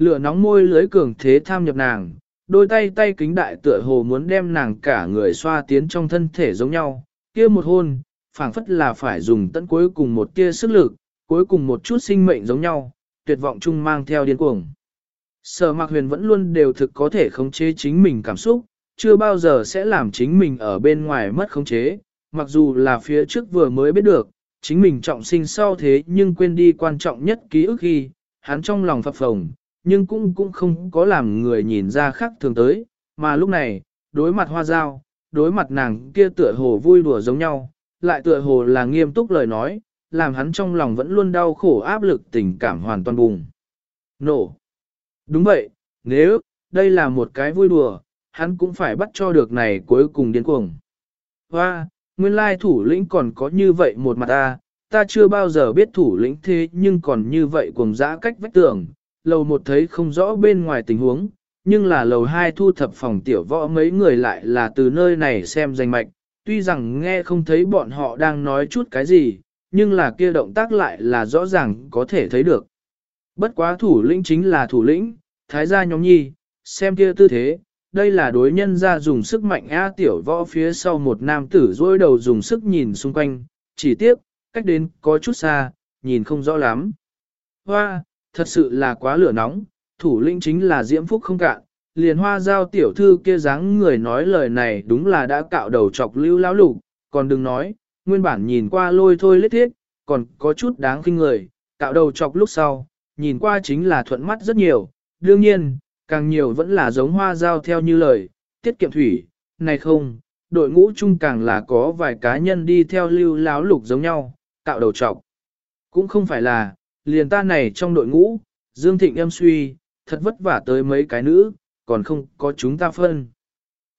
Lửa nóng môi lưới cường thế tham nhập nàng, đôi tay tay kính đại tựa hồ muốn đem nàng cả người xoa tiến trong thân thể giống nhau, kia một hôn, phảng phất là phải dùng tận cuối cùng một tia sức lực, cuối cùng một chút sinh mệnh giống nhau, tuyệt vọng chung mang theo điên cuồng. Sở Mạc Huyền vẫn luôn đều thực có thể khống chế chính mình cảm xúc, chưa bao giờ sẽ làm chính mình ở bên ngoài mất khống chế, mặc dù là phía trước vừa mới biết được, chính mình trọng sinh sau thế nhưng quên đi quan trọng nhất ký ức khi, hắn trong lòng phập phồng, nhưng cũng cũng không có làm người nhìn ra khác thường tới, mà lúc này, đối mặt hoa dao, đối mặt nàng kia tựa hồ vui đùa giống nhau, lại tựa hồ là nghiêm túc lời nói, làm hắn trong lòng vẫn luôn đau khổ áp lực tình cảm hoàn toàn bùng. Nổ. Đúng vậy, nếu, đây là một cái vui đùa, hắn cũng phải bắt cho được này cuối cùng điên cuồng. Hoa, nguyên lai thủ lĩnh còn có như vậy một mặt ta, ta chưa bao giờ biết thủ lĩnh thế nhưng còn như vậy cuồng dã cách vách tường, lầu một thấy không rõ bên ngoài tình huống, nhưng là lầu hai thu thập phòng tiểu võ mấy người lại là từ nơi này xem danh mạch, tuy rằng nghe không thấy bọn họ đang nói chút cái gì, nhưng là kia động tác lại là rõ ràng có thể thấy được. Bất quá thủ lĩnh chính là thủ lĩnh, thái gia nhóm nhi, xem kia tư thế, đây là đối nhân ra dùng sức mạnh A tiểu võ phía sau một nam tử dối đầu dùng sức nhìn xung quanh, chỉ tiếc, cách đến có chút xa, nhìn không rõ lắm. Hoa, thật sự là quá lửa nóng, thủ lĩnh chính là diễm phúc không cạn, liền hoa giao tiểu thư kia dáng người nói lời này đúng là đã cạo đầu chọc lưu lão lục, còn đừng nói, nguyên bản nhìn qua lôi thôi lết thiết, còn có chút đáng khinh người, cạo đầu chọc lúc sau, nhìn qua chính là thuận mắt rất nhiều, đương nhiên, càng nhiều vẫn là giống hoa giao theo như lời, tiết kiệm thủy, này không, đội ngũ chung càng là có vài cá nhân đi theo lưu láo lục giống nhau, cạo đầu chọc. Cũng không phải là, liền ta này trong đội ngũ, Dương Thịnh em suy, thật vất vả tới mấy cái nữ, còn không có chúng ta phân.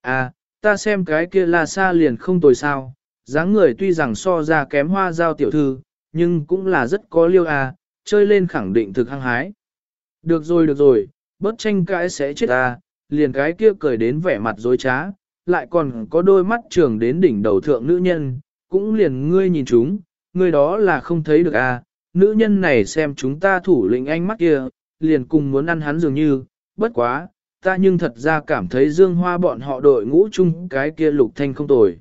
À, ta xem cái kia là xa liền không tồi sao, dáng người tuy rằng so ra kém hoa giao tiểu thư, nhưng cũng là rất có liêu à, chơi lên khẳng định thực hăng hái. Được rồi được rồi, bớt tranh cãi sẽ chết à, liền cái kia cười đến vẻ mặt dối trá, lại còn có đôi mắt trường đến đỉnh đầu thượng nữ nhân, cũng liền ngươi nhìn chúng, ngươi đó là không thấy được à, nữ nhân này xem chúng ta thủ lĩnh ánh mắt kia, liền cùng muốn ăn hắn dường như, bất quá, ta nhưng thật ra cảm thấy dương hoa bọn họ đội ngũ chung cái kia lục thanh không tồi.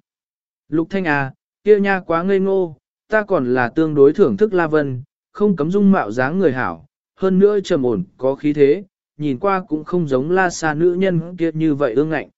Lục thanh à, kia nha quá ngây ngô, ta còn là tương đối thưởng thức la vân, không cấm dung mạo dáng người hảo, hơn nữa trầm ổn, có khí thế, nhìn qua cũng không giống la xa nữ nhân kia như vậy ương ngạnh.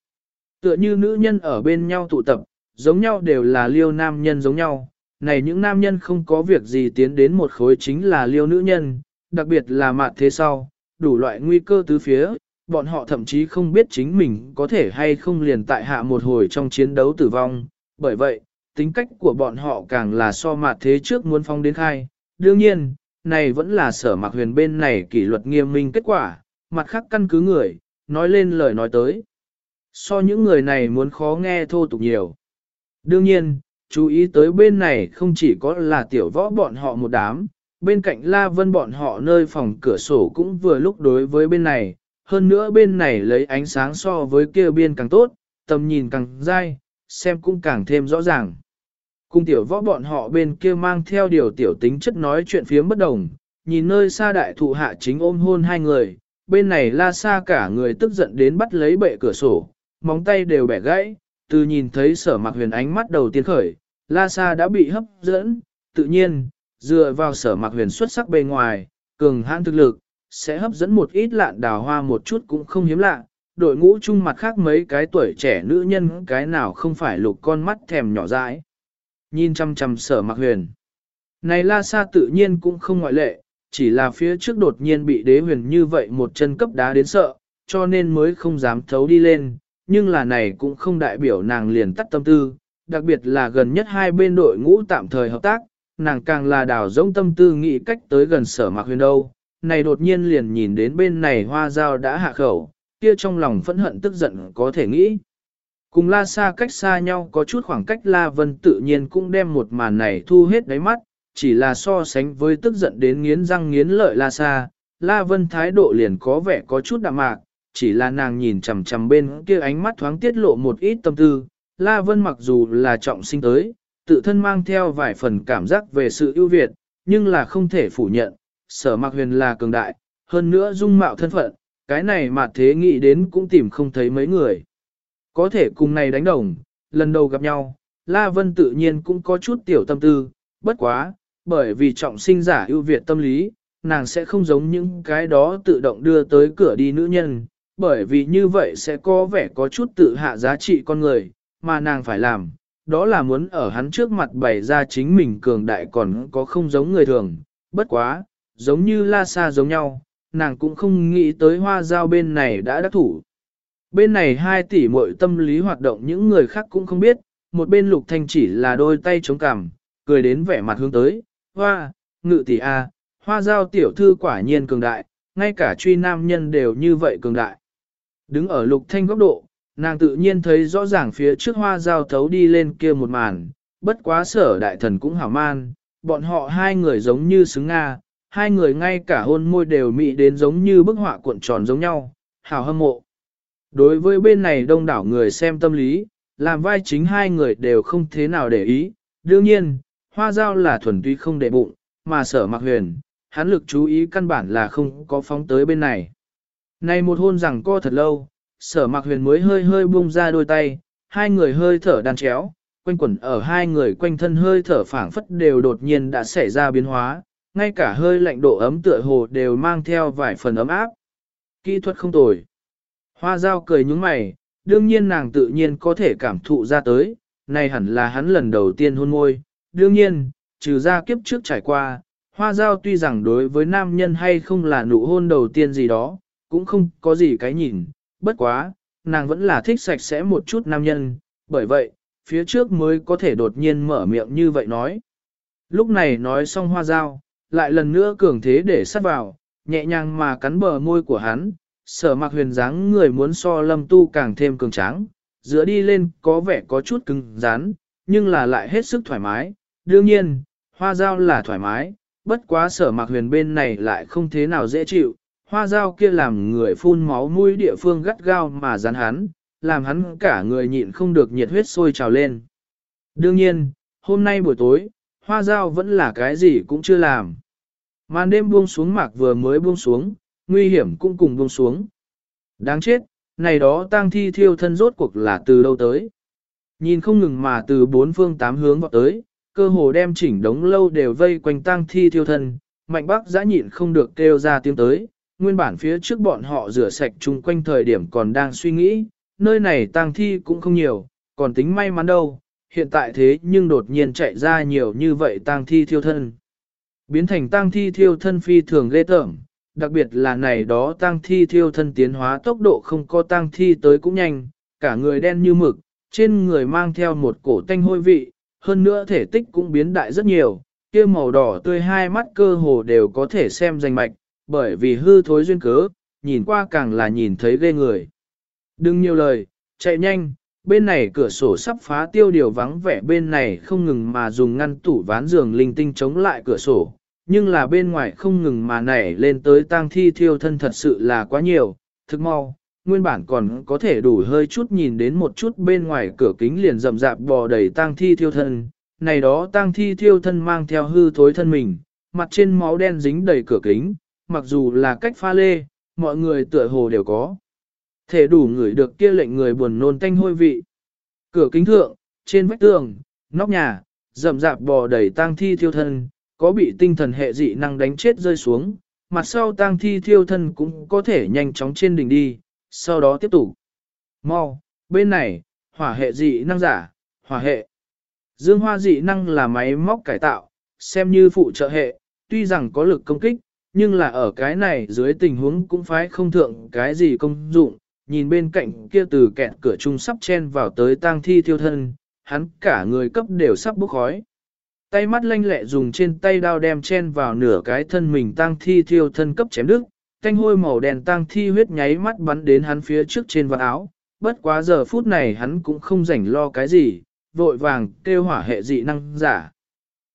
Tựa như nữ nhân ở bên nhau tụ tập, giống nhau đều là liêu nam nhân giống nhau, này những nam nhân không có việc gì tiến đến một khối chính là liêu nữ nhân, đặc biệt là mạn thế sau, đủ loại nguy cơ tứ phía, bọn họ thậm chí không biết chính mình có thể hay không liền tại hạ một hồi trong chiến đấu tử vong, bởi vậy, tính cách của bọn họ càng là so mạn thế trước muốn phong đến khai. Đương nhiên, này vẫn là sở mạc huyền bên này kỷ luật nghiêm minh kết quả, mặt khác căn cứ người, nói lên lời nói tới. So những người này muốn khó nghe thô tục nhiều. Đương nhiên, chú ý tới bên này không chỉ có là tiểu võ bọn họ một đám, bên cạnh La Vân bọn họ nơi phòng cửa sổ cũng vừa lúc đối với bên này, hơn nữa bên này lấy ánh sáng so với kia biên càng tốt, tầm nhìn càng dai, xem cũng càng thêm rõ ràng. Cung tiểu võ bọn họ bên kia mang theo điều tiểu tính chất nói chuyện phía bất đồng, nhìn nơi xa đại thụ hạ chính ôm hôn hai người, bên này la xa cả người tức giận đến bắt lấy bệ cửa sổ, móng tay đều bẻ gãy, từ nhìn thấy sở mặc huyền ánh mắt đầu tiên khởi, la Sa đã bị hấp dẫn, tự nhiên, dựa vào sở mạc huyền xuất sắc bề ngoài, cường hãn thực lực, sẽ hấp dẫn một ít lạn đào hoa một chút cũng không hiếm lạ. Đội ngũ chung mặt khác mấy cái tuổi trẻ nữ nhân cái nào không phải lục con mắt thèm nhỏ dãi. Nhìn chăm chăm sở mạc huyền. Này la sa tự nhiên cũng không ngoại lệ, chỉ là phía trước đột nhiên bị đế huyền như vậy một chân cấp đá đến sợ, cho nên mới không dám thấu đi lên, nhưng là này cũng không đại biểu nàng liền tắt tâm tư, đặc biệt là gần nhất hai bên đội ngũ tạm thời hợp tác, nàng càng là đào giống tâm tư nghĩ cách tới gần sở mạc huyền đâu, này đột nhiên liền nhìn đến bên này hoa dao đã hạ khẩu, kia trong lòng phẫn hận tức giận có thể nghĩ. Cùng la xa cách xa nhau có chút khoảng cách la vân tự nhiên cũng đem một màn này thu hết đáy mắt, chỉ là so sánh với tức giận đến nghiến răng nghiến lợi la xa, la vân thái độ liền có vẻ có chút đạm mạc, chỉ là nàng nhìn chằm chằm bên kia ánh mắt thoáng tiết lộ một ít tâm tư, la vân mặc dù là trọng sinh tới, tự thân mang theo vài phần cảm giác về sự ưu việt, nhưng là không thể phủ nhận, sở mặc huyền là cường đại, hơn nữa dung mạo thân phận, cái này mà thế nghĩ đến cũng tìm không thấy mấy người. Có thể cùng này đánh đồng, lần đầu gặp nhau, La Vân tự nhiên cũng có chút tiểu tâm tư, bất quá, bởi vì trọng sinh giả ưu việt tâm lý, nàng sẽ không giống những cái đó tự động đưa tới cửa đi nữ nhân, bởi vì như vậy sẽ có vẻ có chút tự hạ giá trị con người, mà nàng phải làm, đó là muốn ở hắn trước mặt bày ra chính mình cường đại còn có không giống người thường, bất quá, giống như la sa giống nhau, nàng cũng không nghĩ tới hoa giao bên này đã đắc thủ. Bên này hai tỷ muội tâm lý hoạt động những người khác cũng không biết, một bên lục thanh chỉ là đôi tay chống cằm, cười đến vẻ mặt hướng tới, hoa, ngự tỷ a, hoa giao tiểu thư quả nhiên cường đại, ngay cả truy nam nhân đều như vậy cường đại. Đứng ở lục thanh góc độ, nàng tự nhiên thấy rõ ràng phía trước hoa giao thấu đi lên kia một màn, bất quá sở đại thần cũng hảo man, bọn họ hai người giống như xứng Nga, hai người ngay cả hôn môi đều mị đến giống như bức họa cuộn tròn giống nhau, hào hâm mộ. Đối với bên này đông đảo người xem tâm lý, làm vai chính hai người đều không thế nào để ý, đương nhiên, hoa giao là thuần tuy không để bụng, mà sở mặc huyền, hắn lực chú ý căn bản là không có phóng tới bên này. Này một hôn rằng co thật lâu, sở mặc huyền mới hơi hơi buông ra đôi tay, hai người hơi thở đan chéo, quanh quẩn ở hai người quanh thân hơi thở phảng phất đều đột nhiên đã xảy ra biến hóa, ngay cả hơi lạnh độ ấm tựa hồ đều mang theo vài phần ấm áp. Kỹ thuật không tồi. Hoa dao cười nhúng mày, đương nhiên nàng tự nhiên có thể cảm thụ ra tới, này hẳn là hắn lần đầu tiên hôn môi. Đương nhiên, trừ ra kiếp trước trải qua, hoa dao tuy rằng đối với nam nhân hay không là nụ hôn đầu tiên gì đó, cũng không có gì cái nhìn, bất quá, nàng vẫn là thích sạch sẽ một chút nam nhân, bởi vậy, phía trước mới có thể đột nhiên mở miệng như vậy nói. Lúc này nói xong hoa dao, lại lần nữa cường thế để sát vào, nhẹ nhàng mà cắn bờ môi của hắn, sở mặc huyền dáng người muốn so lâm tu càng thêm cường tráng, giữa đi lên có vẻ có chút cứng rắn, nhưng là lại hết sức thoải mái. Đương nhiên, hoa dao là thoải mái, bất quá sở mặc huyền bên này lại không thế nào dễ chịu, hoa dao kia làm người phun máu mũi địa phương gắt gao mà dán hắn, làm hắn cả người nhịn không được nhiệt huyết sôi trào lên. Đương nhiên, hôm nay buổi tối, hoa dao vẫn là cái gì cũng chưa làm. Màn đêm buông xuống mạc vừa mới buông xuống, nguy hiểm cũng cùng buông xuống. Đáng chết, này đó tang thi thiêu thân rốt cuộc là từ đâu tới. Nhìn không ngừng mà từ bốn phương tám hướng vào tới, cơ hồ đem chỉnh đống lâu đều vây quanh tang thi thiêu thân, mạnh bác giã nhịn không được kêu ra tiếng tới, nguyên bản phía trước bọn họ rửa sạch chung quanh thời điểm còn đang suy nghĩ, nơi này tang thi cũng không nhiều, còn tính may mắn đâu, hiện tại thế nhưng đột nhiên chạy ra nhiều như vậy tang thi thiêu thân. Biến thành tang thi thiêu thân phi thường ghê tởm, đặc biệt là này đó tang thi thiêu thân tiến hóa tốc độ không có tang thi tới cũng nhanh, cả người đen như mực, trên người mang theo một cổ tanh hôi vị, hơn nữa thể tích cũng biến đại rất nhiều, kia màu đỏ tươi hai mắt cơ hồ đều có thể xem danh mạch, bởi vì hư thối duyên cớ, nhìn qua càng là nhìn thấy ghê người. Đừng nhiều lời, chạy nhanh, bên này cửa sổ sắp phá tiêu điều vắng vẻ bên này không ngừng mà dùng ngăn tủ ván giường linh tinh chống lại cửa sổ, nhưng là bên ngoài không ngừng mà nảy lên tới tang thi thiêu thân thật sự là quá nhiều, thức mau, nguyên bản còn có thể đủ hơi chút nhìn đến một chút bên ngoài cửa kính liền rậm rạp bò đầy tang thi thiêu thân, này đó tang thi thiêu thân mang theo hư thối thân mình, mặt trên máu đen dính đầy cửa kính, mặc dù là cách pha lê, mọi người tựa hồ đều có. Thể đủ người được kia lệnh người buồn nôn tanh hôi vị. Cửa kính thượng, trên vách tường, nóc nhà, rậm rạp bò đầy tang thi thiêu thân, có bị tinh thần hệ dị năng đánh chết rơi xuống, mặt sau tang thi thiêu thân cũng có thể nhanh chóng trên đỉnh đi, sau đó tiếp tục. Mau, bên này, hỏa hệ dị năng giả, hỏa hệ. Dương hoa dị năng là máy móc cải tạo, xem như phụ trợ hệ, tuy rằng có lực công kích, nhưng là ở cái này dưới tình huống cũng phải không thượng cái gì công dụng. Nhìn bên cạnh kia từ kẹt cửa trung sắp chen vào tới tang thi thiêu thân, hắn cả người cấp đều sắp bốc khói. Tay mắt lanh lẹ dùng trên tay đao đem chen vào nửa cái thân mình tang thi thiêu thân cấp chém đứt, canh hôi màu đen tang thi huyết nháy mắt bắn đến hắn phía trước trên vạt áo. Bất quá giờ phút này hắn cũng không rảnh lo cái gì, vội vàng kêu hỏa hệ dị năng giả.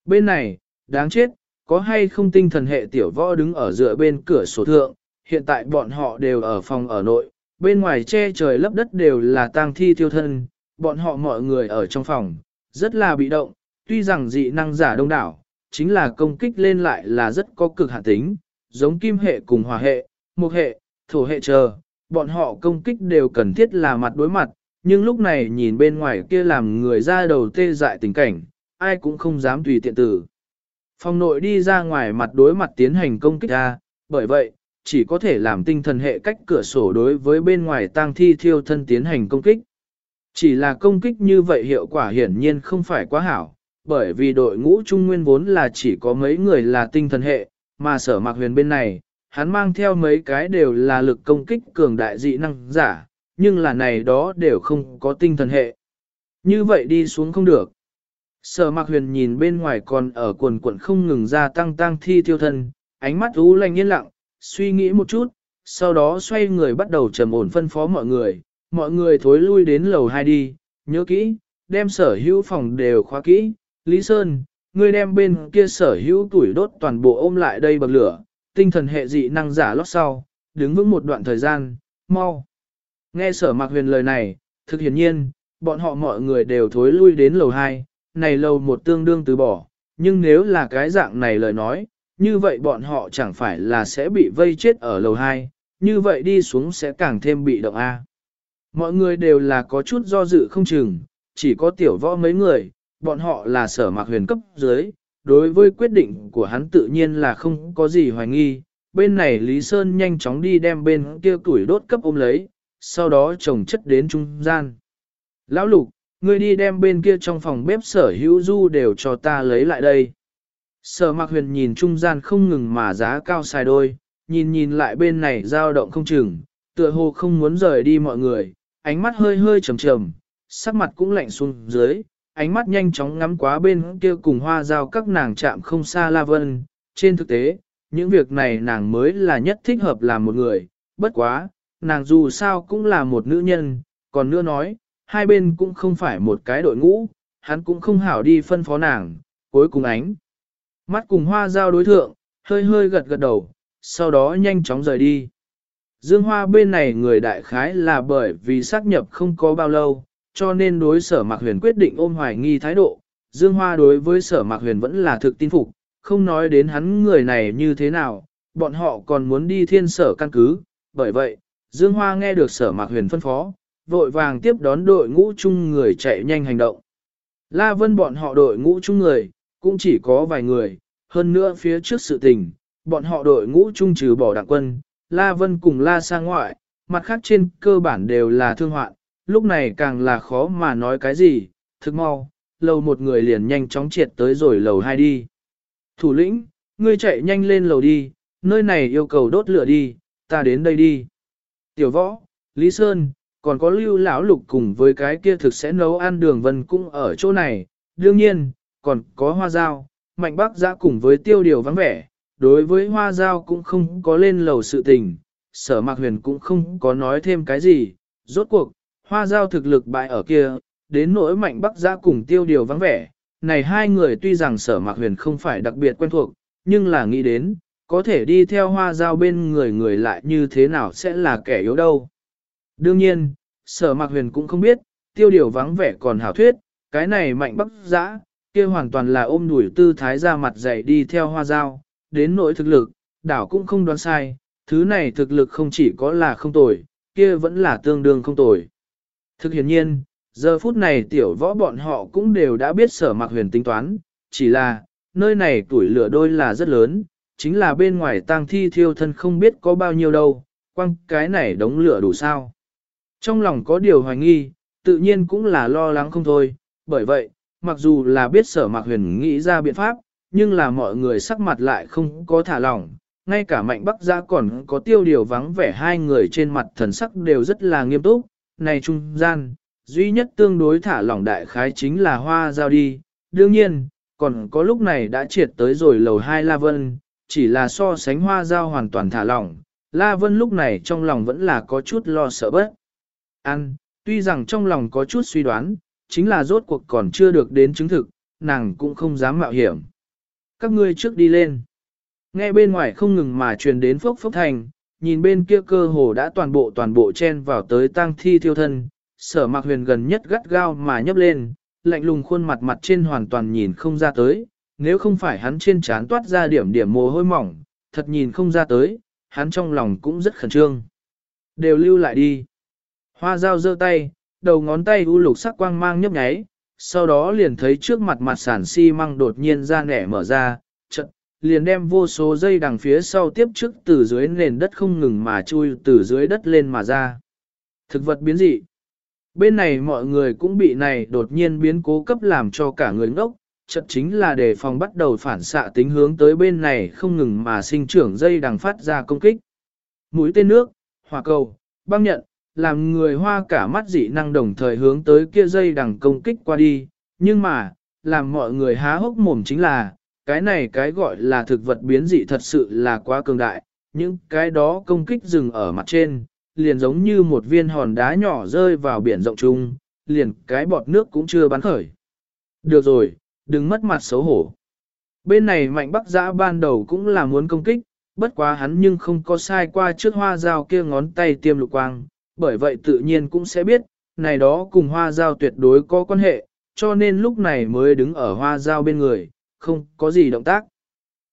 Bên này, đáng chết, có hay không tinh thần hệ tiểu võ đứng ở dựa bên cửa sổ thượng, hiện tại bọn họ đều ở phòng ở nội, bên ngoài che trời lấp đất đều là tang thi thiêu thân, bọn họ mọi người ở trong phòng, rất là bị động, tuy rằng dị năng giả đông đảo, chính là công kích lên lại là rất có cực hạn tính, giống kim hệ cùng hỏa hệ, mục hệ, thổ hệ chờ, bọn họ công kích đều cần thiết là mặt đối mặt, nhưng lúc này nhìn bên ngoài kia làm người ra đầu tê dại tình cảnh, ai cũng không dám tùy tiện tử. Phòng nội đi ra ngoài mặt đối mặt tiến hành công kích ra, bởi vậy, chỉ có thể làm tinh thần hệ cách cửa sổ đối với bên ngoài tang thi thiêu thân tiến hành công kích. Chỉ là công kích như vậy hiệu quả hiển nhiên không phải quá hảo, bởi vì đội ngũ trung nguyên vốn là chỉ có mấy người là tinh thần hệ, mà sở mạc huyền bên này, hắn mang theo mấy cái đều là lực công kích cường đại dị năng giả, nhưng là này đó đều không có tinh thần hệ. Như vậy đi xuống không được. Sở mạc huyền nhìn bên ngoài còn ở quần quận không ngừng ra tăng tăng thi tiêu thân, ánh mắt u lành yên lặng, suy nghĩ một chút, sau đó xoay người bắt đầu trầm ổn phân phó mọi người, mọi người thối lui đến lầu 2 đi, nhớ kỹ, đem sở hữu phòng đều khóa kỹ, Lý Sơn, ngươi đem bên kia sở hữu tuổi đốt toàn bộ ôm lại đây bậc lửa, tinh thần hệ dị năng giả lót sau, đứng vững một đoạn thời gian, mau. Nghe sở mạc huyền lời này, thực hiển nhiên, bọn họ mọi người đều thối lui đến lầu 2, này lầu một tương đương từ bỏ, nhưng nếu là cái dạng này lời nói, như vậy bọn họ chẳng phải là sẽ bị vây chết ở lầu 2, như vậy đi xuống sẽ càng thêm bị động A. Mọi người đều là có chút do dự không chừng, chỉ có tiểu võ mấy người, bọn họ là sở mạc huyền cấp dưới, đối với quyết định của hắn tự nhiên là không có gì hoài nghi, bên này Lý Sơn nhanh chóng đi đem bên kia tuổi đốt cấp ôm lấy, sau đó trồng chất đến trung gian. Lão lục, ngươi đi đem bên kia trong phòng bếp sở hữu du đều cho ta lấy lại đây. Sở mạc huyền nhìn trung gian không ngừng mà giá cao xài đôi, nhìn nhìn lại bên này dao động không chừng, tựa hồ không muốn rời đi mọi người, ánh mắt hơi hơi trầm trầm, sắc mặt cũng lạnh xuống dưới, ánh mắt nhanh chóng ngắm quá bên kia cùng hoa dao các nàng chạm không xa La Vân. Trên thực tế, những việc này nàng mới là nhất thích hợp làm một người, bất quá, nàng dù sao cũng là một nữ nhân, còn nữa nói, hai bên cũng không phải một cái đội ngũ, hắn cũng không hảo đi phân phó nàng, cuối cùng ánh. Mắt cùng hoa giao đối thượng, hơi hơi gật gật đầu, sau đó nhanh chóng rời đi. Dương Hoa bên này người đại khái là bởi vì xác nhập không có bao lâu, cho nên đối sở mạc huyền quyết định ôm hoài nghi thái độ. Dương Hoa đối với sở mạc huyền vẫn là thực tin phục, không nói đến hắn người này như thế nào, bọn họ còn muốn đi thiên sở căn cứ, bởi vậy, Dương Hoa nghe được sở mạc huyền phân phó, vội vàng tiếp đón đội ngũ chung người chạy nhanh hành động. La Vân bọn họ đội ngũ chung người, cũng chỉ có vài người, hơn nữa phía trước sự tình, bọn họ đội ngũ chung trừ bỏ đảng quân, La Vân cùng La sang ngoại, mặt khác trên cơ bản đều là thương hoạn, lúc này càng là khó mà nói cái gì, thực mau, lầu một người liền nhanh chóng triệt tới rồi lầu hai đi. Thủ lĩnh, ngươi chạy nhanh lên lầu đi, nơi này yêu cầu đốt lửa đi, ta đến đây đi. Tiểu võ, Lý Sơn, còn có lưu lão lục cùng với cái kia thực sẽ nấu ăn đường vân cũng ở chỗ này, đương nhiên, còn có hoa dao, mạnh bác giã cùng với tiêu điều vắng vẻ, đối với hoa dao cũng không có lên lầu sự tình, sở mạc huyền cũng không có nói thêm cái gì, rốt cuộc, hoa dao thực lực bại ở kia, đến nỗi mạnh bắc giã cùng tiêu điều vắng vẻ, này hai người tuy rằng sở mạc huyền không phải đặc biệt quen thuộc, nhưng là nghĩ đến, có thể đi theo hoa dao bên người người lại như thế nào sẽ là kẻ yếu đâu. Đương nhiên, sở mạc huyền cũng không biết, tiêu điều vắng vẻ còn hảo thuyết, cái này mạnh bắc giã, kia hoàn toàn là ôm đuổi tư thái ra mặt dạy đi theo hoa dao, đến nỗi thực lực, đảo cũng không đoán sai, thứ này thực lực không chỉ có là không tồi, kia vẫn là tương đương không tồi. Thực hiện nhiên, giờ phút này tiểu võ bọn họ cũng đều đã biết sở mạc huyền tính toán, chỉ là, nơi này tuổi lửa đôi là rất lớn, chính là bên ngoài tang thi thiêu thân không biết có bao nhiêu đâu, quăng cái này đống lửa đủ sao. Trong lòng có điều hoài nghi, tự nhiên cũng là lo lắng không thôi, bởi vậy, mặc dù là biết sở mạc huyền nghĩ ra biện pháp, nhưng là mọi người sắc mặt lại không có thả lỏng, ngay cả mạnh bắc gia còn có tiêu điều vắng vẻ hai người trên mặt thần sắc đều rất là nghiêm túc, này trung gian, duy nhất tương đối thả lỏng đại khái chính là hoa giao đi, đương nhiên, còn có lúc này đã triệt tới rồi lầu hai La Vân, chỉ là so sánh hoa giao hoàn toàn thả lỏng, La Vân lúc này trong lòng vẫn là có chút lo sợ bất. Ăn, tuy rằng trong lòng có chút suy đoán, chính là rốt cuộc còn chưa được đến chứng thực, nàng cũng không dám mạo hiểm. Các ngươi trước đi lên. Nghe bên ngoài không ngừng mà truyền đến phốc phốc thành, nhìn bên kia cơ hồ đã toàn bộ toàn bộ chen vào tới tang thi thiêu thân, sở mạc huyền gần nhất gắt gao mà nhấp lên, lạnh lùng khuôn mặt mặt trên hoàn toàn nhìn không ra tới, nếu không phải hắn trên trán toát ra điểm điểm mồ hôi mỏng, thật nhìn không ra tới, hắn trong lòng cũng rất khẩn trương. Đều lưu lại đi. Hoa dao giơ tay, đầu ngón tay u lục sắc quang mang nhấp nháy, sau đó liền thấy trước mặt mặt sản xi si măng đột nhiên ra nẻ mở ra, chật, liền đem vô số dây đằng phía sau tiếp trước từ dưới nền đất không ngừng mà chui từ dưới đất lên mà ra. Thực vật biến dị. Bên này mọi người cũng bị này đột nhiên biến cố cấp làm cho cả người ngốc, chật chính là để phòng bắt đầu phản xạ tính hướng tới bên này không ngừng mà sinh trưởng dây đằng phát ra công kích. Mũi tên nước, hỏa cầu, băng nhận, làm người hoa cả mắt dị năng đồng thời hướng tới kia dây đằng công kích qua đi, nhưng mà, làm mọi người há hốc mồm chính là, cái này cái gọi là thực vật biến dị thật sự là quá cường đại, những cái đó công kích dừng ở mặt trên, liền giống như một viên hòn đá nhỏ rơi vào biển rộng chung, liền cái bọt nước cũng chưa bắn khởi. Được rồi, đừng mất mặt xấu hổ. Bên này mạnh bắc giã ban đầu cũng là muốn công kích, bất quá hắn nhưng không có sai qua trước hoa dao kia ngón tay tiêm lục quang, bởi vậy tự nhiên cũng sẽ biết, này đó cùng hoa giao tuyệt đối có quan hệ, cho nên lúc này mới đứng ở hoa giao bên người, không có gì động tác.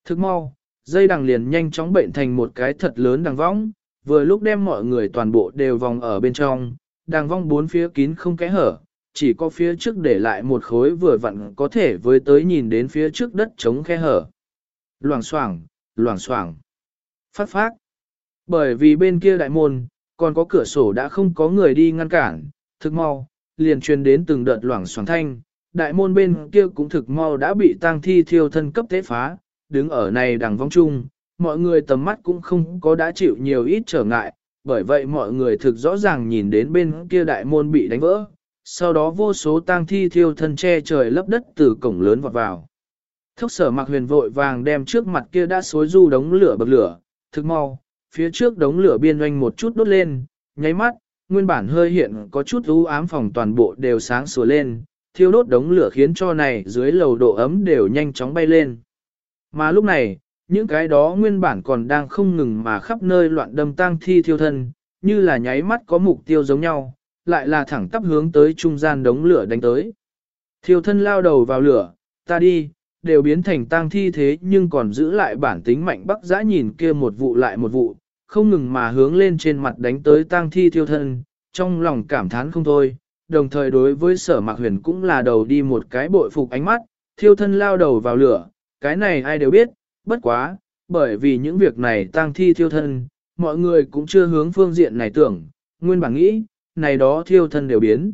Thức mau, dây đằng liền nhanh chóng bệnh thành một cái thật lớn đằng vong, vừa lúc đem mọi người toàn bộ đều vòng ở bên trong, đằng vong bốn phía kín không kẽ hở, chỉ có phía trước để lại một khối vừa vặn có thể với tới nhìn đến phía trước đất trống khe hở. Loảng xoảng, loảng xoảng, phát phát. Bởi vì bên kia đại môn, còn có cửa sổ đã không có người đi ngăn cản, thực mau, liền truyền đến từng đợt loảng xoảng thanh, đại môn bên kia cũng thực mau đã bị tang thi thiêu thân cấp tế phá, đứng ở này đằng vong chung, mọi người tầm mắt cũng không có đã chịu nhiều ít trở ngại, bởi vậy mọi người thực rõ ràng nhìn đến bên kia đại môn bị đánh vỡ, sau đó vô số tang thi thiêu thân che trời lấp đất từ cổng lớn vọt vào. Thốc sở mặc huyền vội vàng đem trước mặt kia đã xối du đống lửa bậc lửa, thực mau, phía trước đống lửa biên doanh một chút đốt lên, nháy mắt, nguyên bản hơi hiện có chút u ám phòng toàn bộ đều sáng sủa lên, thiêu đốt đống lửa khiến cho này dưới lầu độ ấm đều nhanh chóng bay lên. Mà lúc này, những cái đó nguyên bản còn đang không ngừng mà khắp nơi loạn đâm tang thi thiêu thân, như là nháy mắt có mục tiêu giống nhau, lại là thẳng tắp hướng tới trung gian đống lửa đánh tới. Thiêu thân lao đầu vào lửa, ta đi, đều biến thành tang thi thế nhưng còn giữ lại bản tính mạnh bắc giã nhìn kia một vụ lại một vụ, không ngừng mà hướng lên trên mặt đánh tới tang thi thiêu thân, trong lòng cảm thán không thôi, đồng thời đối với sở mạc huyền cũng là đầu đi một cái bội phục ánh mắt, thiêu thân lao đầu vào lửa, cái này ai đều biết, bất quá, bởi vì những việc này tang thi thiêu thân, mọi người cũng chưa hướng phương diện này tưởng, nguyên bản nghĩ, này đó thiêu thân đều biến.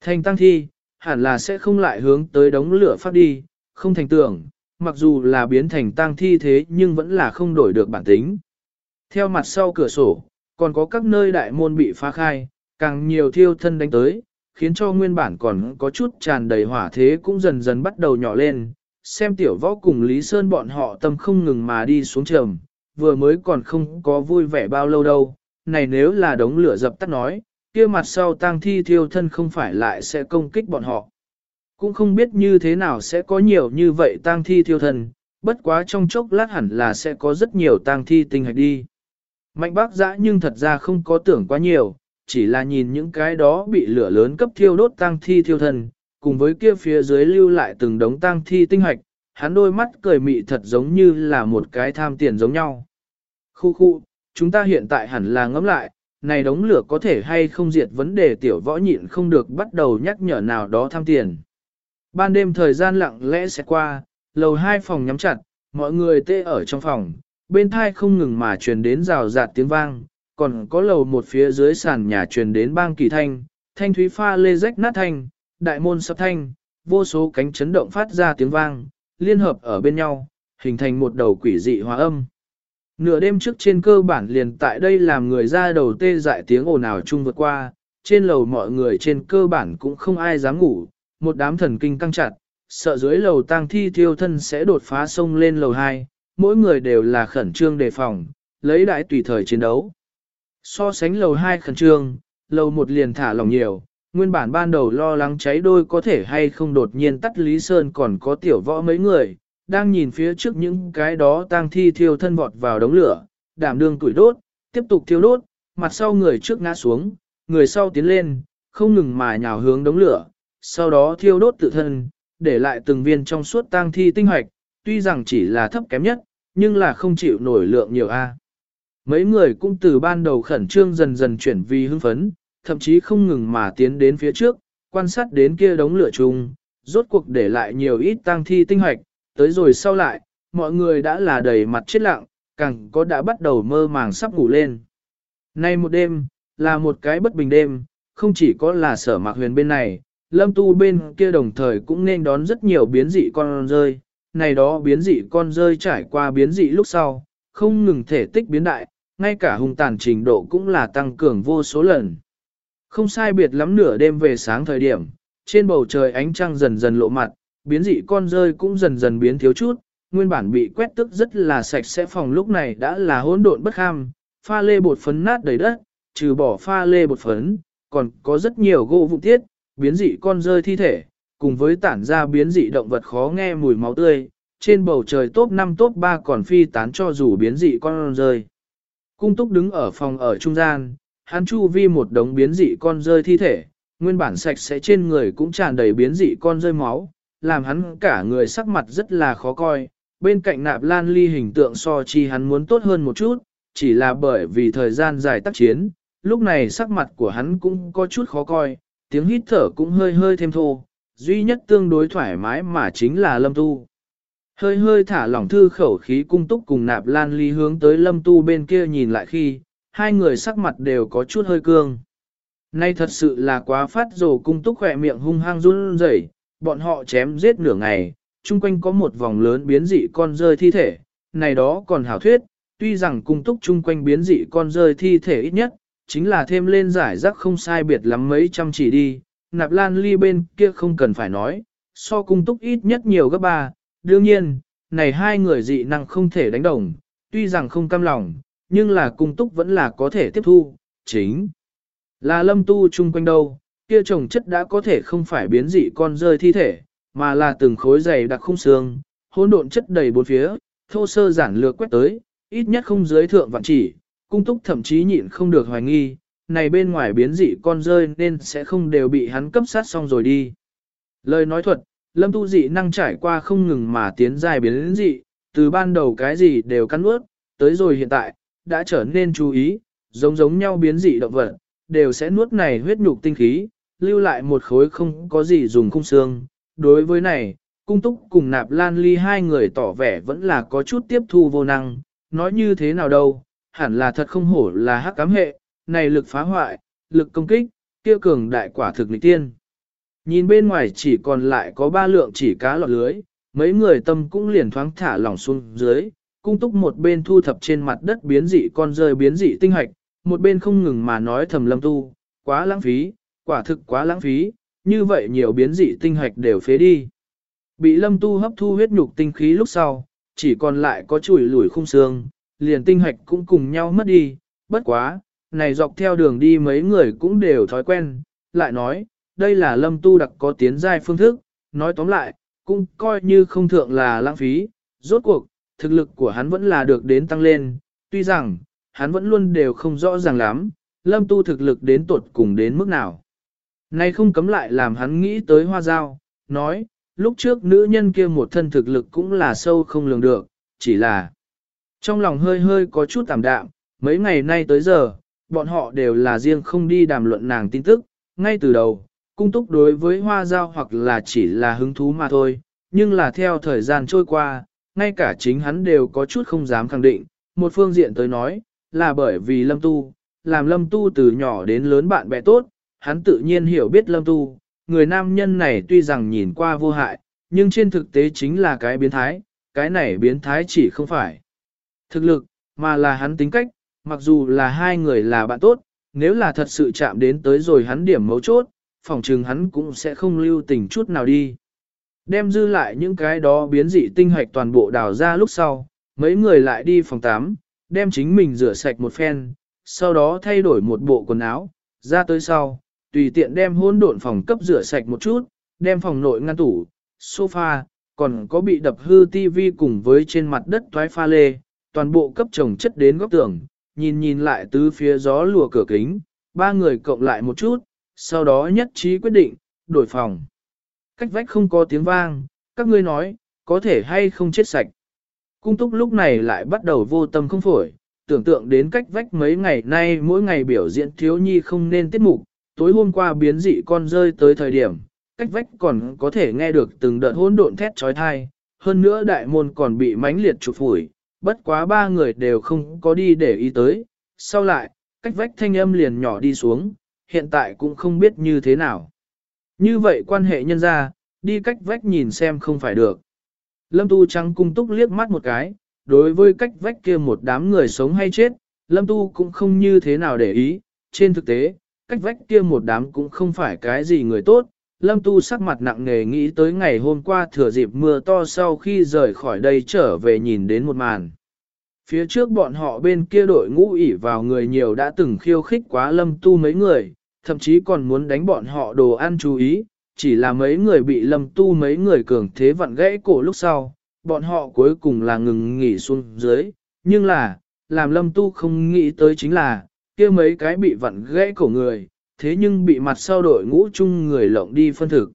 Thành tang thi, hẳn là sẽ không lại hướng tới đống lửa phát đi, không thành tưởng, mặc dù là biến thành tang thi thế nhưng vẫn là không đổi được bản tính. Theo mặt sau cửa sổ, còn có các nơi đại môn bị phá khai, càng nhiều thiêu thân đánh tới, khiến cho nguyên bản còn có chút tràn đầy hỏa thế cũng dần dần bắt đầu nhỏ lên. Xem tiểu võ cùng Lý Sơn bọn họ tâm không ngừng mà đi xuống trầm, vừa mới còn không có vui vẻ bao lâu đâu. Này nếu là đống lửa dập tắt nói, kia mặt sau tang thi thiêu thân không phải lại sẽ công kích bọn họ. Cũng không biết như thế nào sẽ có nhiều như vậy tang thi thiêu thân, bất quá trong chốc lát hẳn là sẽ có rất nhiều tang thi tinh hạch đi. Mạnh bác giã nhưng thật ra không có tưởng quá nhiều, chỉ là nhìn những cái đó bị lửa lớn cấp thiêu đốt tang thi thiêu thân, cùng với kia phía dưới lưu lại từng đống tang thi tinh hạch, hắn đôi mắt cười mị thật giống như là một cái tham tiền giống nhau. Khu khu, chúng ta hiện tại hẳn là ngẫm lại, này đống lửa có thể hay không diệt vấn đề tiểu võ nhịn không được bắt đầu nhắc nhở nào đó tham tiền. Ban đêm thời gian lặng lẽ sẽ qua, lầu hai phòng nhắm chặt, mọi người tê ở trong phòng, bên thai không ngừng mà truyền đến rào rạt tiếng vang, còn có lầu một phía dưới sàn nhà truyền đến bang kỳ thanh, thanh thúy pha lê rách nát thanh, đại môn sập thanh, vô số cánh chấn động phát ra tiếng vang, liên hợp ở bên nhau, hình thành một đầu quỷ dị hòa âm. Nửa đêm trước trên cơ bản liền tại đây làm người ra đầu tê dại tiếng ồn ào chung vượt qua, trên lầu mọi người trên cơ bản cũng không ai dám ngủ, một đám thần kinh căng chặt, sợ dưới lầu tang thi thiêu thân sẽ đột phá sông lên lầu 2, mỗi người đều là khẩn trương đề phòng, lấy đại tùy thời chiến đấu. So sánh lầu 2 khẩn trương, lầu 1 liền thả lòng nhiều, nguyên bản ban đầu lo lắng cháy đôi có thể hay không đột nhiên tắt Lý Sơn còn có tiểu võ mấy người, đang nhìn phía trước những cái đó tang thi thiêu thân vọt vào đống lửa, đảm đương tuổi đốt, tiếp tục thiêu đốt, mặt sau người trước ngã xuống, người sau tiến lên, không ngừng mà nhào hướng đống lửa, sau đó thiêu đốt tự thân, để lại từng viên trong suốt tang thi tinh hoạch, tuy rằng chỉ là thấp kém nhất, nhưng là không chịu nổi lượng nhiều A. Mấy người cũng từ ban đầu khẩn trương dần dần chuyển vì hưng phấn, thậm chí không ngừng mà tiến đến phía trước, quan sát đến kia đống lửa chung, rốt cuộc để lại nhiều ít tang thi tinh hoạch, tới rồi sau lại, mọi người đã là đầy mặt chết lặng, càng có đã bắt đầu mơ màng sắp ngủ lên. Nay một đêm, là một cái bất bình đêm, không chỉ có là sở mạc huyền bên này, lâm tu bên kia đồng thời cũng nên đón rất nhiều biến dị con rơi. Này đó biến dị con rơi trải qua biến dị lúc sau, không ngừng thể tích biến đại, ngay cả hung tàn trình độ cũng là tăng cường vô số lần. Không sai biệt lắm nửa đêm về sáng thời điểm, trên bầu trời ánh trăng dần dần lộ mặt, biến dị con rơi cũng dần dần biến thiếu chút, nguyên bản bị quét tức rất là sạch sẽ phòng lúc này đã là hỗn độn bất ham, pha lê bột phấn nát đầy đất, trừ bỏ pha lê bột phấn, còn có rất nhiều gỗ vụ tiết, biến dị con rơi thi thể, cùng với tản ra biến dị động vật khó nghe mùi máu tươi, trên bầu trời top 5 top 3 còn phi tán cho dù biến dị con rơi. Cung túc đứng ở phòng ở trung gian, hắn chu vi một đống biến dị con rơi thi thể, nguyên bản sạch sẽ trên người cũng tràn đầy biến dị con rơi máu, làm hắn cả người sắc mặt rất là khó coi. Bên cạnh nạp lan ly hình tượng so chi hắn muốn tốt hơn một chút, chỉ là bởi vì thời gian dài tác chiến, lúc này sắc mặt của hắn cũng có chút khó coi, tiếng hít thở cũng hơi hơi thêm thô, duy nhất tương đối thoải mái mà chính là lâm tu. Hơi hơi thả lỏng thư khẩu khí cung túc cùng nạp lan ly hướng tới lâm tu bên kia nhìn lại khi, hai người sắc mặt đều có chút hơi cương. Nay thật sự là quá phát rồ cung túc khỏe miệng hung hăng run rẩy, bọn họ chém giết nửa ngày, chung quanh có một vòng lớn biến dị con rơi thi thể, này đó còn hảo thuyết, tuy rằng cung túc chung quanh biến dị con rơi thi thể ít nhất, chính là thêm lên giải rác không sai biệt lắm mấy trăm chỉ đi, nạp lan ly bên kia không cần phải nói, so cung túc ít nhất nhiều gấp ba, đương nhiên, này hai người dị năng không thể đánh đồng, tuy rằng không cam lòng, nhưng là cung túc vẫn là có thể tiếp thu, chính là lâm tu chung quanh đâu, kia trồng chất đã có thể không phải biến dị con rơi thi thể, mà là từng khối dày đặc khung xương, hỗn độn chất đầy bốn phía, thô sơ giản lược quét tới, ít nhất không dưới thượng vạn chỉ, cung túc thậm chí nhịn không được hoài nghi, này bên ngoài biến dị con rơi nên sẽ không đều bị hắn cấp sát xong rồi đi. Lời nói thuật, lâm tu dị năng trải qua không ngừng mà tiến dài biến dị, từ ban đầu cái gì đều cắn ướt, tới rồi hiện tại, đã trở nên chú ý, giống giống nhau biến dị động vật, đều sẽ nuốt này huyết nhục tinh khí, lưu lại một khối không có gì dùng khung xương. Đối với này, cung túc cùng nạp lan ly hai người tỏ vẻ vẫn là có chút tiếp thu vô năng, nói như thế nào đâu, hẳn là thật không hổ là hắc cám hệ, này lực phá hoại, lực công kích, kia cường đại quả thực lịch tiên. Nhìn bên ngoài chỉ còn lại có ba lượng chỉ cá lọt lưới, mấy người tâm cũng liền thoáng thả lỏng xuống dưới, cung túc một bên thu thập trên mặt đất biến dị con rơi biến dị tinh hạch, một bên không ngừng mà nói thầm lâm tu, quá lãng phí, quả thực quá lãng phí, như vậy nhiều biến dị tinh hạch đều phế đi. Bị lâm tu hấp thu huyết nhục tinh khí lúc sau, chỉ còn lại có chùi lủi khung xương, liền tinh hạch cũng cùng nhau mất đi, bất quá, này dọc theo đường đi mấy người cũng đều thói quen, lại nói, đây là lâm tu đặc có tiến giai phương thức, nói tóm lại, cũng coi như không thượng là lãng phí, rốt cuộc, thực lực của hắn vẫn là được đến tăng lên, tuy rằng, hắn vẫn luôn đều không rõ ràng lắm, lâm tu thực lực đến tột cùng đến mức nào. nay không cấm lại làm hắn nghĩ tới hoa dao nói, lúc trước nữ nhân kia một thân thực lực cũng là sâu không lường được, chỉ là trong lòng hơi hơi có chút tạm đạm, mấy ngày nay tới giờ, bọn họ đều là riêng không đi đàm luận nàng tin tức, ngay từ đầu, cung túc đối với hoa giao hoặc là chỉ là hứng thú mà thôi, nhưng là theo thời gian trôi qua, ngay cả chính hắn đều có chút không dám khẳng định, một phương diện tới nói, là bởi vì lâm tu, làm lâm tu từ nhỏ đến lớn bạn bè tốt, hắn tự nhiên hiểu biết lâm tu, người nam nhân này tuy rằng nhìn qua vô hại, nhưng trên thực tế chính là cái biến thái, cái này biến thái chỉ không phải thực lực, mà là hắn tính cách, mặc dù là hai người là bạn tốt, nếu là thật sự chạm đến tới rồi hắn điểm mấu chốt, phòng trừng hắn cũng sẽ không lưu tình chút nào đi. Đem dư lại những cái đó biến dị tinh hoạch toàn bộ đào ra lúc sau, mấy người lại đi phòng 8, đem chính mình rửa sạch một phen, sau đó thay đổi một bộ quần áo, ra tới sau, tùy tiện đem hôn độn phòng cấp rửa sạch một chút, đem phòng nội ngăn tủ, sofa, còn có bị đập hư tivi cùng với trên mặt đất toái pha lê, toàn bộ cấp chồng chất đến góc tường, nhìn nhìn lại tứ phía gió lùa cửa kính, ba người cộng lại một chút, sau đó nhất trí quyết định, đổi phòng. Cách vách không có tiếng vang, các ngươi nói, có thể hay không chết sạch. Cung túc lúc này lại bắt đầu vô tâm không phổi, tưởng tượng đến cách vách mấy ngày nay mỗi ngày biểu diễn thiếu nhi không nên tiết mục, tối hôm qua biến dị con rơi tới thời điểm, cách vách còn có thể nghe được từng đợt hỗn độn thét trói thai, hơn nữa đại môn còn bị mãnh liệt chụp phủi, bất quá ba người đều không có đi để ý tới, sau lại, cách vách thanh âm liền nhỏ đi xuống, hiện tại cũng không biết như thế nào. Như vậy quan hệ nhân ra, đi cách vách nhìn xem không phải được. Lâm Tu trắng cung túc liếc mắt một cái, đối với cách vách kia một đám người sống hay chết, Lâm Tu cũng không như thế nào để ý, trên thực tế, cách vách kia một đám cũng không phải cái gì người tốt. Lâm Tu sắc mặt nặng nề nghĩ tới ngày hôm qua thừa dịp mưa to sau khi rời khỏi đây trở về nhìn đến một màn. Phía trước bọn họ bên kia đội ngũ ỉ vào người nhiều đã từng khiêu khích quá Lâm Tu mấy người, thậm chí còn muốn đánh bọn họ đồ ăn chú ý, chỉ là mấy người bị Lâm Tu mấy người cường thế vặn gãy cổ lúc sau, bọn họ cuối cùng là ngừng nghỉ xuống dưới, nhưng là, làm Lâm Tu không nghĩ tới chính là, kia mấy cái bị vặn gãy cổ người, thế nhưng bị mặt sau đội ngũ chung người lộng đi phân thực.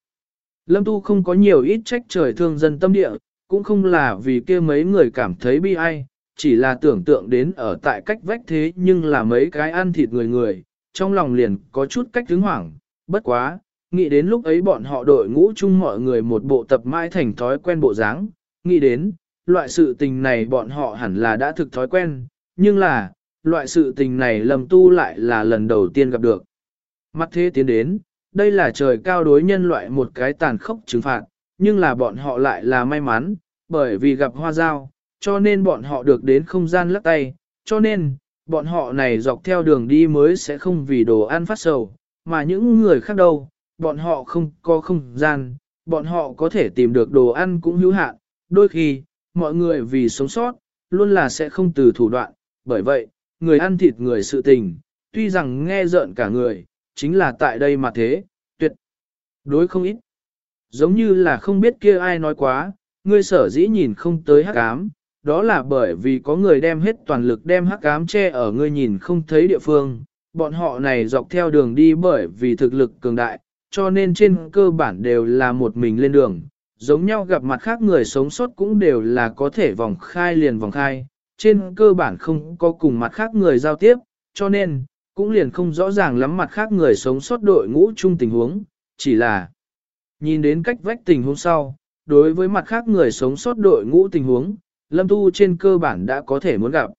Lâm Tu không có nhiều ít trách trời thương dân tâm địa, cũng không là vì kia mấy người cảm thấy bi ai, chỉ là tưởng tượng đến ở tại cách vách thế nhưng là mấy cái ăn thịt người người, trong lòng liền có chút cách hứng hoảng, bất quá, nghĩ đến lúc ấy bọn họ đội ngũ chung mọi người một bộ tập mãi thành thói quen bộ dáng, nghĩ đến, loại sự tình này bọn họ hẳn là đã thực thói quen, nhưng là, loại sự tình này lầm tu lại là lần đầu tiên gặp được. Mắt thế tiến đến, đây là trời cao đối nhân loại một cái tàn khốc trừng phạt, nhưng là bọn họ lại là may mắn, bởi vì gặp hoa dao, cho nên bọn họ được đến không gian lắc tay, cho nên, bọn họ này dọc theo đường đi mới sẽ không vì đồ ăn phát sầu, mà những người khác đâu, bọn họ không có không gian, bọn họ có thể tìm được đồ ăn cũng hữu hạn, đôi khi, mọi người vì sống sót, luôn là sẽ không từ thủ đoạn, bởi vậy, người ăn thịt người sự tình, tuy rằng nghe rợn cả người, chính là tại đây mà thế, tuyệt. Đối không ít. Giống như là không biết kia ai nói quá, ngươi sở dĩ nhìn không tới hắc ám, đó là bởi vì có người đem hết toàn lực đem hắc ám che ở ngươi nhìn không thấy địa phương, bọn họ này dọc theo đường đi bởi vì thực lực cường đại, cho nên trên cơ bản đều là một mình lên đường, giống nhau gặp mặt khác người sống sót cũng đều là có thể vòng khai liền vòng khai, trên cơ bản không có cùng mặt khác người giao tiếp, cho nên, cũng liền không rõ ràng lắm mặt khác người sống sót đội ngũ chung tình huống, chỉ là nhìn đến cách vách tình huống sau, đối với mặt khác người sống sót đội ngũ tình huống, Lâm Tu trên cơ bản đã có thể muốn gặp.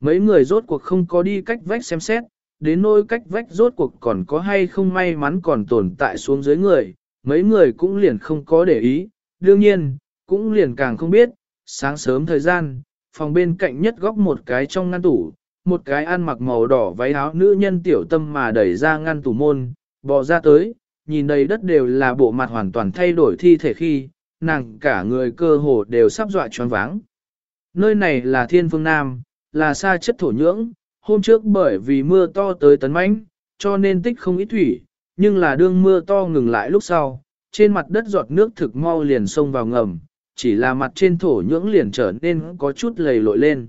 Mấy người rốt cuộc không có đi cách vách xem xét, đến nỗi cách vách rốt cuộc còn có hay không may mắn còn tồn tại xuống dưới người, mấy người cũng liền không có để ý, đương nhiên, cũng liền càng không biết, sáng sớm thời gian, phòng bên cạnh nhất góc một cái trong ngăn tủ, một cái ăn mặc màu đỏ váy áo nữ nhân tiểu tâm mà đẩy ra ngăn tủ môn, bò ra tới, nhìn đầy đất đều là bộ mặt hoàn toàn thay đổi thi thể khi, nàng cả người cơ hồ đều sắp dọa choáng váng. Nơi này là thiên phương Nam, là xa chất thổ nhưỡng, hôm trước bởi vì mưa to tới tấn mãnh, cho nên tích không ít thủy, nhưng là đương mưa to ngừng lại lúc sau, trên mặt đất giọt nước thực mau liền xông vào ngầm, chỉ là mặt trên thổ nhưỡng liền trở nên có chút lầy lội lên.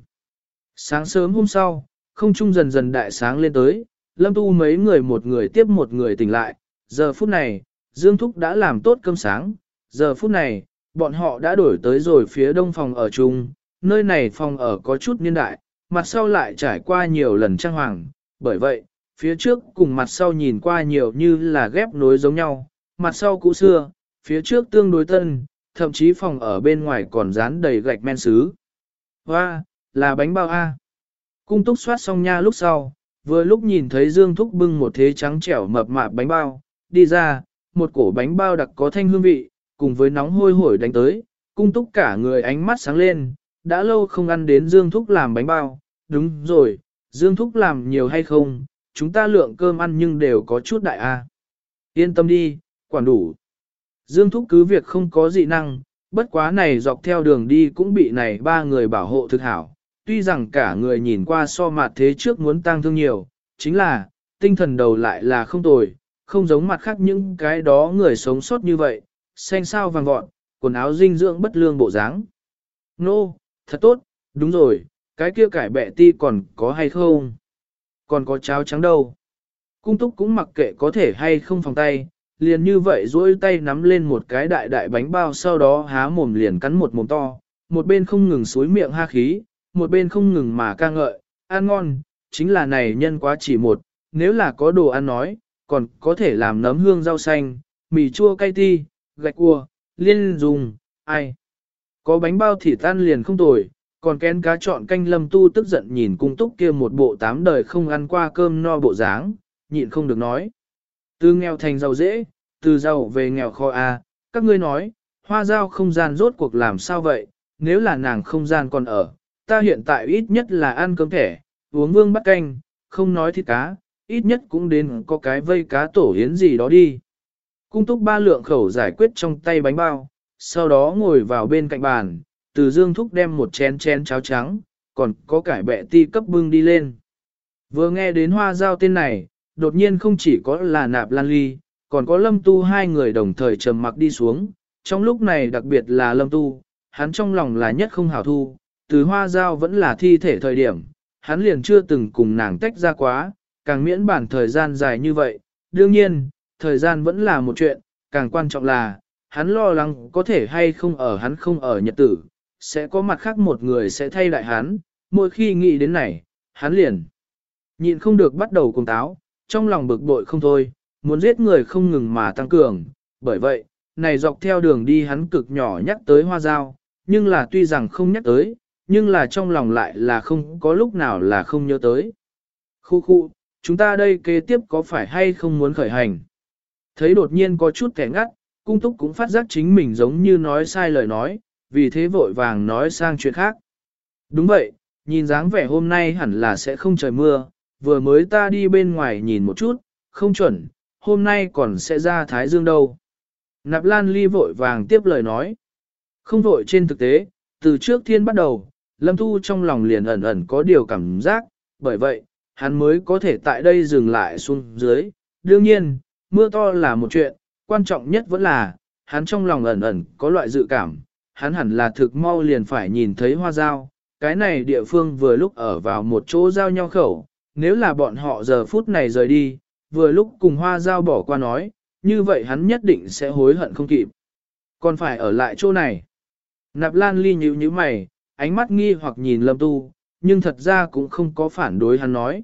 Sáng sớm hôm sau, không trung dần dần đại sáng lên tới, lâm tu mấy người một người tiếp một người tỉnh lại, giờ phút này, Dương Thúc đã làm tốt cơm sáng, giờ phút này, bọn họ đã đổi tới rồi phía đông phòng ở chung, nơi này phòng ở có chút niên đại, mặt sau lại trải qua nhiều lần trang hoàng, bởi vậy, phía trước cùng mặt sau nhìn qua nhiều như là ghép nối giống nhau, mặt sau cũ xưa, phía trước tương đối tân, thậm chí phòng ở bên ngoài còn dán đầy gạch men sứ. Hoa, là bánh bao A. Cung túc soát xong nha lúc sau, vừa lúc nhìn thấy Dương Thúc bưng một thế trắng trẻo mập mạp bánh bao, đi ra, một cổ bánh bao đặc có thanh hương vị, cùng với nóng hôi hổi đánh tới, cung túc cả người ánh mắt sáng lên, đã lâu không ăn đến Dương Thúc làm bánh bao, đúng rồi, Dương Thúc làm nhiều hay không, chúng ta lượng cơm ăn nhưng đều có chút đại a. Yên tâm đi, quản đủ. Dương Thúc cứ việc không có dị năng, bất quá này dọc theo đường đi cũng bị này ba người bảo hộ thực hảo. Tuy rằng cả người nhìn qua so mặt thế trước muốn tăng thương nhiều, chính là, tinh thần đầu lại là không tồi, không giống mặt khác những cái đó người sống sót như vậy, xanh sao vàng vọt, quần áo dinh dưỡng bất lương bộ dáng. Nô, no, thật tốt, đúng rồi, cái kia cải bẹ ti còn có hay không? Còn có cháo trắng đâu? Cung túc cũng mặc kệ có thể hay không phòng tay, liền như vậy duỗi tay nắm lên một cái đại đại bánh bao sau đó há mồm liền cắn một mồm to, một bên không ngừng suối miệng ha khí, một bên không ngừng mà ca ngợi, ăn ngon, chính là này nhân quá chỉ một, nếu là có đồ ăn nói, còn có thể làm nấm hương rau xanh, mì chua cay ti, gạch cua, liên dùng, ai. Có bánh bao thịt tan liền không tồi, còn kén cá chọn canh lâm tu tức giận nhìn cung túc kia một bộ tám đời không ăn qua cơm no bộ dáng, nhịn không được nói. Từ nghèo thành giàu dễ, từ giàu về nghèo kho a, à, các ngươi nói, hoa giao không gian rốt cuộc làm sao vậy, nếu là nàng không gian còn ở, ta hiện tại ít nhất là ăn cơm thẻ, uống vương bắt canh, không nói thịt cá, ít nhất cũng đến có cái vây cá tổ hiến gì đó đi. Cung túc ba lượng khẩu giải quyết trong tay bánh bao, sau đó ngồi vào bên cạnh bàn, từ dương thúc đem một chén chén cháo trắng, còn có cải bẹ ti cấp bưng đi lên. Vừa nghe đến hoa giao tên này, đột nhiên không chỉ có là nạp lan ly, còn có lâm tu hai người đồng thời trầm mặc đi xuống, trong lúc này đặc biệt là lâm tu, hắn trong lòng là nhất không hảo thu, từ hoa giao vẫn là thi thể thời điểm, hắn liền chưa từng cùng nàng tách ra quá, càng miễn bản thời gian dài như vậy, đương nhiên, thời gian vẫn là một chuyện, càng quan trọng là, hắn lo lắng có thể hay không ở hắn không ở nhật tử, sẽ có mặt khác một người sẽ thay đại hắn, mỗi khi nghĩ đến này, hắn liền. Nhịn không được bắt đầu cùng táo, trong lòng bực bội không thôi, muốn giết người không ngừng mà tăng cường, bởi vậy, này dọc theo đường đi hắn cực nhỏ nhắc tới hoa dao, nhưng là tuy rằng không nhắc tới, nhưng là trong lòng lại là không có lúc nào là không nhớ tới. Khu khu, chúng ta đây kế tiếp có phải hay không muốn khởi hành? Thấy đột nhiên có chút kẻ ngắt, cung túc cũng phát giác chính mình giống như nói sai lời nói, vì thế vội vàng nói sang chuyện khác. Đúng vậy, nhìn dáng vẻ hôm nay hẳn là sẽ không trời mưa, vừa mới ta đi bên ngoài nhìn một chút, không chuẩn, hôm nay còn sẽ ra Thái Dương đâu. Nạp Lan Ly vội vàng tiếp lời nói. Không vội trên thực tế, từ trước thiên bắt đầu, Lâm Thu trong lòng liền ẩn ẩn có điều cảm giác, bởi vậy, hắn mới có thể tại đây dừng lại xuống dưới. Đương nhiên, mưa to là một chuyện, quan trọng nhất vẫn là, hắn trong lòng ẩn ẩn có loại dự cảm, hắn hẳn là thực mau liền phải nhìn thấy hoa giao. Cái này địa phương vừa lúc ở vào một chỗ giao nhau khẩu, nếu là bọn họ giờ phút này rời đi, vừa lúc cùng hoa giao bỏ qua nói, như vậy hắn nhất định sẽ hối hận không kịp. Còn phải ở lại chỗ này. Nạp Lan Ly nhíu nhíu mày, ánh mắt nghi hoặc nhìn Lâm Tu, nhưng thật ra cũng không có phản đối hắn nói.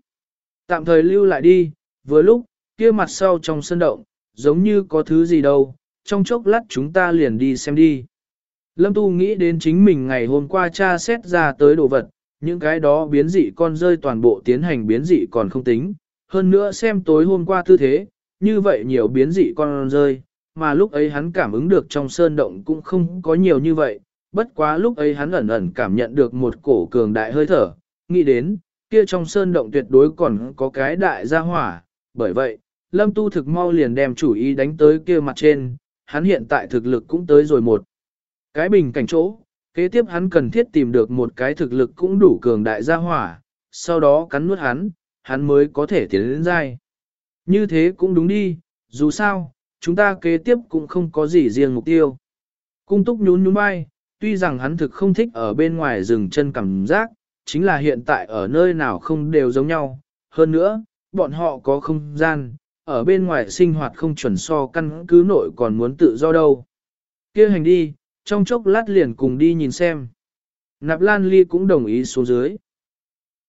Tạm thời lưu lại đi, vừa lúc, kia mặt sau trong sân động, giống như có thứ gì đâu, trong chốc lát chúng ta liền đi xem đi. Lâm Tu nghĩ đến chính mình ngày hôm qua cha xét ra tới đồ vật, những cái đó biến dị con rơi toàn bộ tiến hành biến dị còn không tính, hơn nữa xem tối hôm qua tư thế, như vậy nhiều biến dị con rơi, mà lúc ấy hắn cảm ứng được trong sơn động cũng không có nhiều như vậy, bất quá lúc ấy hắn ẩn ẩn cảm nhận được một cổ cường đại hơi thở, nghĩ đến, kia trong sơn động tuyệt đối còn có cái đại gia hỏa, bởi vậy, Lâm Tu thực mau liền đem chủ ý đánh tới kia mặt trên, hắn hiện tại thực lực cũng tới rồi một. Cái bình cảnh chỗ, kế tiếp hắn cần thiết tìm được một cái thực lực cũng đủ cường đại gia hỏa, sau đó cắn nuốt hắn, hắn mới có thể tiến đến dai. Như thế cũng đúng đi, dù sao, chúng ta kế tiếp cũng không có gì riêng mục tiêu. Cung túc nhún nhún vai, tuy rằng hắn thực không thích ở bên ngoài rừng chân cảm giác, chính là hiện tại ở nơi nào không đều giống nhau. Hơn nữa, bọn họ có không gian, ở bên ngoài sinh hoạt không chuẩn so căn cứ nội còn muốn tự do đâu. kia hành đi, trong chốc lát liền cùng đi nhìn xem. Nạp Lan Ly cũng đồng ý xuống dưới.